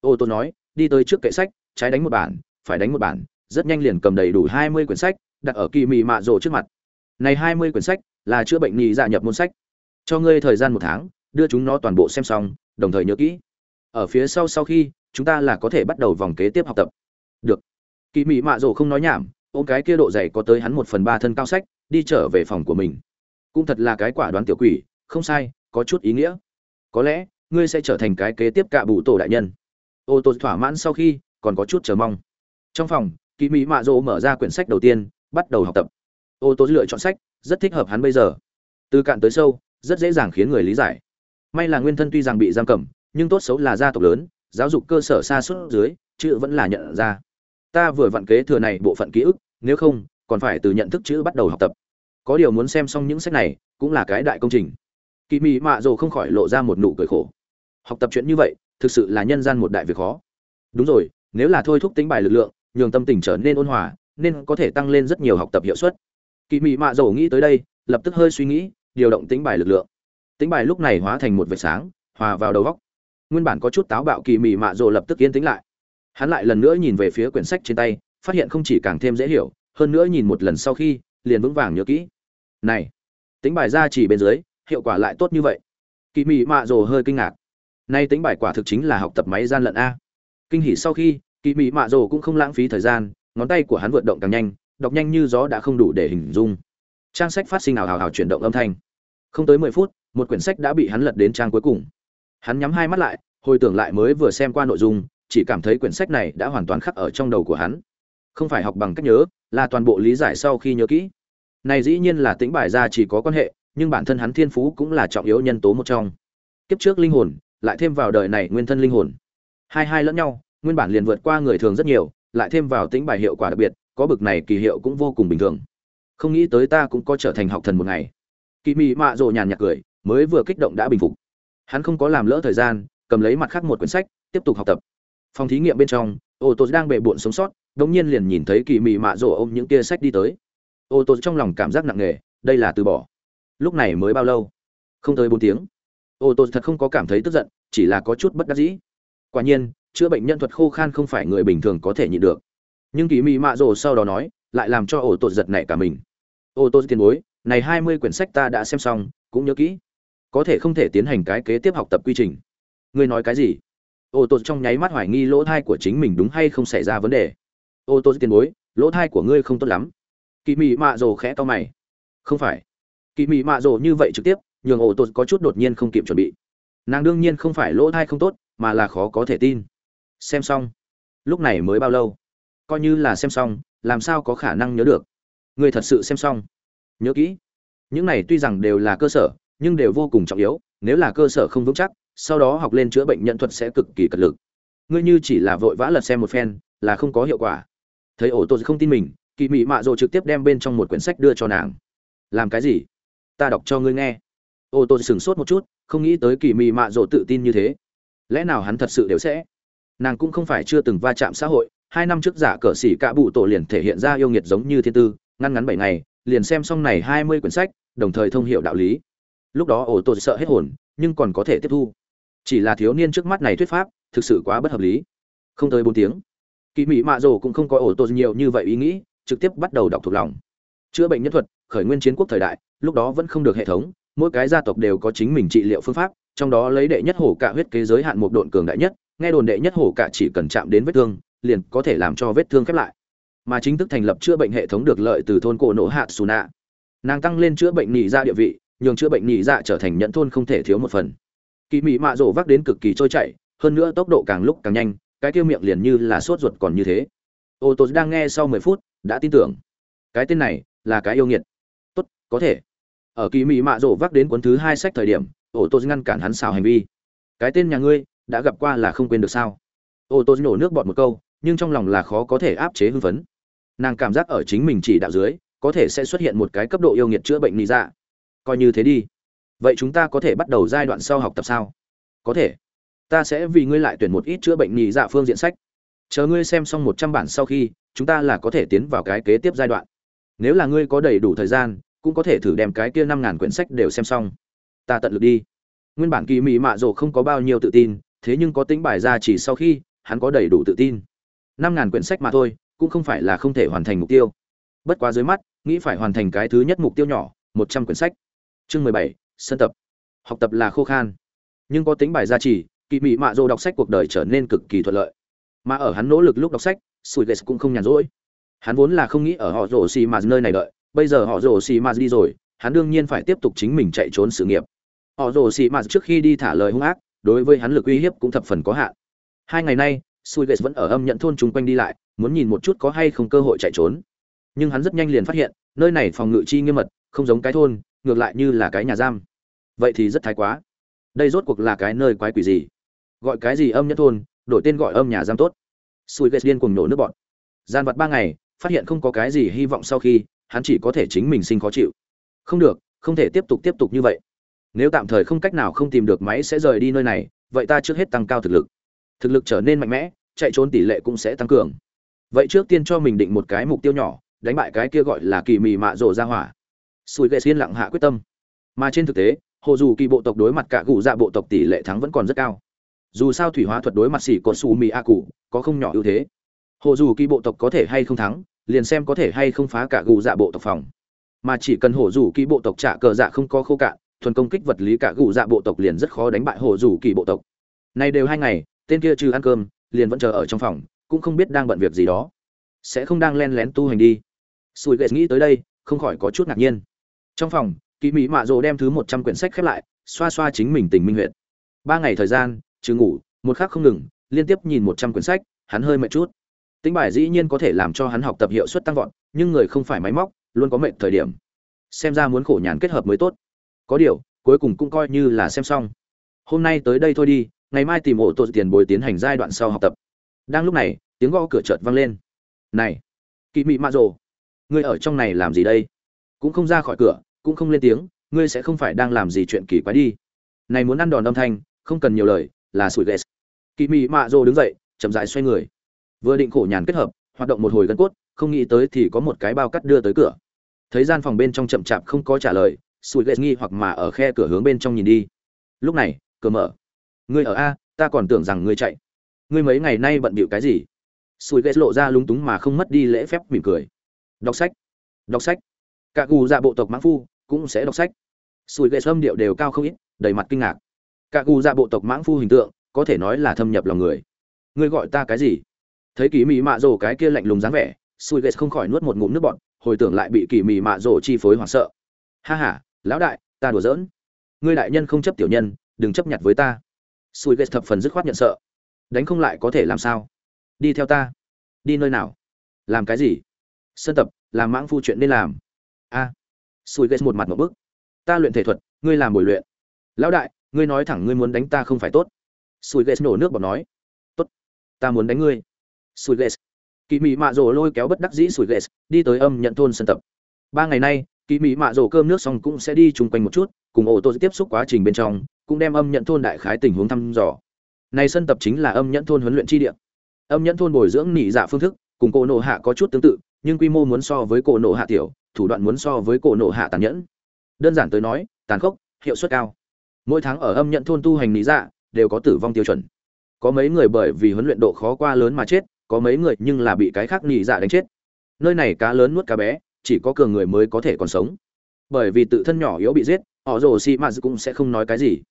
Ô tô nói đi tới trước kệ sách, trái đánh một bản, phải đánh một bản, rất nhanh liền cầm đầy đủ hai mươi quyển sách, đặt ở kỳ mị mạ rồ trước mặt. Này hai mươi quyển sách là chữa bệnh nhị dạ nhập môn sách. Cho ngươi thời gian một tháng, đưa chúng nó toàn bộ xem xong, đồng thời nhớ kỹ. Ở phía sau sau khi, chúng ta là có thể bắt đầu vòng kế tiếp học tập. Được. Kỳ mị mạ rồ không nói nhảm, ôm cái kia độ dày có tới hắn một phần ba thân cao sách, đi trở về phòng của mình. Cũng thật là cái quả đoán tiểu quỷ, không sai, có chút ý nghĩa. Có lẽ, ngươi sẽ trở thành cái kế tiếp cạ bụ tổ đại nhân ô tô thỏa mãn sau khi, còn có chút chờ mong. Trong phòng kỳ mỹ mạ rỗ mở ra quyển sách đầu tiên, bắt đầu học tập. Ô tô lựa chọn sách, rất thích hợp hắn bây giờ. Từ cạn tới sâu, rất dễ dàng khiến người lý giải. May là nguyên thân tuy rằng bị giam cầm, nhưng tốt xấu là gia tộc lớn, giáo dục cơ sở xa suốt dưới, chữ vẫn là nhận ra. Ta vừa vặn kế thừa này bộ phận ký ức, nếu không, còn phải từ nhận thức chữ bắt đầu học tập. Có điều muốn xem xong những sách này, cũng là cái đại công trình. Kỳ mị mạ dồ không khỏi lộ ra một nụ cười khổ. Học tập chuyện như vậy thực sự là nhân gian một đại việc khó. Đúng rồi, nếu là thôi thúc tính bài lực lượng, nhường tâm tình trở nên ôn hòa, nên có thể tăng lên rất nhiều học tập hiệu suất. Kỳ mị mạ dầu nghĩ tới đây, lập tức hơi suy nghĩ, điều động tính bài lực lượng. Tính bài lúc này hóa thành một vệt sáng, hòa vào đầu góc. Nguyên bản có chút táo bạo kỳ mị mạ dầu lập tức yên tĩnh lại. Hắn lại lần nữa nhìn về phía quyển sách trên tay, phát hiện không chỉ càng thêm dễ hiểu, hơn nữa nhìn một lần sau khi, liền vững vàng nhớ kỹ. Này, tính bài ra chỉ bên dưới, hiệu quả lại tốt như vậy. Kỳ mị mạ dầu hơi kinh ngạc nay tính bài quả thực chính là học tập máy gian lận a. Kinh hỉ sau khi kỳ mị mạ rồ cũng không lãng phí thời gian, ngón tay của hắn vượt động càng nhanh, đọc nhanh như gió đã không đủ để hình dung. Trang sách phát sinh ảo hào hào chuyển động âm thanh. Không tới mười phút, một quyển sách đã bị hắn lật đến trang cuối cùng. Hắn nhắm hai mắt lại, hồi tưởng lại mới vừa xem qua nội dung, chỉ cảm thấy quyển sách này đã hoàn toàn khắc ở trong đầu của hắn. Không phải học bằng cách nhớ, là toàn bộ lý giải sau khi nhớ kỹ. Này dĩ nhiên là tính bài ra chỉ có quan hệ, nhưng bản thân hắn thiên phú cũng là trọng yếu nhân tố một trong. Kiếp trước linh hồn lại thêm vào đời này nguyên thân linh hồn. Hai hai lẫn nhau, nguyên bản liền vượt qua người thường rất nhiều, lại thêm vào tính bài hiệu quả đặc biệt, có bực này kỳ hiệu cũng vô cùng bình thường. Không nghĩ tới ta cũng có trở thành học thần một ngày. Kỳ mị mạ rộ nhàn nhạt cười, mới vừa kích động đã bình phục. Hắn không có làm lỡ thời gian, cầm lấy mặt khác một quyển sách, tiếp tục học tập. Phòng thí nghiệm bên trong, ô tô đang bệ bộn sống sót, đống nhiên liền nhìn thấy kỳ mị mạ rộ ôm những kia sách đi tới. Ô tô trong lòng cảm giác nặng nề, đây là từ bỏ. Lúc này mới bao lâu? Không tới bốn tiếng ô tô thật không có cảm thấy tức giận, chỉ là có chút bất đắc dĩ. Quả nhiên, chữa bệnh nhân thuật khô khan không phải người bình thường có thể nhịn được. Nhưng kỳ mị mạ rồ sau đó nói, lại làm cho ô tô giật nảy cả mình. Ô tô tiền bối, này hai mươi quyển sách ta đã xem xong, cũng nhớ kỹ. Có thể không thể tiến hành cái kế tiếp học tập quy trình. Ngươi nói cái gì? Ô tô trong nháy mắt hoài nghi lỗ thai của chính mình đúng hay không xảy ra vấn đề. Ô tô tiền bối, lỗ thai của ngươi không tốt lắm. Kỳ mị mạ rồ khẽ to mày. Không phải. Kỳ mị mạ rồ như vậy trực tiếp nhường ổ tột có chút đột nhiên không kịp chuẩn bị. Nàng đương nhiên không phải lỗ thai không tốt, mà là khó có thể tin. Xem xong. Lúc này mới bao lâu? Coi như là xem xong, làm sao có khả năng nhớ được? Ngươi thật sự xem xong. Nhớ kỹ. Những này tuy rằng đều là cơ sở, nhưng đều vô cùng trọng yếu, nếu là cơ sở không vững chắc, sau đó học lên chữa bệnh nhận thuật sẽ cực kỳ cật lực. Ngươi như chỉ là vội vã lật xem một phen, là không có hiệu quả. Thấy ổ tôi không tin mình, kỳ mị mạ rồi trực tiếp đem bên trong một quyển sách đưa cho nàng. Làm cái gì? Ta đọc cho ngươi nghe ô tô sửng sốt một chút, không nghĩ tới kỳ mị mạ rồ tự tin như thế. Lẽ nào hắn thật sự đều sẽ? Nàng cũng không phải chưa từng va chạm xã hội, hai năm trước giả cờ xỉ cả bụ tổ liền thể hiện ra yêu nghiệt giống như thiên tư, ngăn ngắn bảy ngày, liền xem xong này hai mươi quyển sách, đồng thời thông hiệu đạo lý. Lúc đó ổ tổ sợ hết hồn, nhưng còn có thể tiếp thu. Chỉ là thiếu niên trước mắt này thuyết pháp, thực sự quá bất hợp lý. Không tới bốn tiếng, kỳ mỹ mạ rồ cũng không có ổ tổ nhiều như vậy ý nghĩ, trực tiếp bắt đầu đọc thuộc lòng. Chữa bệnh nhân thuật, khởi nguyên chiến quốc thời đại, lúc đó vẫn không được hệ thống mỗi cái gia tộc đều có chính mình trị liệu phương pháp, trong đó lấy đệ nhất hổ cả huyết kế giới hạn một độn cường đại nhất, nghe đồn đệ nhất hổ cả chỉ cần chạm đến vết thương, liền có thể làm cho vết thương khép lại. Mà chính thức thành lập chữa bệnh hệ thống được lợi từ thôn cổ nổ hạ xù nạ. Nàng tăng lên chữa bệnh nhị ra dạ địa vị, nhường chữa bệnh nhị dạ trở thành nhận thôn không thể thiếu một phần. Kỳ mị mạ rổ vác đến cực kỳ trôi chảy, hơn nữa tốc độ càng lúc càng nhanh, cái tiêu miệng liền như là sốt ruột còn như thế. Ô tô đang nghe sau mười phút, đã tin tưởng. Cái tên này là cái yêu nghiệt. Tốt, có thể ở kỳ mị mạ rổ vác đến cuốn thứ hai sách thời điểm, ô tô ngăn cản hắn xào hành vi. Cái tên nhà ngươi, đã gặp qua là không quên được sao? Ô tô nổ nước bọt một câu, nhưng trong lòng là khó có thể áp chế hưng phấn. Nàng cảm giác ở chính mình chỉ đạo dưới, có thể sẽ xuất hiện một cái cấp độ yêu nghiệt chữa bệnh lý dạ. Coi như thế đi. Vậy chúng ta có thể bắt đầu giai đoạn sau học tập sao? Có thể. Ta sẽ vì ngươi lại tuyển một ít chữa bệnh nhị dạ phương diện sách. Chờ ngươi xem xong một trăm bản sau khi, chúng ta là có thể tiến vào cái kế tiếp giai đoạn. Nếu là ngươi có đầy đủ thời gian cũng có thể thử đem cái kia năm ngàn quyển sách đều xem xong. Ta tận lực đi. Nguyên bản kỳ mỹ mạ rồ không có bao nhiêu tự tin, thế nhưng có tính bài ra chỉ sau khi, hắn có đầy đủ tự tin. Năm ngàn quyển sách mà thôi, cũng không phải là không thể hoàn thành mục tiêu. Bất quá dưới mắt, nghĩ phải hoàn thành cái thứ nhất mục tiêu nhỏ, một trăm quyển sách. Chương mười bảy, sân tập. Học tập là khô khan. Nhưng có tính bài gia trì kỳ mị mạ dô đọc sách cuộc đời trở nên cực kỳ thuận lợi. Mà ở hắn nỗ lực lúc đọc sách sùi ghét cũng không nhàn rỗi. Hắn vốn là không nghĩ ở họ rổ xì mà nơi này đợi bây giờ họ rồ xì mạt đi rồi, hắn đương nhiên phải tiếp tục chính mình chạy trốn sự nghiệp. Họ rồ xì mạt trước khi đi thả lời hung ác, đối với hắn lực uy hiếp cũng thập phần có hạn. Hai ngày nay, sui gates vẫn ở âm nhận thôn chung quanh đi lại, muốn nhìn một chút có hay không cơ hội chạy trốn. Nhưng hắn rất nhanh liền phát hiện, nơi này phòng ngự chi nghiêm mật, không giống cái thôn, ngược lại như là cái nhà giam. Vậy thì rất thái quá. Đây rốt cuộc là cái nơi quái quỷ gì? Gọi cái gì âm nhất thôn, đổi tên gọi âm nhà giam tốt. Sùi ghét điên cùng nổ nước bọn gian vặt ba ngày, phát hiện không có cái gì hy vọng sau khi hắn chỉ có thể chính mình sinh khó chịu. Không được, không thể tiếp tục tiếp tục như vậy. Nếu tạm thời không cách nào không tìm được máy sẽ rời đi nơi này, vậy ta trước hết tăng cao thực lực. Thực lực trở nên mạnh mẽ, chạy trốn tỷ lệ cũng sẽ tăng cường. Vậy trước tiên cho mình định một cái mục tiêu nhỏ, đánh bại cái kia gọi là kỳ mì mạ rổ ra hỏa. Sùi ghệ xiên lặng hạ quyết tâm. Mà trên thực tế, hồ dù kỳ bộ tộc đối mặt cả gù dạ bộ tộc tỷ lệ thắng vẫn còn rất cao. Dù sao thủy hóa thuật đối mặt xỉ cột xù mì a cụ có không nhỏ ưu thế. Hồ dù kỳ bộ tộc có thể hay không thắng liền xem có thể hay không phá cả gù dạ bộ tộc phòng. Mà chỉ cần hổ rủ kỳ bộ tộc trả cờ dạ không có khô cạn, thuần công kích vật lý cả gù dạ bộ tộc liền rất khó đánh bại hổ rủ kỳ bộ tộc. Nay đều hai ngày, tên kia trừ ăn cơm, liền vẫn chờ ở trong phòng, cũng không biết đang bận việc gì đó. Sẽ không đang len lén tu hành đi. Sùi ghệ nghĩ tới đây, không khỏi có chút ngạc nhiên. Trong phòng kỳ mỹ mạ rồ đem thứ một trăm quyển sách khép lại, xoa xoa chính mình tình minh huyện ba ngày thời gian, trừ ngủ, một khắc không ngừng, liên tiếp nhìn một trăm quyển sách, hắn hơi mệt chút tính bài dĩ nhiên có thể làm cho hắn học tập hiệu suất tăng vọt nhưng người không phải máy móc luôn có mệt thời điểm. Xem ra muốn khổ nhàn kết hợp mới tốt. Có điều cuối cùng cũng coi như là xem xong. Hôm nay tới đây thôi đi ngày mai tìm ổ tổ tiền bồi tiến hành giai đoạn sau học tập. Đang lúc này tiếng gõ cửa chợt vang lên. Này Kỷ mị mạ Dồ, ngươi ở trong này làm gì đây? Cũng không ra khỏi cửa cũng không lên tiếng ngươi sẽ không phải đang làm gì chuyện kỳ quái đi. Này muốn ăn đòn âm thanh không cần nhiều lời là sủi ghét Kỷ mị mạ Dồ đứng dậy chậm rãi xoay người vừa định khổ nhàn kết hợp, hoạt động một hồi gân cốt, không nghĩ tới thì có một cái bao cắt đưa tới cửa. Thấy gian phòng bên trong chậm chạp không có trả lời Sùi ghét nghi hoặc mà ở khe cửa hướng bên trong nhìn đi. Lúc này, cửa mở. Ngươi ở a, ta còn tưởng rằng ngươi chạy. Ngươi mấy ngày nay bận bịu cái gì? Sùi ghét lộ ra lúng túng mà không mất đi lễ phép mỉm cười. Đọc sách. Đọc sách. Cả gù dạ bộ tộc mãng phu cũng sẽ đọc sách. Sùi ghét âm điệu đều cao không ít, đầy mặt kinh ngạc. Cả gù dạ bộ tộc mãng phu hình tượng có thể nói là thâm nhập lòng người. Ngươi gọi ta cái gì? Thấy kỳ mị mạ rồ cái kia lạnh lùng dáng vẻ sùi ghét không khỏi nuốt một ngụm nước bọt, hồi tưởng lại bị kỳ mị mạ rồ chi phối hoảng sợ. Ha ha, lão đại, ta đùa giỡn. Ngươi đại nhân không chấp tiểu nhân, đừng chấp nhận với ta. Sùi ghét thập phần dứt khoát nhận sợ. Đánh không lại có thể làm sao? Đi theo ta. Đi nơi nào? Làm cái gì? Sân tập, làm mãng phu chuyện nên làm. A. À. sùi ghét một mặt một bức. Ta luyện thể thuật, ngươi làm buổi luyện. Lão đại, ngươi nói thẳng ngươi muốn đánh ta không phải tốt. Sùi ghét nổ nước bọt nói. Tốt, ta muốn đánh ngươi sùi ghét kỳ mị mạ rồ lôi kéo bất đắc dĩ sùi ghét đi tới âm nhận thôn sân tập. Ba ngày nay kỳ mị mạ rồ cơm nước xong cũng sẽ đi chung quanh một chút, cùng ô tô tiếp xúc quá trình bên trong, cũng đem âm nhận thôn đại khái tình huống thăm dò. Này sân tập chính là âm nhận thôn huấn luyện chi địa. Âm nhận thôn bồi dưỡng nỉ dạ phương thức, cùng cổ nộ hạ có chút tương tự, nhưng quy mô muốn so với cổ nộ hạ tiểu, thủ đoạn muốn so với cổ nộ hạ tàn nhẫn. Đơn giản tới nói, tàn khốc, hiệu suất cao. Mỗi tháng ở âm nhận thôn tu hành nỉ dạ đều có tử vong tiêu chuẩn. Có mấy người bởi vì huấn luyện độ khó qua lớn mà chết có mấy người nhưng là bị cái khác nhị dạ đánh chết. Nơi này cá lớn nuốt cá bé, chỉ có cường người mới có thể còn sống. Bởi vì tự thân nhỏ yếu bị giết, họ rồ xi mạt cũng sẽ không nói cái gì.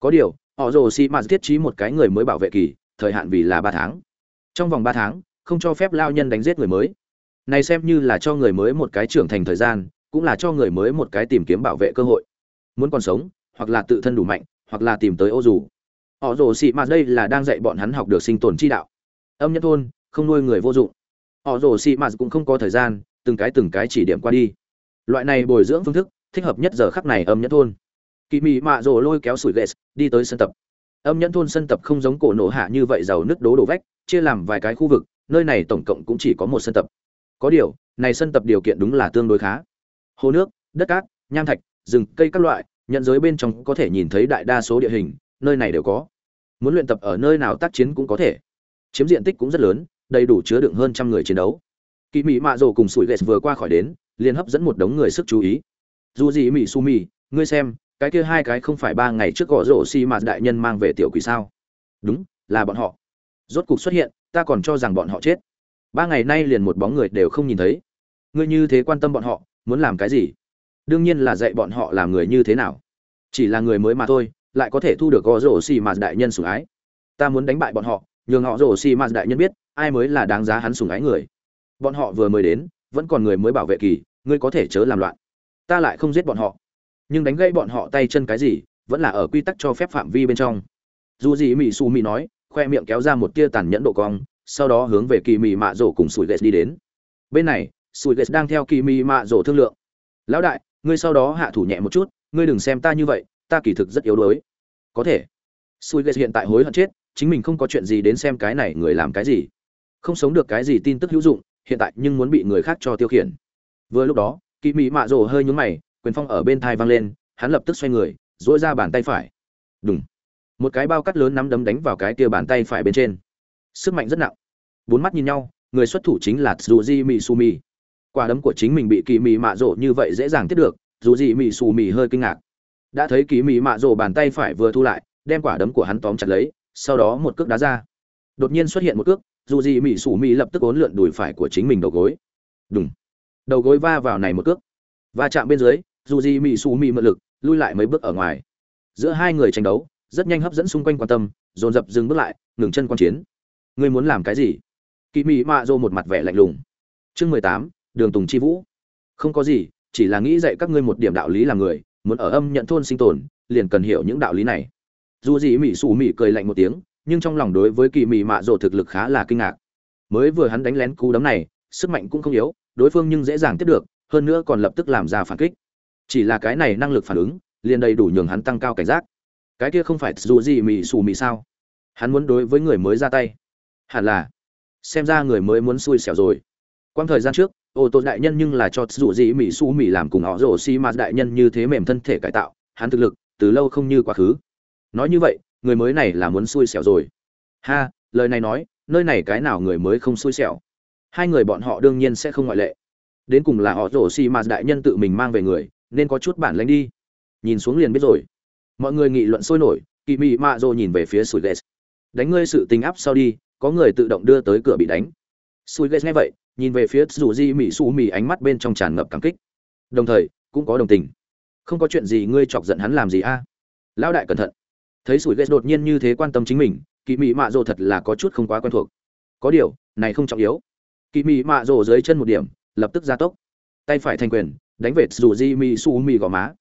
Có điều, họ rồ xi mạt thiết trí một cái người mới bảo vệ kỳ, thời hạn vì là ba tháng. Trong vòng ba tháng, không cho phép lao nhân đánh giết người mới. Này xem như là cho người mới một cái trưởng thành thời gian, cũng là cho người mới một cái tìm kiếm bảo vệ cơ hội. Muốn còn sống, hoặc là tự thân đủ mạnh, hoặc là tìm tới ô dù. Họ rồ xị mà đây là đang dạy bọn hắn học được sinh tồn chi đạo. Âm nhất thôn không nuôi người vô dụng. Họ rồ xì mạt cũng không có thời gian, từng cái từng cái chỉ điểm qua đi. Loại này bồi dưỡng phương thức, thích hợp nhất giờ khắc này âm nhẫn thôn. Kỳ mị mạ rồ lôi kéo sủi ghét đi tới sân tập. Âm nhẫn thôn sân tập không giống cổ nổ hạ như vậy giàu nước đố đổ vách, chia làm vài cái khu vực, nơi này tổng cộng cũng chỉ có một sân tập. Có điều, này sân tập điều kiện đúng là tương đối khá. Hồ nước, đất cát, nham thạch, rừng, cây các loại, nhận giới bên trong có thể nhìn thấy đại đa số địa hình, nơi này đều có. Muốn luyện tập ở nơi nào tác chiến cũng có thể. Chiếm diện tích cũng rất lớn đầy đủ chứa đựng hơn trăm người chiến đấu. Kỳ mỹ mạ rồ cùng sủi ghét vừa qua khỏi đến, liền hấp dẫn một đống người sức chú ý. Dù gì mỹ su mỹ ngươi xem, cái kia hai cái không phải ba ngày trước gõ rổ xi mà đại nhân mang về tiểu quỷ sao? Đúng, là bọn họ. Rốt cục xuất hiện, ta còn cho rằng bọn họ chết. Ba ngày nay liền một bóng người đều không nhìn thấy. Ngươi như thế quan tâm bọn họ, muốn làm cái gì? Đương nhiên là dạy bọn họ làm người như thế nào. Chỉ là người mới mà thôi, lại có thể thu được gõ rổ xi mà đại nhân sủng ái. Ta muốn đánh bại bọn họ, nhường họ rổ xi mà đại nhân biết ai mới là đáng giá hắn sủng ái người? Bọn họ vừa mới đến, vẫn còn người mới bảo vệ kỳ, ngươi có thể chớ làm loạn. Ta lại không giết bọn họ. Nhưng đánh gây bọn họ tay chân cái gì, vẫn là ở quy tắc cho phép phạm vi bên trong. Dù gì mỹ su mỹ nói, khoe miệng kéo ra một tia tàn nhẫn độ cong, sau đó hướng về kỳ mị mạ rổ cùng sủi ghét đi đến. Bên này, sùi ghét đang theo kỳ mị mạ rổ thương lượng. Lão đại, ngươi sau đó hạ thủ nhẹ một chút, ngươi đừng xem ta như vậy, ta kỳ thực rất yếu đuối. Có thể. Sùi ghét hiện tại hối hận chết, chính mình không có chuyện gì đến xem cái này người làm cái gì không sống được cái gì tin tức hữu dụng hiện tại nhưng muốn bị người khác cho tiêu khiển vừa lúc đó kỳ mị mạ rổ hơi nhúng mày quyền phong ở bên thai vang lên hắn lập tức xoay người dỗi ra bàn tay phải đúng một cái bao cắt lớn nắm đấm đánh vào cái kia bàn tay phải bên trên sức mạnh rất nặng bốn mắt nhìn nhau người xuất thủ chính là Tsuji Misumi. Quả đấm của chính mình bị Kỳ Mị Mạ Dụ như vậy dễ dàng tiếp được, Tsuji Misumi hơi kinh ngạc. Đã thấy Kỳ Mị Mạ Dụ bàn tay phải vừa thu lại, đem quả đấm của hắn tóm chặt lấy, sau đó một cước đá ra. Đột nhiên xuất hiện một cước, dù gì mỹ sủ mỹ lập tức uốn lượn đùi phải của chính mình đầu gối. Đùng. Đầu gối va vào này một cước. Va chạm bên dưới, dù gì mỹ sủ mỹ mượn lực, lui lại mấy bước ở ngoài. Giữa hai người tranh đấu, rất nhanh hấp dẫn xung quanh quan tâm, dồn dập dừng bước lại, ngừng chân quan chiến. Ngươi muốn làm cái gì? kỳ mỹ mạ dô một mặt vẻ lạnh lùng chương mười tám đường tùng chi vũ không có gì chỉ là nghĩ dạy các ngươi một điểm đạo lý làm người muốn ở âm nhận thôn sinh tồn liền cần hiểu những đạo lý này dù gì mỹ xù mỹ cười lạnh một tiếng nhưng trong lòng đối với kỳ mị mạ rồ thực lực khá là kinh ngạc. Mới vừa hắn đánh lén cú đấm này, sức mạnh cũng không yếu, đối phương nhưng dễ dàng tiếp được, hơn nữa còn lập tức làm ra phản kích. Chỉ là cái này năng lực phản ứng, liền đầy đủ nhường hắn tăng cao cảnh giác. Cái kia không phải dù gì mị xù mị sao? Hắn muốn đối với người mới ra tay. Hẳn là. Xem ra người mới muốn xui xẻo rồi. Quang thời gian trước, ô tô đại nhân nhưng là cho dù gì mỹ su mỹ làm cùng họ rổ xi mà đại nhân như thế mềm thân thể cải tạo, hắn thực lực, từ lâu không như quá khứ. Nói như vậy người mới này là muốn xui xẻo rồi. Ha, lời này nói, nơi này cái nào người mới không xui xẻo? Hai người bọn họ đương nhiên sẽ không ngoại lệ. Đến cùng là họ rổ xi mà đại nhân tự mình mang về người, nên có chút bản lĩnh đi. Nhìn xuống liền biết rồi. Mọi người nghị luận sôi nổi kỳ mị mạ rồ nhìn về phía sủi ghét đánh ngươi sự tình áp sau đi, có người tự động đưa tới cửa bị đánh. Sủi ghét nghe vậy, nhìn về phía dù di mị su mị ánh mắt bên trong tràn ngập cảm kích. Đồng thời, cũng có đồng tình. Không có chuyện gì ngươi chọc giận hắn làm gì a? Lão đại cẩn thận thấy sủi ghét đột nhiên như thế quan tâm chính mình kỳ mị mạ rồ thật là có chút không quá quen thuộc. Có điều, này không trọng yếu. Kỳ mị mạ rồ dưới chân một điểm, lập tức ra tốc. Tay phải thành quyền, đánh về dù di mị su mị gò má.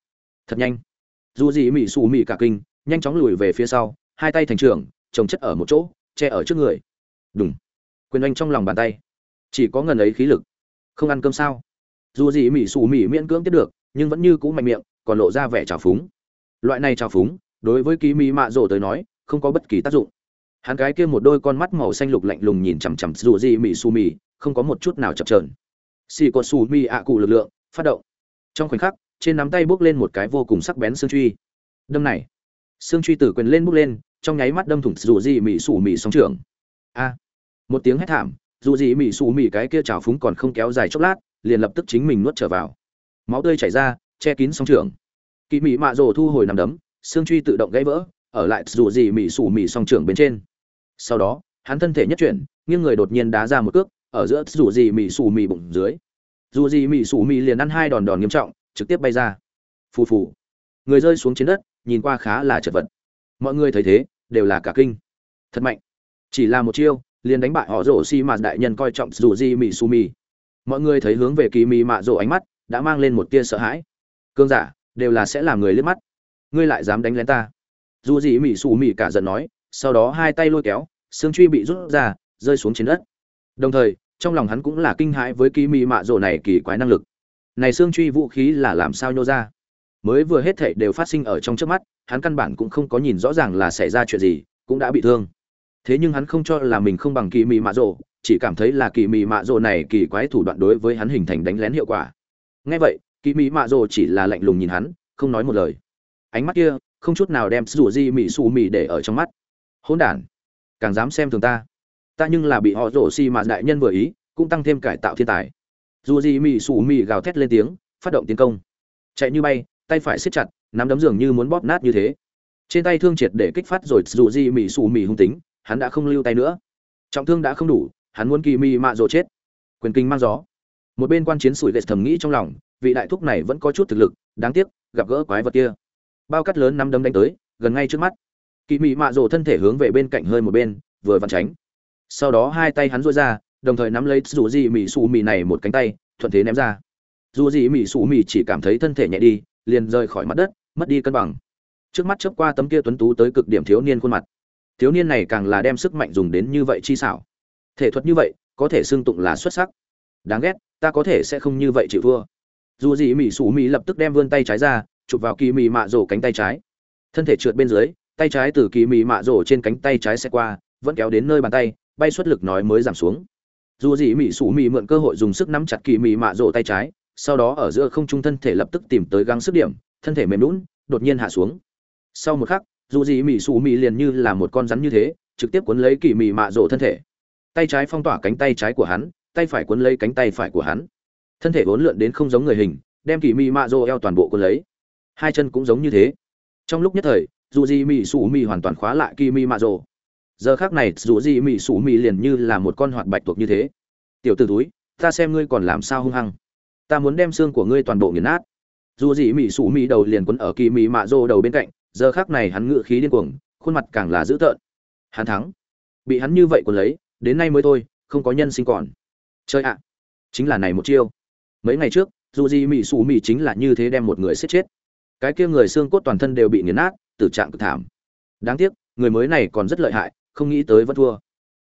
Thật nhanh. Dù di mị su mị cả kinh, nhanh chóng lùi về phía sau, hai tay thành trường trồng chất ở một chỗ, che ở trước người. Đúng quyền oanh trong lòng bàn tay. Chỉ có ngần ấy khí lực. Không ăn cơm sao? Dù gì mỹ xù mỹ miễn cưỡng tiếp được, nhưng vẫn như cũ mạnh miệng, còn lộ ra vẻ trào phúng. Loại này trào phúng đối với ký mỹ mạ rổ tới nói, không có bất kỳ tác dụng. Hắn cái kia một đôi con mắt màu xanh lục lạnh lùng nhìn chằm chằm dù gì mỹ su mỹ không có một chút nào chập trờn xì có su mỹ ạ cụ lực lượng, phát động. Trong khoảnh khắc, trên nắm tay bước lên một cái vô cùng sắc bén xương truy. Đâm này. Xương truy tử quyền lên bước lên, trong nháy mắt đâm thủng dù gì mỹ su mỹ sóng trường a. Một tiếng hét thảm, dù gì mỹ su mỹ cái kia trào phúng còn không kéo dài chốc lát, liền lập tức chính mình nuốt trở vào. Máu tươi chảy ra, che kín sóng trường kỳ mỹ mạ rồ thu hồi nằm đấm xương truy tự động gãy vỡ, ở lại dù gì mỉ sủ mỉ song trưởng bên trên. Sau đó, hắn thân thể nhất chuyển, nghiêng người đột nhiên đá ra một cước, ở giữa dù gì mỉ sủ mỉ bụng dưới. Dù gì mỉ sủ mỉ liền ăn hai đòn đòn nghiêm trọng, trực tiếp bay ra. Phù phù. Người rơi xuống trên đất, nhìn qua khá là chật vật. Mọi người thấy thế, đều là cả kinh. Thật mạnh. Chỉ là một chiêu, liền đánh bại họ rổ xi mạt đại nhân coi trọng dù gì mỉ su mi mọi người thấy hướng về kỳ mì mạ rổ ánh mắt, đã mang lên một tia sợ hãi. Cương giả, đều là sẽ làm người liếc mắt ngươi lại dám đánh lén ta. Dù gì mỹ xù mỹ cả giận nói, sau đó hai tay lôi kéo, xương truy bị rút ra, rơi xuống trên đất. Đồng thời, trong lòng hắn cũng là kinh hãi với kỳ mị mạ rộ này kỳ quái năng lực. Này xương truy vũ khí là làm sao nhô ra? Mới vừa hết thảy đều phát sinh ở trong trước mắt, hắn căn bản cũng không có nhìn rõ ràng là xảy ra chuyện gì, cũng đã bị thương. Thế nhưng hắn không cho là mình không bằng kỳ mị mạ rộ chỉ cảm thấy là kỳ mị mạ rộ này kỳ quái thủ đoạn đối với hắn hình thành đánh lén hiệu quả. Ngay vậy kỳ mị mạ rộ chỉ là lạnh lùng nhìn hắn, không nói một lời ánh mắt kia, không chút nào đem rủ di mị xù mị để ở trong mắt. Hỗn đản, càng dám xem thường ta. Ta nhưng là bị họ rổ xi mà đại nhân vừa ý, cũng tăng thêm cải tạo thiên tài. Dù gì mị xù mị gào thét lên tiếng, phát động tiến công. Chạy như bay, tay phải siết chặt, nắm đấm dường như muốn bóp nát như thế. Trên tay thương triệt để kích phát rồi dù gì mị xù mị hung tính, hắn đã không lưu tay nữa. Trọng thương đã không đủ, hắn muốn kỳ mi mạ rồ chết. Quyền kinh mang gió. Một bên quan chiến sủi lệ thầm nghĩ trong lòng, vị đại thúc này vẫn có chút thực lực, đáng tiếc, gặp gỡ quái vật kia bao cắt lớn năm đấm đánh tới, gần ngay trước mắt. Kỳ mị mạ rồ thân thể hướng về bên cạnh hơi một bên, vừa vặn tránh. Sau đó hai tay hắn duỗi ra, đồng thời nắm lấy dù gì mị xù mị này một cánh tay, thuận thế ném ra. Dù gì mị xù mị chỉ cảm thấy thân thể nhẹ đi, liền rời khỏi mặt đất, mất đi cân bằng. Trước mắt chớp qua tấm kia tuấn tú tới cực điểm thiếu niên khuôn mặt. Thiếu niên này càng là đem sức mạnh dùng đến như vậy chi xảo. Thể thuật như vậy, có thể xưng tụng là xuất sắc. Đáng ghét, ta có thể sẽ không như vậy chịu thua. Dù gì mỹ sủ mỹ lập tức đem vươn tay trái ra chụp vào kỳ mị mạ rổ cánh tay trái. Thân thể trượt bên dưới, tay trái từ kỳ mị mạ rổ trên cánh tay trái xe qua, vẫn kéo đến nơi bàn tay, bay xuất lực nói mới giảm xuống. Dù gì mỹ sủ mỹ mượn cơ hội dùng sức nắm chặt kỳ mị mạ rổ tay trái, sau đó ở giữa không trung thân thể lập tức tìm tới găng sức điểm, thân thể mềm lún đột nhiên hạ xuống. Sau một khắc, dù gì mỹ sủ mỹ liền như là một con rắn như thế, trực tiếp cuốn lấy kỳ mị mạ rổ thân thể. Tay trái phong tỏa cánh tay trái của hắn, tay phải cuốn lấy cánh tay phải của hắn. Thân thể vốn lượn đến không giống người hình, đem kỳ mị mạ rổ eo toàn bộ cuốn lấy hai chân cũng giống như thế. Trong lúc nhất thời, dù gì mỹ sủ mỹ hoàn toàn khóa lại kỳ Mi mạ Rồ. giờ khác này, dù gì mỹ sủ mỹ liền như là một con hoạt bạch tuộc như thế. Tiểu t ử túi, ta xem ngươi còn làm sao hung hăng. Ta muốn đem xương của ngươi toàn bộ nghiền nát. Dù gì mỹ sủ mỹ đầu liền quấn ở kỳ mỹ mạ Rồ đầu bên cạnh, giờ khác này hắn ngự khí điên cuồng, khuôn mặt càng là dữ tợn. Hắn thắng. Bị hắn như vậy còn lấy, đến nay mới thôi, không có nhân sinh còn. Chơi ạ. Chính là này một chiêu. Mấy ngày trước, dù gì mỹ sủ mỹ chính là như thế đem một người giết chết cái kia người xương cốt toàn thân đều bị nghiền nát, tử trạng cực thảm. Đáng tiếc, người mới này còn rất lợi hại, không nghĩ tới vẫn thua.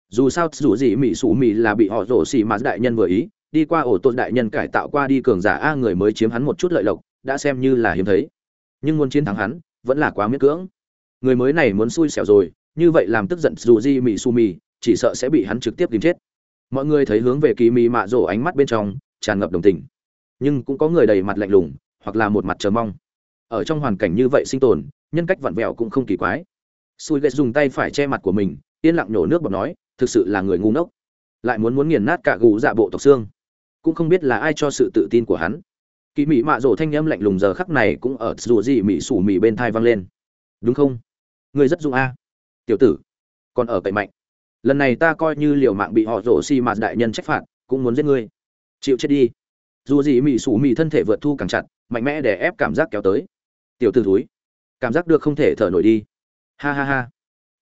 Dù sao, dù gì mỹ sủ mỹ là bị họ rổ xì mà đại nhân vừa ý, đi qua ổ tôn đại nhân cải tạo qua đi cường giả a, người mới chiếm hắn một chút lợi lộc, đã xem như là hiếm thấy. Nhưng muốn chiến thắng hắn, vẫn là quá miễn cưỡng. Người mới này muốn xui xẻo rồi, như vậy làm tức giận dù gì mỹ su mì chỉ sợ sẽ bị hắn trực tiếp tìm chết. Mọi người thấy hướng về kỳ mì mạ rổ ánh mắt bên trong, tràn ngập đồng tình. Nhưng cũng có người đầy mặt lạnh lùng, hoặc là một mặt chờ mong ở trong hoàn cảnh như vậy sinh tồn, nhân cách vặn vẹo cũng không kỳ quái. Sùi ghét dùng tay phải che mặt của mình, yên lặng nhổ nước bọt nói, thực sự là người ngu ngốc. Lại muốn muốn nghiền nát cả gù dạ bộ tộc xương. Cũng không biết là ai cho sự tự tin của hắn. Kỳ mỹ mạ rổ thanh âm lạnh lùng giờ khắc này cũng ở dù gì mị sủ mị bên thai vang lên. Đúng không? Người rất dung a. Tiểu tử, còn ở cậy mạnh. Lần này ta coi như liều mạng bị họ rổ xi mạt đại nhân trách phạt, cũng muốn giết ngươi. Chịu chết đi. Dù gì mị sủ mị thân thể vượt thu càng chặt, mạnh mẽ để ép cảm giác kéo tới tiểu tử thúi. Cảm giác được không thể thở nổi đi. Ha ha ha.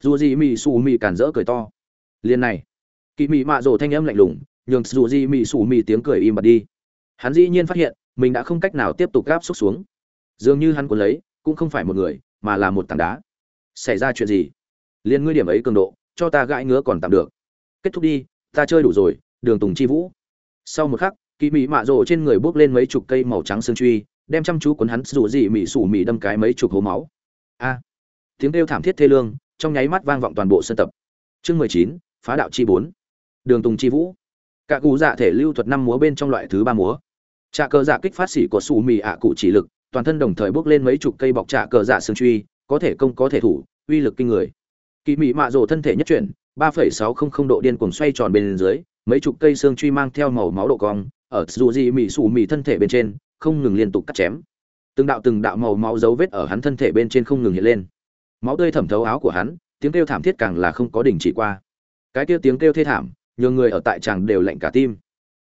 Dù gì mị xù mị cản rỡ cười to. Liền này. Kỳ mị mạ rổ thanh âm lạnh lùng, nhường dù gì mị xù mị tiếng cười im bặt đi. Hắn dĩ nhiên phát hiện, mình đã không cách nào tiếp tục gáp xúc xuống. Dường như hắn cuốn lấy, cũng không phải một người, mà là một tảng đá. Xảy ra chuyện gì? Liền ngươi điểm ấy cường độ, cho ta gãi ngứa còn tạm được. Kết thúc đi, ta chơi đủ rồi, đường tùng chi vũ. Sau một khắc kỳ mị mạ rộ trên người bước lên mấy chục cây màu trắng sương truy đem chăm chú cuốn hắn dù gì mỉ sủ mỉ đâm cái mấy chục hố máu. A. Tiếng kêu thảm thiết thê lương, trong nháy mắt vang vọng toàn bộ sân tập. Chương mười chín, phá đạo chi bốn. Đường tùng chi vũ. Cả cụ dạ thể lưu thuật năm múa bên trong loại thứ ba múa. Trà cờ dạ kích phát xỉ của sủ mì ạ cụ chỉ lực, toàn thân đồng thời bước lên mấy chục cây bọc trà cờ dạ xương truy, có thể công có thể thủ, uy lực kinh người. Kỳ mị mạ rồ thân thể nhất chuyển, ba phẩy sáu không không độ điên cuồng xoay tròn bên dưới, mấy chục cây xương truy mang theo màu máu độ cong, ở dù gì mị sủ mỉ thân thể bên trên không ngừng liên tục cắt chém. Từng đạo từng đạo màu máu dấu vết ở hắn thân thể bên trên không ngừng hiện lên. Máu tươi thẩm thấu áo của hắn, tiếng kêu thảm thiết càng là không có đỉnh chỉ qua. Cái kia tiếng kêu thê thảm nhiều người ở tại chàng đều lạnh cả tim.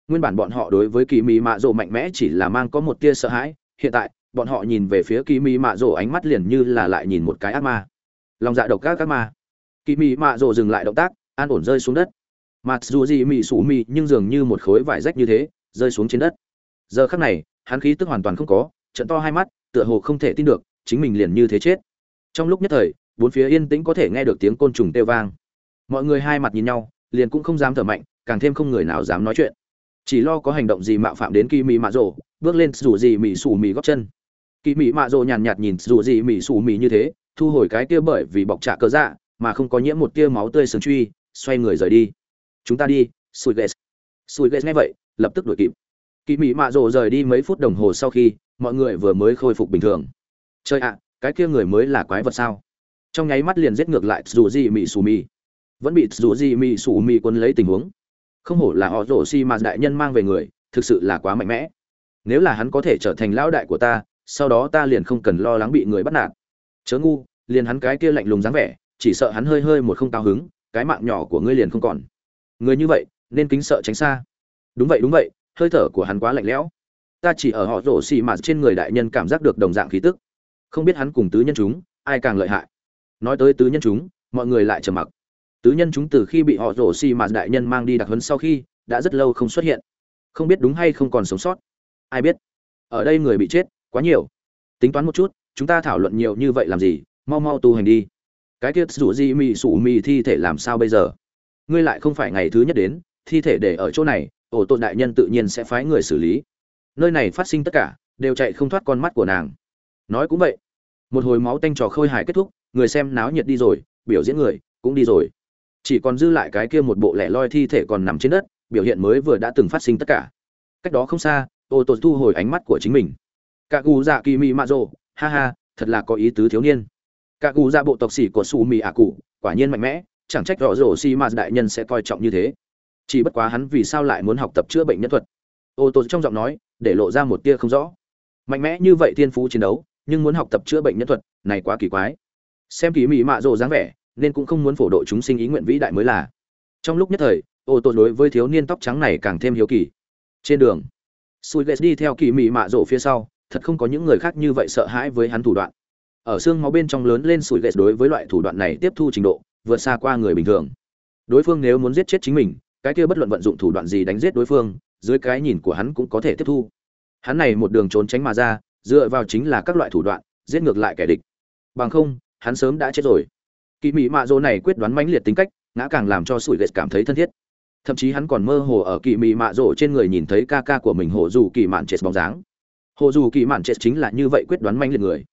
Nguyên bản bọn họ đối với kỳ mị mạ rộ mạnh mẽ chỉ là mang có một tia sợ hãi, hiện tại, bọn họ nhìn về phía kỳ mị mạ rộ ánh mắt liền như là lại nhìn một cái ác ma. Lòng dạ độc các ác ma. Kỳ mị mạ rộ dừng lại động tác, an ổn rơi xuống đất. Mặc dù gì mị sủ mị, nhưng dường như một khối vải rách như thế, rơi xuống trên đất. Giờ khắc này hắn khí tức hoàn toàn không có, trận to hai mắt, tựa hồ không thể tin được, chính mình liền như thế chết. Trong lúc nhất thời, bốn phía yên tĩnh có thể nghe được tiếng côn trùng kêu vang. Mọi người hai mặt nhìn nhau, liền cũng không dám thở mạnh, càng thêm không người nào dám nói chuyện. Chỉ lo có hành động gì mạo phạm đến kỳ mị mạ rồ, bước lên rủ gì mị sủ mị góp chân. Kỳ mị mạ rồ nhàn nhạt nhìn rủ gì mị sủ mị như thế, thu hồi cái kia bởi vì bọc trả cớ dạ mà không có nhiễm một tia máu tươi sừng truy, xoay người rời đi. Chúng ta đi sùi ghét sùi ghét nghe vậy, lập tức đuổi kịp kỳ mị mạ rồ rời đi mấy phút đồng hồ sau khi, mọi người vừa mới khôi phục bình thường. Chơi ạ, cái kia người mới là quái vật sao? Trong nháy mắt liền giết ngược lại dù gì mị sủ mị vẫn bị dù gì mị sủ mị quân lấy tình huống. Không hổ là họ rổ xi mà đại nhân mang về người, thực sự là quá mạnh mẽ. Nếu là hắn có thể trở thành lão đại của ta, sau đó ta liền không cần lo lắng bị người bắt nạt. Chớ ngu, liền hắn cái kia lạnh lùng dáng vẻ, chỉ sợ hắn hơi hơi một không cao hứng, cái mạng nhỏ của ngươi liền không còn. Người như vậy, nên kính sợ tránh xa. Đúng vậy đúng vậy hơi thở của hắn quá lạnh lẽo. Ta chỉ ở họ rổ xì mà trên người đại nhân cảm giác được đồng dạng khí tức. Không biết hắn cùng tứ nhân chúng, ai càng lợi hại. Nói tới tứ nhân chúng, mọi người lại trầm mặc. Tứ nhân chúng từ khi bị họ rổ xi mà đại nhân mang đi đặc huấn sau khi, đã rất lâu không xuất hiện. Không biết đúng hay không còn sống sót. Ai biết? Ở đây người bị chết, quá nhiều. Tính toán một chút, chúng ta thảo luận nhiều như vậy làm gì? Mau mau tu hành đi. Cái tiết rủ gì mì sủ mì thi thể làm sao bây giờ? Ngươi lại không phải ngày thứ nhất đến, thi thể để ở chỗ này ổ tôn đại nhân tự nhiên sẽ phái người xử lý. Nơi này phát sinh tất cả, đều chạy không thoát con mắt của nàng. Nói cũng vậy. Một hồi máu tanh trò khôi hài kết thúc, người xem náo nhiệt đi rồi, biểu diễn người, cũng đi rồi. Chỉ còn dư lại cái kia một bộ lẻ loi thi thể còn nằm trên đất, biểu hiện mới vừa đã từng phát sinh tất cả. Cách đó không xa ô tô thu hồi ánh mắt của chính mình. Cả gù dạ kỳ mị mạ rồ ha ha, thật là có ý tứ thiếu niên. Cả gù dạ bộ tộc sĩ của su mị ạ cụ quả nhiên mạnh mẽ, chẳng trách rõ rổ si ma đại nhân sẽ coi trọng như thế chỉ bất quá hắn vì sao lại muốn học tập chữa bệnh nhân thuật? Ô tô trong giọng nói để lộ ra một tia không rõ. Mạnh mẽ như vậy thiên phú chiến đấu, nhưng muốn học tập chữa bệnh nhân thuật này quá kỳ quái. Xem kỳ mỹ mạ rộ dáng vẻ, nên cũng không muốn phổ độ chúng sinh ý nguyện vĩ đại mới là. Trong lúc nhất thời, ô tô đối với thiếu niên tóc trắng này càng thêm hiếu kỳ. Trên đường sùi ghét đi theo kỳ mỹ mạ rộ phía sau, thật không có những người khác như vậy sợ hãi với hắn thủ đoạn. Ở xương máu bên trong lớn lên sùi ghét đối với loại thủ đoạn này tiếp thu trình độ, vượt xa qua người bình thường. Đối phương nếu muốn giết chết chính mình cái kia bất luận vận dụng thủ đoạn gì đánh giết đối phương, dưới cái nhìn của hắn cũng có thể tiếp thu. Hắn này một đường trốn tránh mà ra, dựa vào chính là các loại thủ đoạn, giết ngược lại kẻ địch. Bằng không, hắn sớm đã chết rồi. Kỳ mỹ mạ dỗ này quyết đoán mãnh liệt tính cách, ngã càng làm cho sủi ghét cảm thấy thân thiết. Thậm chí hắn còn mơ hồ ở kỳ mị mạ dỗ trên người nhìn thấy ca ca của mình hồ dù kỳ mạn chết bóng dáng. Hồ dù kỳ mạn chết chính là như vậy quyết đoán mãnh liệt người.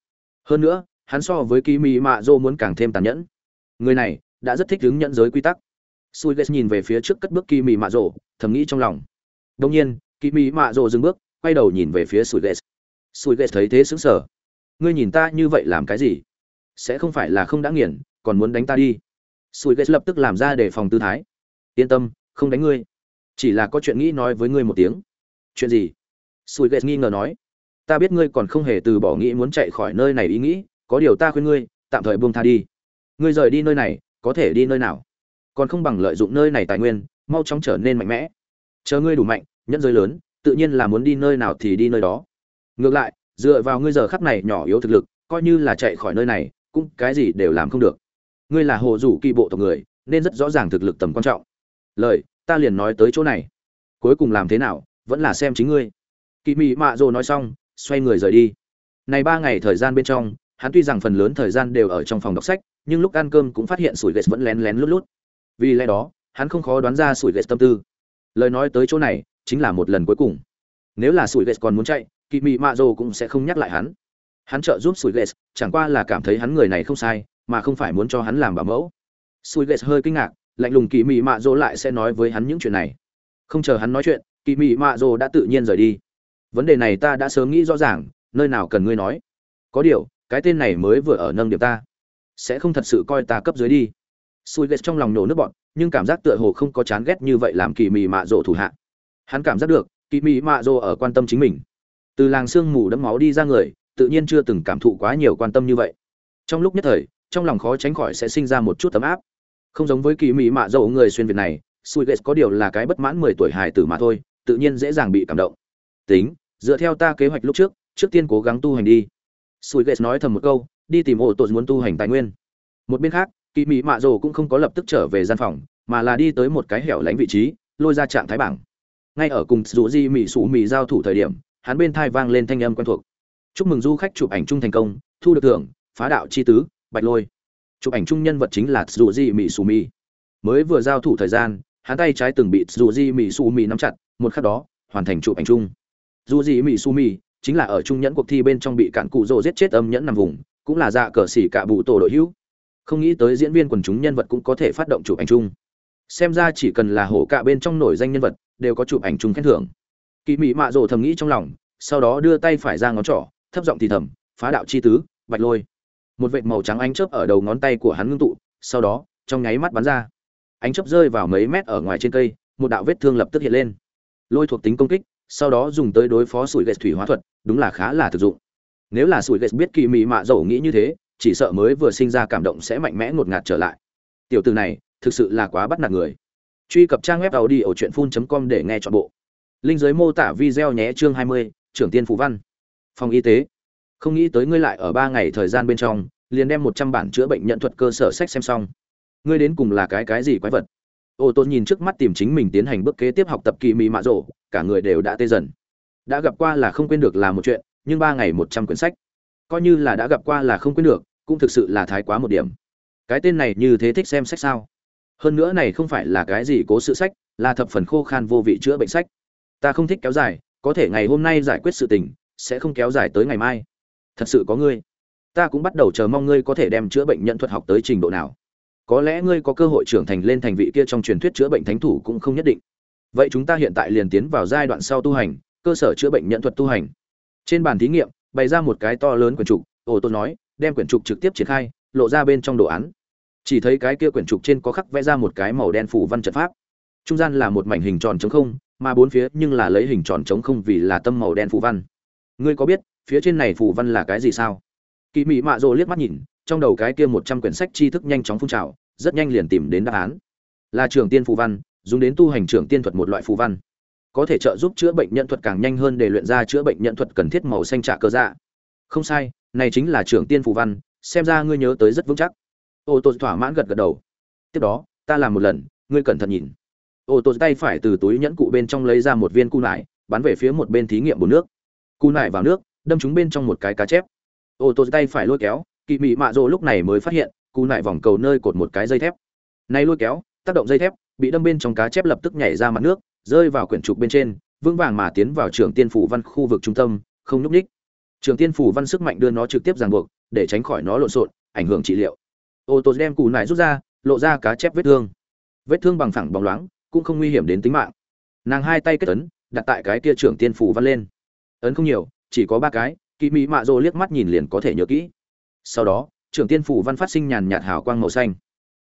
Hơn nữa, hắn so với kỳ mị mạ dỗ muốn càng thêm tàn nhẫn. Người này, đã rất thích ứng nhận giới quy tắc suiges nhìn về phía trước cất bước kỳ mỹ mạ dỗ thầm nghĩ trong lòng. Đông nhiên kỳ mỹ mạ dỗ dừng bước, quay đầu nhìn về phía suiges suiges thấy thế sững sờ. Ngươi nhìn ta như vậy làm cái gì? Sẽ không phải là không đã nghiền, còn muốn đánh ta đi. Suiges lập tức làm ra để phòng tư thái. Yên tâm, không đánh ngươi. Chỉ là có chuyện nghĩ nói với ngươi một tiếng. Chuyện gì? Suiges nghi ngờ nói. Ta biết ngươi còn không hề từ bỏ nghĩ muốn chạy khỏi nơi này ý nghĩ, có điều ta khuyên ngươi, tạm thời buông tha đi. Ngươi rời đi nơi này, có thể đi nơi nào? Còn không bằng lợi dụng nơi này tài nguyên, mau chóng trở nên mạnh mẽ. Chờ ngươi đủ mạnh, nhẫn giới lớn, tự nhiên là muốn đi nơi nào thì đi nơi đó. Ngược lại, dựa vào ngươi giờ khắc này nhỏ yếu thực lực, coi như là chạy khỏi nơi này, cũng cái gì đều làm không được. Ngươi là hồ rủ kỳ bộ tộc người, nên rất rõ ràng thực lực tầm quan trọng. Lời, ta liền nói tới chỗ này. Cuối cùng làm thế nào, vẫn là xem chính ngươi. Kỳ mị mạ rồ nói xong, xoay người rời đi. Này ba ngày thời gian bên trong, hắn tuy rằng phần lớn thời gian đều ở trong phòng đọc sách, nhưng lúc ăn cơm cũng phát hiện sủi ghét vẫn lén lén lút lút vì lẽ đó, hắn không khó đoán ra sủi ghét tâm tư. Lời nói tới chỗ này, chính là một lần cuối cùng. Nếu là sủi ghét còn muốn chạy, kỵ mị mạ rồ cũng sẽ không nhắc lại hắn. Hắn trợ giúp sủi ghét chẳng qua là cảm thấy hắn người này không sai, mà không phải muốn cho hắn làm bảo mẫu. Sủi ghét hơi kinh ngạc, lạnh lùng kỵ mị mạ rồ lại sẽ nói với hắn những chuyện này. Không chờ hắn nói chuyện, kỵ mị mạ rồ đã tự nhiên rời đi. Vấn đề này ta đã sớm nghĩ rõ ràng, nơi nào cần ngươi nói. Có điều, cái tên này mới vừa ở nâng điểm ta. Sẽ không thật sự coi ta cấp dưới đi sùi ghét trong lòng nổ nước bọn nhưng cảm giác tựa hồ không có chán ghét như vậy làm kỳ mị mạ rộ thủ hạ. Hắn cảm giác được, kỳ mị mạ rộ ở quan tâm chính mình. Từ làng sương mù đẫm máu đi ra người, tự nhiên chưa từng cảm thụ quá nhiều quan tâm như vậy. Trong lúc nhất thời, trong lòng khó tránh khỏi sẽ sinh ra một chút tấm áp. Không giống với kỳ mị mạ rộ người xuyên việt này sùi ghét có điều là cái bất mãn mười tuổi hài tử mà thôi, tự nhiên dễ dàng bị cảm động. Tính, dựa theo ta kế hoạch lúc trước trước tiên cố gắng tu hành đi. Sùi ghét nói thầm một câu, đi tìm ổ tội muốn tu hành tài nguyên. Một bên khác kỳ mỹ mạ rồ cũng không có lập tức trở về gian phòng, mà là đi tới một cái hẻo lánh vị trí, lôi ra trạng thái bảng. Ngay ở cùng dù di mỹ sủ mỹ giao thủ thời điểm, hắn bên thai vang lên thanh âm quen thuộc. Chúc mừng du khách chụp ảnh chung thành công, thu được thưởng, phá đạo chi tứ, bạch lôi. Chụp ảnh chung nhân vật chính là dù di mỹ xù mị. mới vừa giao thủ thời gian, hắn tay trái từng bị dù di mỹ xù mị nắm chặt, một khắc đó, hoàn thành chụp ảnh chung. Dù di mỹ xù mị chính là ở trung nhẫn cuộc thi bên trong bị cạn cụ rồ giết chết âm nhẫn nằm vùng, cũng là dạ cờ xỉ cả bụ tổ đội hữu không nghĩ tới diễn viên quần chúng nhân vật cũng có thể phát động chụp ảnh chung. Xem ra chỉ cần là hổ cạ bên trong nổi danh nhân vật, đều có chụp ảnh chung khen thưởng. Kỳ mỹ mạ rồ thầm nghĩ trong lòng, sau đó đưa tay phải ra ngón trỏ, thấp giọng thì thầm, phá đạo chi tứ, bạch lôi. Một vệt màu trắng ánh chớp ở đầu ngón tay của hắn ngưng tụ, sau đó, trong nháy mắt bắn ra. Ánh chớp rơi vào mấy mét ở ngoài trên cây, một đạo vết thương lập tức hiện lên. Lôi thuộc tính công kích, sau đó dùng tới đối phó sủi ghét thủy hóa thuật, đúng là khá là thực dụng. Nếu là sủi ghét biết kỳ mị mạ dầu nghĩ như thế chỉ sợ mới vừa sinh ra cảm động sẽ mạnh mẽ ngột ngạt trở lại. Tiểu từ này thực sự là quá bắt nạt người. Truy cập trang web tàu đi ở truyện phun com để nghe chọn bộ. Linh giới mô tả video nhé chương 20, trưởng tiên phú văn. Phòng y tế. Không nghĩ tới ngươi lại ở ba ngày thời gian bên trong liền đem một trăm bản chữa bệnh nhận thuật cơ sở sách xem xong. Ngươi đến cùng là cái cái gì quái vật? Ô tô nhìn trước mắt tìm chính mình tiến hành bước kế tiếp học tập kỳ mỹ mạ rộ cả người đều đã tê dần. Đã gặp qua là không quên được là một chuyện nhưng ba ngày một trăm quyển sách. Coi như là đã gặp qua là không quên được cũng thực sự là thái quá một điểm. Cái tên này như thế thích xem sách sao? Hơn nữa này không phải là cái gì cố sự sách, là thập phần khô khan vô vị chữa bệnh sách. Ta không thích kéo dài, có thể ngày hôm nay giải quyết sự tình, sẽ không kéo dài tới ngày mai. Thật sự có ngươi. Ta cũng bắt đầu chờ mong ngươi có thể đem chữa bệnh nhận thuật học tới trình độ nào. Có lẽ ngươi có cơ hội trưởng thành lên thành vị kia trong truyền thuyết chữa bệnh thánh thủ cũng không nhất định. Vậy chúng ta hiện tại liền tiến vào giai đoạn sau tu hành, cơ sở chữa bệnh nhận thuật tu hành. Trên bàn thí nghiệm, bày ra một cái to lớn quần trục, ô tô nói đem quyển trục trực tiếp triển khai, lộ ra bên trong đồ án. Chỉ thấy cái kia quyển trục trên có khắc vẽ ra một cái màu đen phủ văn trận pháp. Trung gian là một mảnh hình tròn trống không, mà bốn phía nhưng là lấy hình tròn trống không vì là tâm màu đen phủ văn. Ngươi có biết, phía trên này phủ văn là cái gì sao? Kỳ mị mạ rồ liếc mắt nhìn, trong đầu cái kia một trăm quyển sách tri thức nhanh chóng phun trào, rất nhanh liền tìm đến đáp án. Là trường tiên phù văn, dùng đến tu hành trường tiên thuật một loại phù văn. Có thể trợ giúp chữa bệnh nhận thuật càng nhanh hơn để luyện ra chữa bệnh nhận thuật cần thiết màu xanh trả cơ dạ. Không sai này chính là trưởng tiên phù văn, xem ra ngươi nhớ tới rất vững chắc. Ô tô thỏa mãn gật gật đầu. Tiếp đó, ta làm một lần, ngươi cẩn thận nhìn. Ô tô tay phải từ túi nhẫn cụ bên trong lấy ra một viên cu nải, bắn về phía một bên thí nghiệm bồn nước. Cu nải vào nước, đâm chúng bên trong một cái cá chép. Ô tô tay phải lôi kéo kỳ mị mạ rỗ lúc này mới phát hiện, cu nải vòng cầu nơi cột một cái dây thép. Nay lôi kéo, tác động dây thép, bị đâm bên trong cá chép lập tức nhảy ra mặt nước, rơi vào quyển trục bên trên, vững vàng mà tiến vào trường tiên phủ văn khu vực trung tâm, không nhúc ních trường tiên phủ văn sức mạnh đưa nó trực tiếp ràng buộc, để tránh khỏi nó lộn xộn, ảnh hưởng trị liệu. Ô tô đem cù nải rút ra, lộ ra cá chép vết thương. Vết thương bằng phẳng bóng loáng, cũng không nguy hiểm đến tính mạng. Nàng hai tay kết ấn, đặt tại cái kia trưởng tiên phủ văn lên. Ấn không nhiều, chỉ có ba cái kỳ mỹ mạ rồ liếc mắt nhìn liền có thể nhớ kỹ. Sau đó trưởng tiên phủ văn phát sinh nhàn nhạt hào quang màu xanh.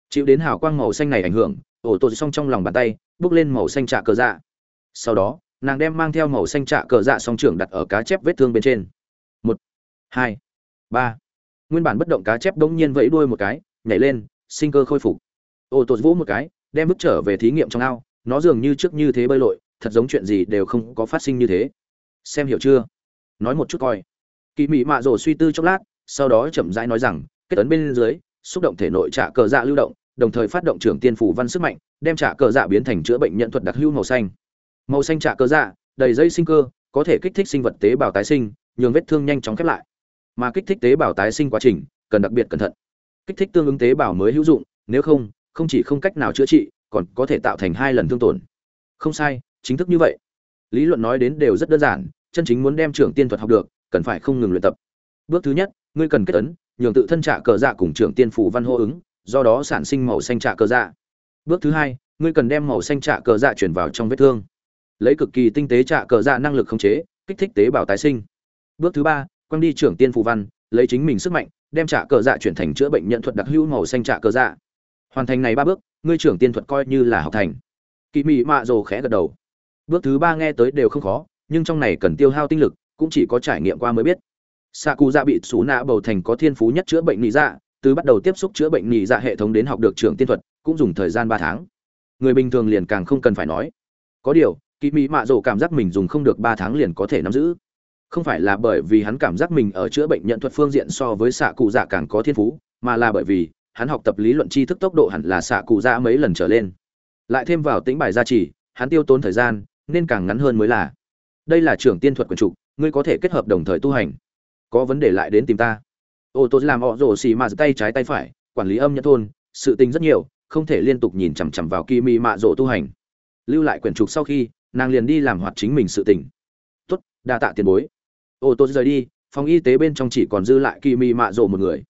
Chịu đến hào quang màu xanh này ảnh hưởng ổ tổ xong trong lòng bàn tay, bước lên màu xanh trạ cờ dạ. Sau đó, nàng đem mang theo màu xanh trạ cờ dạ song trưởng đặt ở cá chép vết thương bên trên hai, ba. Nguyên bản bất động cá chép bỗng nhiên vẫy đuôi một cái, nhảy lên, sinh cơ khôi phục. Ô tô vỗ một cái, đem bước trở về thí nghiệm trong ao, nó dường như trước như thế bơi lội, thật giống chuyện gì đều không có phát sinh như thế. Xem hiểu chưa? Nói một chút coi. Kỳ mị mạ rồ suy tư chốc lát, sau đó chậm rãi nói rằng, kết tấn bên dưới, xúc động thể nội trả cờ dạ lưu động, đồng thời phát động trưởng tiên phủ văn sức mạnh, đem trả cờ dạ biến thành chữa bệnh nhận thuật đặc hữu màu xanh. Màu xanh trả cờ dạ đầy dây sinh cơ, có thể kích thích sinh vật tế bào tái sinh, nhường vết thương nhanh chóng khép lại mà kích thích tế bào tái sinh quá trình, cần đặc biệt cẩn thận. Kích thích tương ứng tế bào mới hữu dụng, nếu không không chỉ không cách nào chữa trị, còn có thể tạo thành hai lần thương tổn. Không sai, chính thức như vậy. Lý luận nói đến đều rất đơn giản, chân chính muốn đem trưởng tiên thuật học được, cần phải không ngừng luyện tập. Bước thứ nhất, ngươi cần kết ấn, nhường tự thân trả cờ dạ cùng trưởng tiên phủ văn hô ứng, do đó sản sinh màu xanh trạ cờ dạ. Bước thứ hai, ngươi cần đem màu xanh trạ cờ dạ chuyển vào trong vết thương. Lấy cực kỳ tinh tế trạ cờ dạ năng lực khống chế, kích thích tế bào tái sinh. Bước thứ ba quăng đi trưởng tiên phù văn, lấy chính mình sức mạnh, đem trả cờ dạ chuyển thành chữa bệnh nhận thuật đặc hữu màu xanh trả cờ dạ. Hoàn thành này ba bước, ngươi trưởng tiên thuật coi như là học thành. Kỳ mị mạ rồ khẽ gật đầu. Bước thứ ba nghe tới đều không khó, nhưng trong này cần tiêu hao tinh lực, cũng chỉ có trải nghiệm qua mới biết. Xạ cụ dạ bị xú nạ bầu thành có thiên phú nhất chữa bệnh nị dạ từ bắt đầu tiếp xúc chữa bệnh nhị dạ hệ thống đến học được trưởng tiên thuật, cũng dùng thời gian ba tháng. Người bình thường liền càng không cần phải nói. Có điều kỳ mỹ mạ rồ cảm giác mình dùng không được ba tháng liền có thể nắm giữ không phải là bởi vì hắn cảm giác mình ở chữa bệnh nhận thuật phương diện so với xạ cụ dạ càng có thiên phú, mà là bởi vì hắn học tập lý luận tri thức tốc độ hẳn là xạ cụ dạ mấy lần trở lên. Lại thêm vào tính bài gia trì, hắn tiêu tốn thời gian, nên càng ngắn hơn mới là. Đây là trưởng tiên thuật quần trục, ngươi có thể kết hợp đồng thời tu hành. Có vấn đề lại đến tìm ta. Ô tô làm họ rổ xì mà tay trái tay phải, quản lý âm nhẫn thôn, sự tình rất nhiều, không thể liên tục nhìn chằm chằm vào kỳ mị mạ rổ tu hành. Lưu lại quyển trục sau khi, nàng liền đi làm hoạt chính mình sự tình. Tốt, đa tạ tiền bối ô tô rời đi, phòng y tế bên trong chỉ còn dư lại kỳ mị mạ rộ một người.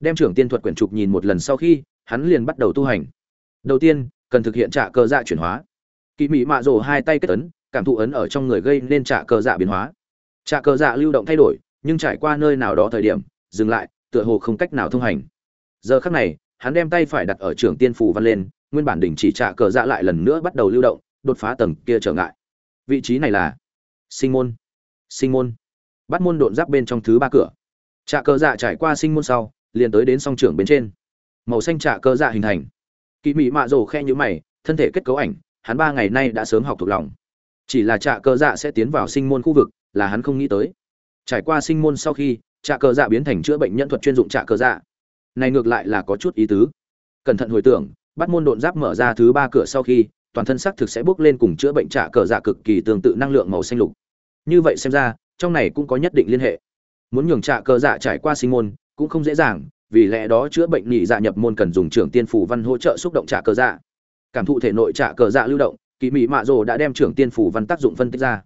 Đem trưởng tiên thuật quyển trục nhìn một lần sau khi, hắn liền bắt đầu tu hành. Đầu tiên, cần thực hiện trả cơ dạ chuyển hóa. Kỳ mị mạ rộ hai tay kết ấn, cảm thụ ấn ở trong người gây nên trả cơ dạ biến hóa. Trả cơ dạ lưu động thay đổi, nhưng trải qua nơi nào đó thời điểm, dừng lại, tựa hồ không cách nào thông hành. Giờ khắc này, hắn đem tay phải đặt ở trưởng tiên phủ văn lên, nguyên bản đỉnh chỉ trả cờ dạ lại lần nữa bắt đầu lưu động, đột phá tầng kia trở ngại. Vị trí này là sinh môn. Sinh môn bắt môn độn giáp bên trong thứ ba cửa. Trạ cơ dạ trải qua sinh môn sau, liền tới đến song trưởng bên trên. Màu xanh trạ cơ dạ hình thành. Kỳ mị mạ rồ khe nhữ mày, thân thể kết cấu ảnh, hắn ba ngày nay đã sớm học thuộc lòng. Chỉ là trạ cơ dạ sẽ tiến vào sinh môn khu vực, là hắn không nghĩ tới. Trải qua sinh môn sau khi, trạ cơ dạ biến thành chữa bệnh nhân thuật chuyên dụng trạ cơ dạ. Này ngược lại là có chút ý tứ. Cẩn thận hồi tưởng, bắt môn độn giáp mở ra thứ ba cửa sau khi, toàn thân xác thực sẽ bước lên cùng chữa bệnh trạ cờ dạ cực kỳ tương tự năng lượng màu xanh lục. Như vậy xem ra trong này cũng có nhất định liên hệ. Muốn nhường trạ cờ dạ trải qua sinh môn, cũng không dễ dàng, vì lẽ đó chữa bệnh nhị dạ nhập môn cần dùng trưởng tiên phủ văn hỗ trợ xúc động trạ cờ dạ. Cảm thụ thể nội trạ cờ dạ lưu động kỳ mỹ mạ rồ đã đem trưởng tiên phủ văn tác dụng phân tích ra.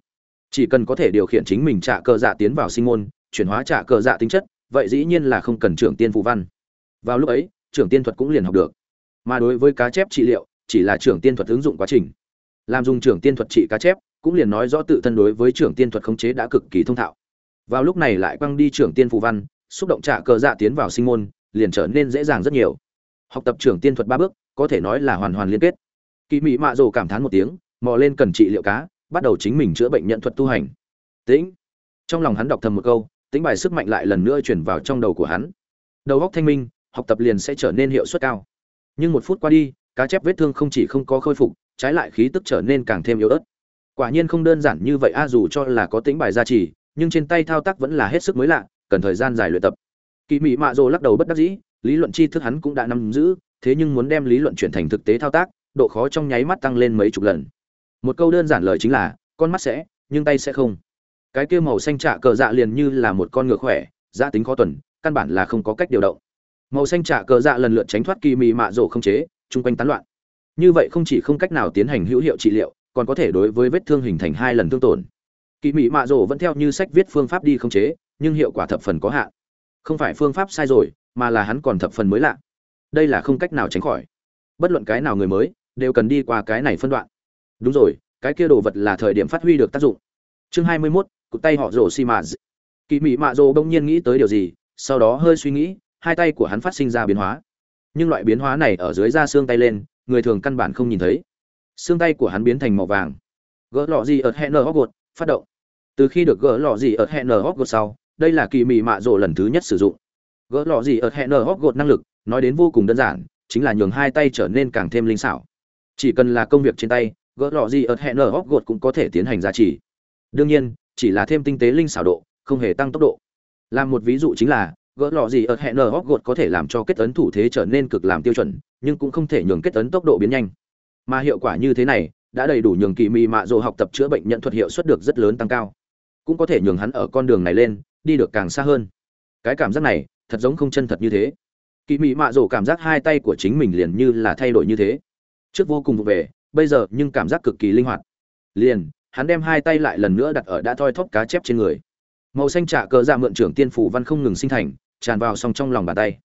Chỉ cần có thể điều khiển chính mình trạ cờ dạ tiến vào sinh môn, chuyển hóa trạ cờ dạ tính chất, vậy dĩ nhiên là không cần trưởng tiên phủ văn. Vào lúc ấy, trưởng tiên thuật cũng liền học được. Mà đối với cá chép trị liệu, chỉ là trưởng tiên thuật ứng dụng quá trình. Làm dùng trưởng tiên thuật trị cá chép cũng liền nói rõ tự thân đối với trưởng tiên thuật khống chế đã cực kỳ thông thạo. Vào lúc này lại quăng đi trưởng tiên phù văn, xúc động trả cờ dạ tiến vào sinh môn, liền trở nên dễ dàng rất nhiều. Học tập trưởng tiên thuật ba bước, có thể nói là hoàn hoàn liên kết. Kỳ mỹ mạ rồ cảm thán một tiếng, mò lên cần trị liệu cá, bắt đầu chính mình chữa bệnh nhận thuật tu hành. Tĩnh. Trong lòng hắn đọc thầm một câu tính bài sức mạnh lại lần nữa chuyển vào trong đầu của hắn. Đầu óc thanh minh, học tập liền sẽ trở nên hiệu suất cao. Nhưng một phút qua đi, cá chép vết thương không chỉ không có khôi phục, trái lại khí tức trở nên càng thêm yếu ớt quả nhiên không đơn giản như vậy a, dù cho là có tính bài gia trì, nhưng trên tay thao tác vẫn là hết sức mới lạ, cần thời gian dài luyện tập. Kỳ Mị mạ rồ lắc đầu bất đắc dĩ, lý luận tri thức hắn cũng đã nắm giữ, thế nhưng muốn đem lý luận chuyển thành thực tế thao tác, độ khó trong nháy mắt tăng lên mấy chục lần. Một câu đơn giản lời chính là, con mắt sẽ, nhưng tay sẽ không. Cái kia màu xanh trạ cờ dạ liền như là một con ngựa khỏe, giá tính khó tuần, căn bản là không có cách điều động. Màu xanh trạ cờ dạ lần lượt tránh thoát kỳ mị mạ Dồ không chế, chung quanh tán loạn. Như vậy không chỉ không cách nào tiến hành hữu hiệu trị liệu còn có thể đối với vết thương hình thành hai lần thương tổn. Kỳ mị mạ rổ vẫn theo như sách viết phương pháp đi không chế nhưng hiệu quả thập phần có hạn. Không phải phương pháp sai rồi mà là hắn còn thập phần mới lạ. Đây là không cách nào tránh khỏi. Bất luận cái nào người mới đều cần đi qua cái này phân đoạn. Đúng rồi cái kia đồ vật là thời điểm phát huy được tác dụng. Chương hai mươi 21, cụt tay họ rổ xi mạ kỳ mị mạ rổ bỗng nhiên nghĩ tới điều gì sau đó hơi suy nghĩ hai tay của hắn phát sinh ra biến hóa. Nhưng loại biến hóa này ở dưới da xương tay lên người thường căn bản không nhìn thấy xương tay của hắn biến thành màu vàng. Gỡ lọ gì ở hẹn nở hóc phát động. Từ khi được gỡ lọ gì ở hẹn nở hóc sau, đây là kỳ mị mạ rộ lần thứ nhất sử dụng. Gỡ lọ gì ở hẹn nở hóc năng lực, nói đến vô cùng đơn giản, chính là nhường hai tay trở nên càng thêm linh xảo. Chỉ cần là công việc trên tay, gỡ lọ gì ở hẹn nở hóc cũng có thể tiến hành giá trị đương nhiên, chỉ là thêm tinh tế linh xảo độ, không hề tăng tốc độ. Làm một ví dụ chính là, gỡ lọ gì ở hẹn nở hóc có thể làm cho kết ấn thủ thế trở nên cực làm tiêu chuẩn, nhưng cũng không thể nhường kết ấn tốc độ biến nhanh mà hiệu quả như thế này, đã đầy đủ nhường kỳ mị mạ dỗ học tập chữa bệnh nhận thuật hiệu suất được rất lớn tăng cao. Cũng có thể nhường hắn ở con đường này lên, đi được càng xa hơn. Cái cảm giác này, thật giống không chân thật như thế. Kỳ mị mạ dỗ cảm giác hai tay của chính mình liền như là thay đổi như thế. Trước vô cùng vụ về, bây giờ nhưng cảm giác cực kỳ linh hoạt. Liền, hắn đem hai tay lại lần nữa đặt ở đã thoi thóp cá chép trên người. Màu xanh trả cờ dạ mượn trưởng tiên phủ văn không ngừng sinh thành, tràn vào song trong lòng bàn tay.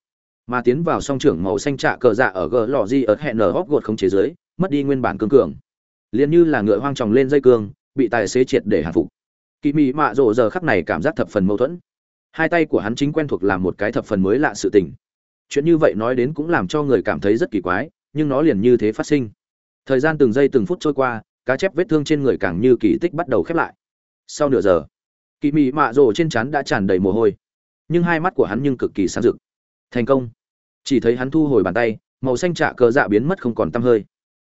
Mà tiến vào song trưởng màu xanh trạ cờ dạ ở gờ lò di ở hẹn nở hóc gột không chế giới mất đi nguyên bản cương cường. Liền như là ngựa hoang tròng lên dây cương, bị tài xế triệt để hạ phục. Kỳ mị mạ rộ giờ khắc này cảm giác thập phần mâu thuẫn. Hai tay của hắn chính quen thuộc làm một cái thập phần mới lạ sự tình. Chuyện như vậy nói đến cũng làm cho người cảm thấy rất kỳ quái, nhưng nó liền như thế phát sinh. Thời gian từng giây từng phút trôi qua, cá chép vết thương trên người càng như kỳ tích bắt đầu khép lại. Sau nửa giờ, kỳ mị mạ rồ trên trán đã tràn đầy mồ hôi. Nhưng hai mắt của hắn nhưng cực kỳ sáng rực. Thành công. Chỉ thấy hắn thu hồi bàn tay, màu xanh trạ cờ dạ biến mất không còn tăm hơi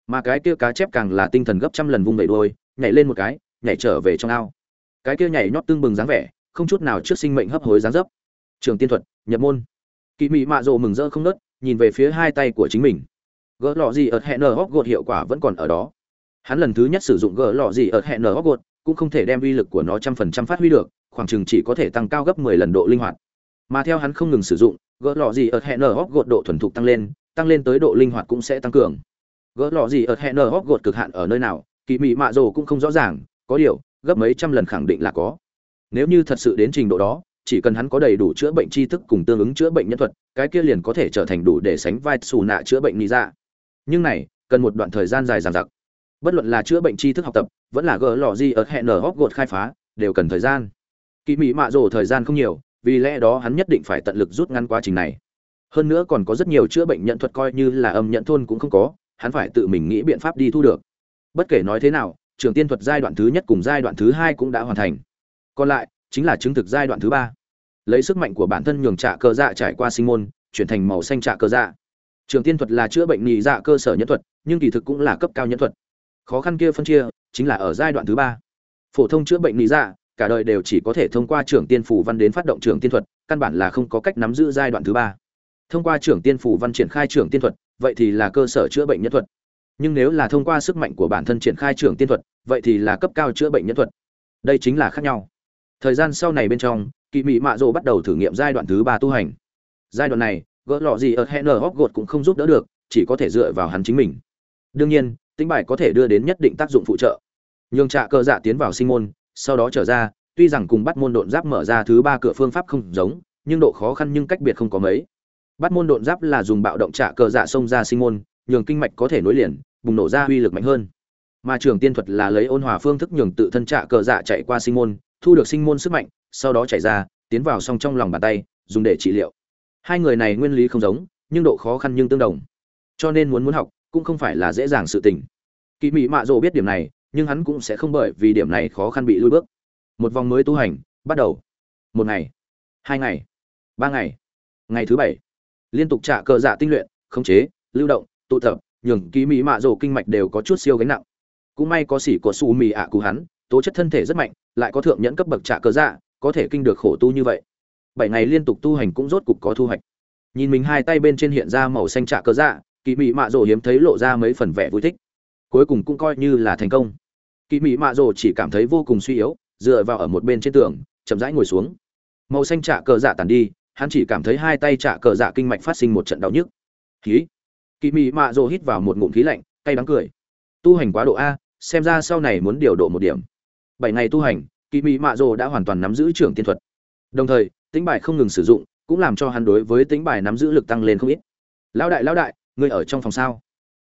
mà cái kia cá chép càng là tinh thần gấp trăm lần vung vẩy đuôi nhảy lên một cái, nhảy trở về trong ao. Cái kia nhảy nhót tương bừng dáng vẻ, không chút nào trước sinh mệnh hấp hối dáng dấp. Trường tiên thuật, nhập môn. Kỳ mị mạ rộ mừng rỡ không nớt, nhìn về phía hai tay của chính mình. Gỡ lọ gì ở hẹn nở hóc gột hiệu quả vẫn còn ở đó. Hắn lần thứ nhất sử dụng gỡ lọ gì ở hẹn nở hóc gột, cũng không thể đem uy lực của nó trăm phần trăm phát huy được, khoảng chừng chỉ có thể tăng cao gấp mười lần độ linh hoạt. Mà theo hắn không ngừng sử dụng, gỡ lọ gì ở hẹn nở hóc gột độ thuần thục tăng lên tăng lên tới độ linh hoạt cũng sẽ tăng cường gỡ lọ gì ở hẹn nở hóc gột cực hạn ở nơi nào, kỳ mị mạ rồ cũng không rõ ràng, có điều, gấp mấy trăm lần khẳng định là có. Nếu như thật sự đến trình độ đó, chỉ cần hắn có đầy đủ chữa bệnh tri thức cùng tương ứng chữa bệnh nhân thuật, cái kia liền có thể trở thành đủ để sánh vai xù nạ chữa bệnh lý ra nhưng này, cần một đoạn thời gian dài dằng dặc. Bất luận là chữa bệnh tri thức học tập, vẫn là gỡ lò gì ở hẹn nở hóc gột khai phá, đều cần thời gian. Kỳ mỹ mạ rồ thời gian không nhiều, vì lẽ đó hắn nhất định phải tận lực rút ngắn quá trình này. Hơn nữa còn có rất nhiều chữa bệnh nhận thuật coi như là âm nhận thôn cũng không có hắn phải tự mình nghĩ biện pháp đi thu được. Bất kể nói thế nào trường tiên thuật giai đoạn thứ nhất cùng giai đoạn thứ hai cũng đã hoàn thành. Còn lại, chính là chứng thực giai đoạn thứ ba. Lấy sức mạnh của bản thân nhường trạ cơ dạ trải qua sinh môn, chuyển thành màu xanh trạ cơ dạ. Trường tiên thuật là chữa bệnh nhị dạ cơ sở nhân thuật, nhưng kỳ thực cũng là cấp cao nhân thuật. Khó khăn kia phân chia, chính là ở giai đoạn thứ ba. Phổ thông chữa bệnh nhị dạ cả đời đều chỉ có thể thông qua trưởng tiên phủ văn đến phát động trưởng tiên thuật, căn bản là không có cách nắm giữ giai đoạn thứ ba thông qua trưởng tiên phủ văn triển khai trưởng tiên thuật, vậy thì là cơ sở chữa bệnh nhân thuật. Nhưng nếu là thông qua sức mạnh của bản thân triển khai trưởng tiên thuật, vậy thì là cấp cao chữa bệnh nhân thuật. Đây chính là khác nhau. Thời gian sau này bên trong kỳ mỹ mạ rộ bắt đầu thử nghiệm giai đoạn thứ ba tu hành. Giai đoạn này, gỡ lọ gì ở hẹn nở hóc gột cũng không giúp đỡ được, chỉ có thể dựa vào hắn chính mình. Đương nhiên, tính bài có thể đưa đến nhất định tác dụng phụ trợ. Nhường trạ cơ dạ tiến vào sinh môn, sau đó trở ra, tuy rằng cùng bắt môn độn giáp mở ra thứ ba cửa phương pháp không giống, nhưng độ khó khăn nhưng cách biệt không có mấy bắt môn độn giáp là dùng bạo động trả cờ dạ xông ra sinh môn, nhường kinh mạch có thể nối liền, bùng nổ ra uy lực mạnh hơn. Mà trường tiên thuật là lấy ôn hòa phương thức nhường tự thân trả cờ dạ chạy qua sinh môn, thu được sinh môn sức mạnh, sau đó chạy ra, tiến vào song trong lòng bàn tay, dùng để trị liệu. Hai người này nguyên lý không giống, nhưng độ khó khăn nhưng tương đồng. Cho nên muốn muốn học, cũng không phải là dễ dàng sự tình. Kỳ mỹ mạ rộ biết điểm này, nhưng hắn cũng sẽ không bởi vì điểm này khó khăn bị lui bước. Một vòng mới tu hành, bắt đầu. Một ngày, hai ngày, ba ngày ngày thứ bảy liên tục trả cờ dạ tinh luyện, khống chế, lưu động, tụ tập, nhường ký mỹ mạ rồ kinh mạch đều có chút siêu gánh nặng. Cũng may có xỉ của su mì ạ à hắn, tố chất thân thể rất mạnh, lại có thượng nhẫn cấp bậc trả cờ dạ có thể kinh được khổ tu như vậy. Bảy ngày liên tục tu hành cũng rốt cục có thu hoạch. Nhìn mình hai tay bên trên hiện ra màu xanh trả cơ dạ kỳ mị mạ rồ hiếm thấy lộ ra mấy phần vẻ vui thích. Cuối cùng cũng coi như là thành công. Kỳ mị mạ rồ chỉ cảm thấy vô cùng suy yếu, dựa vào ở một bên trên tường, chậm rãi ngồi xuống. Màu xanh trả cờ dạ tàn đi hắn chỉ cảm thấy hai tay trạ cờ dạ kinh mạch phát sinh một trận đau nhức. Khí. Kỳ mị mạ rồ hít vào một ngụm khí lạnh, cay đắng cười. Tu hành quá độ a, xem ra sau này muốn điều độ một điểm. Bảy ngày tu hành kỳ mị mạ rồ đã hoàn toàn nắm giữ trưởng tiên thuật. Đồng thời, tính bài không ngừng sử dụng, cũng làm cho hắn đối với tính bài nắm giữ lực tăng lên không ít. Lão đại lão đại, ngươi ở trong phòng sao?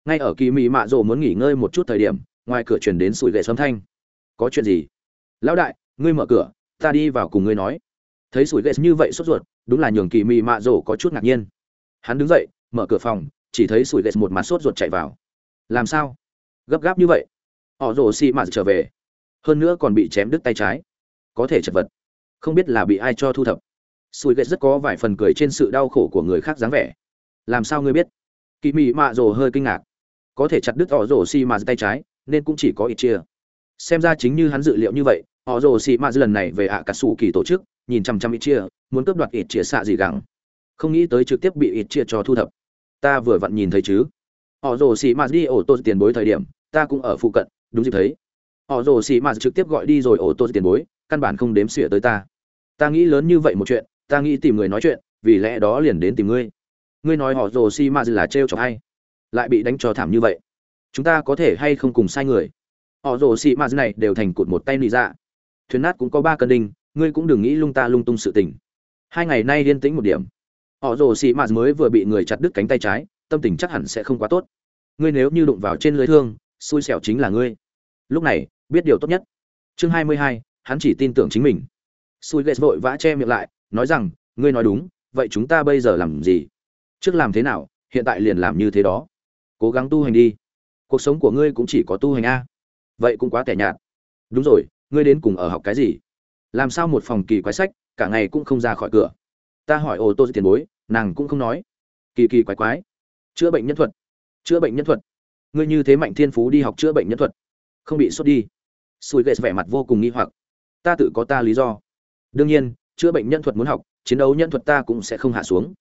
Ngay ở kỳ mị mạ rồ muốn nghỉ ngơi một chút thời điểm, ngoài cửa truyền đến sủi gậy sấm thanh. Có chuyện gì? Lão đại, ngươi mở cửa, ta đi vào cùng ngươi nói thấy sủi gậy như vậy sốt ruột, đúng là nhường kỳ mị mạ rổ có chút ngạc nhiên. Hắn đứng dậy, mở cửa phòng, chỉ thấy sủi gậy một mặt sốt ruột chạy vào. Làm sao? Gấp gáp như vậy? Họ rổ xì mạ trở về. Hơn nữa còn bị chém đứt tay trái. Có thể chật vật. Không biết là bị ai cho thu thập. Sủi ghét rất có vài phần cười trên sự đau khổ của người khác dáng vẻ. Làm sao ngươi biết? Kỳ mị mạ rổ hơi kinh ngạc. Có thể chặt đứt họ rổ xì mạ tay trái, nên cũng chỉ có ít chia. Xem ra chính như hắn dự liệu như vậy, họ rồ xì mạ lần này về ạ cả sủ kỳ tổ chức nhìn chằm chằm ít chia, muốn cướp đoạt ít chia xạ gì gẳng. Không nghĩ tới trực tiếp bị ít chia cho thu thập. Ta vừa vặn nhìn thấy chứ. Họ rồ xì mạt đi ổ tô tiền bối thời điểm, ta cũng ở phụ cận, đúng dịp thấy. Họ rồ xì mạt trực tiếp gọi đi rồi ổ tô tiền bối, căn bản không đếm xỉa tới ta. Ta nghĩ lớn như vậy một chuyện, ta nghĩ tìm người nói chuyện, vì lẽ đó liền đến tìm ngươi. Ngươi nói họ rồ xì mạt là trêu chọc hay, lại bị đánh cho thảm như vậy. Chúng ta có thể hay không cùng sai người? Họ rồ xì mạt này đều thành cụt một tay lì dạ. Thuyền nát cũng có ba cân đinh ngươi cũng đừng nghĩ lung ta lung tung sự tình hai ngày nay yên tĩnh một điểm họ rồ si mạt mới vừa bị người chặt đứt cánh tay trái tâm tình chắc hẳn sẽ không quá tốt ngươi nếu như đụng vào trên lưới thương xui xẻo chính là ngươi lúc này biết điều tốt nhất chương hai mươi hai hắn chỉ tin tưởng chính mình xui Ghét vội vã che miệng lại, nói rằng, ngươi nói đúng, vậy chúng ta bây giờ làm gì? Trước làm thế nào, hiện tại liền làm như thế đó. Cố gắng tu hành đi. Cuộc sống của ngươi cũng chỉ có tu hành a. Vậy cũng quá tẻ nhạt. Đúng rồi, ngươi đến cùng ở học cái gì? Làm sao một phòng kỳ quái sách, cả ngày cũng không ra khỏi cửa. Ta hỏi ô tô tiền bối, nàng cũng không nói. Kỳ kỳ quái quái. Chữa bệnh nhân thuật. Chữa bệnh nhân thuật. Ngươi như thế mạnh thiên phú đi học chữa bệnh nhân thuật, không bị sốt đi. sùi Ghét vẻ mặt vô cùng nghi hoặc. Ta tự có ta lý do đương nhiên chữa bệnh nhân thuật muốn học chiến đấu nhân thuật ta cũng sẽ không hạ xuống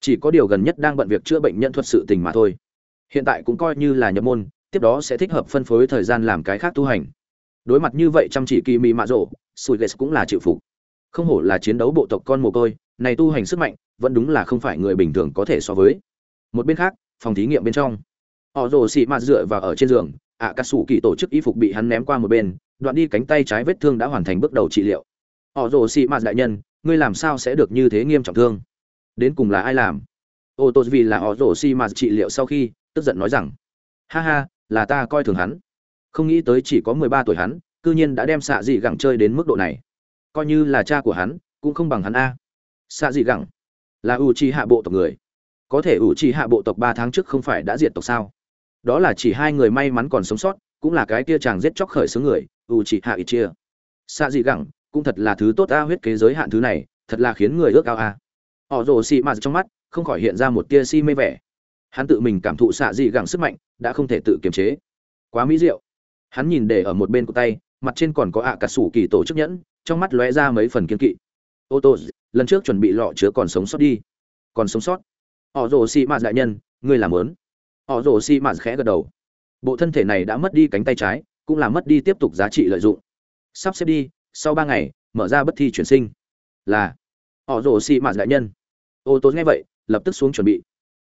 chỉ có điều gần nhất đang bận việc chữa bệnh nhân thuật sự tình mà thôi hiện tại cũng coi như là nhập môn tiếp đó sẽ thích hợp phân phối thời gian làm cái khác tu hành đối mặt như vậy chăm chỉ kỳ mị mạ rộ sùi ghét cũng là chịu phục. Không hổ là chiến đấu bộ tộc con mồ côi, này tu hành sức mạnh, vẫn đúng là không phải người bình thường có thể so với. Một bên khác, phòng thí nghiệm bên trong. Họ rồ xị mạt dựa vào ở trên giường ạ cà sủ kỳ tổ chức y phục bị hắn ném qua một bên, đoạn đi cánh tay trái vết thương đã hoàn thành bước đầu trị liệu. Họ rồ xị mạt đại nhân, ngươi làm sao sẽ được như thế nghiêm trọng thương? Đến cùng là ai làm? Ô tô vì là họ rồ xị mạt trị liệu sau khi, tức giận nói rằng, ha ha, là ta coi thường hắn không nghĩ tới chỉ có mười ba tuổi hắn, cư nhiên đã đem xạ dị gẳng chơi đến mức độ này. Coi như là cha của hắn, cũng không bằng hắn a. Xạ dị gẳng là ủ trì hạ bộ tộc người. Có thể ủ trì hạ bộ tộc ba tháng trước không phải đã diệt tộc sao? Đó là chỉ hai người may mắn còn sống sót, cũng là cái kia chàng giết chóc khởi xướng người, ủ trì hạ ít chia. Xạ dị gẳng cũng thật là thứ tốt a huyết kế giới hạn thứ này, thật là khiến người ước ao a. Họ rồ xì mạt trong mắt, không khỏi hiện ra một tia si mê vẻ. Hắn tự mình cảm thụ xạ dị gẳng sức mạnh, đã không thể tự kiềm chế. Quá mỹ diệu hắn nhìn để ở một bên của tay, mặt trên còn có ạ cả sủ kỳ tổ chức nhẫn, trong mắt lóe ra mấy phần kiên kỵ. Ô tô, lần trước chuẩn bị lọ chứa còn sống sót đi. Còn sống sót? Họ rồ xị mạt đại nhân, ngươi làm lớn họ rồ xị mạt khẽ gật đầu. Bộ thân thể này đã mất đi cánh tay trái, cũng là mất đi tiếp tục giá trị lợi dụng. Sắp xếp đi, sau ba ngày, mở ra bất thi chuyển sinh. Là, họ rồ xị mạt đại nhân. Ô tô nghe vậy, lập tức xuống chuẩn bị.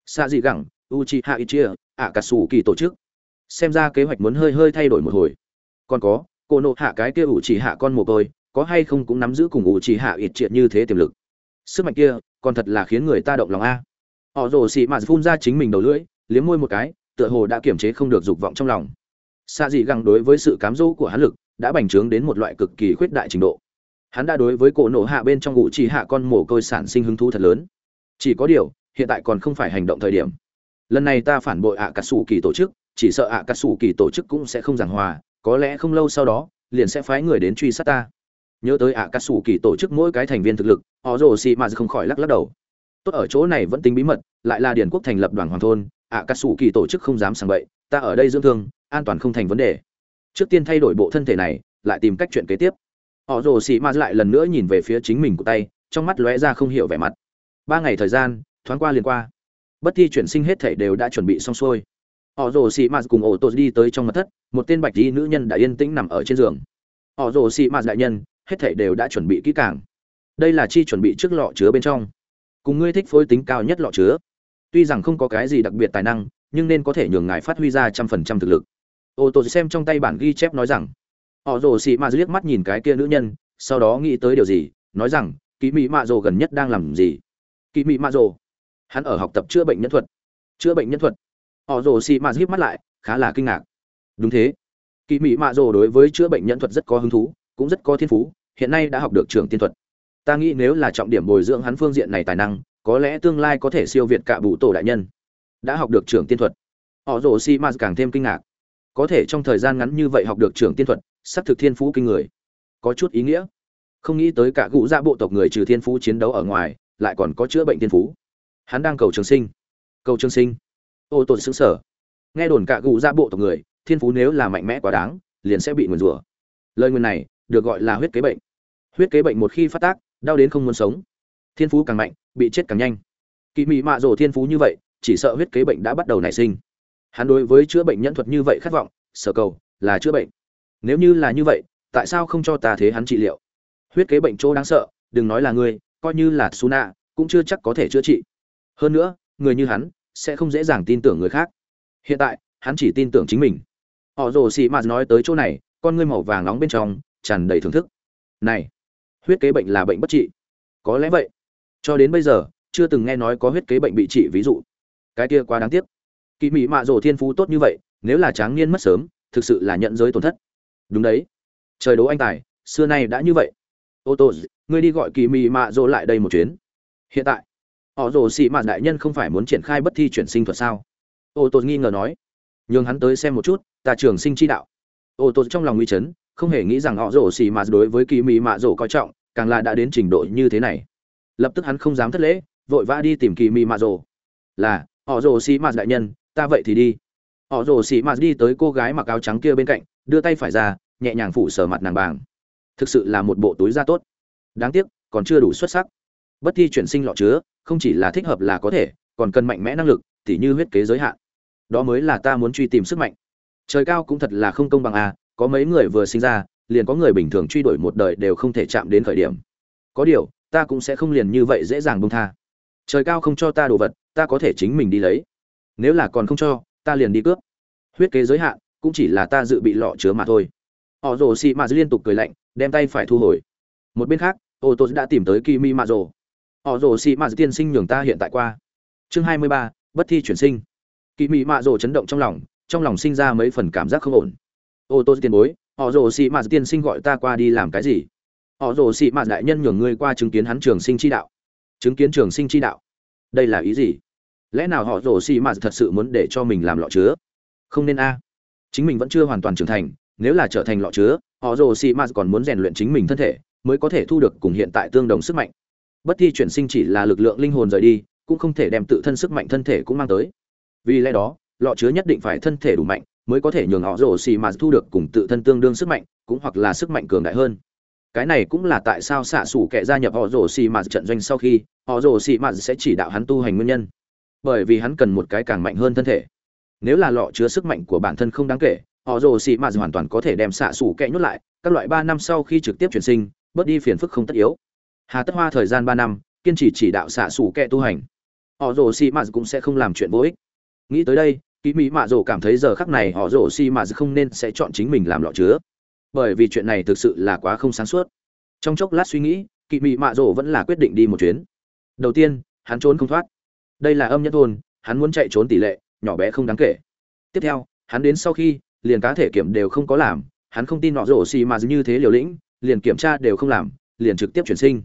Xa dị gẳng uchi chi hạ ít ạ cà sủ kỳ tổ chức xem ra kế hoạch muốn hơi hơi thay đổi một hồi. Còn có, cô nộ hạ cái kia ủ chỉ hạ con mồ côi, có hay không cũng nắm giữ cùng ủ chỉ hạ ít triệt như thế tiềm lực. Sức mạnh kia, còn thật là khiến người ta động lòng a. Họ rồ xị mạt phun ra chính mình đầu lưỡi, liếm môi một cái, tựa hồ đã kiềm chế không được dục vọng trong lòng. Xa dị găng đối với sự cám dỗ của hắn lực, đã bành trướng đến một loại cực kỳ khuyết đại trình độ. Hắn đã đối với cổ nổ hạ bên trong ngụ chỉ hạ con mồ côi sản sinh hứng thú thật lớn. Chỉ có điều, hiện tại còn không phải hành động thời điểm. Lần này ta phản bội ạ cà sủ kỳ tổ chức chỉ sợ ạ cà sủ kỳ tổ chức cũng sẽ không giảng hòa, có lẽ không lâu sau đó, liền sẽ phái người đến truy sát ta. Nhớ tới ạ cà sủ kỳ tổ chức mỗi cái thành viên thực lực, họ rồ xì mà không khỏi lắc lắc đầu. Tốt ở chỗ này vẫn tính bí mật, lại là điển quốc thành lập đoàn hoàng thôn, ạ cà sủ kỳ tổ chức không dám sàng bậy, ta ở đây dưỡng thương, an toàn không thành vấn đề. Trước tiên thay đổi bộ thân thể này, lại tìm cách chuyện kế tiếp. Họ rồ xì ma lại lần nữa nhìn về phía chính mình của tay, trong mắt lóe ra không hiểu vẻ mặt. Ba ngày thời gian, thoáng qua liền qua. Bất thi chuyển sinh hết thể đều đã chuẩn bị xong xuôi họ rồ xì ma cùng ổ tô đi tới trong mật thất, một tên bạch di nữ nhân đã yên tĩnh nằm ở trên giường. Họ rồ xì ma đại nhân, hết thể đều đã chuẩn bị kỹ càng. Đây là chi chuẩn bị trước lọ chứa bên trong. Cùng ngươi thích phối tính cao nhất lọ chứa. Tuy rằng không có cái gì đặc biệt tài năng, nhưng nên có thể nhường ngài phát huy ra trăm phần trăm thực lực. Ô tô xem trong tay bản ghi chép nói rằng, họ rồ xì ma liếc mắt nhìn cái kia nữ nhân, sau đó nghĩ tới điều gì, nói rằng kỳ mỹ mạ rồ gần nhất đang làm gì? Kỳ mỹ mạ rồ? Hắn ở học tập chữa bệnh nhân thuật. Chữa bệnh nhân thuật? Họ rồ xì mạt liếc mắt lại, khá là kinh ngạc. Đúng thế. Kỳ mỹ mạ rồ đối với chữa bệnh nhân thuật rất có hứng thú, cũng rất có thiên phú, hiện nay đã học được trường tiên thuật. Ta nghĩ nếu là trọng điểm bồi dưỡng hắn phương diện này tài năng, có lẽ tương lai có thể siêu việt cả bụ tổ đại nhân. Đã học được Trường tiên thuật. Họ rồ xì mạt càng thêm kinh ngạc. Có thể trong thời gian ngắn như vậy học được Trường tiên thuật sắp thực thiên phú kinh người. Có chút ý nghĩa. Không nghĩ tới cả cụ gia dạ bộ tộc người trừ thiên phú chiến đấu ở ngoài, lại còn có chữa bệnh thiên phú. Hắn đang cầu trường sinh. Cầu trường sinh ô tôn xứng sở nghe đồn cả cụ ra bộ tộc người, thiên phú nếu là mạnh mẽ quá đáng, liền sẽ bị nguyền rủa. Lời nguyền này, được gọi là huyết kế bệnh. Huyết kế bệnh một khi phát tác, đau đến không muốn sống. Thiên phú càng mạnh, bị chết càng nhanh. Kỳ mị mạ rồ thiên phú như vậy, chỉ sợ huyết kế bệnh đã bắt đầu nảy sinh. Hắn đối với chữa bệnh nhân thuật như vậy khát vọng, sở cầu là chữa bệnh. Nếu như là như vậy, tại sao không cho ta thế hắn trị liệu? Huyết kế bệnh chỗ đáng sợ, đừng nói là ngươi, coi như là suna cũng chưa chắc có thể chữa trị. Hơn nữa, người như hắn sẽ không dễ dàng tin tưởng người khác. Hiện tại, hắn chỉ tin tưởng chính mình. Họ rồ xì mạt nói tới chỗ này, con ngươi màu vàng nóng bên trong, tràn đầy thưởng thức. Này, huyết kế bệnh là bệnh bất trị. Có lẽ vậy. Cho đến bây giờ, chưa từng nghe nói có huyết kế bệnh bị trị ví dụ. Cái kia quá đáng tiếc. Kỳ mỹ mạ rồ thiên phú tốt như vậy, nếu là tráng niên mất sớm, thực sự là nhận giới tổn thất. Đúng đấy. Trời đố anh tài, xưa nay đã như vậy. Ô tô ngươi đi gọi kỳ mị mạ rồ lại đây một chuyến. Hiện tại họ rồ xì mạt đại nhân không phải muốn triển khai bất thi chuyển sinh thuật sao? Ô tô nghi ngờ nói. Nhường hắn tới xem một chút, ta trường sinh chi đạo. Ô tô trong lòng nguy chấn, không hề nghĩ rằng họ rồ xì mạt đối với kỳ mị mạ rồ coi trọng, càng là đã đến trình độ như thế này. Lập tức hắn không dám thất lễ, vội vã đi tìm kỳ mị mạ rồ. Là, họ rồ xì mạt đại nhân, ta vậy thì đi. Họ rồ xì mạt đi tới cô gái mặc áo trắng kia bên cạnh, đưa tay phải ra, nhẹ nhàng phủ sờ mặt nàng bàng. Thực sự là một bộ túi da tốt. Đáng tiếc, còn chưa đủ xuất sắc bất thi chuyển sinh lọ chứa, không chỉ là thích hợp là có thể, còn cần mạnh mẽ năng lực, tỉ như huyết kế giới hạn. Đó mới là ta muốn truy tìm sức mạnh. Trời cao cũng thật là không công bằng à có mấy người vừa sinh ra, liền có người bình thường truy đuổi một đời đều không thể chạm đến khởi điểm. Có điều, ta cũng sẽ không liền như vậy dễ dàng bông tha. Trời cao không cho ta đồ vật, ta có thể chính mình đi lấy. Nếu là còn không cho, ta liền đi cướp. Huyết kế giới hạn, cũng chỉ là ta dự bị lọ chứa mà thôi. Họ rồ xị mạt liên tục cười lạnh, đem tay phải thu hồi. Một bên khác, ô tô đã tìm tới kimi mạ rồ họ rồ xì mạt tiên sinh nhường ta hiện tại qua. Chương hai mươi ba, bất thi chuyển sinh. Kimi mạ rồ chấn động trong lòng trong lòng sinh ra mấy phần cảm giác không ổn. Ô tô tiền bối, họ rồ xì mạt tiên sinh gọi ta qua đi làm cái gì? Họ rồ xì mạt đại nhân nhường ngươi qua chứng kiến hắn trường sinh chi đạo. Chứng kiến trường sinh chi đạo? Đây là ý gì? Lẽ nào họ rồ xì mạt thật sự muốn để cho mình làm lọ chứa? Không nên a. Chính mình vẫn chưa hoàn toàn trưởng thành, nếu là trở thành lọ chứa, họ rồ xì m còn muốn rèn luyện chính mình thân thể, mới có thể thu được cùng hiện tại tương đồng sức mạnh bất thi chuyển sinh chỉ là lực lượng linh hồn rời đi, cũng không thể đem tự thân sức mạnh thân thể cũng mang tới. Vì lẽ đó, lọ chứa nhất định phải thân thể đủ mạnh mới có thể nhường họ rổ xì mà thu được cùng tự thân tương đương sức mạnh, cũng hoặc là sức mạnh cường đại hơn. Cái này cũng là tại sao xạ xủ kẻ gia nhập họ rổ xì mà trận doanh sau khi, họ rổ xì mà sẽ chỉ đạo hắn tu hành nguyên nhân. Bởi vì hắn cần một cái càng mạnh hơn thân thể. Nếu là lọ chứa sức mạnh của bản thân không đáng kể, họ rồ xì mạt hoàn toàn có thể đem xạ xủ kẹ nhốt lại, các loại ba năm sau khi trực tiếp chuyển sinh, bớt đi phiền phức không tất yếu hà tất hoa thời gian ba năm, kiên trì chỉ đạo xạ xủ kẹ tu hành. Họ rồ xì mạt cũng sẽ không làm chuyện vô ích. Nghĩ tới đây kỳ mỹ mạ rồ cảm thấy giờ khắc này họ rồ xì mà không nên sẽ chọn chính mình làm lọ chứa. Bởi vì chuyện này thực sự là quá không sáng suốt. Trong chốc lát suy nghĩ kỳ mỹ mạ rồ vẫn là quyết định đi một chuyến. Đầu tiên, hắn trốn không thoát. Đây là âm nhất thôn, hắn muốn chạy trốn tỷ lệ, nhỏ bé không đáng kể. Tiếp theo, hắn đến sau khi, liền cá thể kiểm đều không có làm, hắn không tin họ rồ xì mà như thế liều lĩnh, liền kiểm tra đều không làm, liền trực tiếp chuyển sinh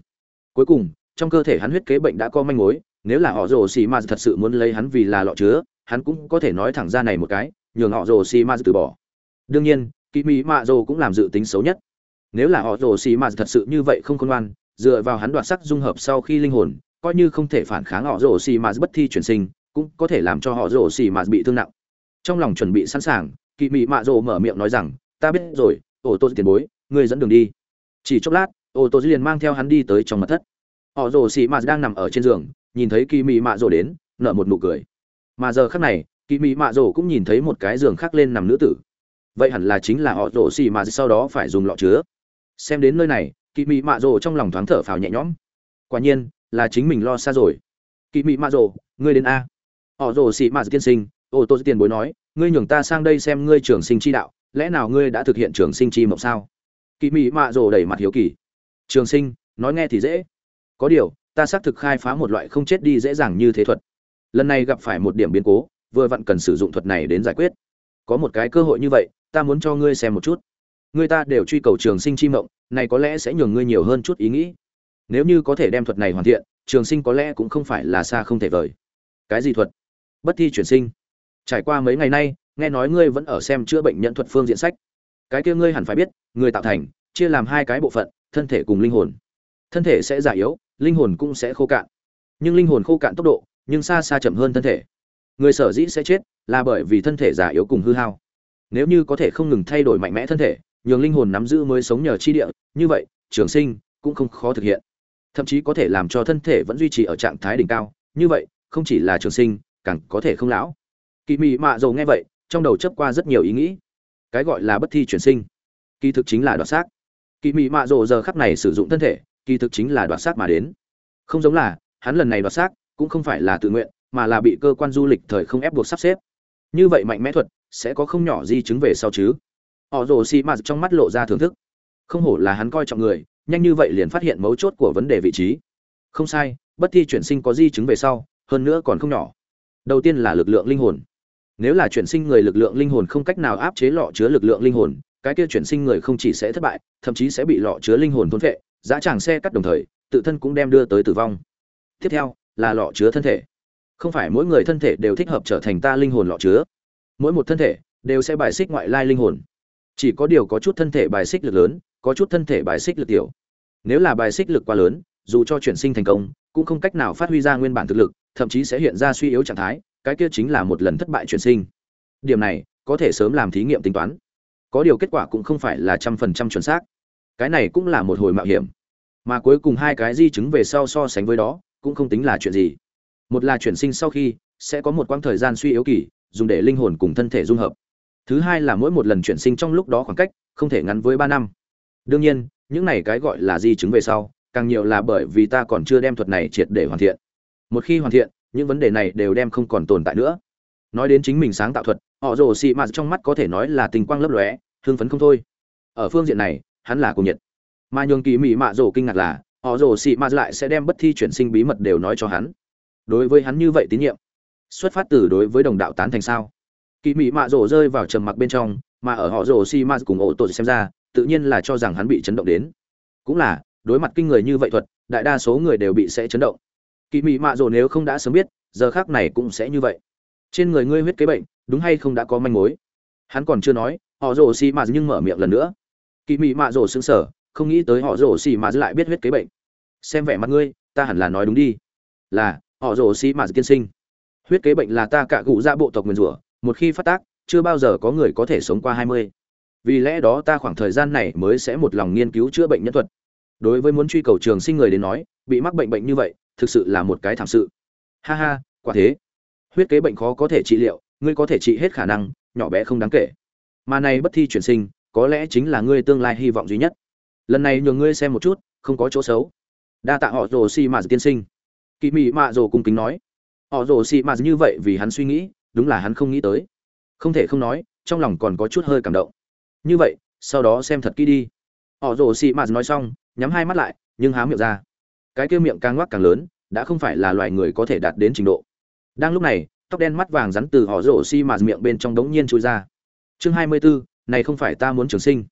cuối cùng, trong cơ thể hắn huyết kế bệnh đã có manh mối, nếu là họ rồ xì ma thật sự muốn lấy hắn vì là lọ chứa, hắn cũng có thể nói thẳng ra này một cái, nhường họ rồ xì ma từ bỏ. Đương nhiên kỳ mỹ mạ rồ cũng làm dự tính xấu nhất. Nếu là họ rồ xì ma thật sự như vậy không khôn ngoan, dựa vào hắn đoạt sắc dung hợp sau khi linh hồn, coi như không thể phản kháng họ rồ xì ma bất thi chuyển sinh, cũng có thể làm cho họ rồ xì ma bị thương nặng. Trong lòng chuẩn bị sẵn sàng kỳ mỹ mạ rồ mở miệng nói rằng, ta biết rồi ổ tô tiền bối, ngươi dẫn đường đi. Chỉ chốc lát ô tô liền mang theo hắn đi tới trong mật thất. Họ rồ xì ma đang nằm ở trên giường, nhìn thấy kỳ Mị mạ rồ đến, nở một nụ cười. Mà giờ khác này, kỳ Mị mạ rồ cũng nhìn thấy một cái giường khác lên nằm nữ tử. Vậy hẳn là chính là họ rồ xì mà sau đó phải dùng lọ chứa. Xem đến nơi này, kỳ Mị mạ rồ trong lòng thoáng thở phào nhẹ nhõm. Quả nhiên, là chính mình lo xa rồi. Kỳ Mị mạ rồ, ngươi đến a. Họ rồ xì mà tiên sinh, ô tô tiền bối nói, ngươi nhường ta sang đây xem ngươi trường sinh chi đạo, lẽ nào ngươi đã thực hiện trường sinh chi mộng sao? Kỳ Mị mạ rồ đẩy mặt hiếu kỳ trường sinh, nói nghe thì dễ. Có điều, ta xác thực khai phá một loại không chết đi dễ dàng như thế thuật. Lần này gặp phải một điểm biến cố, vừa vặn cần sử dụng thuật này đến giải quyết. Có một cái cơ hội như vậy, ta muốn cho ngươi xem một chút. Người ta đều truy cầu trường sinh chi mộng, này có lẽ sẽ nhường ngươi nhiều hơn chút ý nghĩ. Nếu như có thể đem thuật này hoàn thiện, trường sinh có lẽ cũng không phải là xa không thể vời. Cái gì thuật? Bất thi chuyển sinh. Trải qua mấy ngày nay, nghe nói ngươi vẫn ở xem chữa bệnh nhận thuật phương diện sách. Cái kia ngươi hẳn phải biết, người tạo thành, chia làm hai cái bộ phận thân thể cùng linh hồn. Thân thể sẽ già yếu, linh hồn cũng sẽ khô cạn. Nhưng linh hồn khô cạn tốc độ, nhưng xa xa chậm hơn thân thể. Người sở dĩ sẽ chết là bởi vì thân thể già yếu cùng hư hao. Nếu như có thể không ngừng thay đổi mạnh mẽ thân thể, nhường linh hồn nắm giữ mới sống nhờ chi địa, như vậy, trường sinh cũng không khó thực hiện. Thậm chí có thể làm cho thân thể vẫn duy trì ở trạng thái đỉnh cao, như vậy, không chỉ là trường sinh, càng có thể không lão. Kỳ mị mạ dầu nghe vậy, trong đầu chấp qua rất nhiều ý nghĩ. Cái gọi là bất thi chuyển sinh. Kỳ thực chính là đoạt xác kỳ mị mạ dầu giờ khắp này sử dụng thân thể, kỳ thực chính là đoạt xác mà đến. Không giống là, hắn lần này đoạt xác cũng không phải là tự nguyện, mà là bị cơ quan du lịch thời không ép buộc sắp xếp. Như vậy mạnh mẽ thuật sẽ có không nhỏ di chứng về sau chứ. Họ rồ xì mạt trong mắt lộ ra thưởng thức. Không hổ là hắn coi trọng người, nhanh như vậy liền phát hiện mấu chốt của vấn đề vị trí. Không sai, bất thi chuyển sinh có di chứng về sau, hơn nữa còn không nhỏ. Đầu tiên là lực lượng linh hồn. Nếu là chuyển sinh người lực lượng linh hồn không cách nào áp chế lọ chứa lực lượng linh hồn cái kia chuyển sinh người không chỉ sẽ thất bại, thậm chí sẽ bị lọ chứa linh hồn thôn vệ giá tràng xe cắt đồng thời, tự thân cũng đem đưa tới tử vong. Tiếp theo, là lọ chứa thân thể. Không phải mỗi người thân thể đều thích hợp trở thành ta linh hồn lọ chứa. Mỗi một thân thể đều sẽ bài xích ngoại lai linh hồn. Chỉ có điều có chút thân thể bài xích lực lớn, có chút thân thể bài xích lực tiểu. Nếu là bài xích lực quá lớn, dù cho chuyển sinh thành công, cũng không cách nào phát huy ra nguyên bản thực lực, thậm chí sẽ hiện ra suy yếu trạng thái, cái kia chính là một lần thất bại chuyển sinh. Điểm này, có thể sớm làm thí nghiệm tính toán có điều kết quả cũng không phải là trăm phần trăm chuẩn xác. Cái này cũng là một hồi mạo hiểm. Mà cuối cùng hai cái di chứng về sau so sánh với đó, cũng không tính là chuyện gì. Một là chuyển sinh sau khi, sẽ có một quãng thời gian suy yếu kỳ, dùng để linh hồn cùng thân thể dung hợp. Thứ hai là mỗi một lần chuyển sinh trong lúc đó khoảng cách, không thể ngắn với ba năm. Đương nhiên, những này cái gọi là di chứng về sau, càng nhiều là bởi vì ta còn chưa đem thuật này triệt để hoàn thiện. Một khi hoàn thiện, những vấn đề này đều đem không còn tồn tại nữa. Nói đến chính mình sáng tạo thuật họ rồ xì mạt trong mắt có thể nói là tình quang lấp lóe, hưng phấn không thôi. Ở phương diện này, hắn là cùng nhiệt. Mà nhường kỳ mỹ mạ rồ kinh ngạc là, họ rồ xì mạt lại sẽ đem bất thi chuyển sinh bí mật đều nói cho hắn. Đối với hắn như vậy tín nhiệm, xuất phát từ đối với đồng đạo tán thành sao? Kỳ mỹ mạ rồ rơi vào trầm mặc bên trong, mà ở họ rồ xì mạt cùng ổ tội xem ra, tự nhiên là cho rằng hắn bị chấn động đến. Cũng là, đối mặt kinh người như vậy thuật, đại đa số người đều bị sẽ chấn động. Kỳ mỹ mạ rồ nếu không đã sớm biết, giờ khác này cũng sẽ như vậy. Trên người ngươi huyết kế bệnh đúng hay không đã có manh mối? Hắn còn chưa nói, họ rồ xì mạt nhưng mở miệng lần nữa. Kỳ mỹ mạ rồ xứng sở không nghĩ tới họ rồ xì mạt lại biết huyết kế bệnh. Xem vẻ mặt ngươi, ta hẳn là nói đúng đi. Là, họ rồ xì mạt tiên sinh. Huyết kế bệnh là ta cạ cụ ra bộ tộc nguyên rủa, một khi phát tác, chưa bao giờ có người có thể sống qua hai mươi. Vì lẽ đó ta khoảng thời gian này mới sẽ một lòng nghiên cứu chữa bệnh nhân thuật. Đối với muốn truy cầu trường sinh người đến nói, bị mắc bệnh bệnh như vậy, thực sự là một cái thảm sự. Ha ha, quả thế. Huyết kế bệnh khó có thể trị liệu ngươi có thể trị hết khả năng, nhỏ bé không đáng kể. Mà này bất thi chuyển sinh, có lẽ chính là ngươi tương lai hy vọng duy nhất. Lần này nhường ngươi xem một chút, không có chỗ xấu. Đa tạ họ rồ xi mà tiên sinh. Kỳ mị mạ rồ cung kính nói. Họ rồ xi mà như vậy vì hắn suy nghĩ, đúng là hắn không nghĩ tới. Không thể không nói, trong lòng còn có chút hơi cảm động. Như vậy, sau đó xem thật kỹ đi. Họ rồ si mà nói xong, nhắm hai mắt lại, nhưng há miệng ra. Cái kia miệng càng ngoác càng lớn, đã không phải là loài người có thể đạt đến trình độ. Đang lúc này tóc đen mắt vàng rắn từ họ rổ xi mạt miệng bên trong đống nhiên trôi ra. Chương hai mươi 24, này không phải ta muốn trường sinh.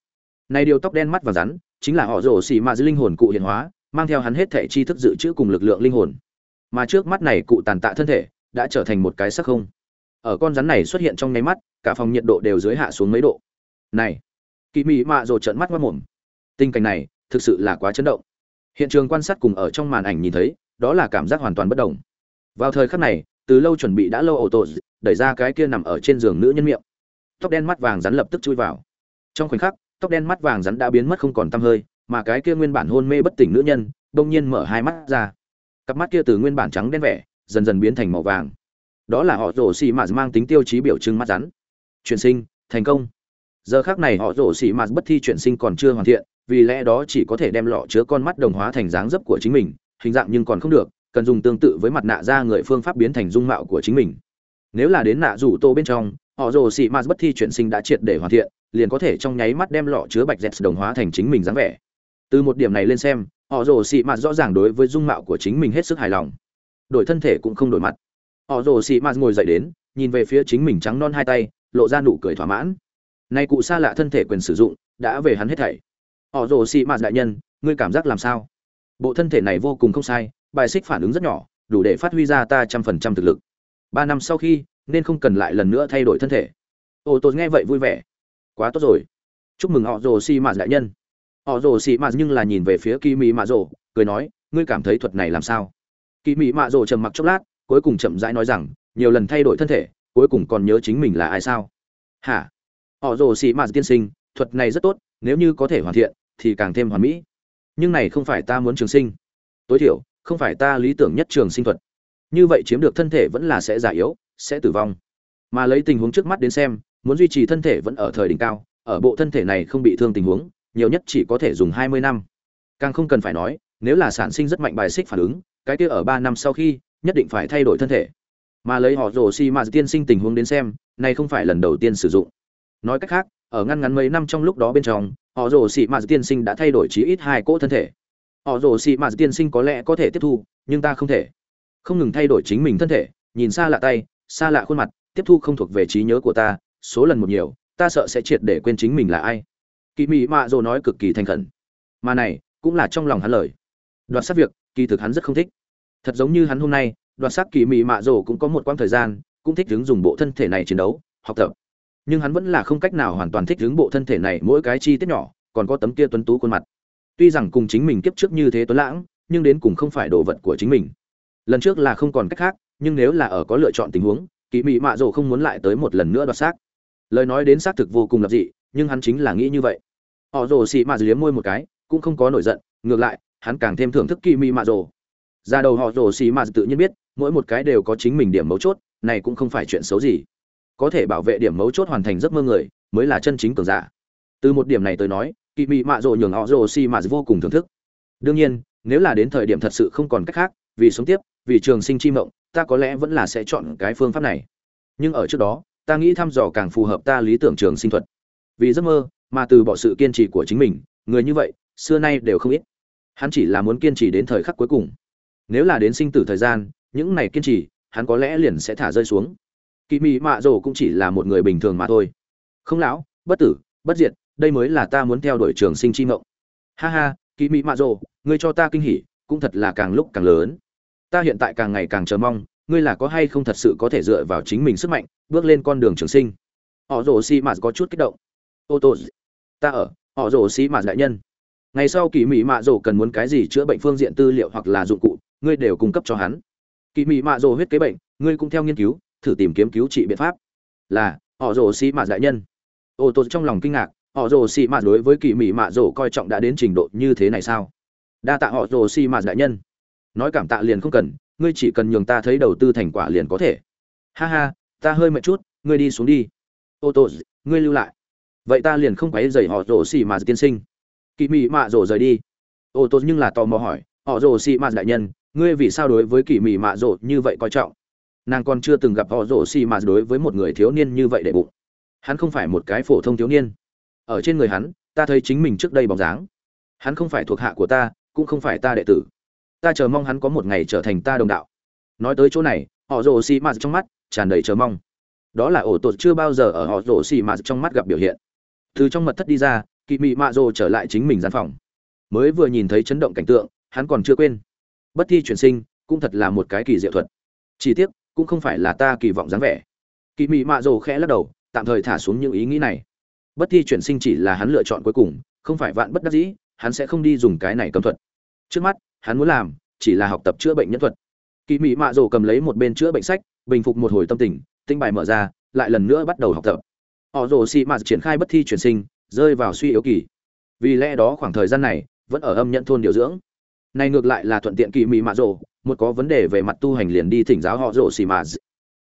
Này điều tóc đen mắt vàng rắn chính là họ rổ xi mạt linh hồn cụ hiện hóa mang theo hắn hết thể tri thức dự trữ cùng lực lượng linh hồn. Mà trước mắt này cụ tàn tạ thân thể đã trở thành một cái sắc không. Ở con rắn này xuất hiện trong nháy mắt cả phòng nhiệt độ đều dưới hạ xuống mấy độ. Này kỳ mị mạ rồi trợn mắt mất mồm. Tình cảnh này thực sự là quá chấn động. Hiện trường quan sát cùng ở trong màn ảnh nhìn thấy đó là cảm giác hoàn toàn bất đồng. Vào thời khắc này từ lâu chuẩn bị đã lâu ổ tổ, đẩy ra cái kia nằm ở trên giường nữ nhân miệng. Tóc đen mắt vàng rắn lập tức chui vào. Trong khoảnh khắc, tóc đen mắt vàng rắn đã biến mất không còn tăm hơi, mà cái kia nguyên bản hôn mê bất tỉnh nữ nhân, đông nhiên mở hai mắt ra. Cặp mắt kia từ nguyên bản trắng đen vẻ, dần dần biến thành màu vàng. Đó là họ rổ xì mạt mang tính tiêu chí biểu trưng mắt rắn. Chuyển sinh, thành công. Giờ khác này họ rổ xì mạt bất thi chuyển sinh còn chưa hoàn thiện, vì lẽ đó chỉ có thể đem lọ chứa con mắt đồng hóa thành dáng dấp của chính mình, hình dạng nhưng còn không được cần dùng tương tự với mặt nạ ra người phương pháp biến thành dung mạo của chính mình. Nếu là đến nạ rủ tô bên trong, họ rồ xị mạt bất thi chuyển sinh đã triệt để hoàn thiện, liền có thể trong nháy mắt đem lọ chứa bạch dẹt đồng hóa thành chính mình dáng vẻ. Từ một điểm này lên xem, họ rồ xị mạt rõ ràng đối với dung mạo của chính mình hết sức hài lòng. Đổi thân thể cũng không đổi mặt. Họ rồ xị mạt ngồi dậy đến, nhìn về phía chính mình trắng non hai tay, lộ ra nụ cười thỏa mãn. Nay cụ xa lạ thân thể quyền sử dụng, đã về hắn hết thảy. Họ rồ xị mạt đại nhân, ngươi cảm giác làm sao? Bộ thân thể này vô cùng không sai bài xích phản ứng rất nhỏ, đủ để phát huy ra ta trăm phần trăm thực lực. Ba năm sau khi, nên không cần lại lần nữa thay đổi thân thể. Ô tô nghe vậy vui vẻ. Quá tốt rồi. Chúc mừng họ rồ xì mạt đại nhân. Họ rồ xì mạt nhưng là nhìn về phía kỳ mỹ mạ rồ cười nói, ngươi cảm thấy thuật này làm sao? Kỳ mỹ mạ rồ trầm mặc chốc lát, cuối cùng chậm rãi nói rằng, nhiều lần thay đổi thân thể, cuối cùng còn nhớ chính mình là ai sao? Hả? Họ rồ xì mạt tiên sinh, thuật này rất tốt, nếu như có thể hoàn thiện, thì càng thêm hoàn mỹ. Nhưng này không phải ta muốn trường sinh. Tối thiểu không phải ta lý tưởng nhất trường sinh thuật. Như vậy chiếm được thân thể vẫn là sẽ già yếu, sẽ tử vong. Mà lấy tình huống trước mắt đến xem, muốn duy trì thân thể vẫn ở thời đỉnh cao, ở bộ thân thể này không bị thương tình huống, nhiều nhất chỉ có thể dùng hai mươi năm. Càng không cần phải nói, nếu là sản sinh rất mạnh bài xích phản ứng, cái kia ở ba năm sau khi, nhất định phải thay đổi thân thể. Mà lấy họ rồ xi mà tiên sinh tình huống đến xem, này không phải lần đầu tiên sử dụng. Nói cách khác, ở ngăn ngắn mấy năm trong lúc đó bên trong, họ rồ xi mà tiên sinh đã thay đổi chí ít hai cỗ thân thể họ rồ xị mạt tiên sinh có lẽ có thể tiếp thu, nhưng ta không thể. Không ngừng thay đổi chính mình thân thể, nhìn xa lạ tay, xa lạ khuôn mặt, tiếp thu không thuộc về trí nhớ của ta, số lần một nhiều, ta sợ sẽ triệt để quên chính mình là ai. Kỳ mị mạ dồ nói cực kỳ thành khẩn. Mà này, cũng là trong lòng hắn lời. Đoạt sát việc, kỳ thực hắn rất không thích. Thật giống như hắn hôm nay, đoạt sát kỳ mị mạ dồ cũng có một quãng thời gian, cũng thích đứng dùng bộ thân thể này chiến đấu, học tập. Nhưng hắn vẫn là không cách nào hoàn toàn thích đứng bộ thân thể này mỗi cái chi tiết nhỏ, còn có tấm kia tuấn tú khuôn mặt tuy rằng cùng chính mình kiếp trước như thế tuấn lãng, nhưng đến cùng không phải đồ vật của chính mình. Lần trước là không còn cách khác, nhưng nếu là ở có lựa chọn tình huống kỳ mị mạ rồ không muốn lại tới một lần nữa đoạt xác. Lời nói đến xác thực vô cùng lập dị, nhưng hắn chính là nghĩ như vậy. Họ rồ xị mạ liếm môi một cái, cũng không có nổi giận, ngược lại, hắn càng thêm thưởng thức kỳ mị mạ rồ ra đầu họ rồ xị mạ tự nhiên biết, mỗi một cái đều có chính mình điểm mấu chốt, này cũng không phải chuyện xấu gì. Có thể bảo vệ điểm mấu chốt hoàn thành giấc mơ người, mới là chân chính cường giả. Từ một điểm này tới nói kỳ mị mạ rồ nhường họ rồ xi mạ vô cùng thưởng thức. Đương nhiên, nếu là đến thời điểm thật sự không còn cách khác, vì sống tiếp, vì trường sinh chi mộng, ta có lẽ vẫn là sẽ chọn cái phương pháp này. Nhưng ở trước đó, ta nghĩ thăm dò càng phù hợp ta lý tưởng trường sinh thuật. Vì giấc mơ, mà từ bỏ sự kiên trì của chính mình, người như vậy, xưa nay đều không ít. Hắn chỉ là muốn kiên trì đến thời khắc cuối cùng. Nếu là đến sinh tử thời gian, những này kiên trì, hắn có lẽ liền sẽ thả rơi xuống. Kỳ mị mạ rồ cũng chỉ là một người bình thường mà thôi. Không lão, bất tử, bất diệt đây mới là ta muốn theo đuổi trường sinh chi mộng. Ha ha kỳ mỹ mạ rồ, ngươi cho ta kinh hỉ, cũng thật là càng lúc càng lớn. Ta hiện tại càng ngày càng chờ mong, ngươi là có hay không thật sự có thể dựa vào chính mình sức mạnh, bước lên con đường trường sinh. Họ rồ xi mạt có chút kích động. Ô tô, ta ở, họ rồ xi mạt đại nhân. Ngày sau kỳ mỹ mạ rồ cần muốn cái gì chữa bệnh phương diện tư liệu hoặc là dụng cụ, ngươi đều cung cấp cho hắn. Kỳ mỹ mạ rồ huyết kế bệnh, ngươi cũng theo nghiên cứu, thử tìm kiếm cứu trị biện pháp. Là, họ rồ xi mạt đại nhân. Ô tô trong lòng kinh ngạc họ rồ xì mạt đối với kỳ mỹ mạ rồ coi trọng đã đến trình độ như thế này sao? Đa tạ họ rồ xì mạt đại nhân. Nói cảm tạ liền không cần, ngươi chỉ cần nhường ta thấy đầu tư thành quả liền có thể. Ha ha, ta hơi mệt chút, ngươi đi xuống đi. Ô tô, ngươi lưu lại. Vậy ta liền không quấy dày họ rồ xì mạt tiên sinh. Kỳ mỹ mạ rồ rời đi. Ô tô nhưng là tò mò hỏi, họ rồ xì mạt đại nhân, ngươi vì sao đối với kỳ mỹ mạ rồ như vậy coi trọng? Nàng còn chưa từng gặp họ rồ xì mạt đối với một người thiếu niên như vậy để bụng. Hắn không phải một cái phổ thông thiếu niên ở trên người hắn, ta thấy chính mình trước đây bóng dáng. Hắn không phải thuộc hạ của ta, cũng không phải ta đệ tử. Ta chờ mong hắn có một ngày trở thành ta đồng đạo. Nói tới chỗ này, họ rồ xì mạt trong mắt tràn đầy chờ mong. Đó là ổ tột chưa bao giờ ở họ rồ xì mạt trong mắt gặp biểu hiện. Từ trong mật thất đi ra, kỵ mị mạ rồ trở lại chính mình gian phòng. Mới vừa nhìn thấy chấn động cảnh tượng, hắn còn chưa quên. Bất thi chuyển sinh, cũng thật là một cái kỳ diệu thuật. Chỉ tiếc, cũng không phải là ta kỳ vọng dáng vẻ. Kỵ mị mạ rồ khẽ lắc đầu, tạm thời thả xuống những ý nghĩ này bất thi chuyển sinh chỉ là hắn lựa chọn cuối cùng, không phải vạn bất đắc dĩ, hắn sẽ không đi dùng cái này cấm thuật. Trước mắt, hắn muốn làm, chỉ là học tập chữa bệnh nhân thuật. Kỳ mị mạ rổ cầm lấy một bên chữa bệnh sách, bình phục một hồi tâm tình, tinh bài mở ra, lại lần nữa bắt đầu học tập. Họ rổ xị mạ triển khai bất thi chuyển sinh, rơi vào suy yếu kỳ. Vì lẽ đó khoảng thời gian này, vẫn ở âm nhận thôn điều dưỡng. Này ngược lại là thuận tiện kỳ mị mạ rổ một có vấn đề về mặt tu hành liền đi thỉnh giáo họ rổ xị mạ.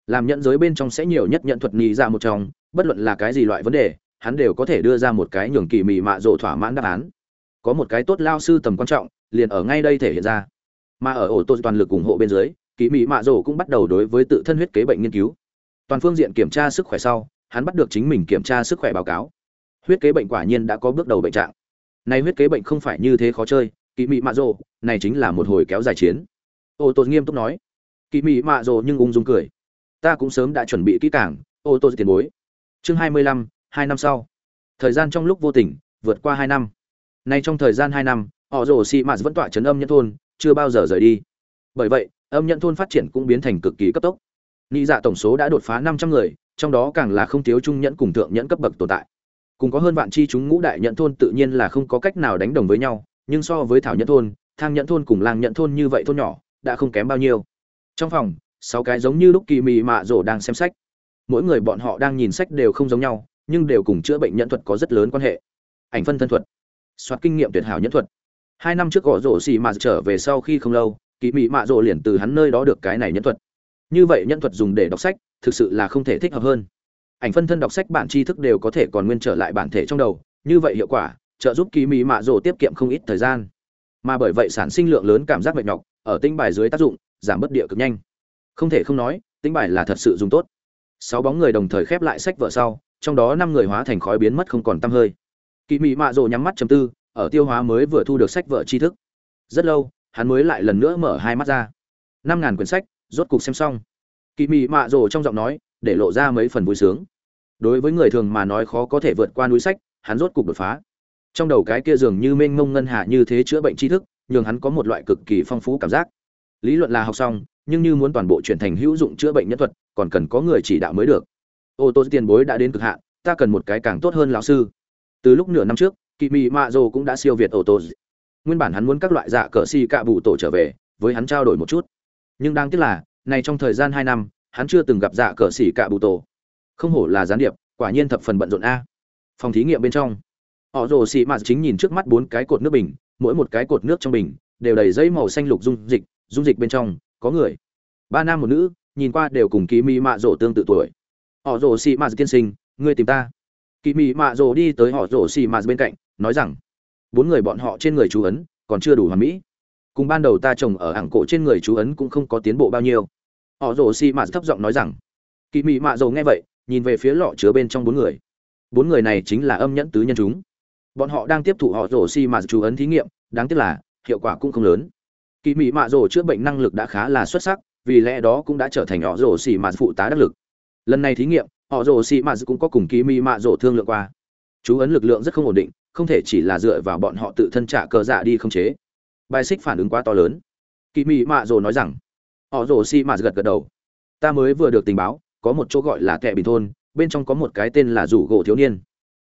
Làm nhận giới bên trong sẽ nhiều nhất nhận thuật nhì ra một trong, bất luận là cái gì loại vấn đề hắn đều có thể đưa ra một cái nhường kỳ mị mạ rồ thỏa mãn đáp án. Có một cái tốt lao sư tầm quan trọng, liền ở ngay đây thể hiện ra. Mà ở ổ tô toàn lực ủng hộ bên dưới, kỳ mỹ mạ rộ cũng bắt đầu đối với tự thân huyết kế bệnh nghiên cứu. Toàn phương diện kiểm tra sức khỏe sau, hắn bắt được chính mình kiểm tra sức khỏe báo cáo. Huyết kế bệnh quả nhiên đã có bước đầu bệnh trạng. Nay huyết kế bệnh không phải như thế khó chơi, kỳ mỹ mạ rộ, này chính là một hồi kéo dài chiến. Ô tô nghiêm túc nói. Kỳ mỹ mạ rồ nhưng ung dung cười. Ta cũng sớm đã chuẩn bị kỹ càng. Ô tô tiền bối. Chương hai mươi lăm hai năm sau. Thời gian trong lúc vô tình, vượt qua hai năm. Nay trong thời gian hai năm, họ rồ xì mạt vẫn tọa chấn âm nhân thôn, chưa bao giờ rời đi. Bởi vậy, âm nhận thôn phát triển cũng biến thành cực kỳ cấp tốc. Nghĩ dạ tổng số đã đột phá năm trăm người, trong đó càng là không thiếu trung nhẫn cùng thượng nhẫn cấp bậc tồn tại. Cùng có hơn vạn chi chúng ngũ đại nhận thôn tự nhiên là không có cách nào đánh đồng với nhau, nhưng so với thảo nhẫn thôn, thang nhẫn thôn cùng làng nhẫn thôn như vậy thôn nhỏ, đã không kém bao nhiêu. Trong phòng, sáu cái giống như lúc kỳ mị mạ rổ đang xem sách. Mỗi người bọn họ đang nhìn sách đều không giống nhau nhưng đều cùng chữa bệnh nhân thuật có rất lớn quan hệ. Ảnh phân thân thuật soát kinh nghiệm tuyệt hảo nhẫn thuật. Hai năm trước gõ rổ xì mà trở về sau khi không lâu kỳ mị mạ rộ liền từ hắn nơi đó được cái này nhân thuật. Như vậy nhân thuật dùng để đọc sách, thực sự là không thể thích hợp hơn. Ảnh phân thân đọc sách bản tri thức đều có thể còn nguyên trở lại bản thể trong đầu, như vậy hiệu quả, trợ giúp kỳ mị mạ rộ tiết kiệm không ít thời gian. Mà bởi vậy sản sinh lượng lớn cảm giác mệt nhọc, ở tinh bài dưới tác dụng, giảm bất địa cực nhanh. Không thể không nói, tinh bài là thật sự dùng tốt. Sáu bóng người đồng thời khép lại sách vợ sau trong đó năm người hóa thành khói biến mất không còn tăm hơi. Kỳ mị mạ Rồ nhắm mắt chầm tư, ở tiêu hóa mới vừa thu được sách vợ tri thức. Rất lâu, hắn mới lại lần nữa mở hai mắt ra. Năm ngàn quyển sách, rốt cục xem xong. Kỳ mị mạ rồ trong giọng nói, để lộ ra mấy phần vui sướng. Đối với người thường mà nói khó có thể vượt qua núi sách, hắn rốt cục đột phá. Trong đầu cái kia dường như mênh mông ngân hạ như thế chữa bệnh tri thức, nhường hắn có một loại cực kỳ phong phú cảm giác. Lý luận là học xong, nhưng như muốn toàn bộ chuyển thành hữu dụng chữa bệnh nhân thuật, còn cần có người chỉ đạo mới được ô tô tiền bối đã đến cực hạn, ta cần một cái càng tốt hơn lão sư. Từ lúc nửa năm trước kỳ mị mạ Dồ cũng đã siêu việt ô tô. Nguyên bản hắn muốn các loại dạ cờ xì cạ bụ tổ trở về, với hắn trao đổi một chút. Nhưng đáng tiếc là, này trong thời gian hai năm, hắn chưa từng gặp dạ cờ xì cạ bụ tổ. Không hổ là gián điệp, quả nhiên thập phần bận rộn a. Phòng thí nghiệm bên trong, họ rồ xì mạ chính nhìn trước mắt bốn cái cột nước bình, mỗi một cái cột nước trong bình đều đầy dây màu xanh lục dung dịch dung dịch bên trong có người, ba nam một nữ, nhìn qua đều cùng kỳ Mị mạ rồ tương tự tuổi họ rồ xì mạt tiên sinh, ngươi tìm ta. Kỳ mỹ mạ rồ đi tới họ rồ xì mạt bên cạnh, nói rằng, bốn người bọn họ trên người chú ấn còn chưa đủ hoàn mỹ. Cùng ban đầu ta trồng ở ảng cổ trên người chú ấn cũng không có tiến bộ bao nhiêu. Họ rồ xì mạt thấp giọng nói rằng kỳ mị mạ rồ nghe vậy, nhìn về phía lọ chứa bên trong bốn người. Bốn người này chính là âm nhẫn tứ nhân chúng. Bọn họ đang tiếp thụ họ rồ xi mạ chú ấn thí nghiệm, đáng tiếc là, hiệu quả cũng không lớn. Kỳ mị mạ rồ chữa bệnh năng lực đã khá là xuất sắc, vì lẽ đó cũng đã trở thành họ rồ xi mạ phụ tá đắc lực lần này thí nghiệm, họ rồ xi mạ cũng có cùng kỳ mi mạ rồ thương lượng qua. Chú ấn lực lượng rất không ổn định, không thể chỉ là dựa vào bọn họ tự thân trả cờ dạ đi không chế. Bài xích phản ứng quá to lớn. Kỳ mi mạ rồ nói rằng, họ rồ si mạ gật gật đầu. Ta mới vừa được tình báo, có một chỗ gọi là kẻ bình thôn, bên trong có một cái tên là rủ gỗ thiếu niên.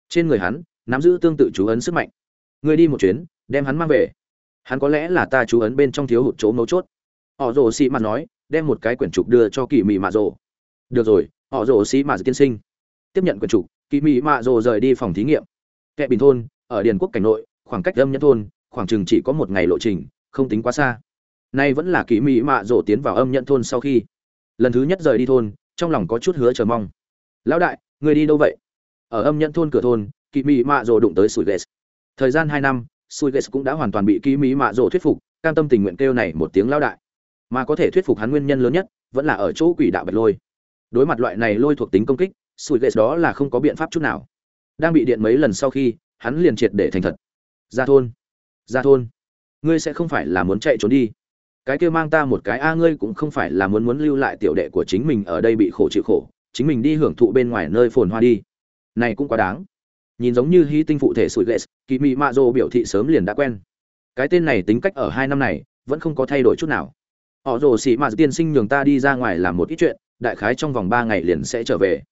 Trên người hắn, nắm giữ tương tự chú ấn sức mạnh. Người đi một chuyến, đem hắn mang về. Hắn có lẽ là ta chú ấn bên trong thiếu hụt chỗ mấu chốt. Họ rồ xì mạt nói, đem một cái quyển trục đưa cho kỳ mị mạ rồ. Được rồi họ rồ mà dự tiên sinh. Tiếp nhận quyền chủ kỳ mỹ mạ rồ rời đi phòng thí nghiệm. Kẻ bình thôn, ở điền quốc cảnh nội, khoảng cách âm nhân thôn, khoảng chừng chỉ có một ngày lộ trình, không tính quá xa. Nay vẫn là kỳ mỹ mạ rồ tiến vào âm nhận thôn sau khi lần thứ nhất rời đi thôn, trong lòng có chút hứa chờ mong. Lão đại, người đi đâu vậy? Ở âm nhận thôn cửa thôn kỳ mỹ mạ rồ đụng tới sủi ghét thời gian hai năm, sủi ghét cũng đã hoàn toàn bị kỳ mỹ mạ rồ thuyết phục, cam tâm tình nguyện kêu này một tiếng lão đại. Mà có thể thuyết phục hắn nguyên nhân lớn nhất, vẫn là ở chỗ quỷ đạo bạch lôi đối mặt loại này lôi thuộc tính công kích sủi ghét đó là không có biện pháp chút nào. Đang bị điện mấy lần sau khi, hắn liền triệt để thành thật. Ra thôn ra thôn. Ngươi sẽ không phải là muốn chạy trốn đi. Cái kia mang ta một cái a ngươi cũng không phải là muốn muốn lưu lại tiểu đệ của chính mình ở đây bị khổ chịu khổ, chính mình đi hưởng thụ bên ngoài nơi phồn hoa đi. Này cũng quá đáng. Nhìn giống như hy tinh phụ thể sủi ghét kỳ mị mạ dô biểu thị sớm liền đã quen. Cái tên này tính cách ở hai năm này, vẫn không có thay đổi chút nào. Họ rồ sĩ mạ tiên sinh nhường ta đi ra ngoài làm một ít chuyện đại khái trong vòng ba ngày liền sẽ trở về.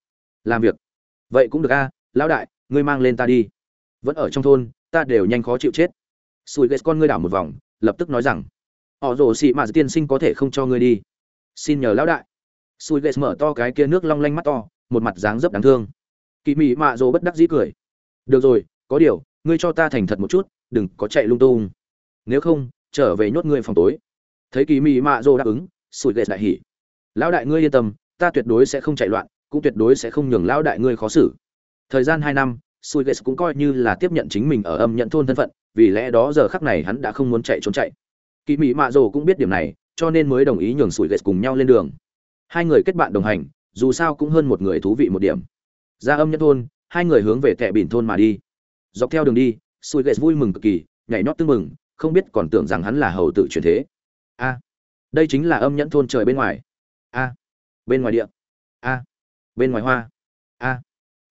Làm việc. Vậy cũng được a, lão đại, ngươi mang lên ta đi. Vẫn ở trong thôn, ta đều nhanh khó chịu chết. Sùi ghét con ngươi đảo một vòng, lập tức nói rằng, họ rồ xị mà tiên sinh có thể không cho ngươi đi. Xin nhờ lão đại. Sùi ghét mở to cái kia nước long lanh mắt to, một mặt dáng dấp đáng thương. Kỳ mị mạ rồ bất đắc dĩ cười. Được rồi, có điều, ngươi cho ta thành thật một chút, đừng có chạy lung tung. Nếu không, trở về nhốt ngươi phòng tối. Thấy kỳ mị mạ rồ đáp ứng sùi ghét đại hỉ. Lão đại ngươi yên tâm ta tuyệt đối sẽ không chạy loạn, cũng tuyệt đối sẽ không nhường lão đại ngươi khó xử. Thời gian hai năm, Sui ghét cũng coi như là tiếp nhận chính mình ở âm nhận thôn thân phận, vì lẽ đó giờ khắc này hắn đã không muốn chạy trốn chạy. Kỳ mỹ mạ rồ cũng biết điểm này, cho nên mới đồng ý nhường Sui ghét cùng nhau lên đường. Hai người kết bạn đồng hành, dù sao cũng hơn một người thú vị một điểm. Ra âm nhận thôn, hai người hướng về tệ bỉn thôn mà đi. Dọc theo đường đi, Sui ghét vui mừng cực kỳ, nhảy nhót tưng mừng không biết còn tưởng rằng hắn là hầu tử truyền thế. A, đây chính là âm nhẫn thôn trời bên ngoài. A bên ngoài địa. A. Bên ngoài hoa. A.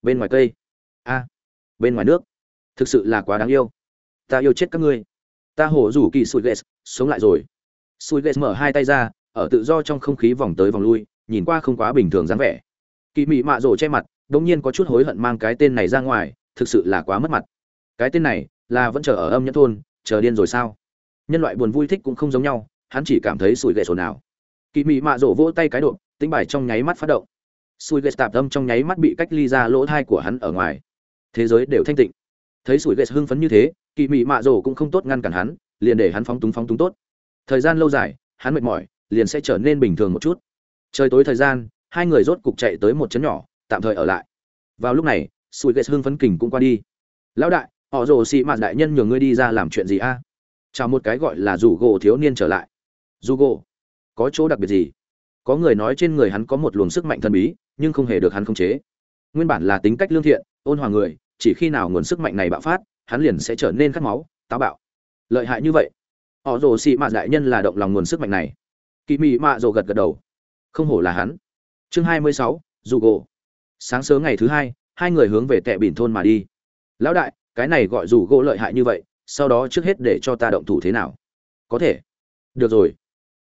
Bên ngoài cây. A. Bên ngoài nước. Thực sự là quá đáng yêu. Ta yêu chết các ngươi. Ta hổ rủ kỳ sùi ghét sống lại rồi. Sùi ghét mở hai tay ra, ở tự do trong không khí vòng tới vòng lui, nhìn qua không quá bình thường dáng vẻ. Kỳ mị mạ rổ che mặt, đống nhiên có chút hối hận mang cái tên này ra ngoài, thực sự là quá mất mặt. Cái tên này, là vẫn chờ ở âm nhất thôn, chờ điên rồi sao? Nhân loại buồn vui thích cũng không giống nhau, hắn chỉ cảm thấy sùi ghét sổ nào kỳ mị mạ rổ vỗ tay cái độ tính bài trong nháy mắt phát động. Sùi ghét tạp tâm trong nháy mắt bị cách ly ra lỗ thai của hắn ở ngoài. Thế giới đều thanh tịnh. Thấy sủi ghét hưng phấn như thế kỳ mị mạ rổ cũng không tốt ngăn cản hắn, liền để hắn phóng túng phóng túng tốt. Thời gian lâu dài, hắn mệt mỏi, liền sẽ trở nên bình thường một chút. Trời tối thời gian, hai người rốt cục chạy tới một chấn nhỏ, tạm thời ở lại. Vào lúc này sủi ghét hưng phấn kình cũng qua đi. Lão đại, họ rổ xị mạ đại nhân nhường ngươi đi ra làm chuyện gì a? Chào một cái gọi là rủ gỗ thiếu niên trở lại. Dù gỗ? Có chỗ đặc biệt gì? Có người nói trên người hắn có một luồng sức mạnh thần bí, nhưng không hề được hắn khống chế. Nguyên bản là tính cách lương thiện, ôn hòa người, chỉ khi nào nguồn sức mạnh này bạo phát, hắn liền sẽ trở nên khát máu, táo bạo. Lợi hại như vậy, họ rồ xị mạ đại nhân là động lòng nguồn sức mạnh này. Kỳ mị mạ rồ gật gật đầu. Không hổ là hắn. Chương hai mươi sáu, dù gỗ sáng sớm ngày thứ hai hai người hướng về tệ bỉn thôn mà đi. Lão đại, cái này gọi dù gỗ lợi hại như vậy, sau đó trước hết để cho ta động thủ thế nào? Có thể. Được rồi.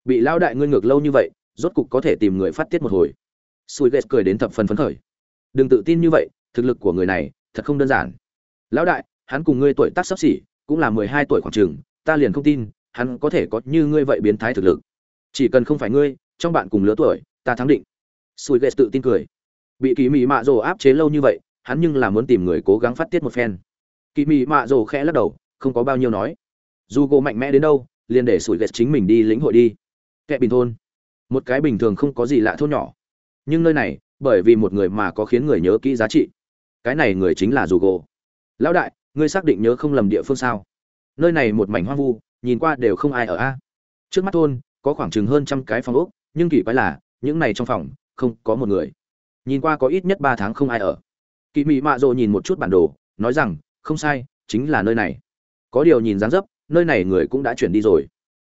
Bị lão đại ngươi ngược lâu như vậy rốt cục có thể tìm người phát tiết một hồi. Sùi ghét cười đến thập phần phấn khởi. Đừng tự tin như vậy, thực lực của người này thật không đơn giản. Lão đại, hắn cùng ngươi tuổi tác sắp xỉ, cũng là mười hai tuổi khoảng trường, ta liền không tin, hắn có thể có như ngươi vậy biến thái thực lực. Chỉ cần không phải ngươi, trong bạn cùng lứa tuổi, ta thắng định. Sùi ghét tự tin cười. Bị kỳ mị mạ rồ áp chế lâu như vậy, hắn nhưng là muốn tìm người cố gắng phát tiết một phen. Kỳ mị mạ rồ khẽ lắc đầu, không có bao nhiêu nói. Dù gỗ mạnh mẽ đến đâu, liền để sủi ghét chính mình đi lĩnh hội đi. Kẻ bình thôn một cái bình thường không có gì lạ thôn nhỏ. Nhưng nơi này, bởi vì một người mà có khiến người nhớ kỹ giá trị. Cái này người chính là dù gỗ lão đại, ngươi xác định nhớ không lầm địa phương sao? Nơi này một mảnh hoang vu, nhìn qua đều không ai ở a. Trước mắt thôn, có khoảng chừng hơn trăm cái phòng ốc, nhưng kỳ quái là, những này trong phòng, không có một người. Nhìn qua có ít nhất ba tháng không ai ở. Kỳ mị mạ rộ nhìn một chút bản đồ, nói rằng, không sai, chính là nơi này. Có điều nhìn dáng dấp, nơi này người cũng đã chuyển đi rồi.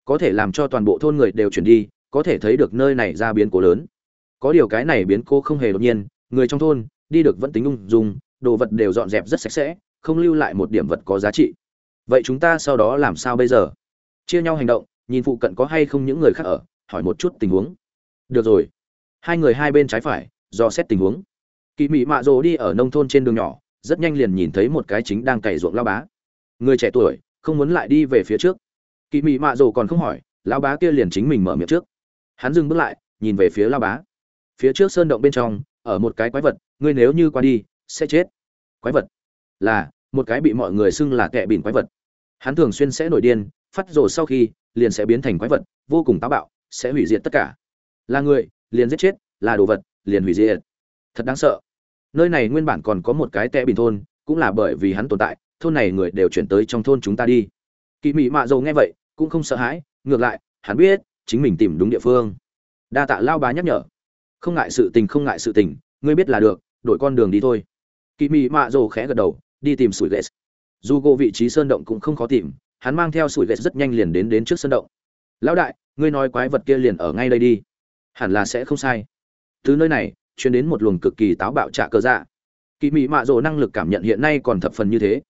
Có thể làm cho toàn bộ thôn người đều chuyển đi có thể thấy được nơi này ra biến cố lớn. Có điều cái này biến cố không hề đột nhiên, người trong thôn, đi được vẫn tính ung dung, đồ vật đều dọn dẹp rất sạch sẽ, không lưu lại một điểm vật có giá trị. Vậy chúng ta sau đó làm sao bây giờ? Chia nhau hành động, nhìn phụ cận có hay không những người khác ở, hỏi một chút tình huống. Được rồi. Hai người hai bên trái phải do xét tình huống. Kỳ mị mạ rồ đi ở nông thôn trên đường nhỏ, rất nhanh liền nhìn thấy một cái chính đang cày ruộng lao bá. Người trẻ tuổi, không muốn lại đi về phía trước. Kỳ mị mạ rồ còn không hỏi lao bá kia liền chính mình mở miệng trước hắn dừng bước lại, nhìn về phía lao bá. Phía trước sơn động bên trong, ở một cái quái vật, ngươi nếu như qua đi, sẽ chết. Quái vật? Là, một cái bị mọi người xưng là kẻ bỉn quái vật. Hắn thường xuyên sẽ nổi điên, phát rồ sau khi, liền sẽ biến thành quái vật, vô cùng táo bạo, sẽ hủy diệt tất cả. Là người, liền giết chết, là đồ vật, liền hủy diệt. Thật đáng sợ. Nơi này nguyên bản còn có một cái tệ bình thôn, cũng là bởi vì hắn tồn tại, thôn này người đều chuyển tới trong thôn chúng ta đi. Kỳ mị mạ dầu nghe vậy, cũng không sợ hãi, ngược lại, hắn biết chính mình tìm đúng địa phương. Đa tạ lao bá nhắc nhở. Không ngại sự tình, không ngại sự tình, ngươi biết là được, đổi con đường đi thôi. Kỳ mị mạ rồ khẽ gật đầu, đi tìm sủi ghét. Dù gỗ vị trí sơn động cũng không khó tìm, hắn mang theo sủi ghét rất nhanh liền đến đến trước sơn động. Lão đại, ngươi nói quái vật kia liền ở ngay đây đi. Hẳn là sẽ không sai. Từ nơi này chuyến đến một luồng cực kỳ táo bạo trạ cơ dạ. Kỳ mị mạ rồ năng lực cảm nhận hiện nay còn thập phần như thế.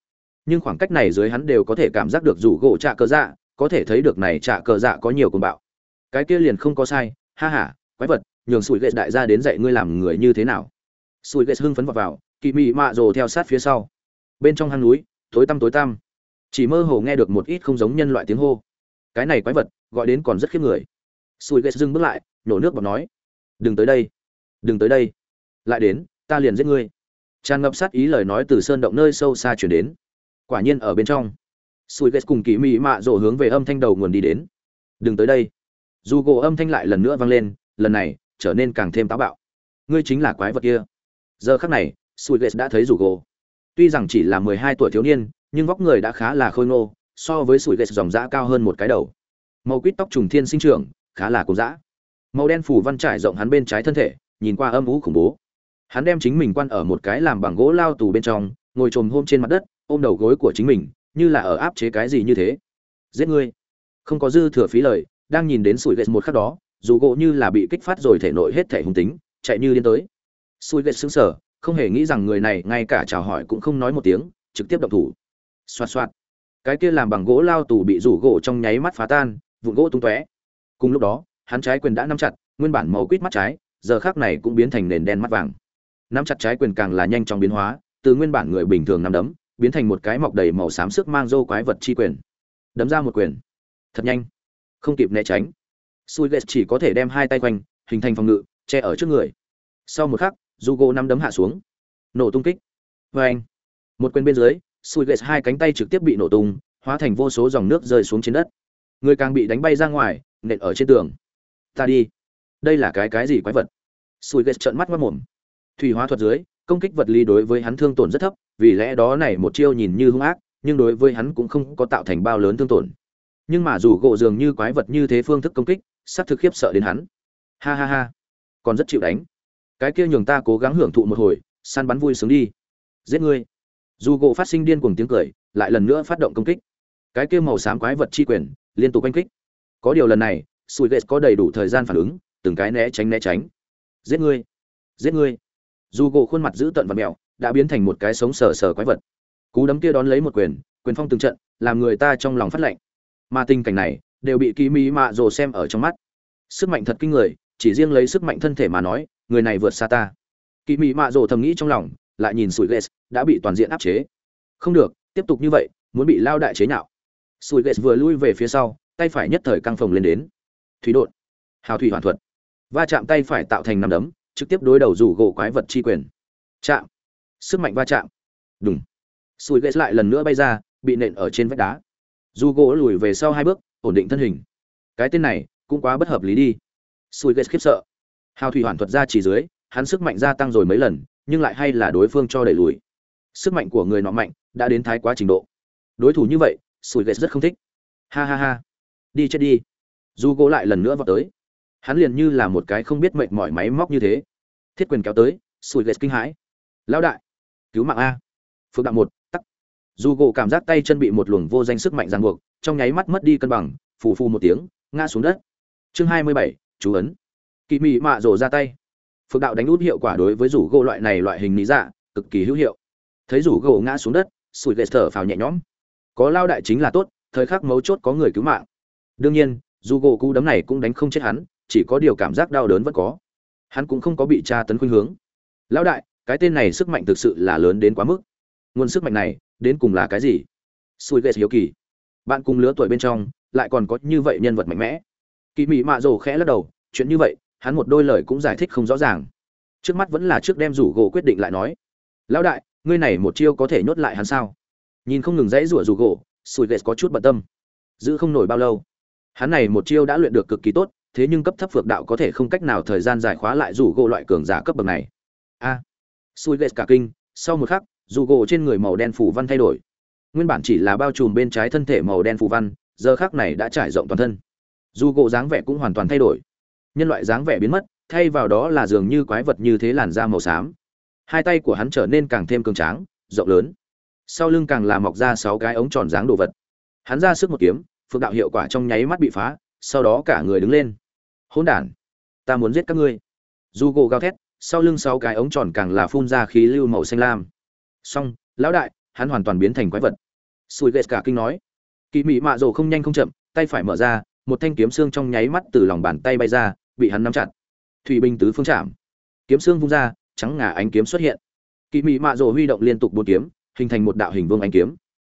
Nhưng khoảng cách này dưới hắn đều có thể cảm giác được rủ gỗ trạ cơ dạ có thể thấy được này trạ cơ dạ có nhiều cuồng bạo cái kia liền không có sai, ha ha, quái vật, nhường sủi ghét đại gia đến dạy ngươi làm người như thế nào. Sủi ghét hưng phấn vào vào kỳ mị mạ rồ theo sát phía sau. Bên trong hang núi, tối tăm tối tăm. Chỉ mơ hồ nghe được một ít không giống nhân loại tiếng hô. Cái này quái vật, gọi đến còn rất khiếp người. Sủi ghét dừng bước lại nhổ nước bọt nói, đừng tới đây, đừng tới đây. Lại đến, ta liền giết ngươi. Tràn ngập sát ý lời nói từ sơn động nơi sâu xa chuyển đến. Quả nhiên ở bên trong sùi ghét cùng kỳ mị mạ rồ hướng về âm thanh đầu nguồn đi đến. Đừng tới đây dù gỗ âm thanh lại lần nữa vang lên, lần này trở nên càng thêm táo bạo. Ngươi chính là quái vật kia. Giờ khắc này sùi ghét đã thấy rủ gỗ. Tuy rằng chỉ là mười hai tuổi thiếu niên, nhưng vóc người đã khá là khôi ngô, so với sùi ghét dòng dã cao hơn một cái đầu. Màu quýt tóc trùng thiên sinh trưởng, khá là cố dã. Màu đen phủ văn trải rộng hắn bên trái thân thể, nhìn qua âm ú khủng bố. Hắn đem chính mình quan ở một cái làm bằng gỗ lao tù bên trong, ngồi trồm hôm trên mặt đất, ôm đầu gối của chính mình, như là ở áp chế cái gì như thế. Giết ngươi. Không có dư thừa phí lời đang nhìn đến sủi gậy một khắc đó, dù gỗ như là bị kích phát rồi thể nội hết thể hung tính, chạy như điên tới. Sủi gậy xứng sở không hề nghĩ rằng người này ngay cả chào hỏi cũng không nói một tiếng, trực tiếp động thủ. Xoạt xoạt. Cái kia làm bằng gỗ lao tù bị rủ gỗ trong nháy mắt phá tan, vụn gỗ tung tóe. Cùng lúc đó, hắn trái quyền đã nắm chặt, nguyên bản màu quýt mắt trái, giờ khác này cũng biến thành nền đen mắt vàng. Nắm chặt trái quyền càng là nhanh chóng biến hóa, từ nguyên bản người bình thường nắm đấm, biến thành một cái mọc đầy màu xám sức mang dô quái vật chi quyền. Đấm ra một quyền. Thật nhanh không kịp né tránh. Sui ghét chỉ có thể đem hai tay quanh, hình thành phòng ngự, che ở trước người. Sau một khắc dù gỗ nắm đấm hạ xuống. Nổ tung kích. Vê anh, một quyền bên dưới sui ghét hai cánh tay trực tiếp bị nổ tung, hóa thành vô số dòng nước rơi xuống trên đất. Người càng bị đánh bay ra ngoài, nện ở trên tường. Ta đi. Đây là cái cái gì quái vật? Sùi ghét trợn mắt mất mồm. Thủy hóa thuật dưới, công kích vật lý đối với hắn thương tổn rất thấp, vì lẽ đó này một chiêu nhìn như hung ác, nhưng đối với hắn cũng không có tạo thành bao lớn thương tổn nhưng mà dù gỗ dường như quái vật như thế phương thức công kích sắp thực khiếp sợ đến hắn. Ha ha ha, còn rất chịu đánh. Cái kia nhường ta cố gắng hưởng thụ một hồi, săn bắn vui sướng đi. Giết ngươi. Dù gỗ phát sinh điên cuồng tiếng cười, lại lần nữa phát động công kích. Cái kia màu xám quái vật chi quyền, liên tục oanh kích. Có điều lần này sùi ghét có đầy đủ thời gian phản ứng, từng cái né tránh né tránh. Giết ngươi. Giết ngươi. Dù gỗ khuôn mặt giữ tận và mẹo, đã biến thành một cái sống sờ sờ quái vật. Cú đấm kia đón lấy một quyền quyền phong từng trận, làm người ta trong lòng phát lạnh mà tình cảnh này đều bị kỳ mỹ mạ rồ xem ở trong mắt. Sức mạnh thật kinh người, chỉ riêng lấy sức mạnh thân thể mà nói, người này vượt xa ta. Kỳ mỹ mạ rồ thầm nghĩ trong lòng, lại nhìn sùi ghét đã bị toàn diện áp chế. Không được, tiếp tục như vậy, muốn bị lao đại chế nhạo. Sùi ghét vừa lui về phía sau, tay phải nhất thời căng phồng lên đến. Thủy đột. Hào thủy hoàn thuật. Va chạm tay phải tạo thành nằm đấm, trực tiếp đối đầu rủ gỗ quái vật chi quyền. Chạm. Sức mạnh va chạm. Đúng sùi ghét lại lần nữa bay ra, bị nện ở trên vách đá dù gỗ lùi về sau hai bước, ổn định thân hình. Cái tên này cũng quá bất hợp lý đi. Sùi ghét khiếp sợ. Hào thủy hoàn thuật ra chỉ dưới, hắn sức mạnh gia tăng rồi mấy lần, nhưng lại hay là đối phương cho đẩy lùi. Sức mạnh của người nọ mạnh, đã đến thái quá trình độ. Đối thủ như vậy sùi ghét rất không thích. Ha ha ha. Đi chết đi. Dù gỗ lại lần nữa vào tới. Hắn liền như là một cái không biết mệnh mỏi máy móc như thế. Thiết quyền kéo tới sùi ghét kinh hãi. Lão đại, cứu mạng a. Phượng đạo một dù gỗ cảm giác tay chân bị một luồng vô danh sức mạnh ràng buộc, trong nháy mắt mất đi cân bằng, phù phù một tiếng, ngã xuống đất. Chương hai mươi bảy, chú ấn. Kỳ mị mạ rổ ra tay. Phượng đạo đánh út hiệu quả đối với rủ gỗ loại này loại hình lý dạ cực kỳ hữu hiệu. Thấy rủ gỗ ngã xuống đất, sủi ghét thở phào nhẹ nhõm. Có lao đại chính là tốt, thời khắc mấu chốt có người cứu mạng. Đương nhiên, dù gỗ cú đấm này cũng đánh không chết hắn, chỉ có điều cảm giác đau đớn vẫn có. Hắn cũng không có bị tra tấn khuynh hướng. Lão đại, cái tên này sức mạnh thực sự là lớn đến quá mức. Nguồn sức mạnh này đến cùng là cái gì? Sùi ghê hiếu kỳ. Bạn cùng lứa tuổi bên trong lại còn có như vậy nhân vật mạnh mẽ. Kỳ mị mạ rồ khẽ lắc đầu chuyện như vậy hắn một đôi lời cũng giải thích không rõ ràng. Trước mắt vẫn là trước đem rủ gỗ quyết định lại nói. Lão đại ngươi này một chiêu có thể nhốt lại hắn sao? Nhìn không ngừng dãy rủa rủ gỗ sùi ghê có chút bận tâm. Giữ không nổi bao lâu hắn này một chiêu đã luyện được cực kỳ tốt thế nhưng cấp thấp phược đạo có thể không cách nào thời gian giải khóa lại rủ gỗ loại cường giả cấp bậc này. A à, sùi ghê cả kinh sau một khắc dù gỗ trên người màu đen phủ văn thay đổi. Nguyên bản chỉ là bao trùm bên trái thân thể màu đen phủ văn, giờ khác này đã trải rộng toàn thân. Dù gỗ dáng vẻ cũng hoàn toàn thay đổi. Nhân loại dáng vẻ biến mất, thay vào đó là dường như quái vật như thế làn da màu xám. Hai tay của hắn trở nên càng thêm cường tráng, rộng lớn. Sau lưng càng là mọc ra sáu cái ống tròn dáng đồ vật. Hắn ra sức một kiếm, phượng đạo hiệu quả trong nháy mắt bị phá, sau đó cả người đứng lên. Hỗn đản, ta muốn giết các ngươi. Dù gỗ gào thét, sau lưng sáu cái ống tròn càng là phun ra khí lưu màu xanh lam xong, lão đại, hắn hoàn toàn biến thành quái vật. Sùi ghét cả kinh nói. Kỳ mị mạ rồ không nhanh không chậm, tay phải mở ra, một thanh kiếm xương trong nháy mắt từ lòng bàn tay bay ra, bị hắn nắm chặt. Thủy binh tứ phương chạm. Kiếm xương vung ra, trắng ngà ánh kiếm xuất hiện. Kỳ mị mạ rồ huy động liên tục bốn kiếm, hình thành một đạo hình vương ánh kiếm.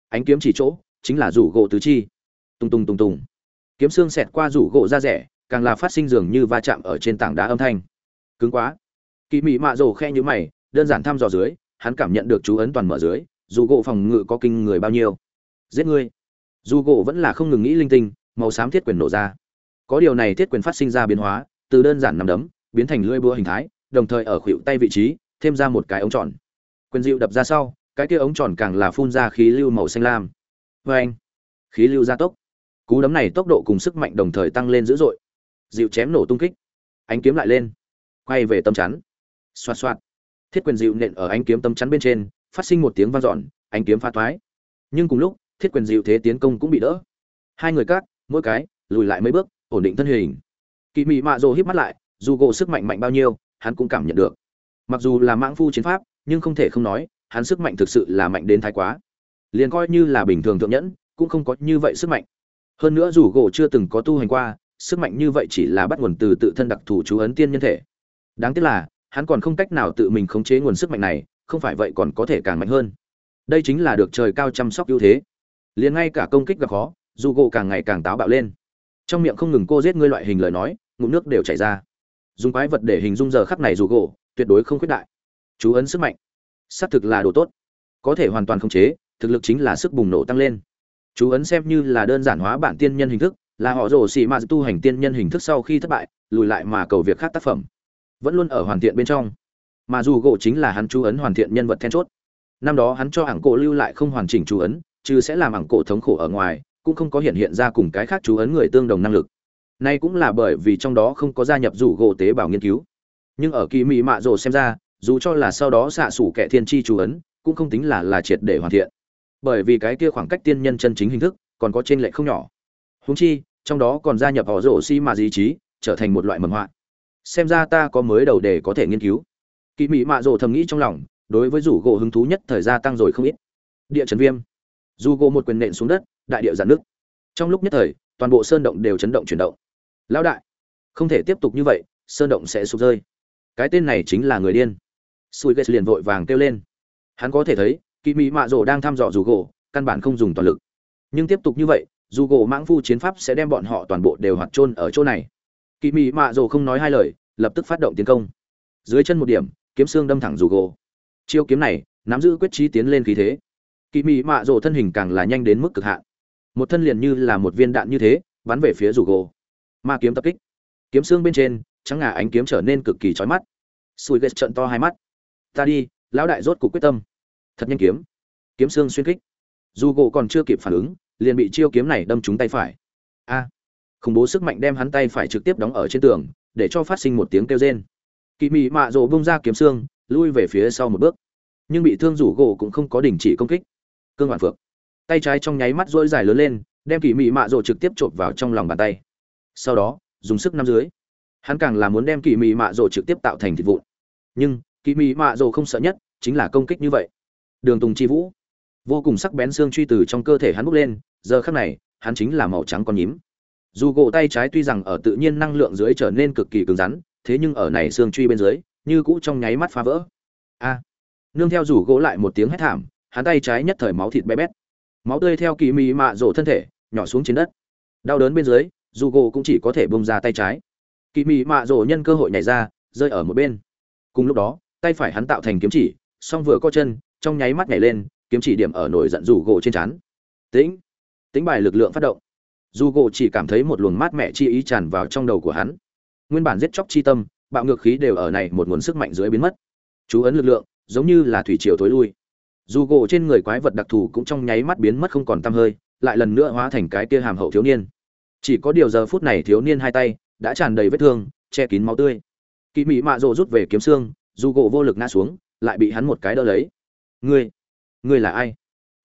Ánh kiếm chỉ chỗ, chính là rủ gỗ tứ chi. Tung tung tung tung kiếm xương xẹt qua rủ gỗ ra rẻ, càng là phát sinh dường như va chạm ở trên tảng đá âm thanh. Cứng quá. Kỳ mị mạ rồ khe như mày, đơn giản thăm dò dưới hắn cảm nhận được chú ấn toàn mở dưới, dù gỗ phòng ngự có kinh người bao nhiêu. Giết ngươi. Dù gỗ vẫn là không ngừng nghĩ linh tinh, màu xám thiết quyền nổ ra. Có điều này thiết quyền phát sinh ra biến hóa, từ đơn giản nằm đấm, biến thành lưỡi búa hình thái, đồng thời ở khuỷu tay vị trí, thêm ra một cái ống tròn. Quyền dịu đập ra sau, cái kia ống tròn càng là phun ra khí lưu màu xanh lam. Vê anh, khí lưu gia tốc. Cú đấm này tốc độ cùng sức mạnh đồng thời tăng lên dữ dội. Dịu chém nổ tung kích. Ánh kiếm lại lên. Quay về tâm chắn. Xoạt xoạt thiết quyền dịu nện ở ánh kiếm tâm chắn bên trên, phát sinh một tiếng vang dọn, ánh kiếm phá thoái. Nhưng cùng lúc, thiết quyền dịu thế tiến công cũng bị đỡ. Hai người cát mỗi cái, lùi lại mấy bước, ổn định thân hình. Kỳ mị mạ rồ híp mắt lại, dù gỗ sức mạnh mạnh bao nhiêu, hắn cũng cảm nhận được. Mặc dù là mãng phu chiến pháp, nhưng không thể không nói, hắn sức mạnh thực sự là mạnh đến thái quá. Liền coi như là bình thường thượng nhẫn, cũng không có như vậy sức mạnh. Hơn nữa dù gỗ chưa từng có tu hành qua, sức mạnh như vậy chỉ là bắt nguồn từ tự thân đặc thù chú ấn tiên nhân thể. Đáng tiếc là hắn còn không cách nào tự mình khống chế nguồn sức mạnh này, không phải vậy còn có thể càng mạnh hơn. Đây chính là được trời cao chăm sóc ưu thế. Liền ngay cả công kích gặp khó, dù gỗ càng ngày càng táo bạo lên. Trong miệng không ngừng cô giết ngươi loại hình lời nói, ngụm nước đều chảy ra. Dùng quái vật để hình dung giờ khắc này dù gỗ, tuyệt đối không khuyết đại. Chú ấn sức mạnh. Xác thực là đồ tốt. Có thể hoàn toàn khống chế, thực lực chính là sức bùng nổ tăng lên. Chú ấn xem như là đơn giản hóa bản tiên nhân hình thức, là họ rồ xì m tu hành tiên nhân hình thức sau khi thất bại, lùi lại mà cầu việc khác tác phẩm vẫn luôn ở hoàn thiện bên trong. Mà dù gỗ chính là hắn chú ấn hoàn thiện nhân vật then chốt. Năm đó hắn cho ảng cổ lưu lại không hoàn chỉnh chú ấn, chứ sẽ làm ảng cổ thống khổ ở ngoài, cũng không có hiện hiện ra cùng cái khác chú ấn người tương đồng năng lực. Nay cũng là bởi vì trong đó không có gia nhập rủ gỗ tế bào nghiên cứu. Nhưng ở kỳ mỹ mạ rồ xem ra, dù cho là sau đó xạ xủ kẻ thiên tri chú ấn, cũng không tính là là triệt để hoàn thiện. Bởi vì cái kia khoảng cách tiên nhân chân chính hình thức, còn có trên lệ không nhỏ. Húng chi, trong đó còn gia nhập họ rổ xi mà di trí, trở thành một loại mầm hoạn xem ra ta có mới đầu để có thể nghiên cứu. Kỳ mỹ mạ rồ thầm nghĩ trong lòng, đối với rủ gỗ hứng thú nhất thời gia tăng rồi không ít. Địa chấn viêm. Dù gỗ một quyền nện xuống đất, đại địa giãn nước trong lúc nhất thời, toàn bộ sơn động đều chấn động chuyển động. Lão đại, không thể tiếp tục như vậy, sơn động sẽ sụp rơi. Cái tên này chính là người điên. Sùi ghét liền vội vàng kêu lên. Hắn có thể thấy kỳ mỹ mạ rồ đang thăm dò dù gỗ, căn bản không dùng toàn lực. Nhưng tiếp tục như vậy, dù gỗ mãng phu chiến pháp sẽ đem bọn họ toàn bộ đều hoạt trôn ở chỗ này kỳ Mị mạ rồ không nói hai lời, lập tức phát động tiến công. Dưới chân một điểm, kiếm xương đâm thẳng dù gỗ chiêu kiếm này, nắm giữ quyết trí tiến lên khí thế. Kỳ Mị mạ rồ thân hình càng là nhanh đến mức cực hạn. Một thân liền như là một viên đạn như thế, bắn về phía dù gỗ ma kiếm tập kích. Kiếm xương bên trên, trắng ngà ánh kiếm trở nên cực kỳ chói mắt. Sùi ghét trận to hai mắt. Ta đi, lão đại rốt cục quyết tâm. Thật nhanh kiếm. Kiếm xương xuyên kích. Dù gỗ còn chưa kịp phản ứng, liền bị chiêu kiếm này đâm trúng tay phải. A khủng bố sức mạnh đem hắn tay phải trực tiếp đóng ở trên tường, để cho phát sinh một tiếng kêu rên. Kỳ mị mạ rộ bung ra kiếm xương, lui về phía sau một bước. Nhưng bị thương rủ gỗ cũng không có đình chỉ công kích. Cương vạn phượng. Tay trái trong nháy mắt rỗi dài lớn lên, đem kỳ mị mạ rộ trực tiếp chộp vào trong lòng bàn tay. Sau đó, dùng sức nắm dưới. Hắn càng là muốn đem kỳ mị mạ rộ trực tiếp tạo thành thịt vụn. Nhưng kỳ mị mạ rộ không sợ nhất, chính là công kích như vậy. Đường tùng chi vũ. Vô cùng sắc bén xương truy từ trong cơ thể hắn bốc lên, giờ khắc này, hắn chính là màu trắng con nhím dù gỗ tay trái tuy rằng ở tự nhiên năng lượng dưới trở nên cực kỳ cứng rắn, thế nhưng ở này xương truy bên dưới, như cũ trong nháy mắt phá vỡ. A! Nương theo rủ gỗ lại một tiếng hét thảm, hắn tay trái nhất thời máu thịt bé bét. Máu tươi theo kỳ mị mạ rổ thân thể, nhỏ xuống trên đất. Đau đớn bên dưới, dù gỗ cũng chỉ có thể bông ra tay trái. Kỳ mị mạ rổ nhân cơ hội nhảy ra, rơi ở một bên. Cùng lúc đó, tay phải hắn tạo thành kiếm chỉ, song vừa co chân, trong nháy mắt nhảy lên, kiếm chỉ điểm ở nổi giận dù gỗ trên chán. tĩnh! Tính bài lực lượng phát động dù gỗ chỉ cảm thấy một luồng mát mẻ chi ý tràn vào trong đầu của hắn. Nguyên bản giết chóc chi tâm, bạo ngược khí đều ở này một nguồn sức mạnh dưới biến mất. Chú ấn lực lượng, giống như là thủy triều thối lui. Dù gỗ trên người quái vật đặc thù cũng trong nháy mắt biến mất không còn tăm hơi, lại lần nữa hóa thành cái kia hàm hậu thiếu niên. Chỉ có điều giờ phút này thiếu niên hai tay đã tràn đầy vết thương, che kín máu tươi. Kỳ mị mạ rộ rút về kiếm xương, dù gỗ vô lực ngã xuống, lại bị hắn một cái đỡ lấy. Ngươi ngươi là ai?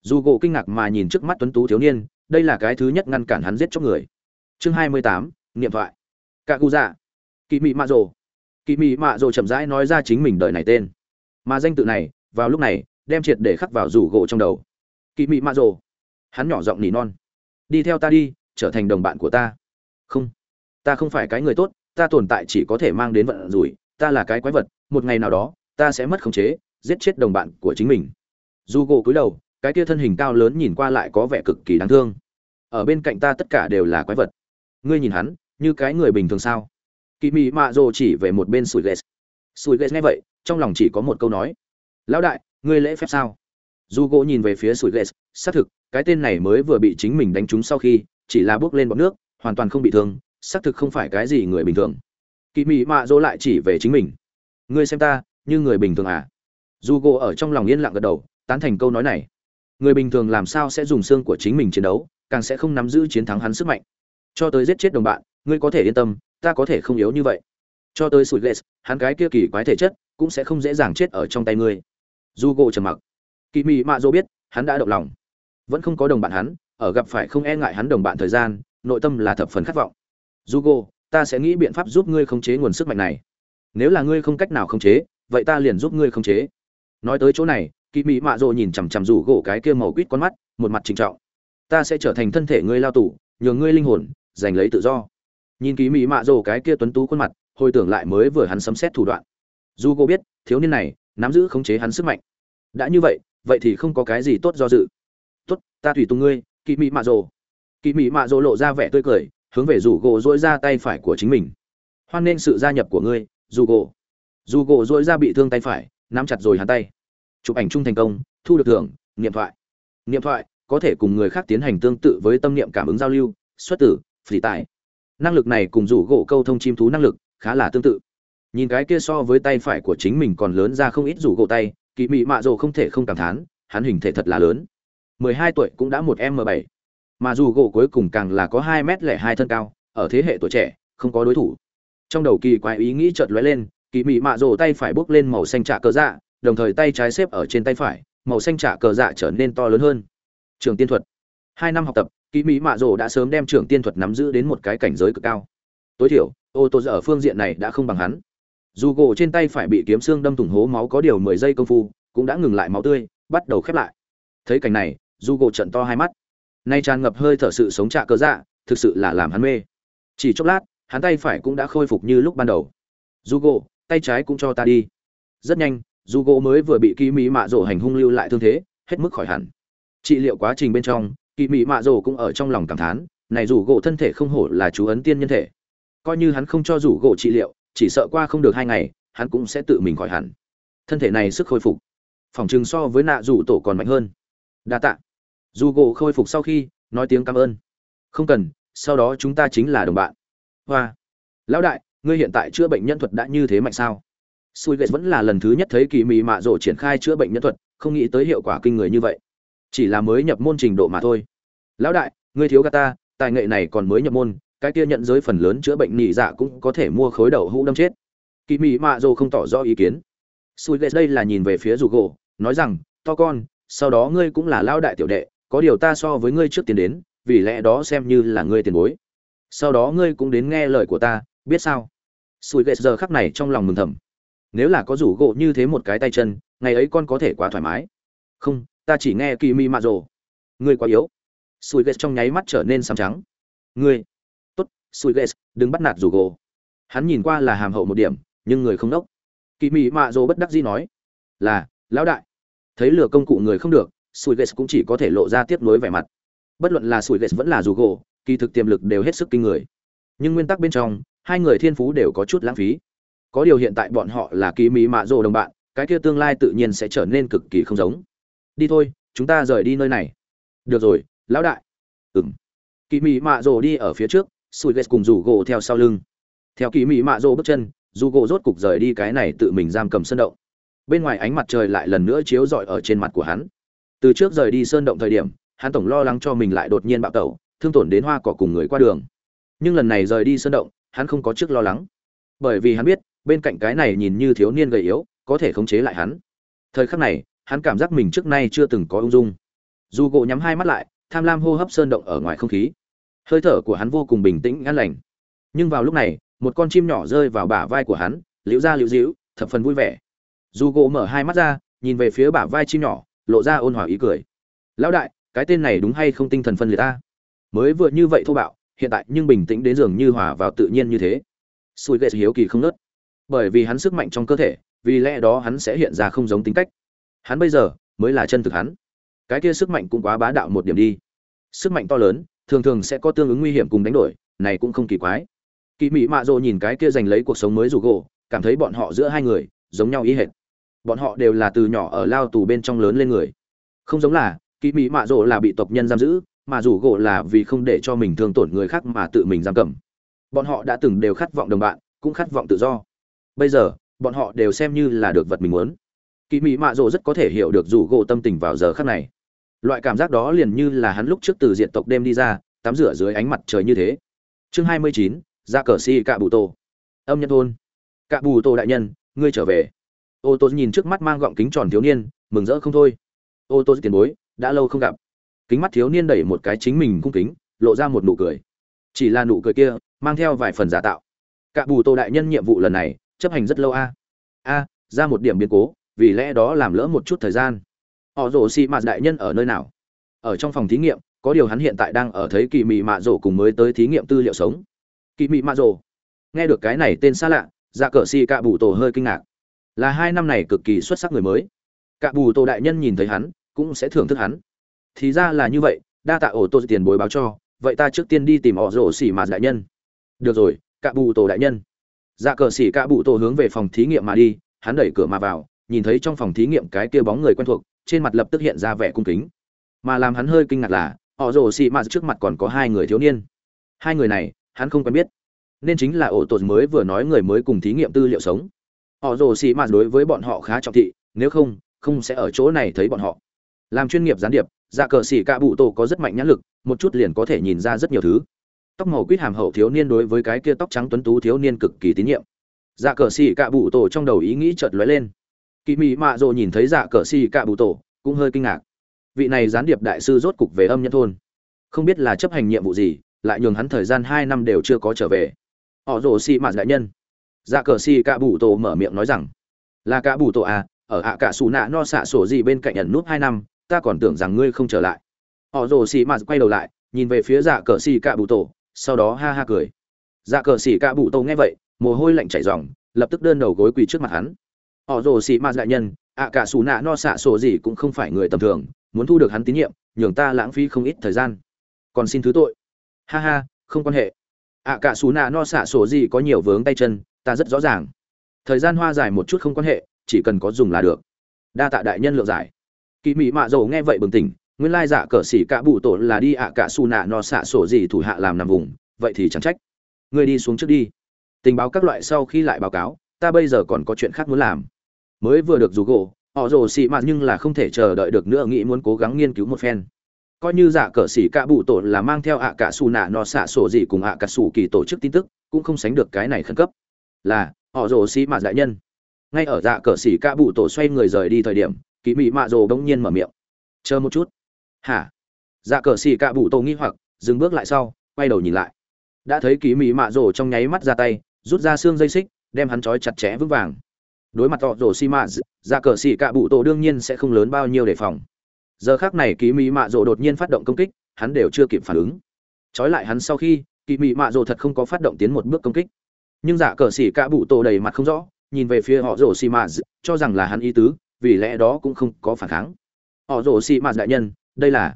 Dù gỗ kinh ngạc mà nhìn trước mắt tuấn tú thiếu niên đây là cái thứ nhất ngăn cản hắn giết chóc người. Chương hai mươi tám, niệm thoại. Cạ cụ dạ kỳ mị mạ rồ. Kỳ mị mạ rồ chậm rãi nói ra chính mình đời này tên. Mà danh tự này, vào lúc này, đem triệt để khắc vào rủ gỗ trong đầu. Kỳ mị mạ rồ. Hắn nhỏ giọng nỉ non. Đi theo ta đi, trở thành đồng bạn của ta. Không. Ta không phải cái người tốt, ta tồn tại chỉ có thể mang đến vận rủi. Ta là cái quái vật, một ngày nào đó, ta sẽ mất khống chế, giết chết đồng bạn của chính mình. Dù gỗ cúi đầu cái kia thân hình cao lớn nhìn qua lại có vẻ cực kỳ đáng thương. Ở bên cạnh ta tất cả đều là quái vật. Ngươi nhìn hắn, như cái người bình thường sao? Kỳ mị mạ rồ chỉ về một bên sủi ghét. Sủi ghét nghe vậy, trong lòng chỉ có một câu nói. Lão đại, ngươi lễ phép sao? Dù gỗ nhìn về phía sủi ghét, xác thực, cái tên này mới vừa bị chính mình đánh trúng sau khi, chỉ là bước lên bọt nước, hoàn toàn không bị thương, xác thực không phải cái gì người bình thường. Kỳ mị mạ dỗ lại chỉ về chính mình. Ngươi xem ta, như người bình thường à? Dù gỗ ở trong lòng yên lặng gật đầu, tán thành câu nói này người bình thường làm sao sẽ dùng xương của chính mình chiến đấu càng sẽ không nắm giữ chiến thắng hắn sức mạnh. Cho tới giết chết đồng bạn ngươi có thể yên tâm ta có thể không yếu như vậy. Cho tới sủi ghét hắn cái kia kỳ quái thể chất cũng sẽ không dễ dàng chết ở trong tay ngươi. Du gỗ trầm mặc. Kỳ mị mạ dỗ biết hắn đã động lòng. Vẫn không có đồng bạn hắn ở gặp phải không e ngại hắn đồng bạn thời gian nội tâm là thập phần khát vọng. Jugo, ta sẽ nghĩ biện pháp giúp ngươi khống chế nguồn sức mạnh này. Nếu là ngươi không cách nào khống chế, vậy ta liền giúp ngươi khống chế. Nói tới chỗ này, Kỵ Mỹ Mạ Dụ nhìn chằm chằm rủ gỗ cái kia màu quýt con mắt, một mặt trinh trọng. Ta sẽ trở thành thân thể ngươi lao tù, nhường ngươi linh hồn giành lấy tự do. Nhìn Kỵ Mỹ Mạ Dụ cái kia tuấn tú khuôn mặt, hồi tưởng lại mới vừa hắn sấm xét thủ đoạn. dù gỗ biết, thiếu niên này nắm giữ khống chế hắn sức mạnh. Đã như vậy, vậy thì không có cái gì tốt do dự. Tốt, ta tùy tùng ngươi, Kỵ Mỹ Mạ Dụ. Kỵ Mỹ Mạ Dụ lộ ra vẻ tươi cười, hướng về rủ gỗ dỗi ra tay phải của chính mình hoan nên sự gia nhập của ngươi dù gỗ dù gỗ dỗi ra bị thương tay phải nắm chặt rồi hắn tay chụp ảnh chung thành công, thu được thưởng, niệm thoại. Niệm thoại có thể cùng người khác tiến hành tương tự với tâm niệm cảm ứng giao lưu, xuất tử, phỉ tài. Năng lực này cùng rủ gỗ câu thông chim thú năng lực khá là tương tự. Nhìn cái kia so với tay phải của chính mình còn lớn ra không ít rủ gỗ tay, kỳ mị mạ rồ không thể không cảm thán, hắn hình thể thật là lớn. mười hai tuổi cũng đã một m bảy. Mà dù gỗ cuối cùng càng là có hai mét lẻ hai thân cao, ở thế hệ tuổi trẻ, không có đối thủ. Trong đầu kỳ quái ý nghĩ chợt lóe lên, kỳ mị mạ rồ tay phải bước lên màu xanh trạ cờ dạ đồng thời tay trái xếp ở trên tay phải, màu xanh trả cờ dạ trở nên to lớn hơn. Trường tiên thuật. Hai năm học tập kỹ mỹ mạ rồ đã sớm đem trường tiên thuật nắm giữ đến một cái cảnh giới cực cao. Tối thiểu, ô tô ở phương diện này đã không bằng hắn. Dù gỗ trên tay phải bị kiếm xương đâm thủng hố máu có điều mười giây công phu, cũng đã ngừng lại máu tươi, bắt đầu khép lại. Thấy cảnh này, dù gỗ trận to hai mắt. Nay tràn ngập hơi thở sự sống trạ cơ dạ thực sự là làm hắn mê. Chỉ chốc lát, hắn tay phải cũng đã khôi phục như lúc ban đầu. Dù gỗ tay trái cũng cho ta đi. Rất nhanh dù gỗ mới vừa bị kỳ mỹ mạ rổ hành hung lưu lại thương thế, hết mức khỏi hẳn. Trị liệu quá trình bên trong kỳ mỹ mạ rổ cũng ở trong lòng cảm thán, này rủ gỗ thân thể không hổ là chú ấn tiên nhân thể. Coi như hắn không cho rủ gỗ trị liệu, chỉ sợ qua không được hai ngày, hắn cũng sẽ tự mình khỏi hẳn. Thân thể này sức khôi phục, phòng chừng so với nạ rủ tổ còn mạnh hơn. Đa tạ. Dù gỗ khôi phục sau khi, nói tiếng cảm ơn. Không cần, sau đó chúng ta chính là đồng bạn. Hoa. Lão đại, ngươi hiện tại chữa bệnh nhân thuật đã như thế mạnh sao? Sui ghét vẫn là lần thứ nhất thấy kỳ mị mạ rổ triển khai chữa bệnh nhân thuật, không nghĩ tới hiệu quả kinh người như vậy. Chỉ là mới nhập môn trình độ mà thôi. Lão đại, ngươi thiếu gà ta, tài nghệ này còn mới nhập môn, cái kia nhận giới phần lớn chữa bệnh nhị dạ cũng có thể mua khối đầu hũ đâm chết. Kỳ mị mạ rổ không tỏ rõ ý kiến. Sui ghét đây là nhìn về phía rủ gỗ nói rằng, to con, sau đó ngươi cũng là lão đại tiểu đệ, có điều ta so với ngươi trước tiến đến, vì lẽ đó xem như là ngươi tiền bối. Sau đó ngươi cũng đến nghe lời của ta, biết sao? Sùi ghét giờ khắc này trong lòng mừng thầm nếu là có rủ gỗ như thế một cái tay chân, ngày ấy con có thể quá thoải mái. Không, ta chỉ nghe kỳ mi mạ rồ. Ngươi quá yếu. Sùi ghét trong nháy mắt trở nên xám trắng. Ngươi. Tốt sùi ghét đừng bắt nạt rủ gỗ. Hắn nhìn qua là hàm hậu một điểm, nhưng người không đốc. Kỳ mi mạ rồ bất đắc dĩ nói. Là, lão đại. Thấy lừa công cụ người không được sùi ghét cũng chỉ có thể lộ ra tiếp nối vẻ mặt. Bất luận là sùi ghét vẫn là dù gỗ, kỳ thực tiềm lực đều hết sức kinh người. Nhưng nguyên tắc bên trong, hai người thiên phú đều có chút lãng phí có điều hiện tại bọn họ là ký mỹ mạ rồ đồng bạn, cái kia tương lai tự nhiên sẽ trở nên cực kỳ không giống. Đi thôi, chúng ta rời đi nơi này. Được rồi, lão đại. Ừng kỳ mỹ mạ rồ đi ở phía trước sùi ghét cùng rủ gỗ theo sau lưng. Theo kỳ mỹ mạ rồ bước chân dù gỗ rốt cục rời đi cái này tự mình giam cầm sơn động. Bên ngoài ánh mặt trời lại lần nữa chiếu rọi ở trên mặt của hắn. Từ trước rời đi sơn động thời điểm, hắn tổng lo lắng cho mình lại đột nhiên bạo tẩu, thương tổn đến hoa cỏ cùng người qua đường. Nhưng lần này rời đi sơn động, hắn không có trước lo lắng. Bởi vì hắn biết bên cạnh cái này nhìn như thiếu niên gầy yếu, có thể khống chế lại hắn. Thời khắc này, hắn cảm giác mình trước nay chưa từng có ung dung. Dù gỗ nhắm hai mắt lại, tham lam hô hấp sơn động ở ngoài không khí. Hơi thở của hắn vô cùng bình tĩnh, an lành. Nhưng vào lúc này, một con chim nhỏ rơi vào bả vai của hắn, liễu ra liễu dĩu thập phần vui vẻ. Dù gỗ mở hai mắt ra, nhìn về phía bả vai chim nhỏ, lộ ra ôn hòa ý cười. Lão đại, cái tên này đúng hay không tinh thần phân liệt ta? Mới vừa như vậy thô bạo, hiện tại nhưng bình tĩnh đến dường như hòa vào tự nhiên như thế. Sùi ghệ hiếu kỳ không nớt bởi vì hắn sức mạnh trong cơ thể, vì lẽ đó hắn sẽ hiện ra không giống tính cách. Hắn bây giờ mới là chân thực hắn. Cái kia sức mạnh cũng quá bá đạo một điểm đi. Sức mạnh to lớn, thường thường sẽ có tương ứng nguy hiểm cùng đánh đổi, này cũng không kỳ quái. Kỳ mỹ mạ rồ nhìn cái kia giành lấy cuộc sống mới rủ gỗ, cảm thấy bọn họ giữa hai người, giống nhau ý hệt. Bọn họ đều là từ nhỏ ở lao tù bên trong lớn lên người. Không giống là kỳ mỹ mạ rồ là bị tộc nhân giam giữ, mà rủ gỗ là vì không để cho mình thương tổn người khác mà tự mình giam cầm. Bọn họ đã từng đều khát vọng đồng bạn, cũng khát vọng tự do bây giờ, bọn họ đều xem như là được vật mình muốn. Kỳ mỹ mạ rồ rất có thể hiểu được rủ gỗ tâm tình vào giờ khắc này. Loại cảm giác đó liền như là hắn lúc trước từ diện tộc đêm đi ra, tắm rửa dưới ánh mặt trời như thế. Chương hai mươi chín, ra cờ si cạ bù tô. Âm nhân thôn. Cạ bù tô đại nhân, ngươi trở về. Ô tô nhìn trước mắt mang gọng kính tròn thiếu niên, mừng rỡ không thôi. Ô tô tiền bối, đã lâu không gặp. Kính mắt thiếu niên đẩy một cái chính mình cung kính, lộ ra một nụ cười. Chỉ là nụ cười kia, mang theo vài phần giả tạo. Cạ bù tô đại nhân nhiệm vụ lần này chấp hành rất lâu a. A, ra một điểm biến cố, vì lẽ đó làm lỡ một chút thời gian. Họ rổ xì mạt đại nhân ở nơi nào? Ở trong phòng thí nghiệm, có điều hắn hiện tại đang ở thấy kỳ mị mạ rổ cùng mới tới thí nghiệm tư liệu sống. Kỳ mị mạ rổ nghe được cái này tên xa lạ dạ cờ xì cạ bù tổ hơi kinh ngạc. Là hai năm này cực kỳ xuất sắc người mới. Cạ bù tổ đại nhân nhìn thấy hắn, cũng sẽ thưởng thức hắn. Thì ra là như vậy, đa tạ ổ tô tiền bồi báo cho, vậy ta trước tiên đi tìm họ rổ xỉ mạt đại nhân. Được rồi, cạ bù tổ đại nhân dạ cờ xỉ cạ bù tổ hướng về phòng thí nghiệm mà đi, hắn đẩy cửa mà vào, nhìn thấy trong phòng thí nghiệm cái kia bóng người quen thuộc, trên mặt lập tức hiện ra vẻ cung kính. Mà làm hắn hơi kinh ngạc là, họ rồ xì mạt trước mặt còn có hai người thiếu niên. Hai người này, hắn không quen biết. Nên chính là ổ tột mới vừa nói người mới cùng thí nghiệm tư liệu sống. Họ rồ xì mạt đối với bọn họ khá trọng thị, nếu không không sẽ ở chỗ này thấy bọn họ. Làm chuyên nghiệp gián điệp dạ cờ xỉ cạ bụ tổ có rất mạnh nhãn lực, một chút liền có thể nhìn ra rất nhiều thứ tóc màu quýt hàm hậu thiếu niên đối với cái kia tóc trắng tuấn tú thiếu niên cực kỳ tín nhiệm. Dạ cờ xì cạ bụ tổ trong đầu ý nghĩ chợt lóe lên. Kỳ mị mạ rộ nhìn thấy dạ cờ xì cạ bụ tổ, cũng hơi kinh ngạc. Vị này gián điệp đại sư rốt cục về âm nhân thôn. Không biết là chấp hành nhiệm vụ gì, lại nhường hắn thời gian hai năm đều chưa có trở về. Họ rồ xì mạt đại nhân. Dạ cờ xì cạ bụ tổ mở miệng nói rằng, là cạ bụ tổ à ở ạ cả xù nạ no xạ sổ gì bên cạnh ẩn nút hai năm, ta còn tưởng rằng ngươi không trở lại. Họ rồ xì mạt quay đầu lại, nhìn về phía dạ cờ xì cạ bụ tổ sau đó ha ha cười. Dạ cờ xỉ cạ bù tô nghe vậy, mồ hôi lạnh chảy ròng, lập tức đơn đầu gối quỳ trước mặt hắn. Họ rồ xỉ ma đại nhân, ạ cả xù nạ no xạ sổ gì cũng không phải người tầm thường, muốn thu được hắn tín nhiệm, nhường ta lãng phí không ít thời gian. Còn xin thứ tội. Ha ha, không quan hệ. Ạ cả xù nạ no xạ sổ gì có nhiều vướng tay chân, ta rất rõ ràng. Thời gian hoa dài một chút không quan hệ, chỉ cần có dùng là được. Đa tạ đại nhân lượng giải. Kỳ mỹ mạ dầu nghe vậy bừng tỉnh nguyên lai dạ cờ xỉ cả bụ tổ là đi ạ cả xù nạ no xạ sổ gì thủ hạ làm nằm vùng, vậy thì chẳng trách. Ngươi đi xuống trước đi. Tình báo các loại sau khi lại báo cáo, ta bây giờ còn có chuyện khác muốn làm. Mới vừa được rủ gỗ, họ rồ xị mạt nhưng là không thể chờ đợi được nữa, nghĩ muốn cố gắng nghiên cứu một phen. Coi như dạ cờ xỉ cả bụ tổ là mang theo ạ cả xù nạ nọ xạ sổ gì cùng ạ cả xù kỳ tổ chức tin tức, cũng không sánh được cái này khẩn cấp. Là, họ rồ xị mạt đại nhân. Ngay ở dạ cờ xỉ cả bụ tổ xoay người rời đi thời điểm kỳ mị mạ rồ bỗng nhiên mở miệng. Chờ một chút hả? Dạ cờ xì cạ bụ tổ nghi hoặc, dừng bước lại sau, quay đầu nhìn lại. Đã thấy kỳ mị mạ rổ trong nháy mắt ra tay, rút ra xương dây xích, đem hắn trói chặt chẽ vững vàng. Đối mặt họ rổ xi mạ dạ cờ xì cạ bụ tổ đương nhiên sẽ không lớn bao nhiêu đề phòng. Giờ khác này kỳ mỹ mạ rổ đột nhiên phát động công kích, hắn đều chưa kịp phản ứng. Trói lại hắn sau khi kỳ mỹ mạ rổ thật không có phát động tiến một bước công kích. Nhưng dạ cờ xì cạ bụ tổ đầy mặt không rõ, nhìn về phía họ rổ xi mạ cho rằng là hắn ý tứ, vì lẽ đó cũng không có phản kháng. Họ rổ xi mạ đại nhân đây là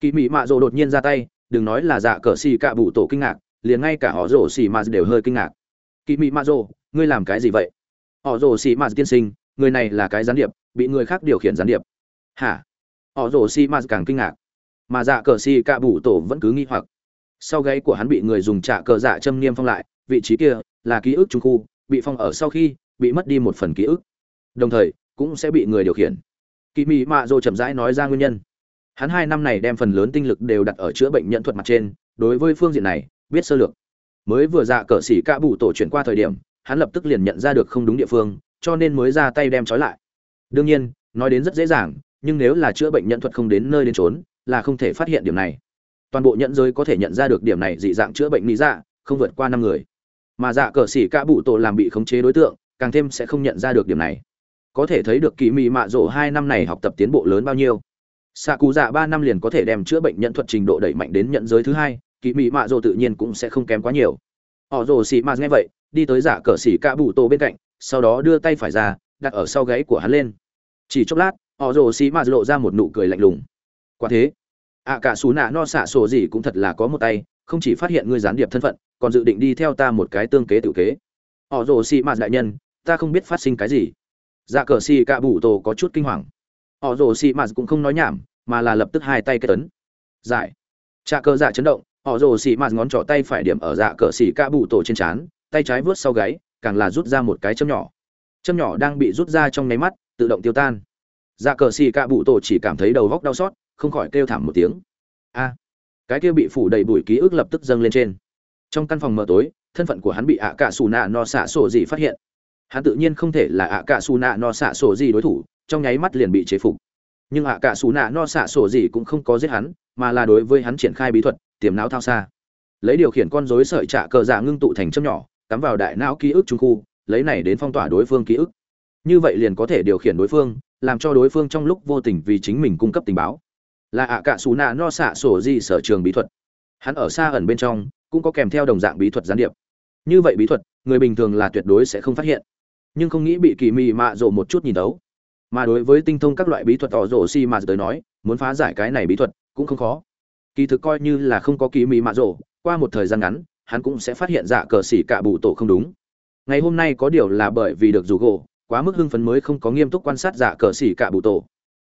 kỳ mỹ mạ rồ đột nhiên ra tay, đừng nói là dạ cờ xì cạ bụ tổ kinh ngạc, liền ngay cả họ rồ xì mạ đều hơi kinh ngạc. Kỳ mỹ mạ rồ, ngươi làm cái gì vậy? Họ rồ xì mạt tiên sinh, người này là cái gián điệp, bị người khác điều khiển gián điệp. Hả? Họ rồ xì mạt càng kinh ngạc. Mà dạ cờ xì cạ bụ tổ vẫn cứ nghi hoặc. Sau gáy của hắn bị người dùng trạ cờ dạ châm niêm phong lại, vị trí kia là ký ức trung khu, bị phong ở sau khi, bị mất đi một phần ký ức. Đồng thời, cũng sẽ bị người điều khiển. Kỳ mị mạ rồ chậm rãi nói ra nguyên nhân hắn hai năm này đem phần lớn tinh lực đều đặt ở chữa bệnh nhận thuật mặt trên, đối với phương diện này, biết sơ lược. Mới vừa dạ cờ xỉ cạ bụ tổ chuyển qua thời điểm, hắn lập tức liền nhận ra được không đúng địa phương, cho nên mới ra tay đem trói lại. Đương nhiên, nói đến rất dễ dàng, nhưng nếu là chữa bệnh nhận thuật không đến nơi đến trốn là không thể phát hiện điểm này. Toàn bộ nhận giới có thể nhận ra được điểm này dị dạng chữa bệnh lý dạ không vượt qua năm người. Mà dạ cờ xỉ cạ bụ tổ làm bị khống chế đối tượng, càng thêm sẽ không nhận ra được điểm này. Có thể thấy được kỳ mị mạ rộ hai năm này học tập tiến bộ lớn bao nhiêu xạ cụ dạ ba năm liền có thể đem chữa bệnh nhận thuật trình độ đẩy mạnh đến nhận giới thứ hai kỳ mị mạ rồ tự nhiên cũng sẽ không kém quá nhiều. Họ rồ xì mạ nghe vậy, đi tới giả dạ cờ xỉ cả bụ tô bên cạnh, sau đó đưa tay phải ra, đặt ở sau gáy của hắn lên. Chỉ chốc lát, họ rồ xì mạ lộ ra một nụ cười lạnh lùng. Quả thế, ạ cả xù nạ no xạ sổ gì cũng thật là có một tay, không chỉ phát hiện ngươi gián điệp thân phận, còn dự định đi theo ta một cái tương kế tự kế. Họ rồ xì mạ đại nhân, ta không biết phát sinh cái gì. Dạ cờ xì cạ bụ tổ có chút kinh hoàng. Họ rồ xì mạt cũng không nói nhảm mà là lập tức hai tay kết tấn giải. Trà cờ dạ chấn động, họ rồ xì mạt ngón trỏ tay phải điểm ở dạ cờ xì cạ bụ tổ trên trán, tay trái vớt sau gáy, càng là rút ra một cái châm nhỏ. Châm nhỏ đang bị rút ra trong nháy mắt, tự động tiêu tan. Dạ cờ xì cạ bụ tổ chỉ cảm thấy đầu góc đau xót, không khỏi kêu thảm một tiếng. A. Cái kia bị phủ đầy bụi ký ức lập tức dâng lên trên. Trong căn phòng mờ tối, thân phận của hắn bị ạ cạ xù nạ no xạ sổ gì phát hiện. Hắn tự nhiên không thể là ạ cạ xù nạ no xạ sổ gì đối thủ, trong nháy mắt liền bị chế phục nhưng ạ cả xù nạ no xạ sổ gì cũng không có giết hắn, mà là đối với hắn triển khai bí thuật, tiềm não thao xa. Lấy điều khiển con rối sợi trạ cờ dạ ngưng tụ thành châm nhỏ, cắm vào đại não ký ức trung khu, lấy này đến phong tỏa đối phương ký ức. Như vậy liền có thể điều khiển đối phương, làm cho đối phương trong lúc vô tình vì chính mình cung cấp tình báo. Là ạ cả xù nạ no xạ sổ gì sở trường bí thuật. Hắn ở xa ẩn bên trong, cũng có kèm theo đồng dạng bí thuật gián điệp. Như vậy bí thuật, người bình thường là tuyệt đối sẽ không phát hiện. Nhưng không nghĩ bị kỳ mị mạ rộ một chút nhìn đấu mà đối với tinh thông các loại bí thuật tỏ rổ si mà tới nói, muốn phá giải cái này bí thuật cũng không khó. Kỳ thực coi như là không có kỳ mị mạ rổ qua một thời gian ngắn, hắn cũng sẽ phát hiện dạ cờ xỉ cả bụ tổ không đúng. Ngày hôm nay có điều là bởi vì được rủ gỗ quá mức hưng phấn mới không có nghiêm túc quan sát dạ cờ xỉ cả bụ tổ.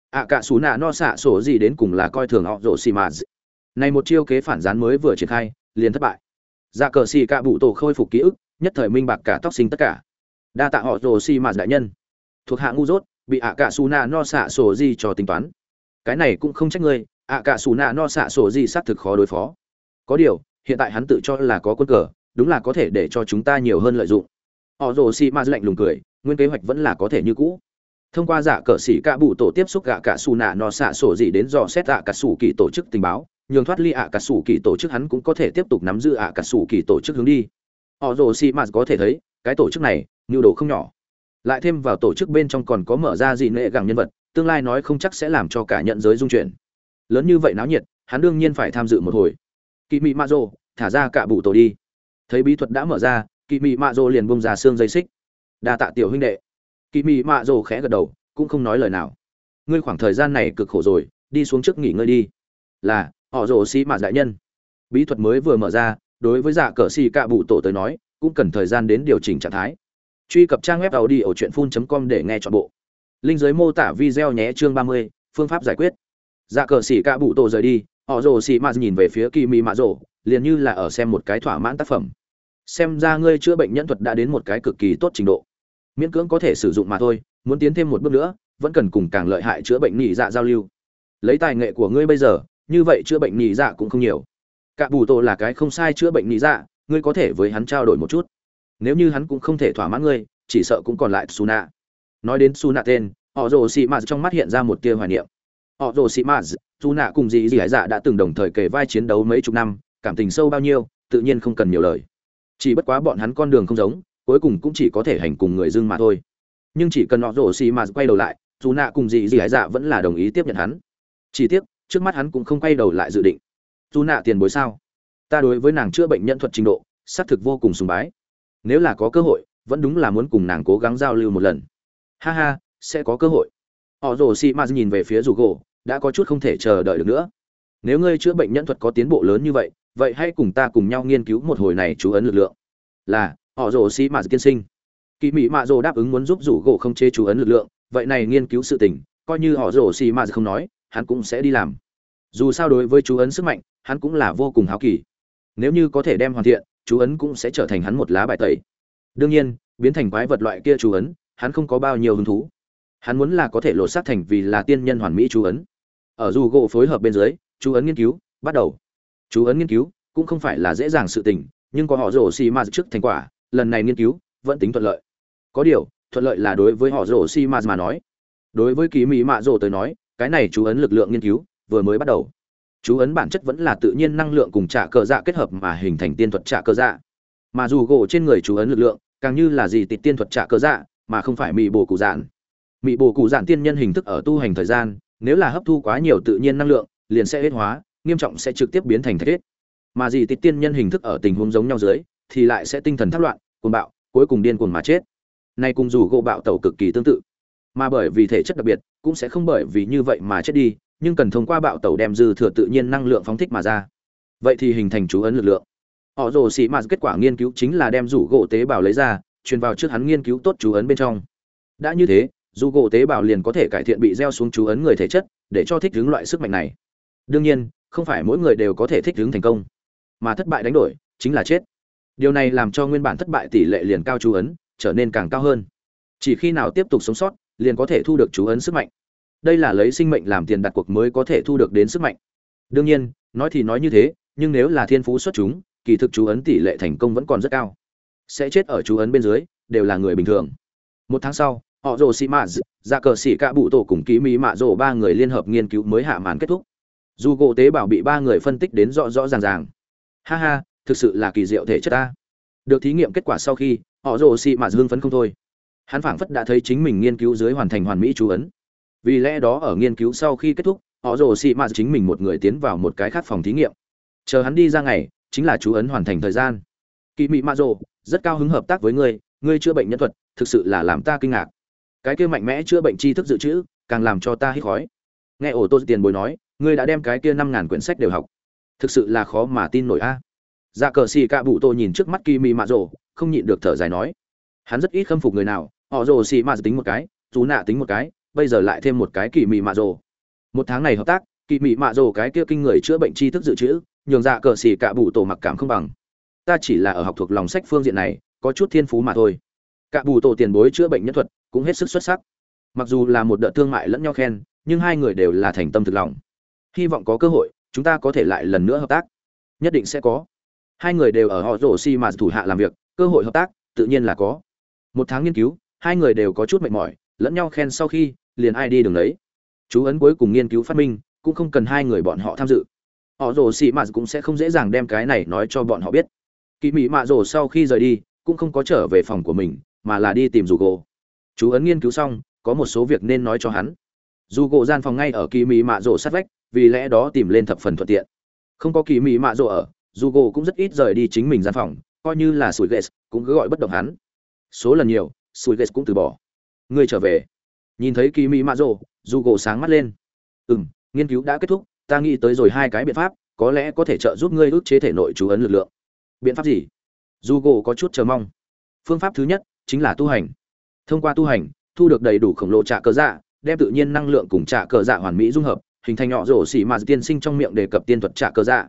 Ạ cả xú nạ no xạ sổ gì đến cùng là coi thường họ rổ xì mà này một chiêu kế phản gián mới vừa triển khai, liền thất bại. Dạ cờ xì cả bụ tổ khôi phục ký ức, nhất thời minh bạc cả tóc sinh tất cả. Đa tạ họ rổ xì mà đại nhân. Thuộc hạ ngu dốt bị ạ cả xù nạ no xạ sổ gì cho tính toán. Cái này cũng không trách ngươi, ạ cả xù nạ no xạ sổ gì xác thực khó đối phó. Có điều, hiện tại hắn tự cho là có quân cờ, đúng là có thể để cho chúng ta nhiều hơn lợi dụng. Họ rồ xì ma lạnh lùng cười, nguyên kế hoạch vẫn là có thể như cũ. Thông qua giả cờ sĩ cả bụ tổ tiếp xúc gạ cả xù nạ no xạ sổ gì đến dò xét ạ cả xù kỳ tổ chức tình báo, nhường thoát ly ạ cả xù kỳ tổ chức hắn cũng có thể tiếp tục nắm giữ ạ cả xù kỳ tổ chức hướng đi. Họ rồ xì ma có thể thấy, cái tổ chức này nhu đồ không nhỏ lại thêm vào tổ chức bên trong còn có mở ra gì nệ gẳng nhân vật, tương lai nói không chắc sẽ làm cho cả nhận giới dung chuyển. Lớn như vậy náo nhiệt, hắn đương nhiên phải tham dự một hồi. Kỳ mị mạ rồ thả ra cả bụ tổ đi. Thấy bí thuật đã mở ra kỳ mị mạ rồ liền bông ra xương dây xích. Đa tạ tiểu huynh đệ. Kỳ mị mạ rồ khẽ gật đầu, cũng không nói lời nào. Ngươi khoảng thời gian này cực khổ rồi, đi xuống trước nghỉ ngơi đi. Là, họ rồ xi mạ đại nhân. Bí thuật mới vừa mở ra, đối với dạ cờ xì cạ bụ tổ tới nói, cũng cần thời gian đến điều chỉnh trạng thái truy cập trang web tàu đi ở truyện phun com để nghe chọn bộ. Linh giới mô tả video nhé, chương ba mươi, phương pháp giải quyết. Dạ cờ xỉ cạ bụ tổ rời đi, họ rồ xì mạ nhìn về phía kỳ mị mạ rồ, liền như là ở xem một cái thỏa mãn tác phẩm. Xem ra ngươi chữa bệnh nhân thuật đã đến một cái cực kỳ tốt trình độ. Miễn cưỡng có thể sử dụng mà thôi, muốn tiến thêm một bước nữa, vẫn cần cùng càng lợi hại chữa bệnh nhị dạ giao lưu. Lấy tài nghệ của ngươi bây giờ, như vậy chữa bệnh nhị dạ cũng không nhiều. Cả bù tổ là cái không sai chữa bệnh nhị dạ ngươi có thể với hắn trao đổi một chút nếu như hắn cũng không thể thỏa mãn ngươi, chỉ sợ cũng còn lại suna. Nói đến suna tên, họ rồ xị mạt trong mắt hiện ra một tia hoài niệm. Họ rồ xị mạt, suna cùng dì dì hải dạ đã từng đồng thời kể vai chiến đấu mấy chục năm, cảm tình sâu bao nhiêu, tự nhiên không cần nhiều lời. Chỉ bất quá bọn hắn con đường không giống, cuối cùng cũng chỉ có thể hành cùng người dưng mà thôi. Nhưng chỉ cần họ rồ xì mà quay đầu lại dù nạ cùng dì dì hải dạ vẫn là đồng ý tiếp nhận hắn. Chỉ tiếc, trước mắt hắn cũng không quay đầu lại dự định. Dù nạ tiền bối sao? Ta đối với nàng chữa bệnh nhân thuật trình độ, xác thực vô cùng sùng bái nếu là có cơ hội, vẫn đúng là muốn cùng nàng cố gắng giao lưu một lần. Ha ha, sẽ có cơ hội. Họ rồ xì maz nhìn về phía rủ gỗ, đã có chút không thể chờ đợi được nữa. Nếu ngươi chữa bệnh nhân thuật có tiến bộ lớn như vậy vậy hãy cùng ta cùng nhau nghiên cứu một hồi này chú ấn lực lượng. Là, họ rồ xì maz tiên sinh. Kỳ mỹ mạ rồ đáp ứng muốn giúp rủ gỗ không chế chú ấn lực lượng, vậy này nghiên cứu sự tình, coi như họ rồ xì maz không nói, hắn cũng sẽ đi làm. Dù sao đối với chú ấn sức mạnh, hắn cũng là vô cùng háo kỳ. Nếu như có thể đem hoàn thiện chú ấn cũng sẽ trở thành hắn một lá bài tẩy. Đương nhiên, biến thành quái vật loại kia chú ấn, hắn không có bao nhiêu hứng thú. Hắn muốn là có thể lột xác thành vì là tiên nhân hoàn mỹ chú ấn. Ở dù gỗ phối hợp bên dưới, chú ấn nghiên cứu, bắt đầu. Chú ấn nghiên cứu cũng không phải là dễ dàng sự tình, nhưng có họ rồ xì ma trước thành quả, lần này nghiên cứu vẫn tính thuận lợi. Có điều, thuận lợi là đối với họ rồ xi mà mà nói. Đối với kỳ mỹ mạ rồ tới nói, cái này chú ấn lực lượng nghiên cứu vừa mới bắt đầu chú ấn bản chất vẫn là tự nhiên năng lượng cùng trả cờ dạ kết hợp mà hình thành tiên thuật trả cờ dạ. Mà dù gỗ trên người chú ấn lực lượng, càng như là gì tịt tiên thuật trả cờ dạ mà không phải mị bồ cụ dạn mị bồ cụ dạn tiên nhân hình thức ở tu hành thời gian, nếu là hấp thu quá nhiều tự nhiên năng lượng, liền sẽ hết hóa, nghiêm trọng sẽ trực tiếp biến thành thạch hết. Mà gì tịt tiên nhân hình thức ở tình huống giống nhau dưới, thì lại sẽ tinh thần thất loạn, cuồng bạo, cuối cùng điên cuồng mà chết. Nay cùng dù gỗ bạo tẩu cực kỳ tương tự. Mà bởi vì thể chất đặc biệt, cũng sẽ không bởi vì như vậy mà chết đi nhưng cần thông qua bạo tẩu đem dư thừa tự nhiên năng lượng phóng thích mà ra. Vậy thì hình thành chú ấn lực lượng. Họ rồ xì mạt kết quả nghiên cứu chính là đem rủ gỗ tế bào lấy ra, truyền vào trước hắn nghiên cứu tốt chú ấn bên trong. Đã như thế dù gỗ tế bào liền có thể cải thiện bị gieo xuống chú ấn người thể chất, để cho thích ứng loại sức mạnh này. Đương nhiên, không phải mỗi người đều có thể thích ứng thành công. Mà thất bại đánh đổi, chính là chết. Điều này làm cho nguyên bản thất bại tỷ lệ liền cao chú ấn, trở nên càng cao hơn. Chỉ khi nào tiếp tục sống sót, liền có thể thu được chú ấn sức mạnh đây là lấy sinh mệnh làm tiền đặt cuộc mới có thể thu được đến sức mạnh. Đương nhiên, nói thì nói như thế, nhưng nếu là thiên phú xuất chúng, kỳ thực chú ấn tỷ lệ thành công vẫn còn rất cao. Sẽ chết ở chú ấn bên dưới, đều là người bình thường. Một tháng sau, họ rồ sĩ mạ ra dạ cờ sĩ cả bụ tổ cùng ký mỹ mạ rồ ba người liên hợp nghiên cứu mới hạ màn kết thúc. Dù gỗ tế bảo bị ba người phân tích đến rõ rõ ràng ràng. Ha ha, thực sự là kỳ diệu thể chất ta. Được thí nghiệm kết quả sau khi, họ rồ sĩ mạ hưng phấn không thôi. Hắn phảng phất đã thấy chính mình nghiên cứu dưới hoàn thành hoàn mỹ chú ấn vì lẽ đó ở nghiên cứu sau khi kết thúc, họ rồ xị mạ chính mình một người tiến vào một cái khác phòng thí nghiệm. Chờ hắn đi ra ngày, chính là chú ấn hoàn thành thời gian. Kỳ mị mạ rồ, rất cao hứng hợp tác với ngươi ngươi chữa bệnh nhân thuật, thực sự là làm ta kinh ngạc. Cái kia mạnh mẽ chữa bệnh tri thức dự trữ, càng làm cho ta hít khói. Nghe ổ tô tiền bồi nói, ngươi đã đem cái kia năm ngàn quyển sách đều học. Thực sự là khó mà tin nổi a. À. dạ cờ xì cạ bụ tô nhìn trước mắt kỳ mị mạ rồ, không nhịn được thở dài nói. Hắn rất ít khâm phục người nào, họ rồ xì mạ tính một cái chú nạ tính một cái bây giờ lại thêm một cái kỳ mị mạ rồ. Một tháng này hợp tác, kỳ mị mạ rồ cái kia kinh người chữa bệnh tri thức dự trữ, nhường dạ cờ xì cạ bụ tổ mặc cảm không bằng. Ta chỉ là ở học thuộc lòng sách phương diện này, có chút thiên phú mà thôi. Cạ bù tổ tiền bối chữa bệnh nhân thuật cũng hết sức xuất sắc. Mặc dù là một đợt thương mại lẫn nhau khen, nhưng hai người đều là thành tâm thực lòng. Hy vọng có cơ hội, chúng ta có thể lại lần nữa hợp tác. Nhất định sẽ có. Hai người đều ở họ rổ xi mà thủ hạ làm việc, cơ hội hợp tác, tự nhiên là có. Một tháng nghiên cứu, hai người đều có chút mệt mỏi, lẫn nhau khen sau khi liền ai đi đường đấy. Chú ấn cuối cùng nghiên cứu phát minh, cũng không cần hai người bọn họ tham dự. Họ rồ xì mạt cũng sẽ không dễ dàng đem cái này nói cho bọn họ biết. Kỳ mỹ mạ rồ sau khi rời đi, cũng không có trở về phòng của mình, mà là đi tìm dù gỗ chú ấn nghiên cứu xong, có một số việc nên nói cho hắn. Dù gỗ gian phòng ngay ở kỳ mỹ mạ rồ sát vách, vì lẽ đó tìm lên thập phần thuận tiện. Không có kỳ mỹ mạ rồ ở dù gỗ cũng rất ít rời đi chính mình gian phòng, coi như là sủi ghê cũng cứ gọi bất động hắn. Số lần nhiều sủi ghê cũng từ bỏ. Ngươi trở về nhìn thấy kỳ mỹ mạ rồ dù gỗ sáng mắt lên. Ừ m nghiên cứu đã kết thúc, ta nghĩ tới rồi hai cái biện pháp, có lẽ có thể trợ giúp ngươi ước chế thể nội chú ấn lực lượng. Biện pháp gì? Dù gỗ có chút chờ mong. Phương pháp thứ nhất chính là tu hành. Thông qua tu hành, thu được đầy đủ khổng lồ trạ cờ dạ đem tự nhiên năng lượng cùng trạ cờ dạ hoàn mỹ dung hợp, hình thành nhỏ rổ xỉ mà tiên sinh trong miệng đề cập tiên thuật trạ cờ dạ.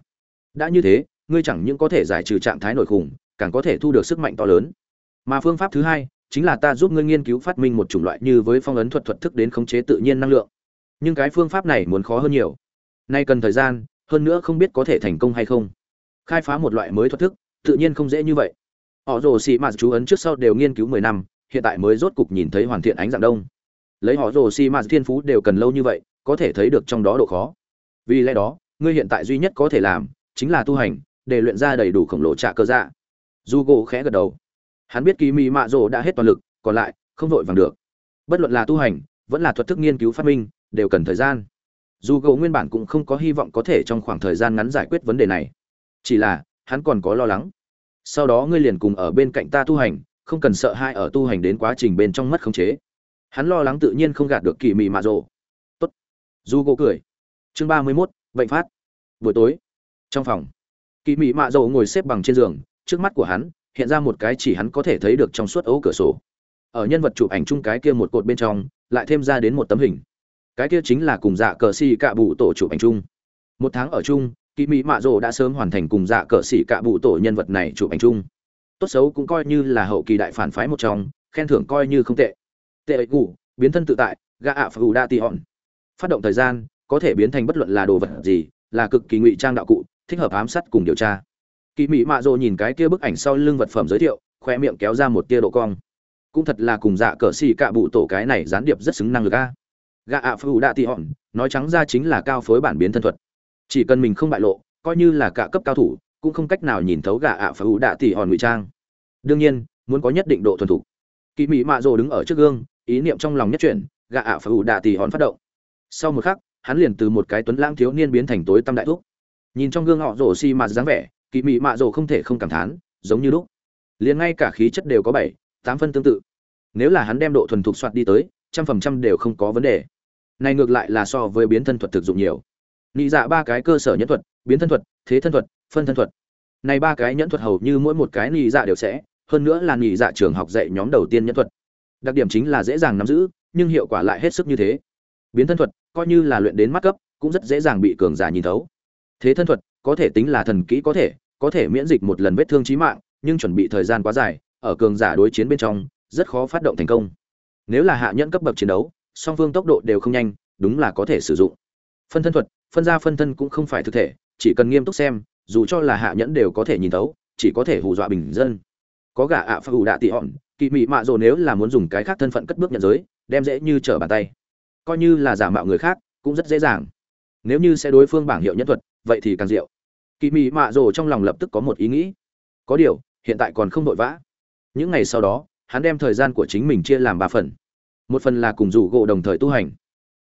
Đã như thế, ngươi chẳng những có thể giải trừ trạng thái nổi khủng, càng có thể thu được sức mạnh to lớn. Mà phương pháp thứ hai chính là ta giúp ngươi nghiên cứu phát minh một chủng loại như với phong ấn thuật thuật thức đến khống chế tự nhiên năng lượng. Nhưng cái phương pháp này muốn khó hơn nhiều. Nay cần thời gian, hơn nữa không biết có thể thành công hay không. Khai phá một loại mới thuật thức, tự nhiên không dễ như vậy. Họ rồ xì mạt chú ấn trước sau đều nghiên cứu mười năm, hiện tại mới rốt cục nhìn thấy hoàn thiện ánh dạng đông. Lấy họ rồ xì mạt thiên phú đều cần lâu như vậy, có thể thấy được trong đó độ khó. Vì lẽ đó, ngươi hiện tại duy nhất có thể làm, chính là tu hành, để luyện ra đầy đủ khổng lồ trả cơ dạ. Du gỗ khẽ gật đầu hắn biết kỳ mị mạ rồ đã hết toàn lực, còn lại, không vội vàng được. Bất luận là tu hành, vẫn là thuật thức nghiên cứu phát minh, đều cần thời gian. Dù gỗ nguyên bản cũng không có hy vọng có thể trong khoảng thời gian ngắn giải quyết vấn đề này. Chỉ là, hắn còn có lo lắng. Sau đó ngươi liền cùng ở bên cạnh ta tu hành, không cần sợ hai ở tu hành đến quá trình bên trong mất khống chế. Hắn lo lắng tự nhiên không gạt được kỳ mị mạ rồ. Tốt. Du gỗ cười. Chương ba mươi mốt, bệnh phát. Buổi tối. Trong phòng kỳ mị mạ rồ ngồi xếp bằng trên giường, trước mắt của hắn hiện ra một cái chỉ hắn có thể thấy được trong suốt ấu cửa sổ. Ở nhân vật chụp ảnh chung cái kia một cột bên trong, lại thêm ra đến một tấm hình. Cái kia chính là cùng dạ cờ xì cạ bụ tổ chụp ảnh chung. Một tháng ở chung kỳ mỹ mạ rồ đã sớm hoàn thành cùng dạ cờ xì cạ bụ tổ nhân vật này chụp ảnh chung. Tốt xấu cũng coi như là hậu kỳ đại phản phái một trong, khen thưởng coi như không tệ. Tệ ích ngủ biến thân tự tại gạ ạ phù đa tì hòn. Phát động thời gian, có thể biến thành bất luận là đồ vật gì, là cực kỳ ngụy trang đạo cụ, thích hợp ám sát cùng điều tra kỳ mỹ mạ rồ nhìn cái kia bức ảnh sau lưng vật phẩm giới thiệu khoe miệng kéo ra một tia độ cong. Cũng thật là cùng dạ cờ xì cạ bụ tổ cái này gián điệp rất xứng năng lực a. Gạ ạ phù đạ tị hòn, nói trắng ra chính là cao phối bản biến thân thuật. Chỉ cần mình không bại lộ, coi như là cả cấp cao thủ, cũng không cách nào nhìn thấu gạ ạ phù đạ tị hòn ngụy trang. Đương nhiên, muốn có nhất định độ thuần thục. Kỳ mỹ mạ rồ đứng ở trước gương, ý niệm trong lòng nhất chuyển gạ ạ phù đạ tị hòn phát động. Sau một khắc, hắn liền từ một cái tuấn lãng thiếu niên biến thành tối tâm đại thúc. Nhìn trong gương họ rổ xi mà dáng vẻ kỳ mị mạ rồ không thể không cảm thán, giống như lúc. Liền ngay cả khí chất đều có bảy, tám phân tương tự. Nếu là hắn đem độ thuần thục soạt đi tới, trăm phần trăm đều không có vấn đề. Này ngược lại là so với biến thân thuật thực dụng nhiều. Nghĩ dạ ba cái cơ sở nhẫn thuật, biến thân thuật, thế thân thuật, phân thân thuật. Này ba cái nhẫn thuật hầu như mỗi một cái nghĩ dạ đều sẽ, hơn nữa là nghĩ dạ trường học dạy nhóm đầu tiên nhẫn thuật. Đặc điểm chính là dễ dàng nắm giữ, nhưng hiệu quả lại hết sức như thế. Biến thân thuật, coi như là luyện đến mắt cấp, cũng rất dễ dàng bị cường giả nhìn thấu. Thế thân thuật, có thể tính là thần kỹ có thể có thể miễn dịch một lần vết thương chí mạng, nhưng chuẩn bị thời gian quá dài, ở cường giả đối chiến bên trong, rất khó phát động thành công. Nếu là hạ nhẫn cấp bậc chiến đấu, song phương tốc độ đều không nhanh, đúng là có thể sử dụng. Phân thân thuật, phân ra phân thân cũng không phải thực thể, chỉ cần nghiêm túc xem, dù cho là hạ nhẫn đều có thể nhìn thấu, chỉ có thể hù dọa bình dân. Có gã ạ phụ phá tỷ đạ hòn kỳ mị mạ rồi nếu là muốn dùng cái khác thân phận cất bước nhận giới, đem dễ như trở bàn tay. Coi như là giả mạo người khác, cũng rất dễ dàng. Nếu như sẽ đối phương bảng hiệu nhân thuật, vậy thì càng diệu kỳ mị mạ rồ trong lòng lập tức có một ý nghĩ. Có điều, hiện tại còn không vội vã. Những ngày sau đó, hắn đem thời gian của chính mình chia làm ba phần. Một phần là cùng rủ gỗ đồng thời tu hành.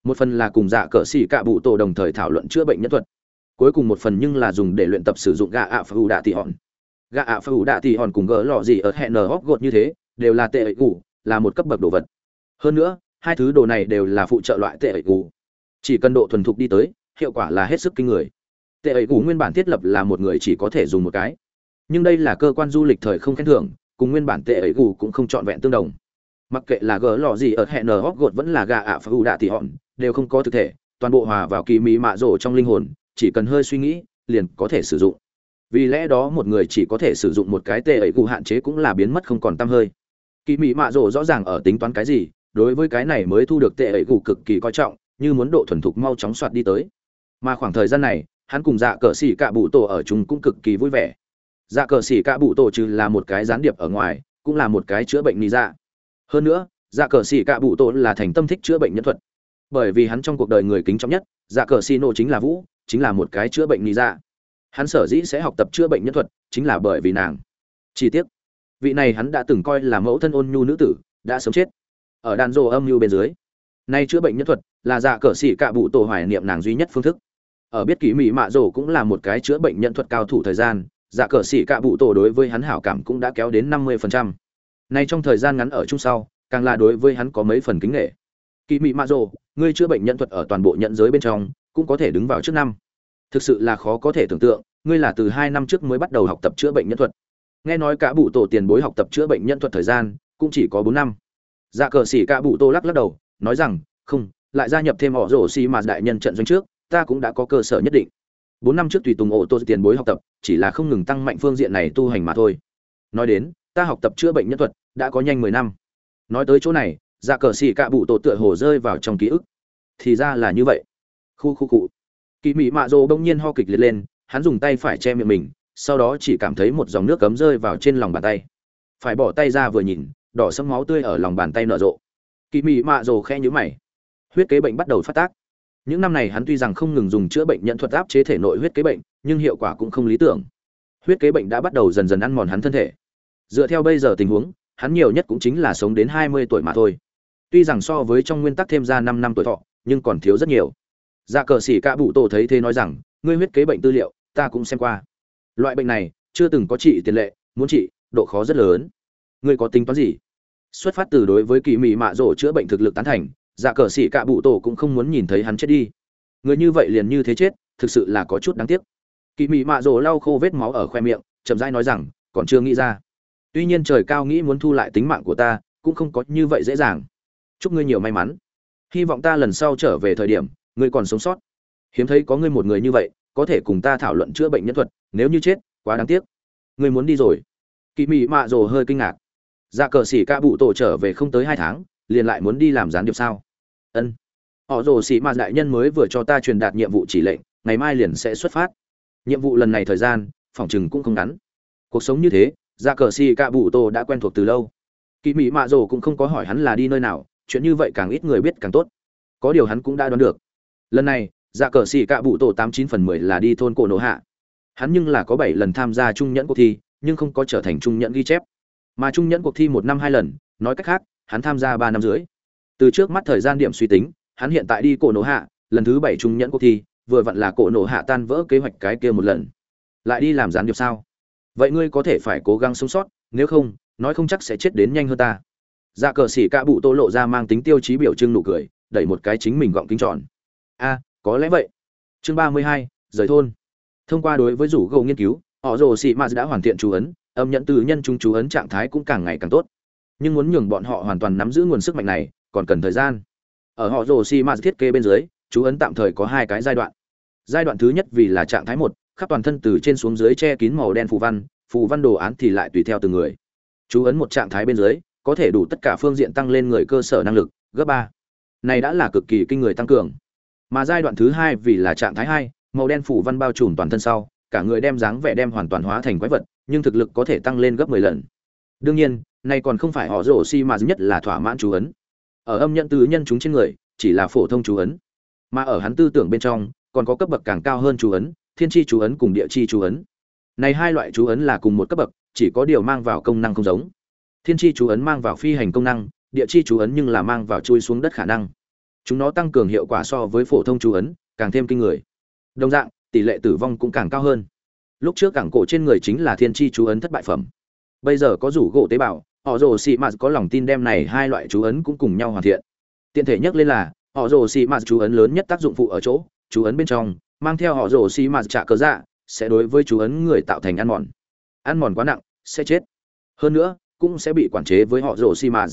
Một phần là cùng dạ cỡ xỉ cạ bụ tổ đồng thời thảo luận chữa bệnh nhân thuật. Cuối cùng một phần nhưng là dùng để luyện tập sử dụng gạ ạ phù đạ tị hòn. Gạ ạ phù đạ tị hòn cùng gỡ lọ gì ở hẹn nở hóc gột như thế, đều là tệ ẩy ngủ là một cấp bậc đồ vật. Hơn nữa, hai thứ đồ này đều là phụ trợ loại tệ ẩy ngủ chỉ cần độ thuần thục đi tới, hiệu quả là hết sức kinh người tệ ấy cũ nguyên bản thiết lập là một người chỉ có thể dùng một cái. Nhưng đây là cơ quan du lịch thời không khen thưởng, cùng nguyên bản tệ ấy cũ cũng không trọn vẹn tương đồng. Mặc kệ là gỡ lò gì ở hẹn nờ hóc gột vẫn là gà ạ phá ưu đạ thì hòn, đều không có thực thể, toàn bộ hòa vào kỳ mỹ mạ rổ trong linh hồn, chỉ cần hơi suy nghĩ, liền có thể sử dụng. Vì lẽ đó một người chỉ có thể sử dụng một cái tệ ấy cụ hạn chế cũng là biến mất không còn t hơi. Kỳ mỹ mạ rổ rõ ràng ở tính toán cái gì, đối với cái này mới thu được tệ ấy cụ cực kỳ coi trọng, như muốn độ thuần thục mau chóng soạt đi tới. Mà khoảng thời gian này hắn cùng dạ cờ xỉ cạ bụ tổ ở chung cũng cực kỳ vui vẻ. Dạ cờ xỉ cạ bụ tổ trừ là một cái gián điệp ở ngoài, cũng là một cái chữa bệnh lý dạ. Hơn nữa dạ cờ xỉ cạ bụ tổ là thành tâm thích chữa bệnh nhân thuật. Bởi vì hắn trong cuộc đời người kính trọng nhất dạ cờ xỉ nộ chính là vũ, chính là một cái chữa bệnh lý dạ. Hắn sở dĩ sẽ học tập chữa bệnh nhân thuật, chính là bởi vì nàng. Chi tiết. Vị này hắn đã từng coi là mẫu thân ôn nhu nữ tử, đã sớm chết. Ở đàn rô âm nhu bên dưới, nay chữa bệnh nhân thuật là dạ cờ xỉ cạ bụ tổ hoài niệm nàng duy nhất phương thức ở biết kỹ mỹ mạ rổ cũng là một cái chữa bệnh nhân thuật cao thủ thời gian dạ cờ xỉ cạ bụ tổ đối với hắn hảo cảm cũng đã kéo đến năm mươi phần trăm. Nay trong thời gian ngắn ở chung sau càng là đối với hắn có mấy phần kính nghệ kỳ mỹ mạ rổ, ngươi chữa bệnh nhân thuật ở toàn bộ nhận giới bên trong cũng có thể đứng vào trước năm. Thực sự là khó có thể tưởng tượng ngươi là từ hai năm trước mới bắt đầu học tập chữa bệnh nhân thuật. Nghe nói cả bụ tổ tiền bối học tập chữa bệnh nhân thuật thời gian cũng chỉ có bốn năm. Dạ cờ xỉ cả bụ tô lắc lắc đầu nói rằng không lại gia nhập thêm họ rổ xì mà đại nhân trận doanh trước ta cũng đã có cơ sở nhất định. Bốn năm trước tùy tùng ổ tô tiền bối học tập, chỉ là không ngừng tăng mạnh phương diện này tu hành mà thôi. Nói đến, ta học tập chữa bệnh nhân thuật, đã có nhanh mười năm. Nói tới chỗ này dạ cờ xì cạ bụ tổ tựa hồ rơi vào trong ký ức. Thì ra là như vậy. Khu khu cụ kỳ mị mạ rồ bỗng nhiên ho kịch liệt lên, hắn dùng tay phải che miệng mình, sau đó chỉ cảm thấy một dòng nước cấm rơi vào trên lòng bàn tay. Phải bỏ tay ra vừa nhìn, đỏ sẫm máu tươi ở lòng bàn tay nở rộ. Kỳ mị mạ rồ khe nhữ mày. Huyết kế bệnh bắt đầu phát tác những năm này hắn tuy rằng không ngừng dùng chữa bệnh nhận thuật áp chế thể nội huyết kế bệnh nhưng hiệu quả cũng không lý tưởng huyết kế bệnh đã bắt đầu dần dần ăn mòn hắn thân thể dựa theo bây giờ tình huống hắn nhiều nhất cũng chính là sống đến hai mươi tuổi mà thôi Tuy rằng so với trong nguyên tắc thêm ra 5 năm tuổi thọ, nhưng còn thiếu rất nhiều. Dạ cờ sĩ cả bụ tổ thấy thế nói rằng, ngươi huyết kế bệnh tư liệu, ta cũng xem qua. Loại bệnh này chưa từng có trị tiền lệ, muốn trị, độ khó rất lớn. Ngươi có tính toán gì? Xuất phát từ đối với kỳ mị mạ rổ chữa bệnh thực lực tán thành, dạ cờ sĩ cạ bụ tổ cũng không muốn nhìn thấy hắn chết đi. Người như vậy liền như thế chết, thực sự là có chút đáng tiếc. Kỳ mị mạ rồ lau khô vết máu ở khoe miệng, chậm rãi nói rằng, còn chưa nghĩ ra. Tuy nhiên trời cao nghĩ muốn thu lại tính mạng của ta, cũng không có như vậy dễ dàng. Chúc ngươi nhiều may mắn. Hy vọng ta lần sau trở về thời điểm ngươi còn sống sót. Hiếm thấy có ngươi một người như vậy có thể cùng ta thảo luận chữa bệnh nhân thuật nếu như chết quá đáng tiếc. Ngươi muốn đi rồi. Kỳ mị mạ rồ hơi kinh ngạc. Dạ cờ xỉ ca bụ tổ trở về không tới hai tháng liền lại muốn đi làm gián điệp sao? Ân. Họ rồ xỉ mà đại nhân mới vừa cho ta truyền đạt nhiệm vụ chỉ lệnh, ngày mai liền sẽ xuất phát. Nhiệm vụ lần này thời gian phỏng chừng cũng không ngắn. Cuộc sống như thế dạ cờ xì cạ bụ tô đã quen thuộc từ lâu. Kỳ mỹ mạ rồ cũng không có hỏi hắn là đi nơi nào, chuyện như vậy càng ít người biết càng tốt. Có điều hắn cũng đã đoán được. Lần này dạ cờ xì cạ bụ tô tám chín phần mười là đi thôn cổ nổ hạ. Hắn nhưng là có bảy lần tham gia trung nhẫn cuộc thi, nhưng không có trở thành trung nhẫn ghi chép. Mà trung nhẫn cuộc thi một năm hai lần, nói cách khác, hắn tham gia ba năm rưỡi từ trước mắt thời gian điểm suy tính, hắn hiện tại đi cổ nổ hạ, lần thứ bảy trung nhẫn cuộc thi, vừa vặn là cổ nổ hạ tan vỡ kế hoạch cái kia một lần. Lại đi làm gián điệp sao? Vậy ngươi có thể phải cố gắng sống sót, nếu không, nói không chắc sẽ chết đến nhanh hơn ta. Dạ cờ xỉ cạ bụ tô lộ ra mang tính tiêu chí biểu trưng nụ cười, đẩy một cái chính mình gọng kính tròn. A, có lẽ vậy. Chương ba mươi hai, rời thôn. Thông qua đối với rủ gầu nghiên cứu, họ rồ xị mạt đã hoàn thiện chú ấn, âm nhận từ nhân chúng chú ấn trạng thái cũng càng ngày càng tốt. Nhưng muốn nhường bọn họ hoàn toàn nắm giữ nguồn sức mạnh này còn cần thời gian. Ở họ rồ si mà thiết kế bên dưới, chú ấn tạm thời có hai cái giai đoạn. Giai đoạn thứ nhất vì là trạng thái một, khắp toàn thân từ trên xuống dưới che kín màu đen phù văn phù văn đồ án thì lại tùy theo từng người. Chú ấn một trạng thái bên dưới, có thể đủ tất cả phương diện tăng lên người cơ sở năng lực, gấp ba. Này đã là cực kỳ kinh người tăng cường. Mà giai đoạn thứ hai vì là trạng thái hai, màu đen phủ văn bao trùm toàn thân sau, cả người đem dáng vẻ đem hoàn toàn hóa thành quái vật, nhưng thực lực có thể tăng lên gấp mười lần. Đương nhiên, này còn không phải họ rổ xi mà nhất là thỏa mãn chú ấn ở âm nhận tứ nhân chúng trên người, chỉ là phổ thông chú ấn. Mà ở hắn tư tưởng bên trong, còn có cấp bậc càng cao hơn chú ấn, thiên tri chú ấn cùng địa chi chú ấn. Này hai loại chú ấn là cùng một cấp bậc, chỉ có điều mang vào công năng không giống. Thiên tri chú ấn mang vào phi hành công năng, địa chi chú ấn nhưng là mang vào chui xuống đất khả năng. Chúng nó tăng cường hiệu quả so với phổ thông chú ấn, càng thêm kinh người. Đồng dạng, tỷ lệ tử vong cũng càng cao hơn. Lúc trước cảng cổ trên người chính là thiên tri chú ấn thất bại phẩm. Bây giờ có rủ gỗ tế bào họ rồ xị mạt có lòng tin đem này hai loại chú ấn cũng cùng nhau hoàn thiện. Tiện thể nhắc lên là, họ rồ xị mạt chú ấn lớn nhất tác dụng phụ ở chỗ, chú ấn bên trong, mang theo họ rồ xị mạt trả cớ dạ sẽ đối với chú ấn người tạo thành ăn mòn. Ăn mòn quá nặng, sẽ chết. Hơn nữa, cũng sẽ bị quản chế với họ rồ xị mạt.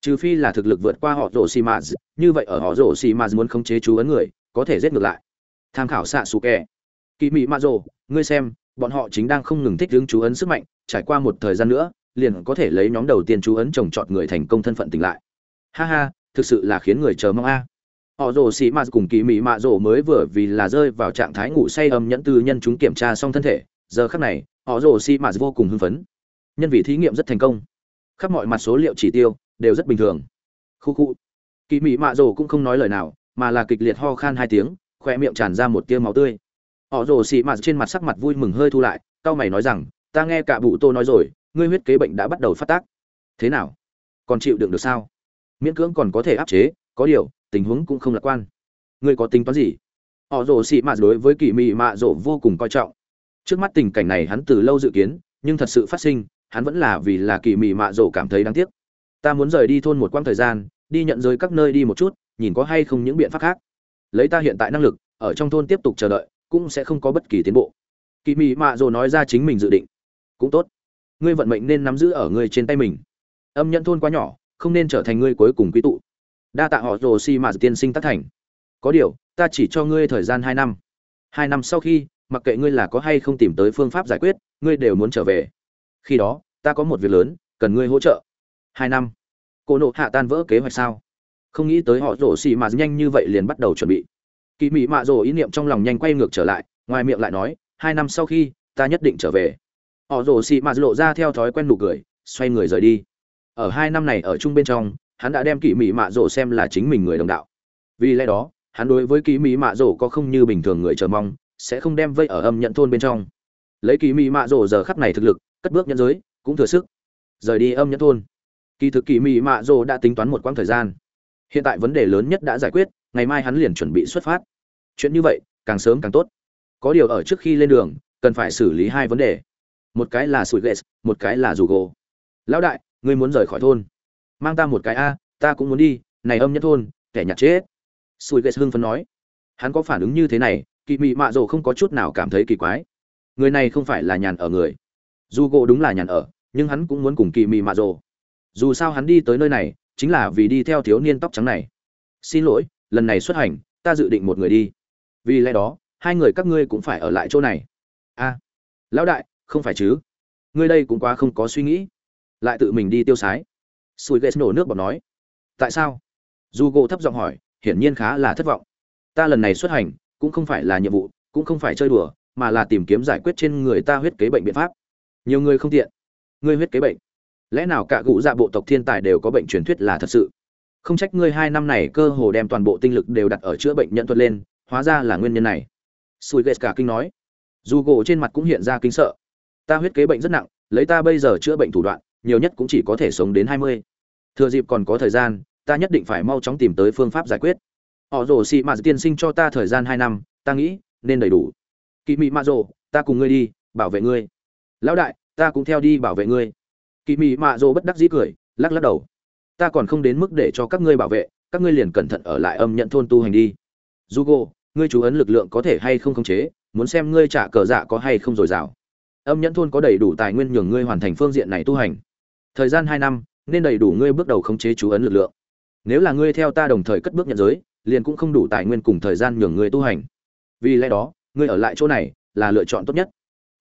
Trừ phi là thực lực vượt qua họ rồ xị mạt, như vậy ở họ rồ xị mạt muốn khống chế chú ấn người, có thể giết ngược lại. Tham khảo xạ xù kẻ kỳ mị mạ rồ, ngươi xem, bọn họ chính đang không ngừng thích hướng chú ấn sức mạnh, trải qua một thời gian nữa liền có thể lấy nhóm đầu tiên chú ấn trồng trọt người thành công thân phận tỉnh lại. Ha ha, thực sự là khiến người chờ mong a. Họ rồ xì mạ cùng kỳ mị mạ rồ mới vừa vì là rơi vào trạng thái ngủ say âm nhẫn tư nhân chúng kiểm tra xong thân thể, giờ khắc này, họ rồ xì mạ vô cùng hưng phấn. Nhân vì thí nghiệm rất thành công. Khắp mọi mặt số liệu chỉ tiêu đều rất bình thường. Khu khu. Kỳ mị mạ rồ cũng không nói lời nào, mà là kịch liệt ho khan hai tiếng khoe miệng tràn ra một tia máu tươi. Họ rồ xì mạt trên mặt sắc mặt vui mừng hơi thu lại, cao mày nói rằng, ta nghe cả bụ tô nói rồi ngươi huyết kế bệnh đã bắt đầu phát tác. Thế nào? Còn chịu đựng được sao? Miễn cưỡng còn có thể áp chế, có điều, tình huống cũng không lạc quan. Ngươi có tính toán gì? Họ rồ xị mạ đối với kỳ mị mạ rồ vô cùng coi trọng. Trước mắt tình cảnh này hắn từ lâu dự kiến, nhưng thật sự phát sinh, hắn vẫn là vì là kỳ mị mạ rồ cảm thấy đáng tiếc. Ta muốn rời đi thôn một quãng thời gian, đi nhận giới các nơi đi một chút, nhìn có hay không những biện pháp khác. Lấy ta hiện tại năng lực, ở trong thôn tiếp tục chờ đợi, cũng sẽ không có bất kỳ tiến bộ. Kỳ mị mạ rồ nói ra chính mình dự định. Cũng tốt ngươi vận mệnh nên nắm giữ ở ngươi trên tay mình. Âm nhận thôn quá nhỏ, không nên trở thành ngươi cuối cùng quý tụ. Đa tạ họ rồ si mà tiên sinh tác thành. Có điều, ta chỉ cho ngươi thời gian hai năm. Hai năm sau khi, mặc kệ ngươi là có hay không tìm tới phương pháp giải quyết, ngươi đều muốn trở về. Khi đó, ta có một việc lớn, cần ngươi hỗ trợ. Hai năm. Cô nộ hạ tan vỡ kế hoạch sao? Không nghĩ tới họ rổ xì mà nhanh như vậy liền bắt đầu chuẩn bị. Kỳ mị mạ rổ ý niệm trong lòng nhanh quay ngược trở lại, ngoài miệng lại nói, hai năm sau khi, ta nhất định trở về họ rồ xì mà lộ ra theo thói quen nụ cười, xoay người rời đi. Ở hai năm này ở chung bên trong, hắn đã đem kỳ mỹ mạ rồ xem là chính mình người đồng đạo. Vì lẽ đó, hắn đối với kỳ mỹ mạ rồ có không như bình thường người chờ mong, sẽ không đem vây ở âm nhận thôn bên trong. Lấy kỳ mỹ mạ rồ giờ khắp này thực lực, cất bước nhân giới, cũng thừa sức, rời đi âm nhận thôn. Kỳ thực kỳ mỹ mạ rồ đã tính toán một quãng thời gian. Hiện tại vấn đề lớn nhất đã giải quyết, ngày mai hắn liền chuẩn bị xuất phát. Chuyện như vậy, càng sớm càng tốt. Có điều ở trước khi lên đường, cần phải xử lý hai vấn đề một cái là sủi ghét một cái là rủ gỗ. Lão đại, ngươi muốn rời khỏi thôn. Mang ta một cái a, ta cũng muốn đi, này âm nhất thôn, kẻ nhặt chết. Sủi ghét hưng phấn nói. Hắn có phản ứng như thế này, kỳ mị mạ rồ không có chút nào cảm thấy kỳ quái. Người này không phải là nhàn ở người. Dù gỗ đúng là nhàn ở, nhưng hắn cũng muốn cùng kỳ mị mạ rồ. Dù sao hắn đi tới nơi này, chính là vì đi theo thiếu niên tóc trắng này. Xin lỗi, lần này xuất hành, ta dự định một người đi. Vì lẽ đó, hai người các ngươi cũng phải ở lại chỗ này. A. Lão đại không phải chứ? Ngươi đây cũng quá không có suy nghĩ. Lại tự mình đi tiêu sái. Sùi ghét nổ nước bọc nói. Tại sao? Dù gỗ thấp giọng hỏi, hiển nhiên khá là thất vọng. Ta lần này xuất hành, cũng không phải là nhiệm vụ, cũng không phải chơi đùa, mà là tìm kiếm giải quyết trên người ta huyết kế bệnh biện pháp. Nhiều người không tiện. Ngươi huyết kế bệnh. Lẽ nào cả cụ dạ bộ tộc thiên tài đều có bệnh truyền thuyết là thật sự? Không trách ngươi hai năm này cơ hồ đem toàn bộ tinh lực đều đặt ở chữa bệnh nhận thuật lên, hóa ra là nguyên nhân này. Sùi ghét cả kinh nói. Dù gỗ trên mặt cũng hiện ra kinh sợ ta huyết kế bệnh rất nặng lấy ta bây giờ chữa bệnh thủ đoạn nhiều nhất cũng chỉ có thể sống đến hai mươi. Thừa dịp còn có thời gian ta nhất định phải mau chóng tìm tới phương pháp giải quyết. Họ rồ xị mạt tiên sinh cho ta thời gian hai năm ta nghĩ nên đầy đủ. Kỳ mị mạ rồ ta cùng ngươi đi bảo vệ ngươi. Lão đại ta cũng theo đi bảo vệ ngươi. Kỳ mị mạ rồ bất đắc dĩ cười lắc lắc đầu. Ta còn không đến mức để cho các ngươi bảo vệ các ngươi liền cẩn thận ở lại âm nhận thôn tu hành đi. Jugo, ngươi chú ấn lực lượng có thể hay không khống chế muốn xem ngươi trả cờ dạ có hay không dồi dào âm nhẫn thôn có đầy đủ tài nguyên nhường ngươi hoàn thành phương diện này tu hành. Thời gian hai năm, nên đầy đủ ngươi bước đầu khống chế chú ấn lực lượng. Nếu là ngươi theo ta đồng thời cất bước nhận giới, liền cũng không đủ tài nguyên cùng thời gian nhường ngươi tu hành. Vì lẽ đó, ngươi ở lại chỗ này là lựa chọn tốt nhất.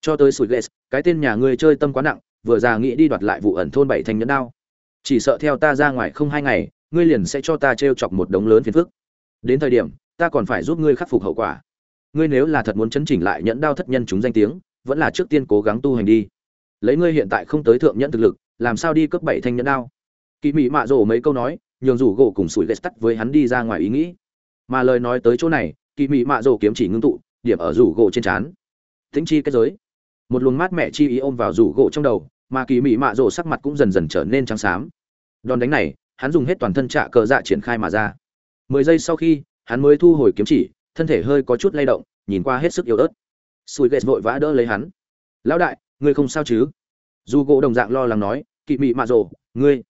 Cho tới sủi ghét cái tên nhà ngươi chơi tâm quá nặng, vừa già nghĩ đi đoạt lại vụ ẩn thôn bảy thành nhẫn đao. Chỉ sợ theo ta ra ngoài không hai ngày, ngươi liền sẽ cho ta t r e o chọc một đống lớn phiền phức. Đến thời điểm, ta còn phải giúp ngươi khắc phục hậu quả. Ngươi nếu là thật muốn chấn chỉnh lại nhẫn đao thất nhân chúng danh tiếng vẫn là trước tiên cố gắng tu hành đi. Lấy ngươi hiện tại không tới thượng nhẫn thực lực, làm sao đi cấp bảy thanh nhẫn đao? Kỳ mị mạ rổ mấy câu nói, nhường rủ gỗ cùng sủi ghét tắt với hắn đi ra ngoài ý nghĩ. Mà lời nói tới chỗ này kỳ mị mạ rổ kiếm chỉ ngưng tụ, điểm ở rủ gỗ trên trán. Tính chi kết giới. Một luồng mát mẹ chi ý ôm vào rủ gỗ trong đầu, mà kỳ mị mạ rổ sắc mặt cũng dần dần trở nên trắng xám. Đòn đánh này, hắn dùng hết toàn thân trạ cờ dạ triển khai mà ra. Mười giây sau khi, hắn mới thu hồi kiếm chỉ, thân thể hơi có chút lay động, nhìn qua hết sức yếu ớt sùi ghét vội vã đỡ lấy hắn. Lão đại, ngươi không sao chứ? Dù gỗ đồng dạng lo lắng nói, Kỵ mị mạ rồ, ngươi.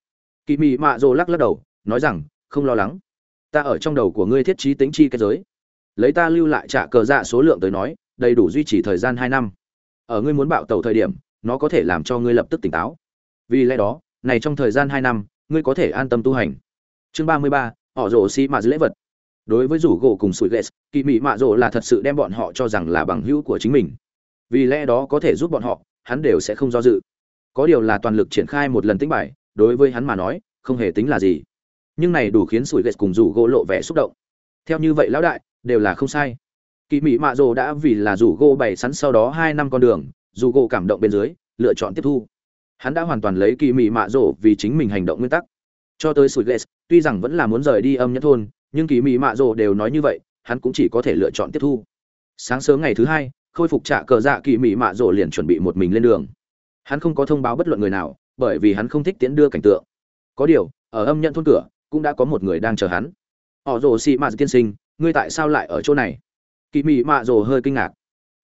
Kỵ mị mạ rồ lắc lắc đầu, nói rằng, không lo lắng. Ta ở trong đầu của ngươi thiết trí tính chi cái giới. Lấy ta lưu lại trả cờ dạ số lượng tới nói, đầy đủ duy trì thời gian hai năm. Ở ngươi muốn bạo tàu thời điểm, nó có thể làm cho ngươi lập tức tỉnh táo. Vì lẽ đó, này trong thời gian hai năm, ngươi có thể an tâm tu hành. Chương ba mươi ba, họ rổ xi mạ lễ vật đối với rủ gỗ cùng sủi ghét kỳ mị mạ rổ là thật sự đem bọn họ cho rằng là bằng hữu của chính mình. Vì lẽ đó có thể giúp bọn họ, hắn đều sẽ không do dự. Có điều là toàn lực triển khai một lần tính bài, đối với hắn mà nói, không hề tính là gì. Nhưng này đủ khiến sủi ghét cùng rủ gỗ lộ vẻ xúc động. Theo như vậy lão đại, đều là không sai. Kỳ mỹ mạ rồ đã vì là rủ gỗ bày sẵn sau đó hai năm con đường dù gỗ cảm động bên dưới, lựa chọn tiếp thu. Hắn đã hoàn toàn lấy kỳ mỹ mạ rồ vì chính mình hành động nguyên tắc. Cho tới sủi ghét tuy rằng vẫn là muốn rời đi âm nhất thôn nhưng kỳ mị mạ rồ đều nói như vậy, hắn cũng chỉ có thể lựa chọn tiếp thu. Sáng sớm ngày thứ hai, khôi phục trả cờ dạ kỳ mị mạ rồ liền chuẩn bị một mình lên đường. Hắn không có thông báo bất luận người nào, bởi vì hắn không thích tiễn đưa cảnh tượng. Có điều, ở âm nhận thôn cửa, cũng đã có một người đang chờ hắn. Họ rồ xị mạ tiên sinh, ngươi tại sao lại ở chỗ này? Kỳ mị mạ rồ hơi kinh ngạc.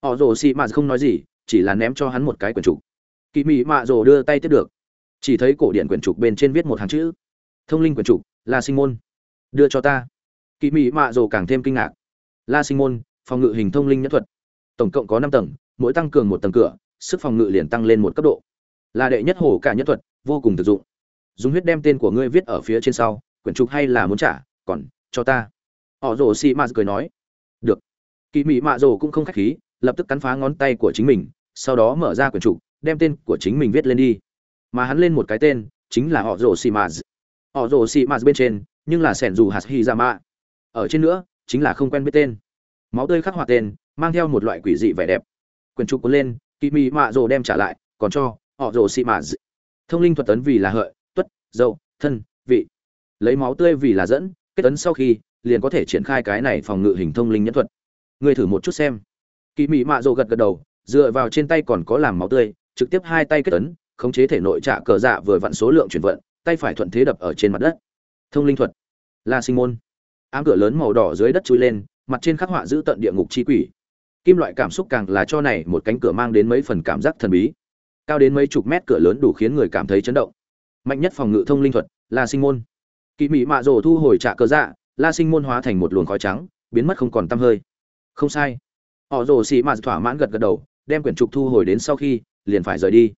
Họ rồ xị mạ không nói gì, chỉ là ném cho hắn một cái quyển trục. Kỳ mị mạ rồ đưa tay tiếp được. Chỉ thấy cổ điện quyển trục bên trên viết một hàng chữ. Thông linh quyển trục là sinh môn đưa cho ta kỳ mị mạ rồ càng thêm kinh ngạc. La sinh môn, phòng ngự hình thông linh nhất thuật. Tổng cộng có năm tầng, mỗi tăng cường một tầng cửa, sức phòng ngự liền tăng lên một cấp độ. Là đệ nhất hổ cả nhất thuật, vô cùng thực dụng. Dùng huyết đem tên của ngươi viết ở phía trên sau, quyển trục hay là muốn trả, còn, cho ta. Họ rồ xì ma cười nói. Được. Kỳ mị mạ rồ cũng không khách khí, lập tức cắn phá ngón tay của chính mình, sau đó mở ra quyển trục, đem tên của chính mình viết lên đi. Mà hắn lên một cái tên, chính là họ rồ xì Ma. họ rồ xì Ma bên trên, nhưng là sẻn dù hạt hy ra dạ mạ ở trên nữa, chính là không quen biết tên. Máu tươi khắc họa tên, mang theo một loại quỷ dị vẻ đẹp. Quyền trục cuốn lên kỳ mị mạ rồ đem trả lại, còn cho họ rồ xì mạ thông linh thuật tấn vì là hợi, tuất dâu thân, vị. Lấy máu tươi vì là dẫn, kết tấn sau khi, liền có thể triển khai cái này phòng ngự hình thông linh nhẫn thuật. Ngươi thử một chút xem. Kỳ mị mạ rồ gật gật đầu, dựa vào trên tay còn có làm máu tươi, trực tiếp hai tay kết tấn, khống chế thể nội trả cờ dạ vừa vặn số lượng chuyển vận, tay phải thuận thế đập ở trên mặt đất. Thông linh thuật. La sinh môn ám cửa lớn màu đỏ dưới đất chui lên, mặt trên khắc họa giữ tận địa ngục chi quỷ. Kim loại cảm xúc càng là cho này một cánh cửa mang đến mấy phần cảm giác thần bí. Cao đến mấy chục mét cửa lớn đủ khiến người cảm thấy chấn động. Mạnh nhất phòng ngự thông linh thuật là sinh môn. Kỳ mị mạ rồ thu hồi trả cơ dạ la sinh môn hóa thành một luồng khói trắng, biến mất không còn tăm hơi. Không sai. Họ rồ xì mạt thỏa mãn gật gật đầu, đem quyển trục thu hồi đến sau khi, liền phải rời đi.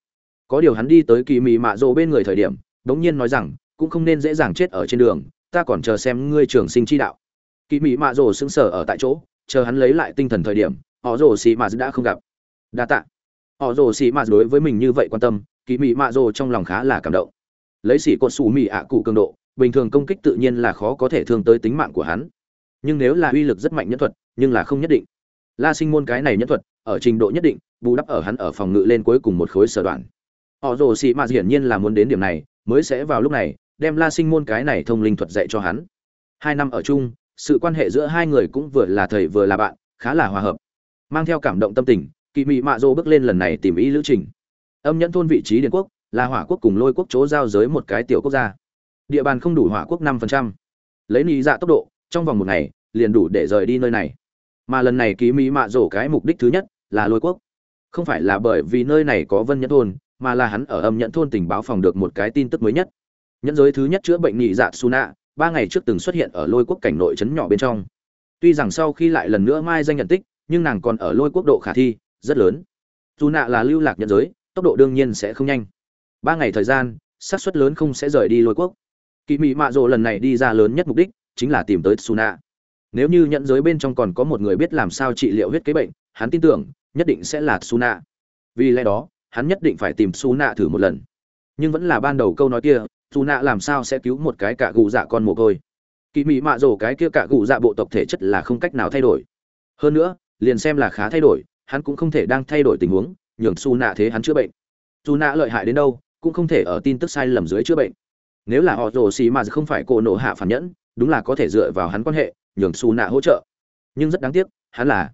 Có điều hắn đi tới kỳ mị mạ rồ bên người thời điểm, đống nhiên nói rằng, cũng không nên dễ dàng chết ở trên đường ta còn chờ xem ngươi trường sinh chi đạo. Kỳ mỹ mạ rồ sững sờ ở tại chỗ, chờ hắn lấy lại tinh thần thời điểm, họ rồ xì mạ đã không gặp. Đa tạ. Họ rồ xì mạ đối với mình như vậy quan tâm kỳ mỹ mạ rồ trong lòng khá là cảm động. Lấy xỉ cột xù mỹ ạ cụ cường độ, bình thường công kích tự nhiên là khó có thể thương tới tính mạng của hắn. Nhưng nếu là uy lực rất mạnh nhất thuật, nhưng là không nhất định. La sinh môn cái này nhất thuật, ở trình độ nhất định, bù đắp ở hắn ở phòng ngự lên cuối cùng một khối sở đoạn. Họ rồ xì mà hiển nhiên là muốn đến điểm này, mới sẽ vào lúc này đem la sinh môn cái này thông linh thuật dạy cho hắn. Hai năm ở chung, sự quan hệ giữa hai người cũng vừa là thầy vừa là bạn, khá là hòa hợp. Mang theo cảm động tâm tình Kỵ mị mạ dô bước lên lần này tìm ý lữ trình. Âm nhẫn thôn vị trí điện quốc, là hỏa quốc cùng lôi quốc chỗ giao giới một cái tiểu quốc gia. Địa bàn không đủ hỏa quốc năm phần trăm. Lấy lý dạ tốc độ, trong vòng một ngày, liền đủ để rời đi nơi này. Mà lần này ký mỹ mạ rổ cái mục đích thứ nhất là lôi quốc. Không phải là bởi vì nơi này có vân nhẫn thôn, mà là hắn ở âm nhẫn thôn tình báo phòng được một cái tin tức mới nhất nhẫn giới thứ nhất chữa bệnh nhị dạ suna, ba ngày trước từng xuất hiện ở lôi quốc cảnh nội trấn nhỏ bên trong. Tuy rằng sau khi lại lần nữa mai danh nhận tích, nhưng nàng còn ở lôi quốc độ khả thi, rất lớn. Dù nạ là lưu lạc nhân giới, tốc độ đương nhiên sẽ không nhanh. Ba ngày thời gian, xác suất lớn không sẽ rời đi lôi quốc. Kỳ mị mạ rộ lần này đi ra lớn nhất mục đích chính là tìm tới Suna. nếu như nhận giới bên trong còn có một người biết làm sao trị liệu huyết kế bệnh, hắn tin tưởng, nhất định sẽ là Suna. vì lẽ đó, hắn nhất định phải tìm Suna thử một lần. Nhưng vẫn là ban đầu câu nói kia dù nạ làm sao sẽ cứu một cái cạ gù dạ con mồ côi. Kỳ mị mạ rổ cái kia cạ gù dạ bộ tộc thể chất là không cách nào thay đổi. Hơn nữa, liền xem là khá thay đổi, hắn cũng không thể đang thay đổi tình huống, nhường su nạ thế hắn chữa bệnh. Dù nạ lợi hại đến đâu, cũng không thể ở tin tức sai lầm dưới chữa bệnh. Nếu là họ rồ xì mà không phải cổ nổ hạ phản nhẫn, đúng là có thể dựa vào hắn quan hệ, nhường su nạ hỗ trợ. Nhưng rất đáng tiếc, hắn là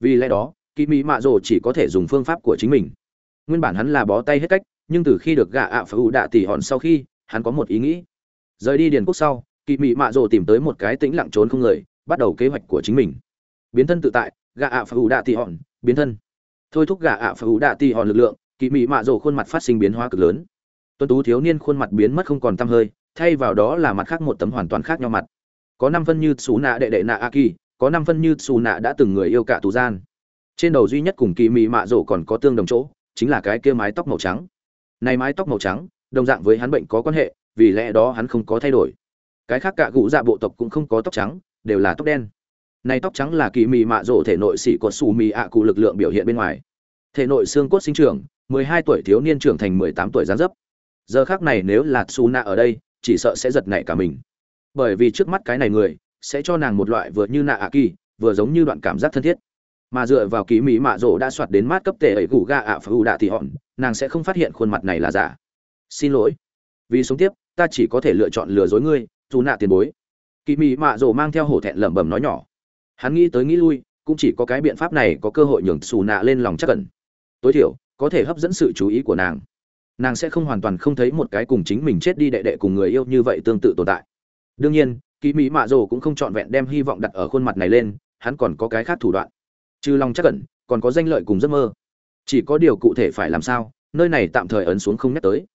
vì lẽ đó, kỳ mỹ mạ rồ chỉ có thể dùng phương pháp của chính mình. Nguyên bản hắn là bó tay hết cách, nhưng từ khi được gạ ạ phải ủ đạ tỉ hòn sau khi hắn có một ý nghĩ. Rời đi điền quốc sau, Kỵ Mị mạ rồ tìm tới một cái tĩnh lặng trốn không người, bắt đầu kế hoạch của chính mình. Biến thân tự tại gạ ạ phải ủ đạ tị hòn, biến thân. Thôi thúc gạ ạ phải ủ đạ tị hòn lực lượng, Kỵ Mị mạ rồ khuôn mặt phát sinh biến hóa cực lớn. Tuân tú thiếu niên khuôn mặt biến mất không còn tăm hơi, thay vào đó là mặt khác một tấm hoàn toàn khác nhau mặt. Có năm phân như xù nạ đệ đệ nạ a kỳ, có năm phân như xù nạ đã từng người yêu cả tù gian. Trên đầu duy nhất cùng kỳ mị mạ rổ còn có tương đồng chỗ, chính là cái kia mái tóc màu trắng. Này mái tóc màu trắng đồng dạng với hắn bệnh có quan hệ, vì lẽ đó hắn không có thay đổi. Cái khác cả cụ dạ bộ tộc cũng không có tóc trắng, đều là tóc đen. Này tóc trắng là kỳ mị mạ rộ thể nội xỉ cột xù mị ạ cụ lực lượng biểu hiện bên ngoài. Thể nội xương cốt sinh trưởng 12 tuổi thiếu niên trưởng thành 18 tuổi gián dấp. Giờ khác này nếu là su nạ ở đây, chỉ sợ sẽ giật nảy cả mình. Bởi vì trước mắt cái này người, sẽ cho nàng một loại vừa như nạ ạ kỳ vừa giống như đoạn cảm giác thân thiết. Mà dựa vào kỳ mỹ mạ rỗ đã soạt đến mát cấp tệ ấy gù ga ạ phù đạ thì hòn, nàng sẽ không phát hiện khuôn mặt này là giả xin lỗi. Vì sống tiếp, ta chỉ có thể lựa chọn lừa dối ngươi, dù nạ tiền bối. Kỳ mỹ mạ rồ mang theo hổ thẹn lẩm bẩm nói nhỏ. Hắn nghĩ tới nghĩ lui, cũng chỉ có cái biện pháp này có cơ hội nhường xù nạ lên lòng chắc cẩn tối thiểu, có thể hấp dẫn sự chú ý của nàng. Nàng sẽ không hoàn toàn không thấy một cái cùng chính mình chết đi đệ đệ cùng người yêu như vậy tương tự tồn tại. Đương nhiên kỳ mỹ mạ rồ cũng không trọn vẹn đem hy vọng đặt ở khuôn mặt này lên, hắn còn có cái khác thủ đoạn. Trừ lòng chắc cẩn còn có danh lợi cùng giấc mơ. Chỉ có điều cụ thể phải làm sao, nơi này tạm thời ấn xuống không nhắc tới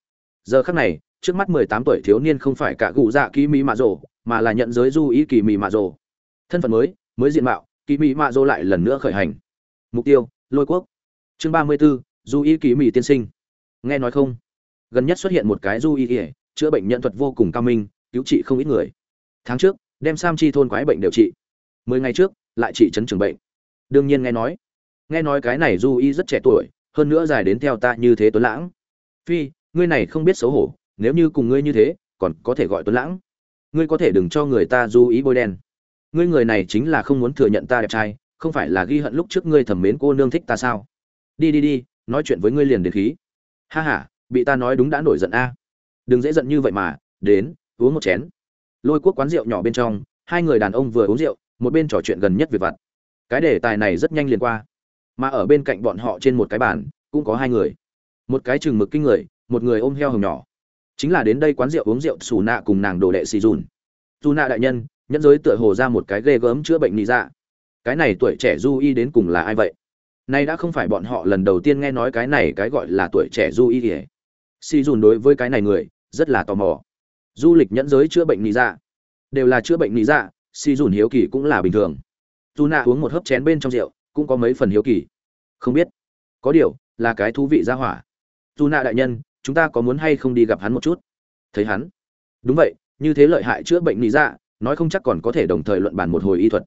giờ khắc này trước mắt mười tám tuổi thiếu niên không phải cả gù dạ kỳ mỹ mạ rồ mà là nhận giới du ý kỳ mỹ mạ rồ. Thân phận mới mới diện mạo kỳ mỹ mạ rồ lại lần nữa khởi hành. Mục tiêu lôi quốc. Chương ba mươi 34, du ý kỳ mỹ tiên sinh. Nghe nói không? Gần nhất xuất hiện một cái du ý ỉa chữa bệnh nhận thuật vô cùng cao minh cứu trị không ít người. Tháng trước đem sam chi thôn quái bệnh điều trị. Mười ngày trước lại trị chấn trường bệnh. Đương nhiên nghe nói. Nghe nói cái này du y rất trẻ tuổi hơn nữa dài đến theo ta như thế tuấn lãng. Phi ngươi này không biết xấu hổ, nếu như cùng ngươi như thế, còn có thể gọi tuấn lãng. Ngươi có thể đừng cho người ta du ý bôi đen. Ngươi người này chính là không muốn thừa nhận ta đẹp trai, không phải là ghi hận lúc trước ngươi thẩm mến cô nương thích ta sao? Đi đi đi, nói chuyện với ngươi liền đến khí. Ha ha, bị ta nói đúng đã nổi giận a. Đừng dễ giận như vậy mà, đến, uống một chén. Lôi quốc quán rượu nhỏ bên trong, hai người đàn ông vừa uống rượu, một bên trò chuyện gần nhất về vặt. Cái đề tài này rất nhanh liền qua. Mà ở bên cạnh bọn họ trên một cái bàn, cũng có hai người. Một cái chừng mực kinh người một người ôm heo hồng nhỏ chính là đến đây quán rượu uống rượu xù nạ cùng nàng đồ đệ xì dùn dù nạ đại nhân nhẫn giới tựa hồ ra một cái ghê gớm chữa bệnh nị dạ cái này tuổi trẻ du y đến cùng là ai vậy Nay đã không phải bọn họ lần đầu tiên nghe nói cái này cái gọi là tuổi trẻ du y ỉa. Si dùn đối với cái này người rất là tò mò. Du lịch nhẫn giới chữa bệnh nị dạ, đều là chữa bệnh nị dạ, si dùn hiếu kỳ cũng là bình thường. dù nạ uống một hớp chén bên trong rượu, cũng có mấy phần hiếu kỳ. Không biết, có điều là cái thú vị ra hỏa. dù nạ đại nhân, chúng ta có muốn hay không đi gặp hắn một chút? Thấy hắn? Đúng vậy, như thế lợi hại chữa bệnh lý dạ, nói không chắc còn có thể đồng thời luận bàn một hồi y thuật.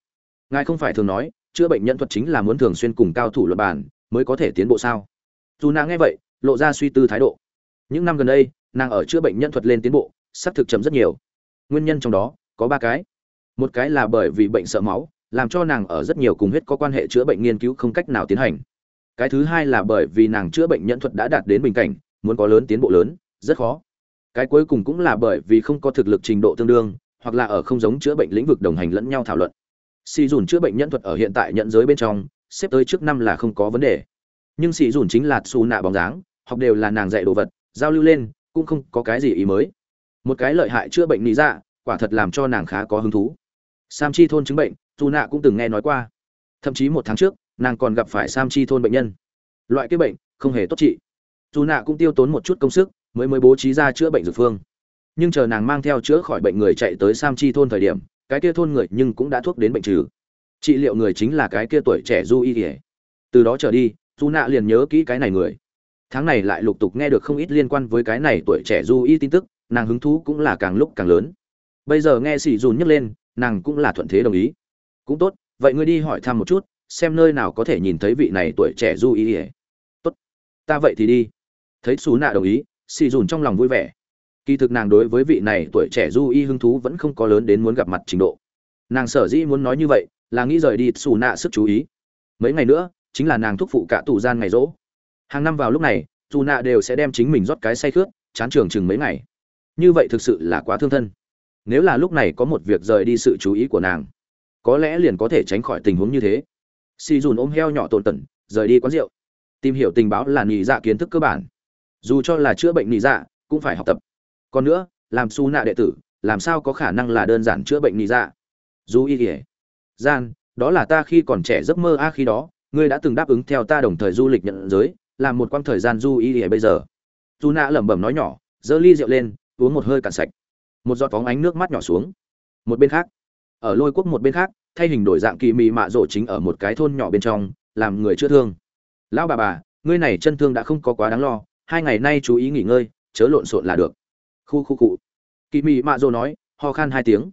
Ngài không phải thường nói, chữa bệnh nhân thuật chính là muốn thường xuyên cùng cao thủ luận bàn, mới có thể tiến bộ sao dù nàng nghe vậy lộ ra suy tư thái độ những năm gần đây nàng ở chữa bệnh nhân thuật lên tiến bộ sắp thực chậm rất nhiều nguyên nhân trong đó có ba cái một cái là bởi vì bệnh sợ máu làm cho nàng ở rất nhiều cùng huyết có quan hệ chữa bệnh nghiên cứu không cách nào tiến hành cái thứ hai là bởi vì nàng chữa bệnh nhân thuật đã đạt đến bình cảnh muốn có lớn tiến bộ lớn, rất khó. Cái cuối cùng cũng là bởi vì không có thực lực trình độ tương đương, hoặc là ở không giống chữa bệnh lĩnh vực đồng hành lẫn nhau thảo luận. Xì dùn chữa bệnh nhân thuật ở hiện tại nhận giới bên trong, xếp tới trước năm là không có vấn đề. Nhưng xì dùn chính là xù nạ bóng dáng, học đều là nàng dạy đồ vật, giao lưu lên, cũng không có cái gì ý mới. Một cái lợi hại chữa bệnh lý dạ quả thật làm cho nàng khá có hứng thú. Sam chi thôn chứng bệnh, dù nạ cũng từng nghe nói qua. Thậm chí một tháng trước, nàng còn gặp phải sam chi thôn bệnh nhân. Loại cái bệnh, không hề tốt trị dù nạ cũng tiêu tốn một chút công sức, mới mới bố trí ra chữa bệnh dược phương. Nhưng chờ nàng mang theo chữa khỏi bệnh người chạy tới sam chi thôn thời điểm, cái kia thôn người nhưng cũng đã thuốc đến bệnh trừ. Trị liệu người chính là cái kia tuổi trẻ du y ỉa từ đó trở đi, dù nạ liền nhớ kỹ cái này người. Tháng này lại lục tục nghe được không ít liên quan với cái này tuổi trẻ du y tin tức, nàng hứng thú cũng là càng lúc càng lớn. Bây giờ nghe xì dùn nhấc lên, nàng cũng là thuận thế đồng ý. Cũng tốt, vậy ngươi đi hỏi thăm một chút, xem nơi nào có thể nhìn thấy vị này tuổi trẻ du y ỉa tốt, ta vậy thì đi thấy xù nạ đồng ý, xì dùn trong lòng vui vẻ. Kỳ thực nàng đối với vị này tuổi trẻ du y hứng thú vẫn không có lớn đến muốn gặp mặt trình độ. Nàng sở dĩ muốn nói như vậy là nghĩ rời đi xù nạ sức chú ý. Mấy ngày nữa, chính là nàng thúc phụ cả tù gian ngày rỗ. Hàng năm vào lúc này, dù nạ đều sẽ đem chính mình rót cái say khướt, chán trường chừng mấy ngày. Như vậy thực sự là quá thương thân. Nếu là lúc này có một việc rời đi sự chú ý của nàng, có lẽ liền có thể tránh khỏi tình huống như thế. Si dùn ôm heo nhỏ tồn tẩn rời đi quán rượu. Tìm hiểu tình báo là nghỉ dạ kiến thức cơ bản dù cho là chữa bệnh nị dạ cũng phải học tập. Còn nữa, làm su nạ đệ tử, làm sao có khả năng là đơn giản chữa bệnh nị dạ? Dù y kể gian, đó là ta khi còn trẻ giấc mơ. A, khi đó, ngươi đã từng đáp ứng theo ta đồng thời du lịch nhận giới, làm một quãng thời gian du y kể bây giờ. Dù nạ lẩm bẩm nói nhỏ, giơ ly rượu lên, uống một hơi cạn sạch. Một giọt phóng ánh nước mắt nhỏ xuống. Một bên khác, ở lôi quốc một bên khác, thay hình đổi dạng kỳ mị mạ rộ chính ở một cái thôn nhỏ bên trong, làm người chữa thương. Lão bà bà, ngươi này chân thương đã không có quá đáng lo hai ngày nay chú ý nghỉ ngơi, chớ lộn xộn là được. Khu khu cụ kỳ mị mạ dô nói, ho khan hai tiếng.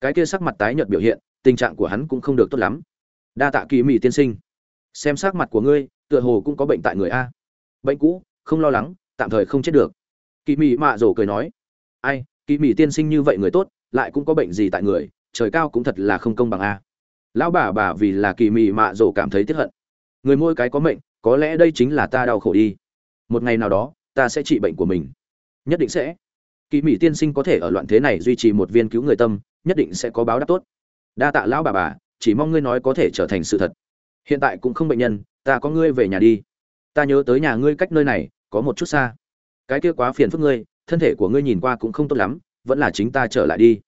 Cái kia sắc mặt tái nhợt biểu hiện, tình trạng của hắn cũng không được tốt lắm. Đa tạ kỳ mị tiên sinh. Xem sắc mặt của ngươi, tựa hồ cũng có bệnh tại người a. Bệnh cũ, không lo lắng, tạm thời không chết được. Kỳ mị mạ dô cười nói, ai kỳ mị tiên sinh như vậy người tốt, lại cũng có bệnh gì tại người, trời cao cũng thật là không công bằng a. Lão bà bà vì là kỳ mị mạ dô cảm thấy tiếc hận. Người môi cái có mệnh, có lẽ đây chính là ta đau khổ đi một ngày nào đó, ta sẽ trị bệnh của mình. Nhất định sẽ. Kỳ mỹ tiên sinh có thể ở loạn thế này duy trì một viên cứu người tâm, nhất định sẽ có báo đáp tốt. Đa tạ lão bà bà, chỉ mong ngươi nói có thể trở thành sự thật. Hiện tại cũng không bệnh nhân, ta có ngươi về nhà đi. Ta nhớ tới nhà ngươi cách nơi này, có một chút xa. Cái kia quá phiền phức ngươi, thân thể của ngươi nhìn qua cũng không tốt lắm, vẫn là chính ta trở lại đi.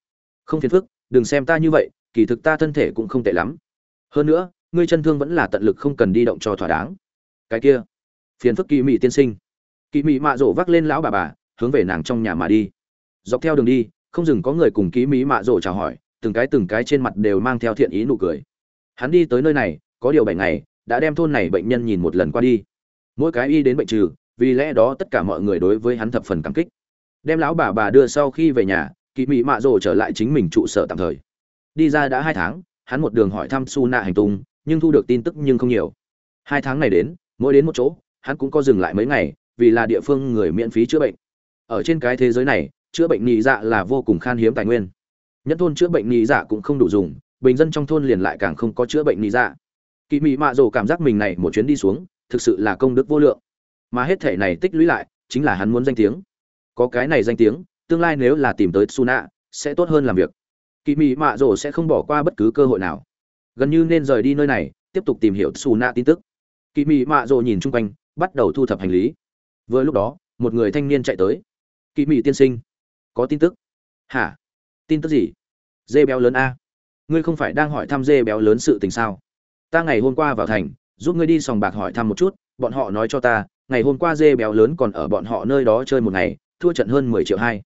Không phiền phức, đừng xem ta như vậy, kỳ thực ta thân thể cũng không tệ lắm. Hơn nữa, ngươi chân thương vẫn là tận lực không cần đi động cho thỏa đáng. Cái kia phiền phức kỳ mỹ tiên sinh. Kỳ mỹ mạ rổ vác lên lão bà bà, hướng về nàng trong nhà mà đi. Dọc theo đường đi, không dừng có người cùng ký mỹ mạ rổ chào hỏi, từng cái từng cái trên mặt đều mang theo thiện ý nụ cười. Hắn đi tới nơi này, có điều bảy ngày, đã đem thôn này bệnh nhân nhìn một lần qua đi. Mỗi cái y đến bệnh trừ, vì lẽ đó tất cả mọi người đối với hắn thập phần cảm kích. Đem lão bà bà đưa sau khi về nhà, kỳ mỹ mạ rộ trở lại chính mình trụ sở tạm thời. Đi ra đã hai tháng, hắn một đường hỏi thăm su nạ hành tung, nhưng thu được tin tức nhưng không nhiều. Hai tháng này đến, mỗi đến một chỗ hắn cũng có dừng lại mấy ngày, vì là địa phương người miễn phí chữa bệnh. Ở trên cái thế giới này, chữa bệnh nhị dạ là vô cùng khan hiếm tài nguyên. Nhất thôn chữa bệnh nhị dạ cũng không đủ dùng, bình dân trong thôn liền lại càng không có chữa bệnh nhị dạ. Kỳ mị mạ rồ cảm giác mình này một chuyến đi xuống, thực sự là công đức vô lượng. Mà hết thể này tích lũy lại, chính là hắn muốn danh tiếng. Có cái này danh tiếng, tương lai nếu là tìm tới suna, sẽ tốt hơn làm việc. Kỳ mị mạ rồ sẽ không bỏ qua bất cứ cơ hội nào. Gần như nên rời đi nơi này, tiếp tục tìm hiểu suna tin tức. Kỳ mị mạ rồ nhìn chung quanh bắt đầu thu thập hành lý. Vừa lúc đó, một người thanh niên chạy tới. Kỳ mị tiên sinh, có tin tức. Hả? Tin tức gì? Dê béo lớn a. Ngươi không phải đang hỏi thăm dê béo lớn sự tình sao? Ta ngày hôm qua vào thành, giúp ngươi đi sòng bạc hỏi thăm một chút, bọn họ nói cho ta, ngày hôm qua dê béo lớn còn ở bọn họ nơi đó chơi một ngày, thua trận hơn mười triệu hai.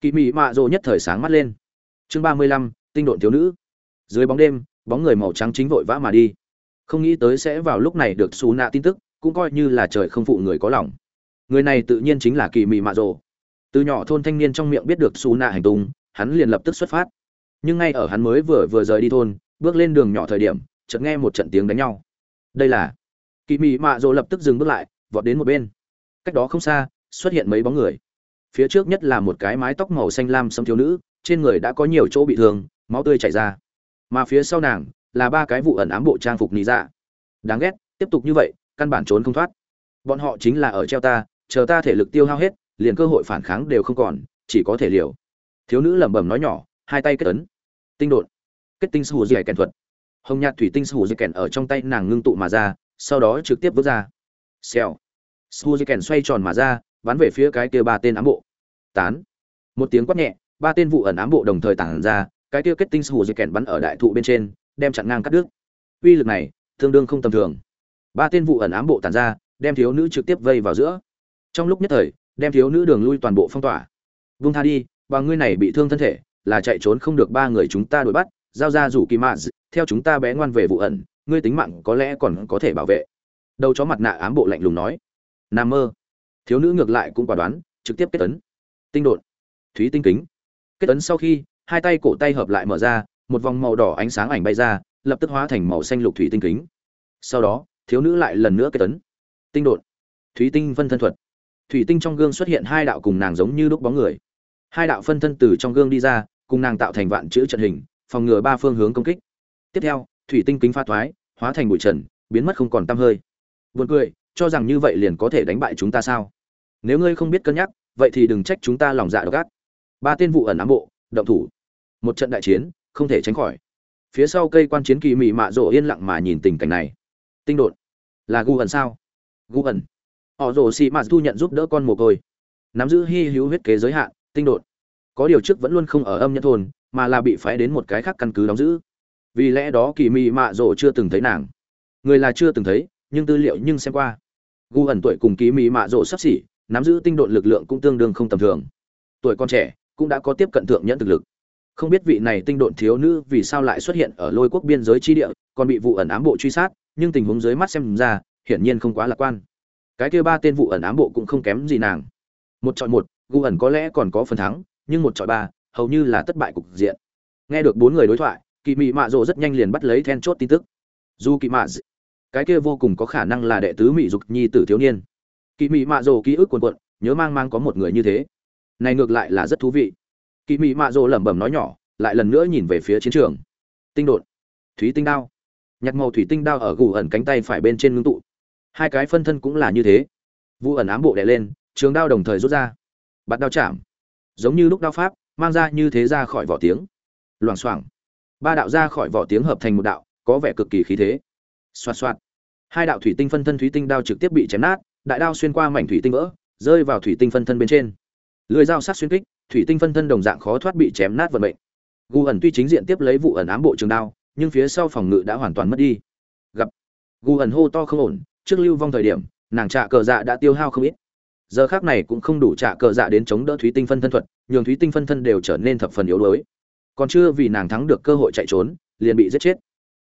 Kỳ mị mạ rộ nhất thời sáng mắt lên. Chương ba mươi lăm, tinh độn thiếu nữ. Dưới bóng đêm, bóng người màu trắng chính vội vã mà đi. Không nghĩ tới sẽ vào lúc này được xù nạ tin tức cũng coi như là trời không phụ người có lòng. Người này tự nhiên chính là kỳ mị mạ rồ. Từ nhỏ thôn thanh niên trong miệng biết được xù nạ hành tung, hắn liền lập tức xuất phát. Nhưng ngay ở hắn mới vừa vừa rời đi thôn, bước lên đường nhỏ thời điểm, chợt nghe một trận tiếng đánh nhau. Đây là kỳ mị mạ rồ lập tức dừng bước lại, vọt đến một bên. Cách đó không xa, xuất hiện mấy bóng người. Phía trước nhất là một cái mái tóc màu xanh lam sâm thiếu nữ, trên người đã có nhiều chỗ bị thương, máu tươi chảy ra. Mà phía sau nàng là ba cái vụ ẩn ám bộ trang phục nị dạ. Đáng ghét, tiếp tục như vậy căn bản trốn không thoát. Bọn họ chính là ở treo ta, chờ ta thể lực tiêu hao hết, liền cơ hội phản kháng đều không còn, chỉ có thể liều. Thiếu nữ lẩm bẩm nói nhỏ, hai tay kết ấn. Tinh đột kết tinh sù dẻ kèn thuật. Hồng nhạt thủy tinh sù dẻ kèn ở trong tay nàng ngưng tụ mà ra, sau đó trực tiếp vứt ra. Xèo. Sù dẻ kèn xoay tròn mà ra, bắn về phía cái kia ba tên ám bộ. Tán. Một tiếng quát nhẹ, ba tên vụ ẩn ám bộ đồng thời tản ra, cái kia kết tinh sù dẻ kèn bắn ở đại thụ bên trên, đem chặn ngang cắt đứt. Uy lực này, tương đương không tầm thường ba tên vụ ẩn ám bộ tàn ra, đem thiếu nữ trực tiếp vây vào giữa. Trong lúc nhất thời, đem thiếu nữ đường lui toàn bộ phong tỏa. Vung tha đi, và ngươi này bị thương thân thể, là chạy trốn không được ba người chúng ta đuổi bắt, giao ra rủ kỳ mạ theo chúng ta bé ngoan về vụ ẩn, ngươi tính mạng có lẽ còn có thể bảo vệ. Đầu chó mặt nạ ám bộ lạnh lùng nói. Nam mơ. Thiếu nữ ngược lại cũng quả đoán, trực tiếp kết tấn tinh đột. Thúy tinh kính. Kết tấn sau khi, hai tay cổ tay hợp lại mở ra, một vòng màu đỏ ánh sáng ảnh bay ra, lập tức hóa thành màu xanh lục thủy tinh kính. Sau đó thiếu nữ lại lần nữa kết tấn. Tinh đột. Thúy tinh phân thân thuật. Thủy tinh trong gương xuất hiện hai đạo cùng nàng giống như đúc bóng người. Hai đạo phân thân từ trong gương đi ra, cùng nàng tạo thành vạn chữ trận hình, phòng ngừa ba phương hướng công kích. Tiếp theo, thủy tinh kính pha thoái, hóa thành bụi trần, biến mất không còn tăm hơi. Buồn cười, cho rằng như vậy liền có thể đánh bại chúng ta sao? Nếu ngươi không biết cân nhắc, vậy thì đừng trách chúng ta lòng dạ độc ác. Ba tên vụ ẩn ám bộ, động thủ. Một trận đại chiến, không thể tránh khỏi. Phía sau cây quan chiến kỳ mị mạ rộ yên lặng mà nhìn tình cảnh này tinh đột là gu ẩn sao? Gu ẩn. Họ rồ xì mạt thu nhận giúp đỡ con mồ côi. Nắm giữ hy hữu huyết kế giới hạn, tinh đột có điều trước vẫn luôn không ở âm nhân thôn, mà là bị phái đến một cái khác căn cứ đóng giữ. Vì lẽ đó kỳ mị mạ rồ chưa từng thấy nàng. Người là chưa từng thấy, nhưng tư liệu nhưng xem qua. Gu ẩn tuổi cùng kỳ mị mạ rồ sắp xỉ, nắm giữ tinh đột lực lượng cũng tương đương không tầm thường. Tuổi con trẻ cũng đã có tiếp cận thượng nhẫn thực lực. Không biết vị này tinh độn thiếu nữ vì sao lại xuất hiện ở lôi quốc biên giới chi địa, còn bị vụ ẩn ám bộ truy sát nhưng tình huống dưới mắt xem ra, hiển nhiên không quá lạc quan. Cái kia ba tên vụ ẩn ám bộ cũng không kém gì nàng. Một chọi một, gu ẩn có lẽ còn có phần thắng, nhưng một chọi ba, hầu như là thất bại cục diện. Nghe được bốn người đối thoại kỳ mị mạ rộ rất nhanh liền bắt lấy then chốt tin tức. Dù kỳ mạ cái kia vô cùng có khả năng là đệ tứ mỹ dục nhi tử thiếu niên. Kỳ mị mạ rộ ký ức quần quận nhớ mang mang có một người như thế. Này ngược lại là rất thú vị. Kỳ mị mạ rộ lẩm bẩm nói nhỏ, lại lần nữa nhìn về phía chiến trường. Tinh đột. Thúy tinh đao nhặt màu thủy tinh đao ở gù ẩn cánh tay phải bên trên ngưng tụ. Hai cái phân thân cũng là như thế. Vu ẩn ám bộ đè lên, trường đao đồng thời rút ra. Bắt đao chạm. Giống như lúc đao pháp, mang ra như thế ra khỏi vỏ tiếng. Loảng xoảng. Ba đạo ra khỏi vỏ tiếng hợp thành một đạo, có vẻ cực kỳ khí thế. Xoạt xoạt. Hai đạo thủy tinh phân thân thủy tinh đao trực tiếp bị chém nát, đại đao xuyên qua mảnh thủy tinh vỡ, rơi vào thủy tinh phân thân bên trên. Lưỡi dao sát xuyên kích, thủy tinh phân thân đồng dạng khó thoát bị chém nát vận mệnh. Gu ẩn tuy chính diện tiếp lấy vụ ẩn ám bộ trường đao nhưng phía sau phòng ngự đã hoàn toàn mất đi. Gặp, gu ẩn hô to không ổn, trước lưu vong thời điểm, nàng trạ cờ dạ đã tiêu hao không ít. Giờ khác này cũng không đủ trạ cờ dạ đến chống đỡ thúy tinh phân thân thuật, nhường thúy tinh phân thân đều trở nên thập phần yếu đuối. Còn chưa vì nàng thắng được cơ hội chạy trốn, liền bị giết chết.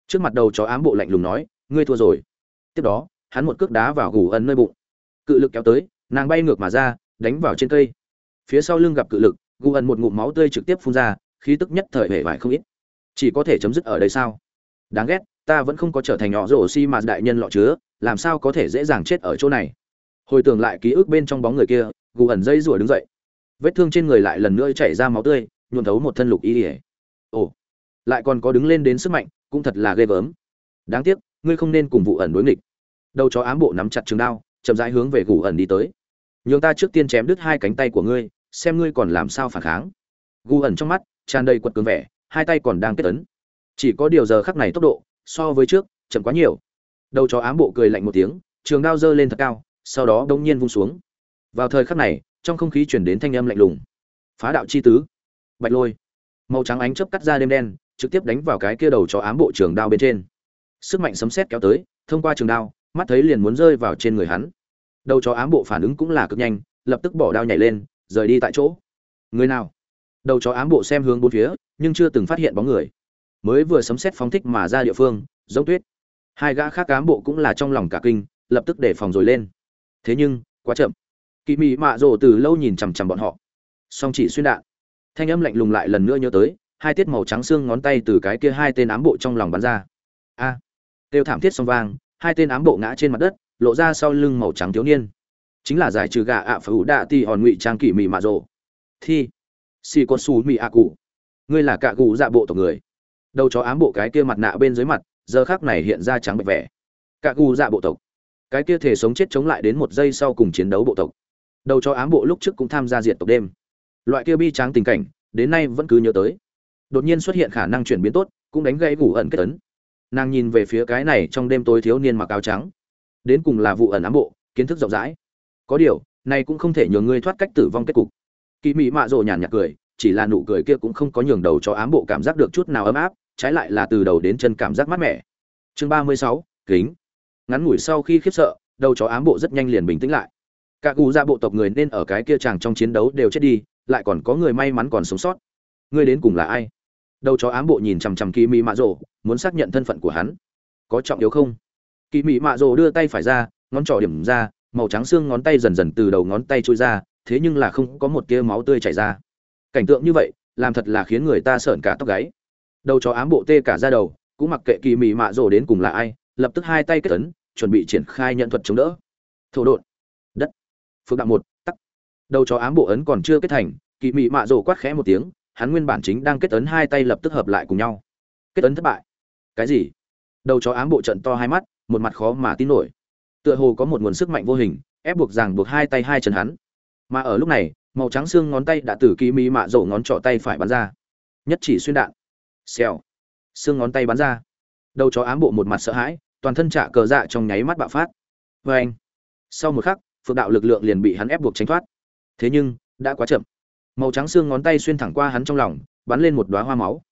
Trước mặt đầu chó ám bộ lạnh lùng nói, ngươi thua rồi. Tiếp đó, hắn một cước đá vào gù ẩn nơi bụng. Cự lực kéo tới, nàng bay ngược mà ra, đánh vào trên cây. Phía sau lưng gặp cự lực gù ẩn một ngụm máu tươi trực tiếp phun ra, khí tức nhất thời hể vải không ít chỉ có thể chấm dứt ở đây sao? Đáng ghét, ta vẫn không có trở thành nhỏ rổ xi mà đại nhân lọ chứa, làm sao có thể dễ dàng chết ở chỗ này? Hồi tưởng lại ký ức bên trong bóng người kia, gù ẩn dây rủa đứng dậy. Vết thương trên người lại lần nữa chảy ra máu tươi nhuộn thấu một thân lục y ỉa ồ, lại còn có đứng lên đến sức mạnh, cũng thật là ghê gớm. Đáng tiếc, ngươi không nên cùng vụ ẩn đối nghịch. Đầu chó ám bộ nắm chặt trường đao, chậm rãi hướng về gù ẩn đi tới. Nhường ta trước tiên chém đứt hai cánh tay của ngươi, xem ngươi còn làm sao phản kháng. Gù ẩn trong mắt, tràn đầy quật cường vẻ hai tay còn đang kết tấn. Chỉ có điều giờ khắc này tốc độ, so với trước, chậm quá nhiều. Đầu chó ám bộ cười lạnh một tiếng, trường đao giơ lên thật cao, sau đó đông nhiên vung xuống. Vào thời khắc này, trong không khí chuyển đến thanh âm lạnh lùng. Phá đạo chi tứ. Bạch lôi. Màu trắng ánh chớp cắt ra đêm đen, trực tiếp đánh vào cái kia đầu chó ám bộ trường đao bên trên. Sức mạnh sấm sét kéo tới, thông qua trường đao, mắt thấy liền muốn rơi vào trên người hắn. Đầu chó ám bộ phản ứng cũng là cực nhanh, lập tức bỏ đao nhảy lên, rời đi tại chỗ. Người nào? Đầu chó ám bộ xem hướng bốn phía nhưng chưa từng phát hiện bóng người. Mới vừa sấm xét phóng thích mà ra địa phương giống tuyết. Hai gã khác ám bộ cũng là trong lòng cả kinh lập tức để phòng rồi lên. Thế nhưng quá chậm. Kỳ mị mạ rồ từ lâu nhìn chằm chằm bọn họ. Song chỉ xuyên đạn. Thanh âm lạnh lùng lại lần nữa nhớ tới hai tiết màu trắng xương ngón tay từ cái kia hai tên ám bộ trong lòng bắn ra. A. À, kêu thảm thiết song vang hai tên ám bộ ngã trên mặt đất lộ ra sau lưng màu trắng thiếu niên. Chính là giải trừ gà ạ phải ủ đạ ti hòn ngụy trang kỳ mị mạ rồ. Thi. Si con su mi ạ cụ ngươi là cạ cụ dạ bộ tộc người. Đầu chó ám bộ cái kia mặt nạ bên dưới mặt, giờ khác này hiện ra trắng bệch vẻ. Cạ cụ dạ bộ tộc. Cái kia thể sống chết chống lại đến một giây sau cùng chiến đấu bộ tộc. Đầu cho ám bộ lúc trước cũng tham gia diệt tộc đêm. Loại kia bi tráng tình cảnh, đến nay vẫn cứ nhớ tới. Đột nhiên xuất hiện khả năng chuyển biến tốt, cũng đánh gãy ngủ ẩn kết tấn nàng nhìn về phía cái này trong đêm tối thiếu niên mặc áo trắng. Đến cùng là vụ ẩn ám bộ, kiến thức rộng rãi. Có điều, này cũng không thể nhường ngươi thoát cách tử vong kết cục. Kỳ mị mạ rộ nhàn nhạt cười chỉ là nụ cười kia cũng không có nhường đầu cho ám bộ cảm giác được chút nào ấm áp, trái lại là từ đầu đến chân cảm giác mát mẻ. Chương ba mươi sáu, kính. Ngắn ngủi sau khi khiếp sợ, đầu chó ám bộ rất nhanh liền bình tĩnh lại. Các cụ ra bộ tộc người nên ở cái kia chàng trong chiến đấu đều chết đi, lại còn có người may mắn còn sống sót. Ngươi đến cùng là ai? Đầu chó ám bộ nhìn chằm chằm kỳ mỹ mạ rồ, muốn xác nhận thân phận của hắn. Có trọng yếu không? Kỳ mỹ mạ rồ đưa tay phải ra, ngón trỏ điểm ra, màu trắng xương ngón tay dần dần từ đầu ngón tay trôi ra, thế nhưng là không có một tia máu tươi chảy ra cảnh tượng như vậy, làm thật là khiến người ta sợn cả tóc gáy. Đầu chó ám bộ tê cả ra đầu, cũng mặc kệ kỳ mị mạ rồ đến cùng là ai, lập tức hai tay kết tấn chuẩn bị triển khai nhận thuật chống đỡ. Thổ đột đất. Phước đạo một, tắc. Đầu chó ám bộ ấn còn chưa kết thành, kỳ mị mạ rồ quát khẽ một tiếng, hắn nguyên bản chính đang kết ấn hai tay lập tức hợp lại cùng nhau. Kết ấn thất bại. Cái gì? Đầu chó ám bộ trận to hai mắt, một mặt khó mà tin nổi. Tựa hồ có một nguồn sức mạnh vô hình, ép buộc ràng buộc hai tay hai chân hắn. Mà ở lúc này màu trắng xương ngón tay đã từ kỳ mỹ mạ rổ ngón trỏ tay phải bắn ra. Nhất chỉ xuyên đạn. Xèo. Xương ngón tay bắn ra. Đầu chó ám bộ một mặt sợ hãi, toàn thân trả cờ dạ trong nháy mắt bạo phát. Vê anh. Sau một khắc, phượng đạo lực lượng liền bị hắn ép buộc tránh thoát. Thế nhưng, đã quá chậm. Màu trắng xương ngón tay xuyên thẳng qua hắn trong lòng, bắn lên một đoá hoa máu.